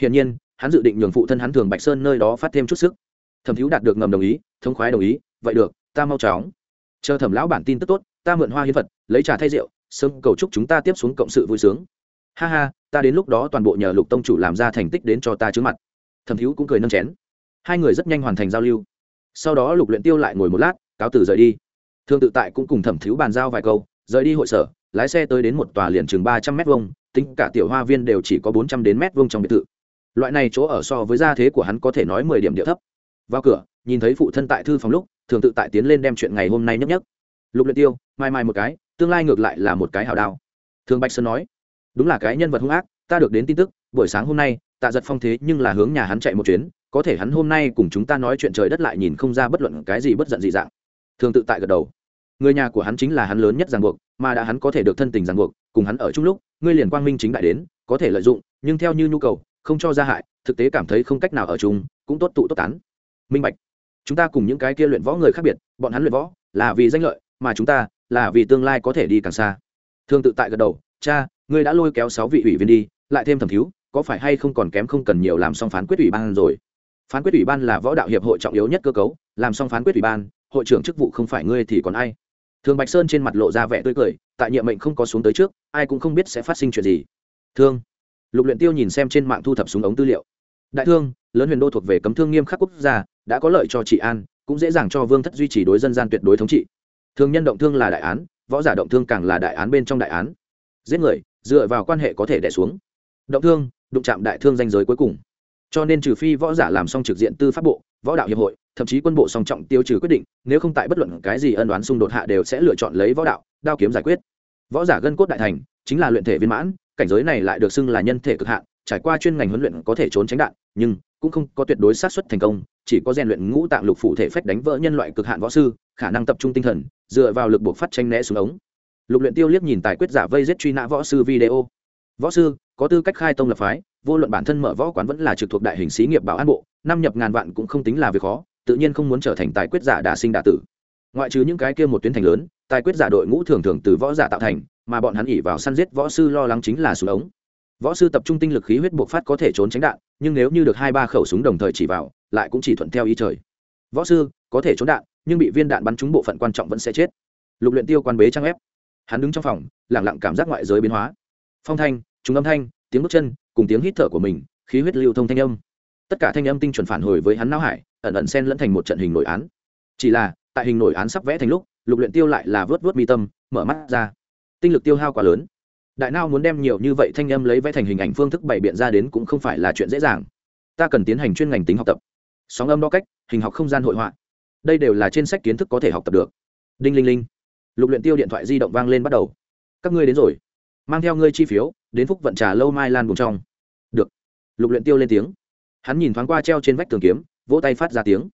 Hiển nhiên, hắn dự định nhường phụ thân hắn thường bạch sơn nơi đó phát thêm chút sức thẩm thiếu đạt được ngầm đồng ý, Thống khoái đồng ý, vậy được, ta mau chóng. Chờ thẩm lão bản tin tức tốt, ta mượn hoa hiến vật, lấy trà thay rượu, sớm cầu chúc chúng ta tiếp xuống cộng sự vui sướng. Ha ha, ta đến lúc đó toàn bộ nhờ lục tông chủ làm ra thành tích đến cho ta trước mặt. Thẩm thiếu cũng cười nâng chén. Hai người rất nhanh hoàn thành giao lưu. Sau đó lục luyện tiêu lại ngồi một lát, cáo từ rời đi. Thương tự tại cũng cùng thẩm thiếu bàn giao vài câu, rời đi hội sở, lái xe tới đến một tòa liền chừng ba trăm mét vuông, tính cả tiểu hoa viên đều chỉ có bốn trăm đến mét vuông trong biệt thự. Loại này chỗ ở so với gia thế của hắn có thể nói mười điểm địa thấp vào cửa, nhìn thấy phụ thân tại thư phòng lúc, thường tự tại tiến lên đem chuyện ngày hôm nay nhấp nhấp. Lục luyện tiêu, mai mai một cái, tương lai ngược lại là một cái hảo đao. Thường bạch sơn nói, đúng là cái nhân vật hung ác, ta được đến tin tức, buổi sáng hôm nay, tạ giật phong thế nhưng là hướng nhà hắn chạy một chuyến, có thể hắn hôm nay cùng chúng ta nói chuyện trời đất lại nhìn không ra bất luận cái gì bất giận gì dạng. Thường tự tại gật đầu. Người nhà của hắn chính là hắn lớn nhất ràng buộc, mà đã hắn có thể được thân tình ràng buộc, cùng hắn ở chung lúc, ngươi liền quang minh chính đại đến, có thể lợi dụng, nhưng theo như nhu cầu, không cho gia hại, thực tế cảm thấy không cách nào ở chung, cũng tốt tụ tốt tán minh bạch. Chúng ta cùng những cái kia luyện võ người khác biệt, bọn hắn luyện võ là vì danh lợi, mà chúng ta là vì tương lai có thể đi càng xa. Thương tự tại gật đầu, cha, ngươi đã lôi kéo sáu vị ủy viên đi, lại thêm thẩm thiếu, có phải hay không còn kém không cần nhiều làm xong phán quyết ủy ban rồi? Phán quyết ủy ban là võ đạo hiệp hội trọng yếu nhất cơ cấu, làm xong phán quyết ủy ban, hội trưởng chức vụ không phải ngươi thì còn ai. Thường bạch sơn trên mặt lộ ra vẻ tươi cười, tại nhiệm mệnh không có xuống tới trước, ai cũng không biết sẽ phát sinh chuyện gì. Thương, lục luyện tiêu nhìn xem trên mạng thu thập súng ống tư liệu. Đại thương lớn huyền đô thuộc về cấm thương nghiêm khắc quốc gia, đã có lợi cho trị an, cũng dễ dàng cho vương thất duy trì đối dân gian tuyệt đối thống trị. Thương nhân động thương là đại án, võ giả động thương càng là đại án bên trong đại án. Giết người, dựa vào quan hệ có thể đẻ xuống. Động thương, đụng chạm đại thương danh giới cuối cùng. Cho nên trừ phi võ giả làm xong trực diện tư pháp bộ, võ đạo hiệp hội, thậm chí quân bộ song trọng tiêu trừ quyết định, nếu không tại bất luận cái gì ân đoán xung đột hạ đều sẽ lựa chọn lấy võ đạo, đao kiếm giải quyết. Võ giả gân cốt đại thành, chính là luyện thể viên mãn, cảnh giới này lại được xưng là nhân thể cực hạn, trải qua chuyên ngành huấn luyện có thể trốn tránh đạn, nhưng cũng không có tuyệt đối sát suất thành công, chỉ có rèn luyện ngũ tạng lục phủ thể phách đánh vỡ nhân loại cực hạn võ sư, khả năng tập trung tinh thần, dựa vào lực buộc phát tranh né xuống ống. Lục luyện tiêu liếc nhìn tài quyết giả vây giết truy nã võ sư video. Võ sư, có tư cách khai tông lập phái, vô luận bản thân mở võ quán vẫn là trực thuộc đại hình xí nghiệp bảo an bộ, năm nhập ngàn vạn cũng không tính là việc khó, tự nhiên không muốn trở thành tài quyết giả đả sinh đả tử. Ngoại trừ những cái kia một tuyến thành lớn, tài quyết giả đội ngũ thường thường từ võ giả tạo thành, mà bọn hắn ỉ vào săn giết võ sư lo lắng chính là xuống ống võ sư tập trung tinh lực khí huyết buộc phát có thể trốn tránh đạn, nhưng nếu như được hai ba khẩu súng đồng thời chỉ vào, lại cũng chỉ thuận theo ý trời. Võ sư, có thể trốn đạn, nhưng bị viên đạn bắn trúng bộ phận quan trọng vẫn sẽ chết. Lục luyện tiêu quan bế trang ép. Hắn đứng trong phòng, lặng lặng cảm giác ngoại giới biến hóa. Phong thanh trung âm thanh, tiếng bước chân, cùng tiếng hít thở của mình, khí huyết lưu thông thanh âm. Tất cả thanh âm tinh chuẩn phản hồi với hắn não hải, ẩn ẩn xen lẫn thành một trận hình nội án. Chỉ là, tại hình nội án sắp vẽ thành lúc, lục luyện tiêu lại là vớt vớt mi tâm, mở mắt ra. Tinh lực tiêu hao quá lớn đại nao muốn đem nhiều như vậy thanh âm lấy vẽ thành hình ảnh phương thức bày biện ra đến cũng không phải là chuyện dễ dàng. Ta cần tiến hành chuyên ngành tính học tập. Sóng âm đo cách, hình học không gian hội họa. Đây đều là trên sách kiến thức có thể học tập được. Đinh linh linh. Lục luyện tiêu điện thoại di động vang lên bắt đầu. Các ngươi đến rồi. Mang theo ngươi chi phiếu, đến phúc vận trà lâu mai lan vùng trong. Được. Lục luyện tiêu lên tiếng. Hắn nhìn thoáng qua treo trên vách tường kiếm, vỗ tay phát ra tiếng.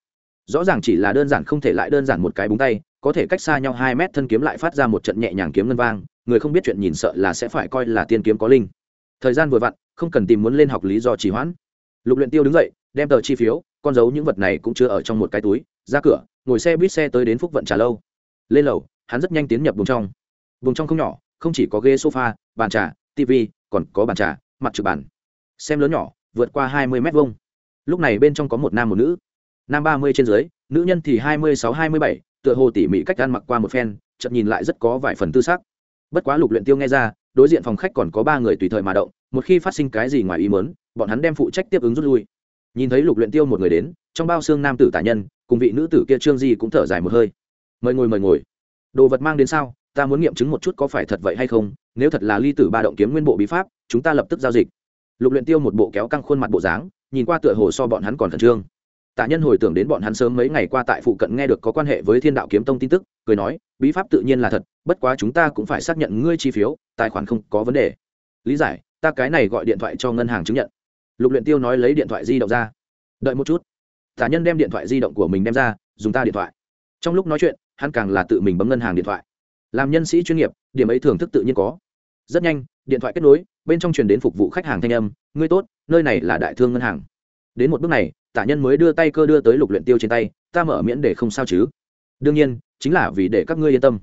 Rõ ràng chỉ là đơn giản không thể lại đơn giản một cái búng tay có thể cách xa nhau hai mét thân kiếm lại phát ra một trận nhẹ nhàng kiếm ngân vang, người không biết chuyện nhìn sợ là sẽ phải coi là tiên kiếm có linh. Thời gian vừa vặn, không cần tìm muốn lên học lý do trì hoãn. Lục luyện tiêu đứng dậy, đem tờ chi phiếu, con dấu những vật này cũng chưa ở trong một cái túi, ra cửa, ngồi xe buýt xe tới đến phúc vận trà lâu. Lên lầu, hắn rất nhanh tiến nhập vùng trong. Vùng trong không nhỏ, không chỉ có ghế sofa, bàn trà tv còn có bàn trà, mặt trực bàn. Xem lớn nhỏ, vượt qua hai mươi mét vuông. Lúc này bên trong có một nam một nữ. Nam ba mươi trên dưới, nữ nhân thì hai mươi sáu, hai mươi bảy tựa hồ tỉ mỉ cách ăn mặc qua một phen chậm nhìn lại rất có vài phần tư sắc. Bất quá lục luyện tiêu nghe ra, đối diện phòng khách còn có ba người tùy thời mà động, một khi phát sinh cái gì ngoài ý muốn, bọn hắn đem phụ trách tiếp ứng rút lui. Nhìn thấy lục luyện tiêu một người đến, trong bao xương nam tử tả nhân, cùng vị nữ tử kia trương di cũng thở dài một hơi. Mời ngồi mời ngồi. Đồ vật mang đến sao? Ta muốn nghiệm chứng một chút có phải thật vậy hay không. Nếu thật là ly tử ba động kiếm nguyên bộ bí pháp, chúng ta lập tức giao dịch. Lục luyện tiêu một bộ kéo căng khuôn mặt bộ dáng, nhìn qua tựa hồ so bọn hắn còn khẩn trương tạ nhân hồi tưởng đến bọn hắn sớm mấy ngày qua tại phụ cận nghe được có quan hệ với thiên đạo kiếm tông tin tức, cười nói, bí pháp tự nhiên là thật, bất quá chúng ta cũng phải xác nhận ngươi chi phiếu, tài khoản không có vấn đề. Lý giải, ta cái này gọi điện thoại cho ngân hàng chứng nhận. Lục luyện tiêu nói lấy điện thoại di động ra. Đợi một chút. Tả nhân đem điện thoại di động của mình đem ra, dùng ta điện thoại. Trong lúc nói chuyện, hắn càng là tự mình bấm ngân hàng điện thoại. Làm nhân sĩ chuyên nghiệp, điểm ấy thưởng thức tự nhiên có. Rất nhanh, điện thoại kết nối, bên trong truyền đến phục vụ khách hàng thanh âm, ngươi tốt, nơi này là đại thương ngân hàng. Đến một bước này tả nhân mới đưa tay cơ đưa tới lục luyện tiêu trên tay, ta mở miễn để không sao chứ. Đương nhiên, chính là vì để các ngươi yên tâm.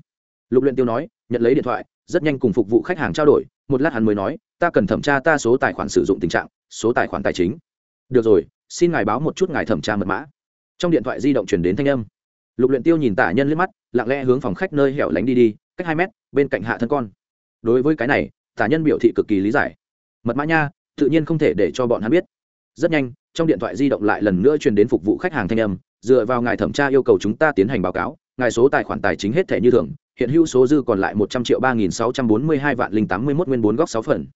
Lục luyện tiêu nói, nhận lấy điện thoại, rất nhanh cùng phục vụ khách hàng trao đổi, một lát hắn mới nói, ta cần thẩm tra ta số tài khoản sử dụng tình trạng, số tài khoản tài chính. Được rồi, xin ngài báo một chút ngài thẩm tra mật mã. Trong điện thoại di động truyền đến thanh âm. Lục luyện tiêu nhìn tả nhân liếc mắt, lặng lẽ hướng phòng khách nơi hẻo lánh đi đi, cách hai mét, bên cạnh hạ thân con. Đối với cái này, tả nhân biểu thị cực kỳ lý giải. Mật mã nha, tự nhiên không thể để cho bọn hắn biết rất nhanh, trong điện thoại di động lại lần nữa truyền đến phục vụ khách hàng thanh âm, dựa vào ngài thẩm tra yêu cầu chúng ta tiến hành báo cáo, ngài số tài khoản tài chính hết thẻ như thường, hiện hữu số dư còn lại một trăm triệu ba nghìn sáu trăm bốn mươi hai vạn linh tám mươi mốt nguyên bốn góc sáu phần.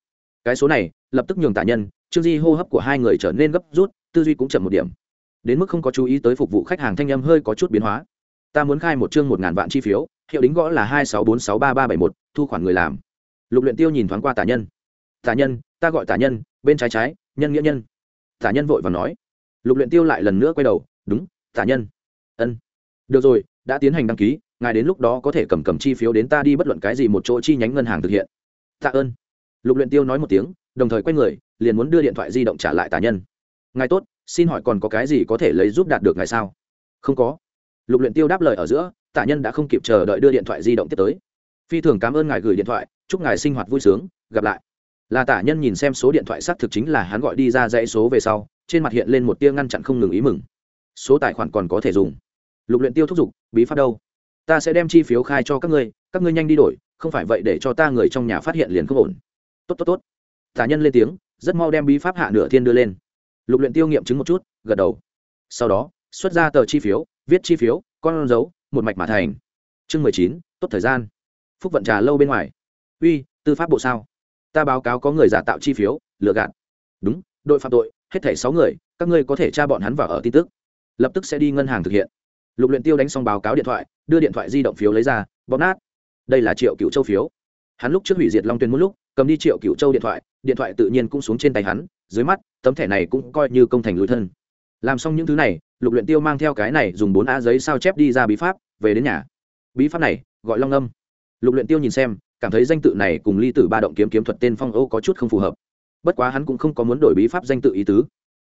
Cái số này, lập tức nhường tả nhân, trương di hô hấp của hai người trở nên gấp rút, tư duy cũng chậm một điểm. Đến mức không có chú ý tới phục vụ khách hàng thanh âm hơi có chút biến hóa. Ta muốn khai một chương một ngàn vạn chi phiếu, hiệu đính gõ là hai sáu bốn sáu ba ba bảy một, thu khoản người làm. Lục luyện tiêu nhìn thoáng qua tả nhân. Tả nhân, ta gọi tả nhân, bên trái trái, nhân nghĩa nhân tả nhân vội và nói. Lục luyện tiêu lại lần nữa quay đầu, đúng, tả nhân. Ân, được rồi, đã tiến hành đăng ký, ngài đến lúc đó có thể cầm cầm chi phiếu đến ta đi bất luận cái gì một chỗ chi nhánh ngân hàng thực hiện. Tạ ơn. Lục luyện tiêu nói một tiếng, đồng thời quay người, liền muốn đưa điện thoại di động trả lại tả nhân. Ngài tốt, xin hỏi còn có cái gì có thể lấy giúp đạt được ngài sao? Không có. Lục luyện tiêu đáp lời ở giữa, tả nhân đã không kịp chờ đợi đưa điện thoại di động tiếp tới. Phi thường cảm ơn ngài gửi điện thoại, chúc ngài sinh hoạt vui sướng, gặp lại là tả nhân nhìn xem số điện thoại xác thực chính là hắn gọi đi ra dãy số về sau, trên mặt hiện lên một tia ngăn chặn không ngừng ý mừng. Số tài khoản còn có thể dùng. Lục luyện tiêu thúc giục, bí pháp đâu? Ta sẽ đem chi phiếu khai cho các ngươi các ngươi nhanh đi đổi, không phải vậy để cho ta người trong nhà phát hiện liền không ổn. Tốt tốt tốt. Tả nhân lên tiếng, rất mau đem bí pháp hạ nửa thiên đưa lên. Lục luyện tiêu nghiệm chứng một chút, gật đầu. Sau đó, xuất ra tờ chi phiếu, viết chi phiếu, con dấu, một mạch mà thành. Chương mười chín, tốt thời gian. Phúc vận trà lâu bên ngoài. Uy, tư pháp bộ sao? Ta báo cáo có người giả tạo chi phiếu, lừa gạt. Đúng, đội phạm tội, hết thảy sáu người, các ngươi có thể tra bọn hắn vào ở tin tức. Lập tức sẽ đi ngân hàng thực hiện. Lục luyện tiêu đánh xong báo cáo điện thoại, đưa điện thoại di động phiếu lấy ra, bóp nát. Đây là triệu cựu châu phiếu. Hắn lúc trước hủy diệt long tuyên một lúc, cầm đi triệu cựu châu điện thoại điện thoại tự nhiên cũng xuống trên tay hắn, dưới mắt, tấm thẻ này cũng coi như công thành lối thân. Làm xong những thứ này, lục luyện tiêu mang theo cái này dùng bốn a giấy sao chép đi ra bí pháp, về đến nhà. Bí pháp này, gọi long âm. Lục luyện tiêu nhìn xem cảm thấy danh tự này cùng ly tử ba động kiếm kiếm thuật tên phong âu có chút không phù hợp. Bất quá hắn cũng không có muốn đổi bí pháp danh tự ý tứ.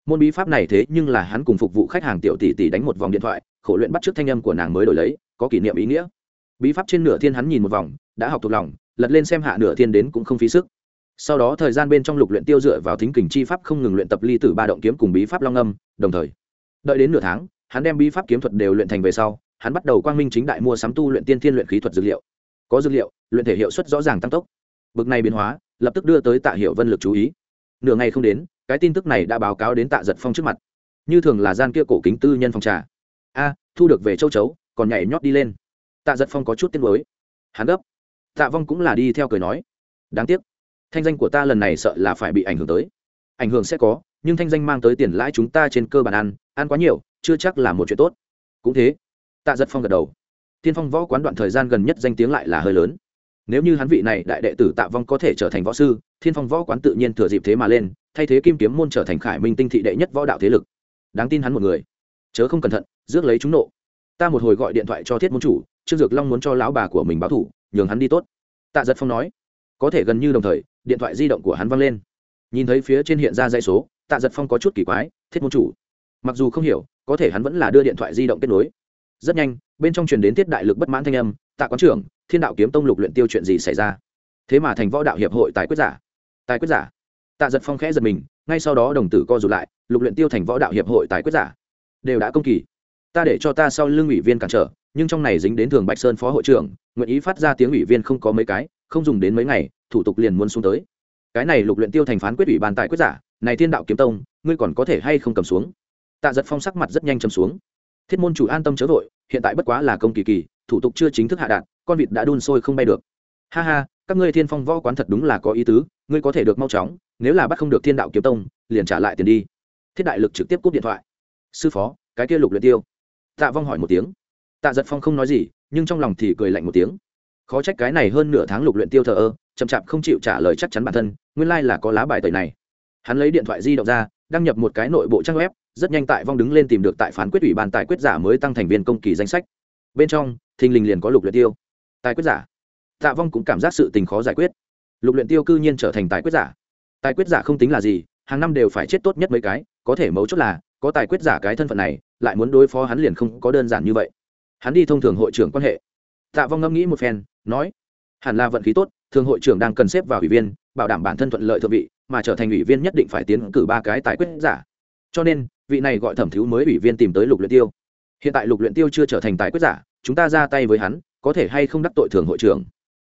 Môn bí pháp này thế nhưng là hắn cùng phục vụ khách hàng tiểu tỷ tỷ đánh một vòng điện thoại, khổ luyện bắt trước thanh âm của nàng mới đổi lấy, có kỷ niệm ý nghĩa. Bí pháp trên nửa thiên hắn nhìn một vòng, đã học thuộc lòng, lật lên xem hạ nửa thiên đến cũng không phí sức. Sau đó thời gian bên trong lục luyện tiêu dựa vào thính kình chi pháp không ngừng luyện tập ly tử ba động kiếm cùng bí pháp long âm, đồng thời, đợi đến nửa tháng, hắn đem bí pháp kiếm thuật đều luyện thành về sau, hắn bắt đầu quang minh chính đại mua sắm tu luyện tiên thiên luyện khí thuật dược liệu có dược liệu, luyện thể hiệu suất rõ ràng tăng tốc. Bực này biến hóa, lập tức đưa tới tạ hiệu vân lực chú ý. Nửa ngày không đến, cái tin tức này đã báo cáo đến tạ giật phong trước mặt. Như thường là gian kia cổ kính tư nhân phòng trà. A, thu được về châu chấu, còn nhảy nhót đi lên. Tạ giật phong có chút tiếng mới hắn gấp. Tạ vong cũng là đi theo cười nói. Đáng tiếc. Thanh danh của ta lần này sợ là phải bị ảnh hưởng tới. Ảnh hưởng sẽ có, nhưng thanh danh mang tới tiền lãi chúng ta trên cơ bản ăn ăn quá nhiều, chưa chắc là một chuyện tốt. Cũng thế. Tạ giật phong gật đầu tiên phong võ quán đoạn thời gian gần nhất danh tiếng lại là hơi lớn. Nếu như hắn vị này đại đệ tử tạ vong có thể trở thành võ sư thiên phong võ quán tự nhiên thừa dịp thế mà lên, thay thế kim kiếm môn trở thành khải minh tinh thị đệ nhất võ đạo thế lực. Đáng tin hắn một người. Chớ không cẩn thận, rước lấy chúng nộ. Ta một hồi gọi điện thoại cho thiết môn chủ, trương dược long muốn cho lão bà của mình báo thủ, nhường hắn đi tốt. Tạ giật phong nói. Có thể gần như đồng thời, điện thoại di động của hắn văng lên. Nhìn thấy phía trên hiện ra dãy số, tạ giật phong có chút kỳ quái, thiết môn chủ, mặc dù không hiểu, có thể hắn vẫn là đưa điện thoại di động kết nối. Rất nhanh bên trong truyền đến tiết đại lực bất mãn thanh âm, tạ quán trưởng, thiên đạo kiếm tông lục luyện tiêu chuyện gì xảy ra? Thế mà thành võ đạo hiệp hội tài quyết giả. Tài quyết giả. Tạ giật phong khẽ giật mình, ngay sau đó đồng tử co rụt lại, lục luyện tiêu thành võ đạo hiệp hội tài quyết giả. Đều đã công kỳ. Ta để cho ta sau lưng ủy viên cản trở, nhưng trong này dính đến thường bạch sơn phó hội trưởng, nguyện ý phát ra tiếng ủy viên không có mấy cái, không dùng đến mấy ngày, thủ tục liền muốn xuống tới. Cái này lục luyện tiêu thành phán quyết ủy ban tài quyết giả, này thiên đạo kiếm tông, ngươi còn có thể hay không cầm xuống? Tạ giật phong sắc mặt rất nhanh trầm xuống. Thiết môn chủ an tâm chớ vội hiện tại bất quá là công kỳ kỳ, thủ tục chưa chính thức hạ đạn con vịt đã đun sôi không bay được. Ha ha, các ngươi thiên phong võ quán thật đúng là có ý tứ, ngươi có thể được mau chóng, nếu là bắt không được thiên đạo kiếm tông, liền trả lại tiền đi. Thiết đại lực trực tiếp cúp điện thoại. Sư phó, cái kia lục luyện tiêu. Tạ vong hỏi một tiếng. Tạ giật phong không nói gì, nhưng trong lòng thì cười lạnh một tiếng. Khó trách cái này hơn nửa tháng lục luyện tiêu thờ ơ, chậm chạp không chịu trả lời chắc chắn bản thân, nguyên lai là có lá bài tẩy này. Hắn lấy điện thoại di động ra, đăng nhập một cái nội bộ trang web rất nhanh tại vong đứng lên tìm được tại phán quyết ủy ban tài quyết giả mới tăng thành viên công kỳ danh sách. Bên trong, thình lình liền có lục luyện tiêu. Tài quyết giả. Tạ vong cũng cảm giác sự tình khó giải quyết. Lục luyện tiêu cư nhiên trở thành tài quyết giả. Tài quyết giả không tính là gì, hàng năm đều phải chết tốt nhất mấy cái, có thể mấu chốt là, có tài quyết giả cái thân phận này, lại muốn đối phó hắn liền không có đơn giản như vậy. Hắn đi thông thường hội trưởng quan hệ. Tạ vong ngẫm nghĩ một phen, nói, hẳn là vận khí tốt, thường hội trưởng đang cần xếp vào ủy viên, bảo đảm bản thân thuận lợi thượng vị, mà trở thành ủy viên nhất định phải tiến cử ba cái tài quyết giả. Cho nên vị này gọi thẩm thiếu mới ủy viên tìm tới lục luyện tiêu. Hiện tại lục luyện tiêu chưa trở thành tài quyết giả, chúng ta ra tay với hắn, có thể hay không đắc tội thường hội trưởng?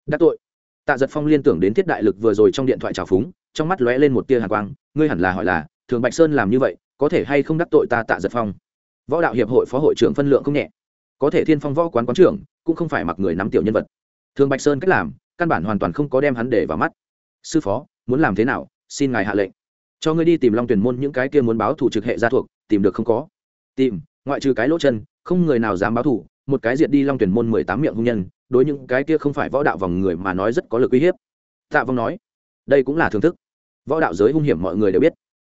Đắc tội? Tạ giật phong liên tưởng đến thiết đại lực vừa rồi trong điện thoại trào phúng, trong mắt lóe lên một tia hàn quang, ngươi hẳn là hỏi là, thường bạch sơn làm như vậy, có thể hay không đắc tội ta tạ giật phong? Võ đạo hiệp hội phó hội trưởng phân lượng không nhẹ. Có thể thiên phong võ quán quán trưởng, cũng không phải mặc người nắm tiểu nhân vật. Thường bạch sơn cách làm, căn bản hoàn toàn không có đem hắn để vào mắt. Sư phó, muốn làm thế nào? Xin ngài hạ lệnh cho ngươi đi tìm long tuyển môn những cái kia muốn báo thủ trực hệ gia thuộc, tìm được không có. Tìm, ngoại trừ cái lỗ chân, không người nào dám báo thủ một cái diệt đi long tuyển môn mười tám miệng hung nhân, đối những cái kia không phải võ đạo vòng người mà nói rất có lực uy hiếp. Tạ vong nói, đây cũng là thưởng thức. Võ đạo giới hung hiểm mọi người đều biết.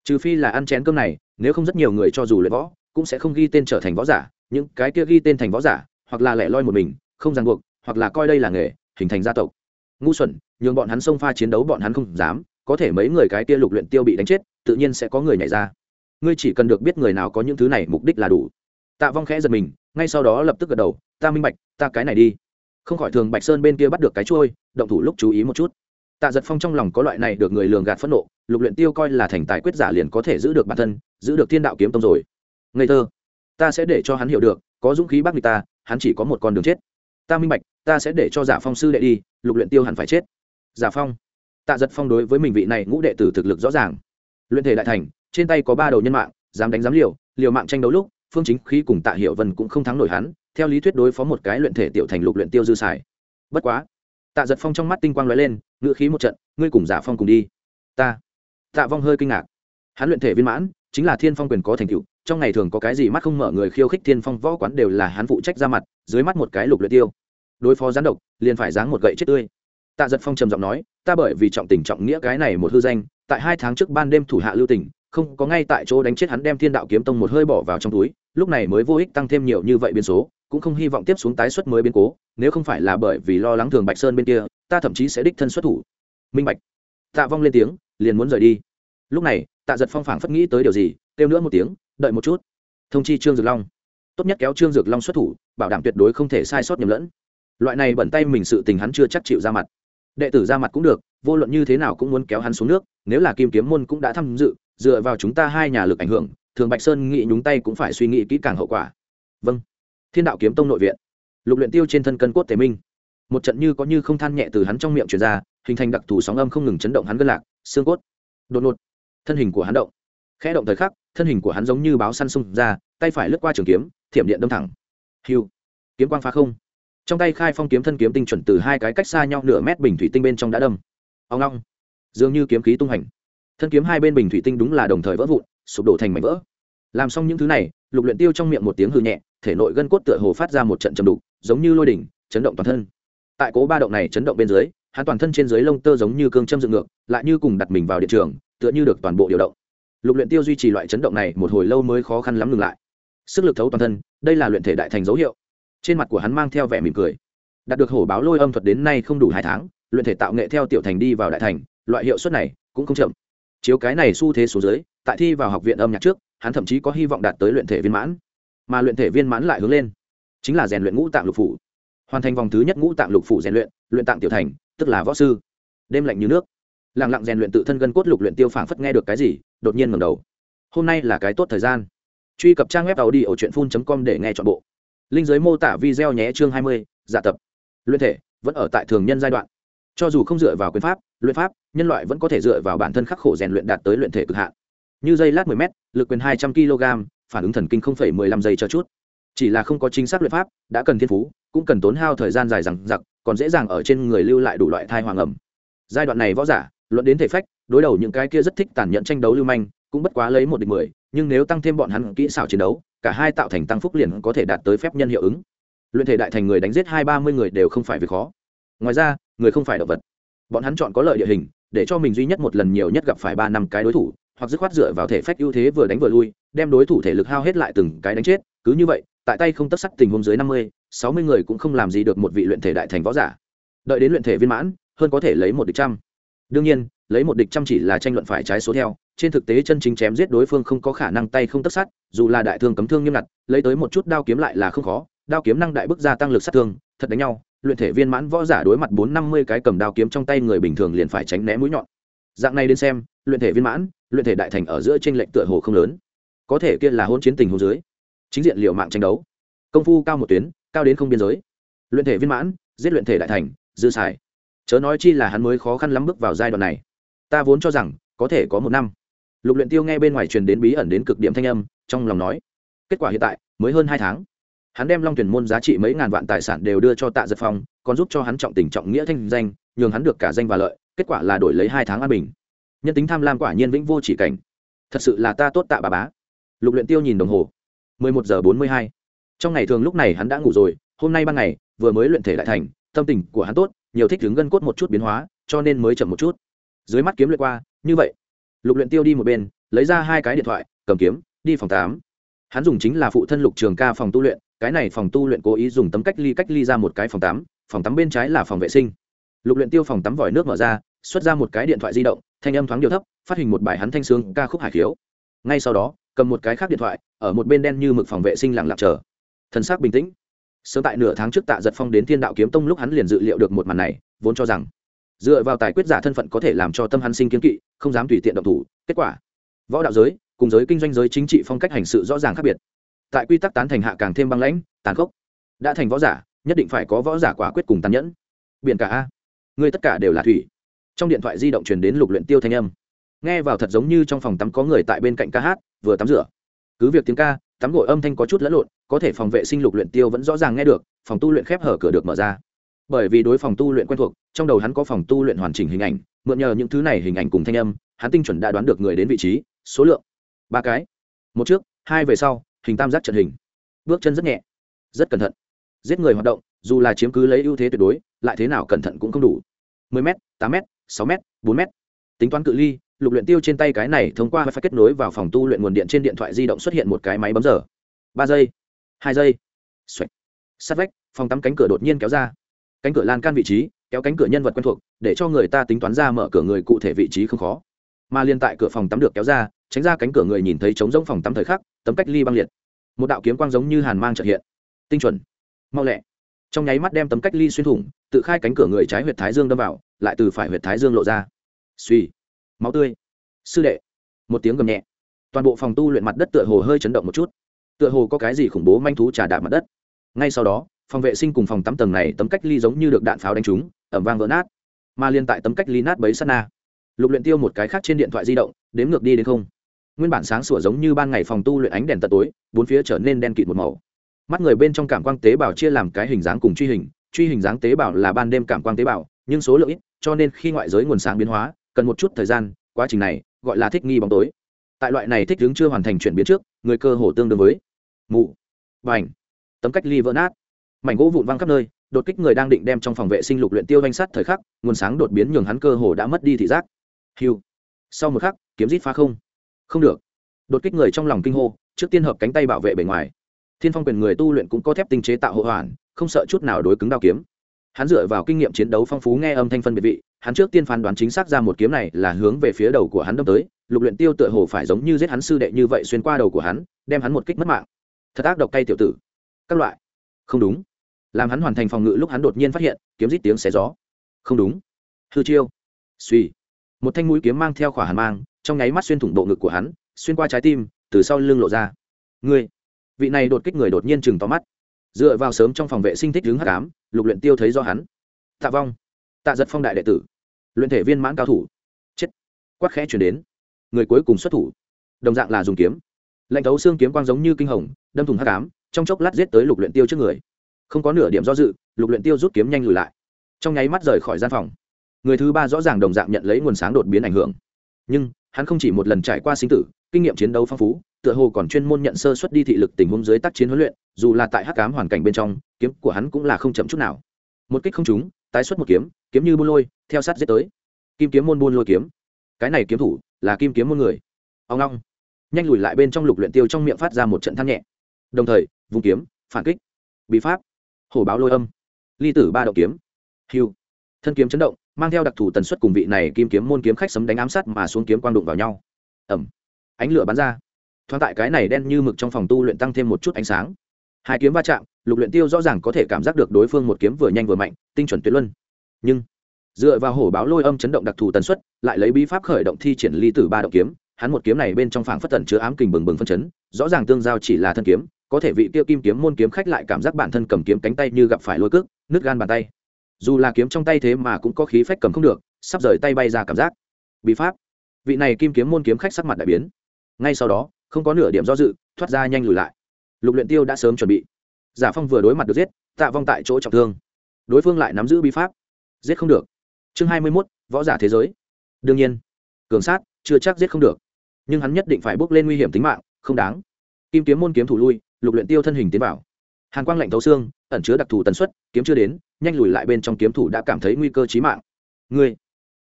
Trừ phi là ăn chén cơm này, nếu không rất nhiều người cho dù luyện võ, cũng sẽ không ghi tên trở thành võ giả, những cái kia ghi tên thành võ giả, hoặc là lẻ loi một mình, không ràng buộc, hoặc là coi đây là nghề, hình thành gia tộc. Ngu xuẩn, nhường bọn hắn xông pha chiến đấu bọn hắn không dám có thể mấy người cái kia lục luyện tiêu bị đánh chết, tự nhiên sẽ có người nhảy ra. Ngươi chỉ cần được biết người nào có những thứ này mục đích là đủ. Tạ vong khẽ giật mình, ngay sau đó lập tức gật đầu, ta minh bạch, ta cái này đi. Không khỏi thường bạch sơn bên kia bắt được cái trôi động thủ lúc chú ý một chút. Tạ giật phong trong lòng có loại này được người lường gạt phẫn nộ, lục luyện tiêu coi là thành tài quyết giả liền có thể giữ được bản thân, giữ được thiên đạo kiếm tông rồi. Ngây thơ, ta sẽ để cho hắn hiểu được, có dũng khí bắt người ta, hắn chỉ có một con đường chết. Ta minh bạch, ta sẽ để cho giả phong sư đệ đi, lục luyện tiêu hẳn phải chết. Giả phong tạ giật phong đối với mình vị này ngũ đệ tử thực lực rõ ràng. Luyện thể đại thành, trên tay có ba đầu nhân mạng, dám đánh dám liều liều mạng tranh đấu lúc, phương chính khí cùng tạ hiệu vân cũng không thắng nổi hắn, theo lý thuyết đối phó một cái luyện thể tiểu thành lục luyện tiêu dư xài. Bất quá, tạ giật phong trong mắt tinh quang lóe lên ngự khí một trận, ngươi cùng giả phong cùng đi. Ta. Tạ vong hơi kinh ngạc. Hắn luyện thể viên mãn, chính là thiên phong quyền có thành tựu, trong ngày thường có cái gì mắt không mở người khiêu khích thiên phong võ quán đều là hắn phụ trách ra mặt, dưới mắt một cái lục luyện tiêu. Đối phó gián độc, liền phải giáng một gậy chết tươi tạ giật phong trầm giọng nói, ta bởi vì trọng tình trọng nghĩa cái này một hư danh, tại hai tháng trước ban đêm thủ hạ lưu tình, không có ngay tại chỗ đánh chết hắn đem thiên đạo kiếm tông một hơi bỏ vào trong túi, lúc này mới vô ích tăng thêm nhiều như vậy biến số, cũng không hy vọng tiếp xuống tái xuất mới biến cố, nếu không phải là bởi vì lo lắng thường bạch sơn bên kia, ta thậm chí sẽ đích thân xuất thủ. Minh bạch. Tạ vong lên tiếng, liền muốn rời đi. Lúc này, tạ giật phong phảng phất nghĩ tới điều gì, kêu nữa một tiếng, đợi một chút. Thông chi trương dược long. Tốt nhất kéo trương dược long xuất thủ, bảo đảm tuyệt đối không thể sai sót nhầm lẫn. Loại này bẩn tay mình sự tình hắn chưa chắc chịu ra mặt đệ tử ra mặt cũng được, vô luận như thế nào cũng muốn kéo hắn xuống nước, nếu là kim kiếm môn cũng đã tham dự, dựa vào chúng ta hai nhà lực ảnh hưởng, thường bạch sơn nghĩ nhúng tay cũng phải suy nghĩ kỹ càng hậu quả. Vâng. Thiên đạo kiếm tông nội viện. Lục luyện tiêu trên thân cân cốt thể minh. Một trận như có như không than nhẹ từ hắn trong miệng truyền ra, hình thành đặc thù sóng âm không ngừng chấn động hắn gân lạc, xương cốt. Đột ngột, thân hình của hắn động. Khẽ động thời khắc, thân hình của hắn giống như báo săn sung ra, tay phải lướt qua trường kiếm, thiểm điện đâm thẳng. Hiu kiếm quang phá không trong tay khai phong kiếm thân kiếm tinh chuẩn từ hai cái cách xa nhau nửa mét bình thủy tinh bên trong đã đâm. Ông long dường như kiếm khí tung hành. Thân kiếm hai bên bình thủy tinh đúng là đồng thời vỡ vụn, sụp đổ thành mảnh vỡ. Làm xong những thứ này, lục luyện tiêu trong miệng một tiếng hư nhẹ, thể nội gân cốt tựa hồ phát ra một trận trầm đục, giống như lôi đỉnh, chấn động toàn thân. Tại cố ba động này chấn động bên dưới, hắn toàn thân trên dưới lông tơ giống như cương châm dựng ngược, lại như cùng đặt mình vào điện trường, tựa như được toàn bộ điều động. Lục luyện tiêu duy trì loại chấn động này một hồi lâu mới khó khăn lắm ngừng lại. Sức lực thấu toàn thân, đây là luyện thể đại thành dấu hiệu trên mặt của hắn mang theo vẻ mỉm cười. Đạt được hổ báo lôi âm thuật đến nay không đủ hai tháng, luyện thể tạo nghệ theo tiểu thành đi vào đại thành, loại hiệu suất này cũng không chậm. Chiếu cái này xu thế số dưới, tại thi vào học viện âm nhạc trước, hắn thậm chí có hy vọng đạt tới luyện thể viên mãn. Mà luyện thể viên mãn lại hướng lên. Chính là rèn luyện ngũ tạng lục phủ. Hoàn thành vòng thứ nhất ngũ tạng lục phủ rèn luyện luyện tạng tiểu thành, tức là võ sư. Đêm lạnh như nước. Lẳng lặng rèn luyện tự thân gân cốt lục luyện tiêu phảng phất nghe được cái gì, đột nhiên ngẩng đầu. Hôm nay là cái tốt thời gian. Truy cập trang web tàu đi ở truyện phun com để nghe chọn bộ linh giới mô tả video nhé chương 20, dạ tập. Luyện thể vẫn ở tại thường nhân giai đoạn. Cho dù không dựa vào quyền pháp luyện pháp nhân loại vẫn có thể dựa vào bản thân khắc khổ rèn luyện đạt tới luyện thể cực hạn. Như dây lát 10 m lực quyền 200 kg phản ứng thần kinh 0,15 giây cho chút. Chỉ là không có chính xác luyện pháp đã cần thiên phú cũng cần tốn hao thời gian dài dằng dặc còn dễ dàng ở trên người lưu lại đủ loại thai hoàng ẩm. Giai đoạn này võ giả luận đến thể phách đối đầu những cái kia rất thích tàn nhẫn tranh đấu lưu manh cũng bất quá lấy một địch mười nhưng nếu tăng thêm bọn hắn kỹ xảo chiến đấu cả hai tạo thành tăng phúc liền có thể đạt tới phép nhân hiệu ứng. Luyện thể đại thành người đánh giết hai ba mươi người đều không phải việc khó. Ngoài ra, người không phải động vật. Bọn hắn chọn có lợi địa hình, để cho mình duy nhất một lần nhiều nhất gặp phải ba năm cái đối thủ, hoặc dứt khoát dựa vào thể phách ưu thế vừa đánh vừa lui, đem đối thủ thể lực hao hết lại từng cái đánh chết. Cứ như vậy, tại tay không tất sắc tình huống dưới năm mươi, sáu mươi người cũng không làm gì được một vị luyện thể đại thành võ giả. Đợi đến luyện thể viên mãn, hơn có thể lấy một địch trăm. Đương nhiên, lấy một địch trăm chỉ là tranh luận phải trái số theo trên thực tế chân chính chém giết đối phương không có khả năng tay không tất sát, dù là đại thương cấm thương nghiêm ngặt, lấy tới một chút đao kiếm lại là không khó. Đao kiếm năng đại bức gia tăng lực sát thương, thật đánh nhau, luyện thể viên mãn võ giả đối mặt bốn năm mươi cái cầm đao kiếm trong tay người bình thường liền phải tránh né mũi nhọn. Dạng này đến xem, luyện thể viên mãn, luyện thể đại thành ở giữa tranh lệch tựa hồ không lớn. Có thể kia là hôn chiến tình hồ dưới. Chính diện liệu mạng tranh đấu. Công phu cao một tuyến, cao đến không biên giới. Luyện thể viên mãn, giết luyện thể đại thành, dư xài. Chớ nói chi là hắn mới khó khăn lắm bước vào giai đoạn này. Ta vốn cho rằng, có thể có một năm lục luyện tiêu nghe bên ngoài truyền đến bí ẩn đến cực điểm thanh âm, trong lòng nói, kết quả hiện tại, mới hơn hai tháng. Hắn đem long tuyển môn giá trị mấy ngàn vạn tài sản đều đưa cho tạ giật phong, còn giúp cho hắn trọng tình trọng nghĩa thanh danh, nhường hắn được cả danh và lợi, kết quả là đổi lấy hai tháng an bình. Nhân tính tham lam quả nhiên vĩnh vô chỉ cảnh. Thật sự là ta tốt tạ bà bá. Lục luyện tiêu nhìn đồng hồ, mười một giờ bốn mươi hai. Trong ngày thường lúc này hắn đã ngủ rồi, hôm nay ban ngày, vừa mới luyện thể đại thành, tâm tình của hắn tốt, nhiều thích đứng gân cốt một chút biến hóa, cho nên mới chậm một chút. Dưới mắt kiếm luyện qua, như vậy lục luyện tiêu đi một bên, lấy ra hai cái điện thoại, cầm kiếm, đi phòng tám. Hắn dùng chính là phụ thân lục trường ca phòng tu luyện, cái này phòng tu luyện cố ý dùng tấm cách ly cách ly ra một cái phòng tắm phòng tắm bên trái là phòng vệ sinh. Lục luyện tiêu phòng tắm vòi nước mở ra, xuất ra một cái điện thoại di động, thanh âm thoáng điều thấp, phát hình một bài hắn thanh sướng ca khúc hải khiếu. Ngay sau đó, cầm một cái khác điện thoại, ở một bên đen như mực phòng vệ sinh lặng lặng chờ. Thần sắc bình tĩnh. Sớm tại nửa tháng trước tạ giật phong đến thiên đạo kiếm tông lúc hắn liền dự liệu được một màn này, vốn cho rằng dựa vào tài quyết giả thân phận có thể làm cho tâm hắn sinh kiến kỵ, không dám tùy tiện động thủ. Kết quả, võ đạo giới cùng giới kinh doanh giới chính trị phong cách hành sự rõ ràng khác biệt. Tại quy tắc tán thành hạ càng thêm băng lãnh, tàn khốc. Đã thành võ giả, nhất định phải có võ giả quả quyết cùng tàn nhẫn. Biển cả a. Người tất cả đều là thủy. Trong điện thoại di động truyền đến lục luyện tiêu thanh âm. Nghe vào thật giống như trong phòng tắm có người tại bên cạnh ca hát, vừa tắm rửa. Cứ việc tiếng ca, tắm gội âm thanh có chút lẫn lộn, có thể phòng vệ sinh lục luyện tiêu vẫn rõ ràng nghe được, phòng tu luyện khép hở cửa được mở ra bởi vì đối phòng tu luyện quen thuộc, trong đầu hắn có phòng tu luyện hoàn chỉnh hình ảnh, mượn nhờ những thứ này hình ảnh cùng thanh âm, hắn tinh chuẩn đã đoán được người đến vị trí, số lượng. Ba cái. Một trước, hai về sau, hình tam giác trận hình. Bước chân rất nhẹ, rất cẩn thận. Giết người hoạt động, dù là chiếm cứ lấy ưu thế tuyệt đối, lại thế nào cẩn thận cũng không đủ. 10 m 8 m 6 m 4 m tính toán cự ly, lục luyện tiêu trên tay cái này thông qua phải kết nối vào phòng tu luyện nguồn điện trên điện thoại di động xuất hiện một cái máy bấm giờ. Ba giây, hai giây. Xoẹt. Sát vách, phòng tắm cánh cửa đột nhiên kéo ra cánh cửa lan can vị trí, kéo cánh cửa nhân vật quen thuộc, để cho người ta tính toán ra mở cửa người cụ thể vị trí không khó. Mà liên tại cửa phòng tắm được kéo ra, tránh ra cánh cửa người nhìn thấy trống rỗng phòng tắm thời khắc, tấm cách ly băng liệt. Một đạo kiếm quang giống như hàn mang trợ hiện. Tinh chuẩn. Mau lẹ. Trong nháy mắt đem tấm cách ly xuyên thủng, tự khai cánh cửa người trái huyệt thái dương đâm vào, lại từ phải huyệt thái dương lộ ra. Suy máu tươi. Sư đệ. Một tiếng gầm nhẹ. Toàn bộ phòng tu luyện mặt đất tựa hồ hơi chấn động một chút. Tựa hồ có cái gì khủng bố manh thú trà đạp mặt đất. Ngay sau đó phòng vệ sinh cùng phòng tắm tầng này tấm cách ly giống như được đạn pháo đánh trúng, ẩm vang vỡ nát. Mà liên tại tấm cách ly nát bấy sát na, lục luyện tiêu một cái khác trên điện thoại di động, đếm ngược đi đến không. Nguyên bản sáng sủa giống như ban ngày phòng tu luyện ánh đèn tận tối, bốn phía trở nên đen kịt một màu. Mắt người bên trong cảm quang tế bào chia làm cái hình dáng cùng truy hình truy hình dáng tế bào là ban đêm cảm quang tế bào, nhưng số lượng ít, cho nên khi ngoại giới nguồn sáng biến hóa, cần một chút thời gian, quá trình này gọi là thích nghi bóng tối. Tại loại này thích ứng chưa hoàn thành chuyển biến trước, người cơ hồ tương đương với mụ và tấm cách ly vỡ nát mảnh gỗ vụn văng khắp nơi, đột kích người đang định đem trong phòng vệ sinh lục luyện tiêu danh sắt thời khắc, nguồn sáng đột biến nhường hắn cơ hồ đã mất đi thị giác. Hiu sau một khắc, kiếm rít phá không. Không được. Đột kích người trong lòng kinh hô, trước tiên hợp cánh tay bảo vệ bề ngoài. Thiên phong quyền người tu luyện cũng có thép tinh chế tạo hộ hoàn, không sợ chút nào đối cứng đao kiếm. Hắn dựa vào kinh nghiệm chiến đấu phong phú nghe âm thanh phân biệt vị, hắn trước tiên phán đoán chính xác ra một kiếm này là hướng về phía đầu của hắn đâm tới, lục luyện tiêu tựa hồ phải giống như giết hắn sư đệ như vậy xuyên qua đầu của hắn, đem hắn một kích mất mạng. Thật ác độc cay tiểu tử. Các loại. Không đúng làm hắn hoàn thành phòng ngự lúc hắn đột nhiên phát hiện, kiếm rít tiếng xé gió. Không đúng. Hư chiêu. Suy. Một thanh mũi kiếm mang theo khỏa hàn mang, trong nháy mắt xuyên thủng bộ ngực của hắn, xuyên qua trái tim, từ sau lưng lộ ra. Ngươi. Vị này đột kích người đột nhiên chừng to mắt. Dựa vào sớm trong phòng vệ sinh thích đứng hắc ám, lục luyện tiêu thấy do hắn. Tạ vong. Tạ giật phong đại đệ tử. Luyện thể viên mãn cao thủ. Chết. Quát khẽ chuyển đến. Người cuối cùng xuất thủ. Đồng dạng là dùng kiếm. Lệnh thấu xương kiếm quang giống như kinh hồng, đâm thùng hắc ám, trong chốc lát giết tới lục luyện tiêu trước người không có nửa điểm do dự, lục luyện tiêu rút kiếm nhanh lùi lại. Trong nháy mắt rời khỏi gian phòng, người thứ ba rõ ràng đồng dạng nhận lấy nguồn sáng đột biến ảnh hưởng. Nhưng, hắn không chỉ một lần trải qua sinh tử, kinh nghiệm chiến đấu phong phú, tựa hồ còn chuyên môn nhận sơ xuất đi thị lực tình huống dưới tác chiến huấn luyện, dù là tại hắc cám hoàn cảnh bên trong, kiếm của hắn cũng là không chậm chút nào. Một kích không trúng, tái xuất một kiếm kiếm như buôn lôi, theo sát giết tới. Kim kiếm môn buôn lôi kiếm. Cái này kiếm thủ là kim kiếm môn người. Ông long. Nhanh lùi lại bên trong lục luyện tiêu trong miệng phát ra một trận than nhẹ. Đồng thời, vùng kiếm, phản kích. Bí pháp hổ báo lôi âm. Ly tử ba động kiếm. Hiu thân kiếm chấn động, mang theo đặc thù tần suất cùng vị này kim kiếm môn kiếm khách sấm đánh ám sát mà xuống kiếm quang đụng vào nhau. Ẩm. Ánh lửa bắn ra. Thoáng tại cái này đen như mực trong phòng tu luyện tăng thêm một chút ánh sáng. Hai kiếm va chạm, lục luyện tiêu rõ ràng có thể cảm giác được đối phương một kiếm vừa nhanh vừa mạnh, tinh chuẩn tuyệt luân. Nhưng, dựa vào hổ báo lôi âm chấn động đặc thù tần suất, lại lấy bí pháp khởi động thi triển ly tử ba động kiếm, hắn một kiếm này bên trong phảng phất tần chứa ám kình bừng bừng phân chấn, rõ ràng tương giao chỉ là thân kiếm có thể vị tiêu kim kiếm môn kiếm khách lại cảm giác bản thân cầm kiếm cánh tay như gặp phải lôi cước nứt gan bàn tay. Dù là kiếm trong tay thế mà cũng có khí phách cầm không được sắp rời tay bay ra cảm giác. Bị pháp. Vị này kim kiếm môn kiếm khách sắc mặt đại biến. Ngay sau đó không có nửa điểm do dự thoát ra nhanh lùi lại. Lục luyện tiêu đã sớm chuẩn bị. Giả phong vừa đối mặt được giết tạ vong tại chỗ trọng thương. Đối phương lại nắm giữ bí pháp. Giết không được. Chương hai mươi 21, võ giả thế giới. Đương nhiên cường sát chưa chắc giết không được. Nhưng hắn nhất định phải bước lên nguy hiểm tính mạng không đáng. Kim kiếm môn kiếm thủ lui lục luyện tiêu thân hình tiến vào. Hàn quang lạnh thấu xương, ẩn chứa đặc thù tần suất, kiếm chưa đến, nhanh lùi lại bên trong kiếm thủ đã cảm thấy nguy cơ chí mạng. Ngươi,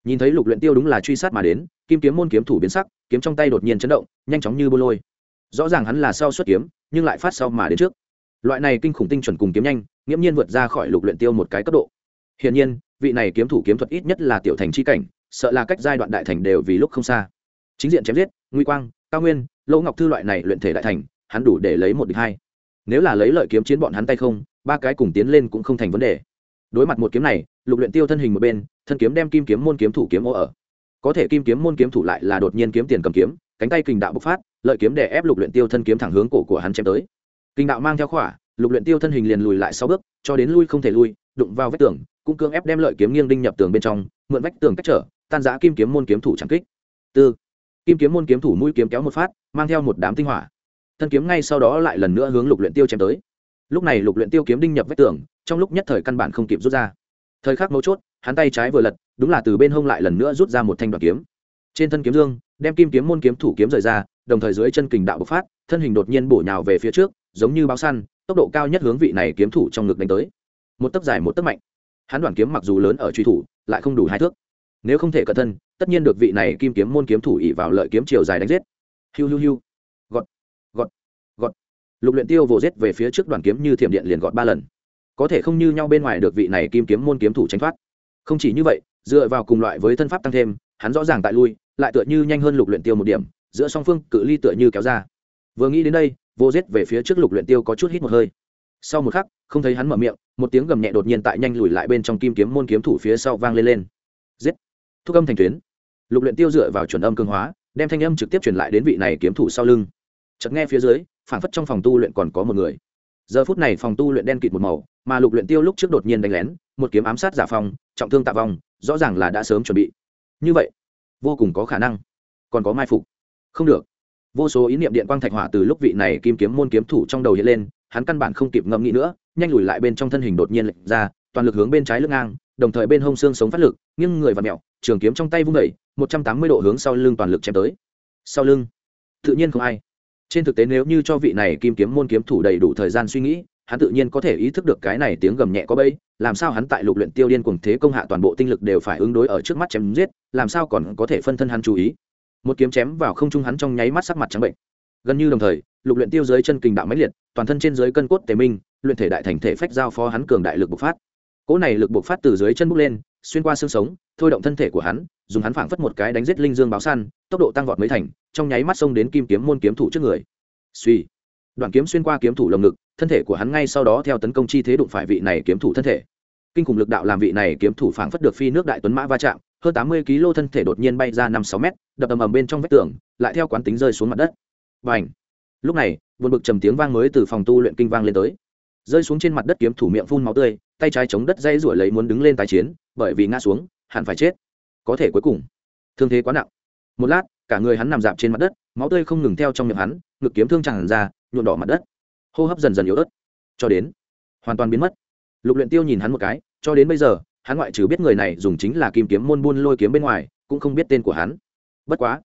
nhìn thấy lục luyện tiêu đúng là truy sát mà đến, kim kiếm môn kiếm thủ biến sắc, kiếm trong tay đột nhiên chấn động, nhanh chóng như bô lôi. Rõ ràng hắn là sau xuất kiếm, nhưng lại phát sau mà đến trước. Loại này kinh khủng tinh chuẩn cùng kiếm nhanh, nghiễm nhiên vượt ra khỏi lục luyện tiêu một cái cấp độ. Hiển nhiên, vị này kiếm thủ kiếm thuật ít nhất là tiểu thành chi cảnh, sợ là cách giai đoạn đại thành đều vì lúc không xa. Chính diện chém giết, nguy quang, cao nguyên, lỗ ngọc thư loại này luyện thể đại thành hắn đủ để lấy một địch hai. Nếu là lấy lợi kiếm chiến bọn hắn tay không, ba cái cùng tiến lên cũng không thành vấn đề. Đối mặt một kiếm này, lục luyện tiêu thân hình một bên, thân kiếm đem kim kiếm môn kiếm thủ kiếm ô ở. Có thể kim kiếm môn kiếm thủ lại là đột nhiên kiếm tiền cầm kiếm, cánh tay kình đạo bộc phát, lợi kiếm để ép lục luyện tiêu thân kiếm thẳng hướng cổ của hắn chém tới. Kình đạo mang theo khỏa, lục luyện tiêu thân hình liền lùi lại sáu bước, cho đến lui không thể lui, đụng vào vách tường, cũng cưỡng ép đem lợi kiếm nghiêng đinh nhập tường bên trong, mượn vách tường cách trở, tan rã kim kiếm môn kiếm thủ chẳng kích. Tư. Kim kiếm môn kiếm thủ mũi kiếm kéo một phát, mang theo một đám tinh hỏa thân kiếm ngay sau đó lại lần nữa hướng lục luyện tiêu chém tới. Lúc này lục luyện tiêu kiếm đinh nhập vách tường, trong lúc nhất thời căn bản không kịp rút ra. Thời khắc mấu chốt, hắn tay trái vừa lật, đúng là từ bên hông lại lần nữa rút ra một thanh đoạn kiếm. Trên thân kiếm dương, đem kim kiếm môn kiếm thủ kiếm rời ra, đồng thời dưới chân kình đạo bộc phát, thân hình đột nhiên bổ nhào về phía trước, giống như báo săn, tốc độ cao nhất hướng vị này kiếm thủ trong ngực đánh tới. Một tấc dài một tấc mạnh. Hắn đoạn kiếm mặc dù lớn ở truy thủ, lại không đủ hai thước. Nếu không thể cẩn thân, tất nhiên được vị này kim kiếm môn kiếm thủ ỉ vào lợi kiếm chiều dài đánh giết. Hiu hiu hiu lục luyện tiêu vồ giết về phía trước đoàn kiếm như thiểm điện liền gọt ba lần. Có thể không như nhau bên ngoài được vị này kim kiếm môn kiếm thủ tránh thoát. Không chỉ như vậy, dựa vào cùng loại với thân pháp tăng thêm, hắn rõ ràng tại lui, lại tựa như nhanh hơn lục luyện tiêu một điểm, giữa song phương cự ly tựa như kéo ra. Vừa nghĩ đến đây vô giết về phía trước lục luyện tiêu có chút hít một hơi. Sau một khắc, không thấy hắn mở miệng, một tiếng gầm nhẹ đột nhiên tại nhanh lùi lại bên trong kim kiếm môn kiếm thủ phía sau vang lên lên. Giết! Thúc âm thành tuyến. Lục luyện tiêu dựa vào chuẩn âm cường hóa, đem thanh âm trực tiếp truyền lại đến vị này kiếm thủ sau lưng. Chợt nghe phía dưới phản phất trong phòng tu luyện còn có một người. Giờ phút này phòng tu luyện đen kịt một màu, mà lục luyện tiêu lúc trước đột nhiên đánh lén, một kiếm ám sát giả phòng trọng thương tạ vong, rõ ràng là đã sớm chuẩn bị. Như vậy, vô cùng có khả năng. Còn có mai phục. Không được. Vô số ý niệm điện quang thạch hỏa từ lúc vị này kim kiếm môn kiếm thủ trong đầu hiện lên, hắn căn bản không kịp ngẫm nghĩ nữa, nhanh lùi lại bên trong thân hình đột nhiên lệch ra, toàn lực hướng bên trái lưng ngang, đồng thời bên hông xương sống phát lực, nghiêng người và mẹo, trường kiếm trong tay vung đẩy một trăm tám mươi độ hướng sau lưng toàn lực chém tới. Sau lưng, tự nhiên không ai trên thực tế nếu như cho vị này kim kiếm môn kiếm thủ đầy đủ thời gian suy nghĩ, hắn tự nhiên có thể ý thức được cái này tiếng gầm nhẹ có bẫy làm sao hắn tại lục luyện tiêu điên cuồng thế công hạ toàn bộ tinh lực đều phải ứng đối ở trước mắt chém giết, làm sao còn có thể phân thân hắn chú ý. Một kiếm chém vào không trung hắn trong nháy mắt sắc mặt trắng bệnh. Gần như đồng thời, lục luyện tiêu dưới chân kình đạo máy liệt, toàn thân trên dưới cân cốt tề minh, luyện thể đại thành thể phách giao phó hắn cường đại lực bộc phát. Cỗ này lực bộc phát từ dưới chân bốc lên, xuyên qua xương sống, thôi động thân thể của hắn, dùng hắn phảng phất một cái đánh giết linh dương báo săn tốc độ tăng vọt mấy thành, trong nháy mắt xông đến kim kiếm môn kiếm thủ trước người. Suy đoạn kiếm xuyên qua kiếm thủ lồng ngực, thân thể của hắn ngay sau đó theo tấn công chi thế đụng phải vị này kiếm thủ thân thể. Kinh khủng lực đạo làm vị này kiếm thủ phảng phất được phi nước đại tuấn mã va chạm, hơn tám mươi kg thân thể đột nhiên bay ra năm sáu mét, đập ầm ầm bên trong vách tường, lại theo quán tính rơi xuống mặt đất. Và ảnh lúc này, buồn bực trầm tiếng vang mới từ phòng tu luyện kinh vang lên tới. Rơi xuống trên mặt đất kiếm thủ miệng phun máu tươi, tay trái chống đất dây rủi lấy muốn đứng lên tái chiến, bởi vì ngã xuống, hẳn phải chết. Có thể cuối cùng, thương thế quá nặng một lát, cả người hắn nằm dạp trên mặt đất, máu tươi không ngừng theo trong miệng hắn, ngực kiếm thương tràn ra, nhuộm đỏ mặt đất. Hô hấp dần dần yếu ớt. Cho đến, hoàn toàn biến mất. Lục luyện tiêu nhìn hắn một cái, cho đến bây giờ, hắn ngoại trừ biết người này dùng chính là kim kiếm môn buôn lôi kiếm bên ngoài, cũng không biết tên của hắn. Bất quá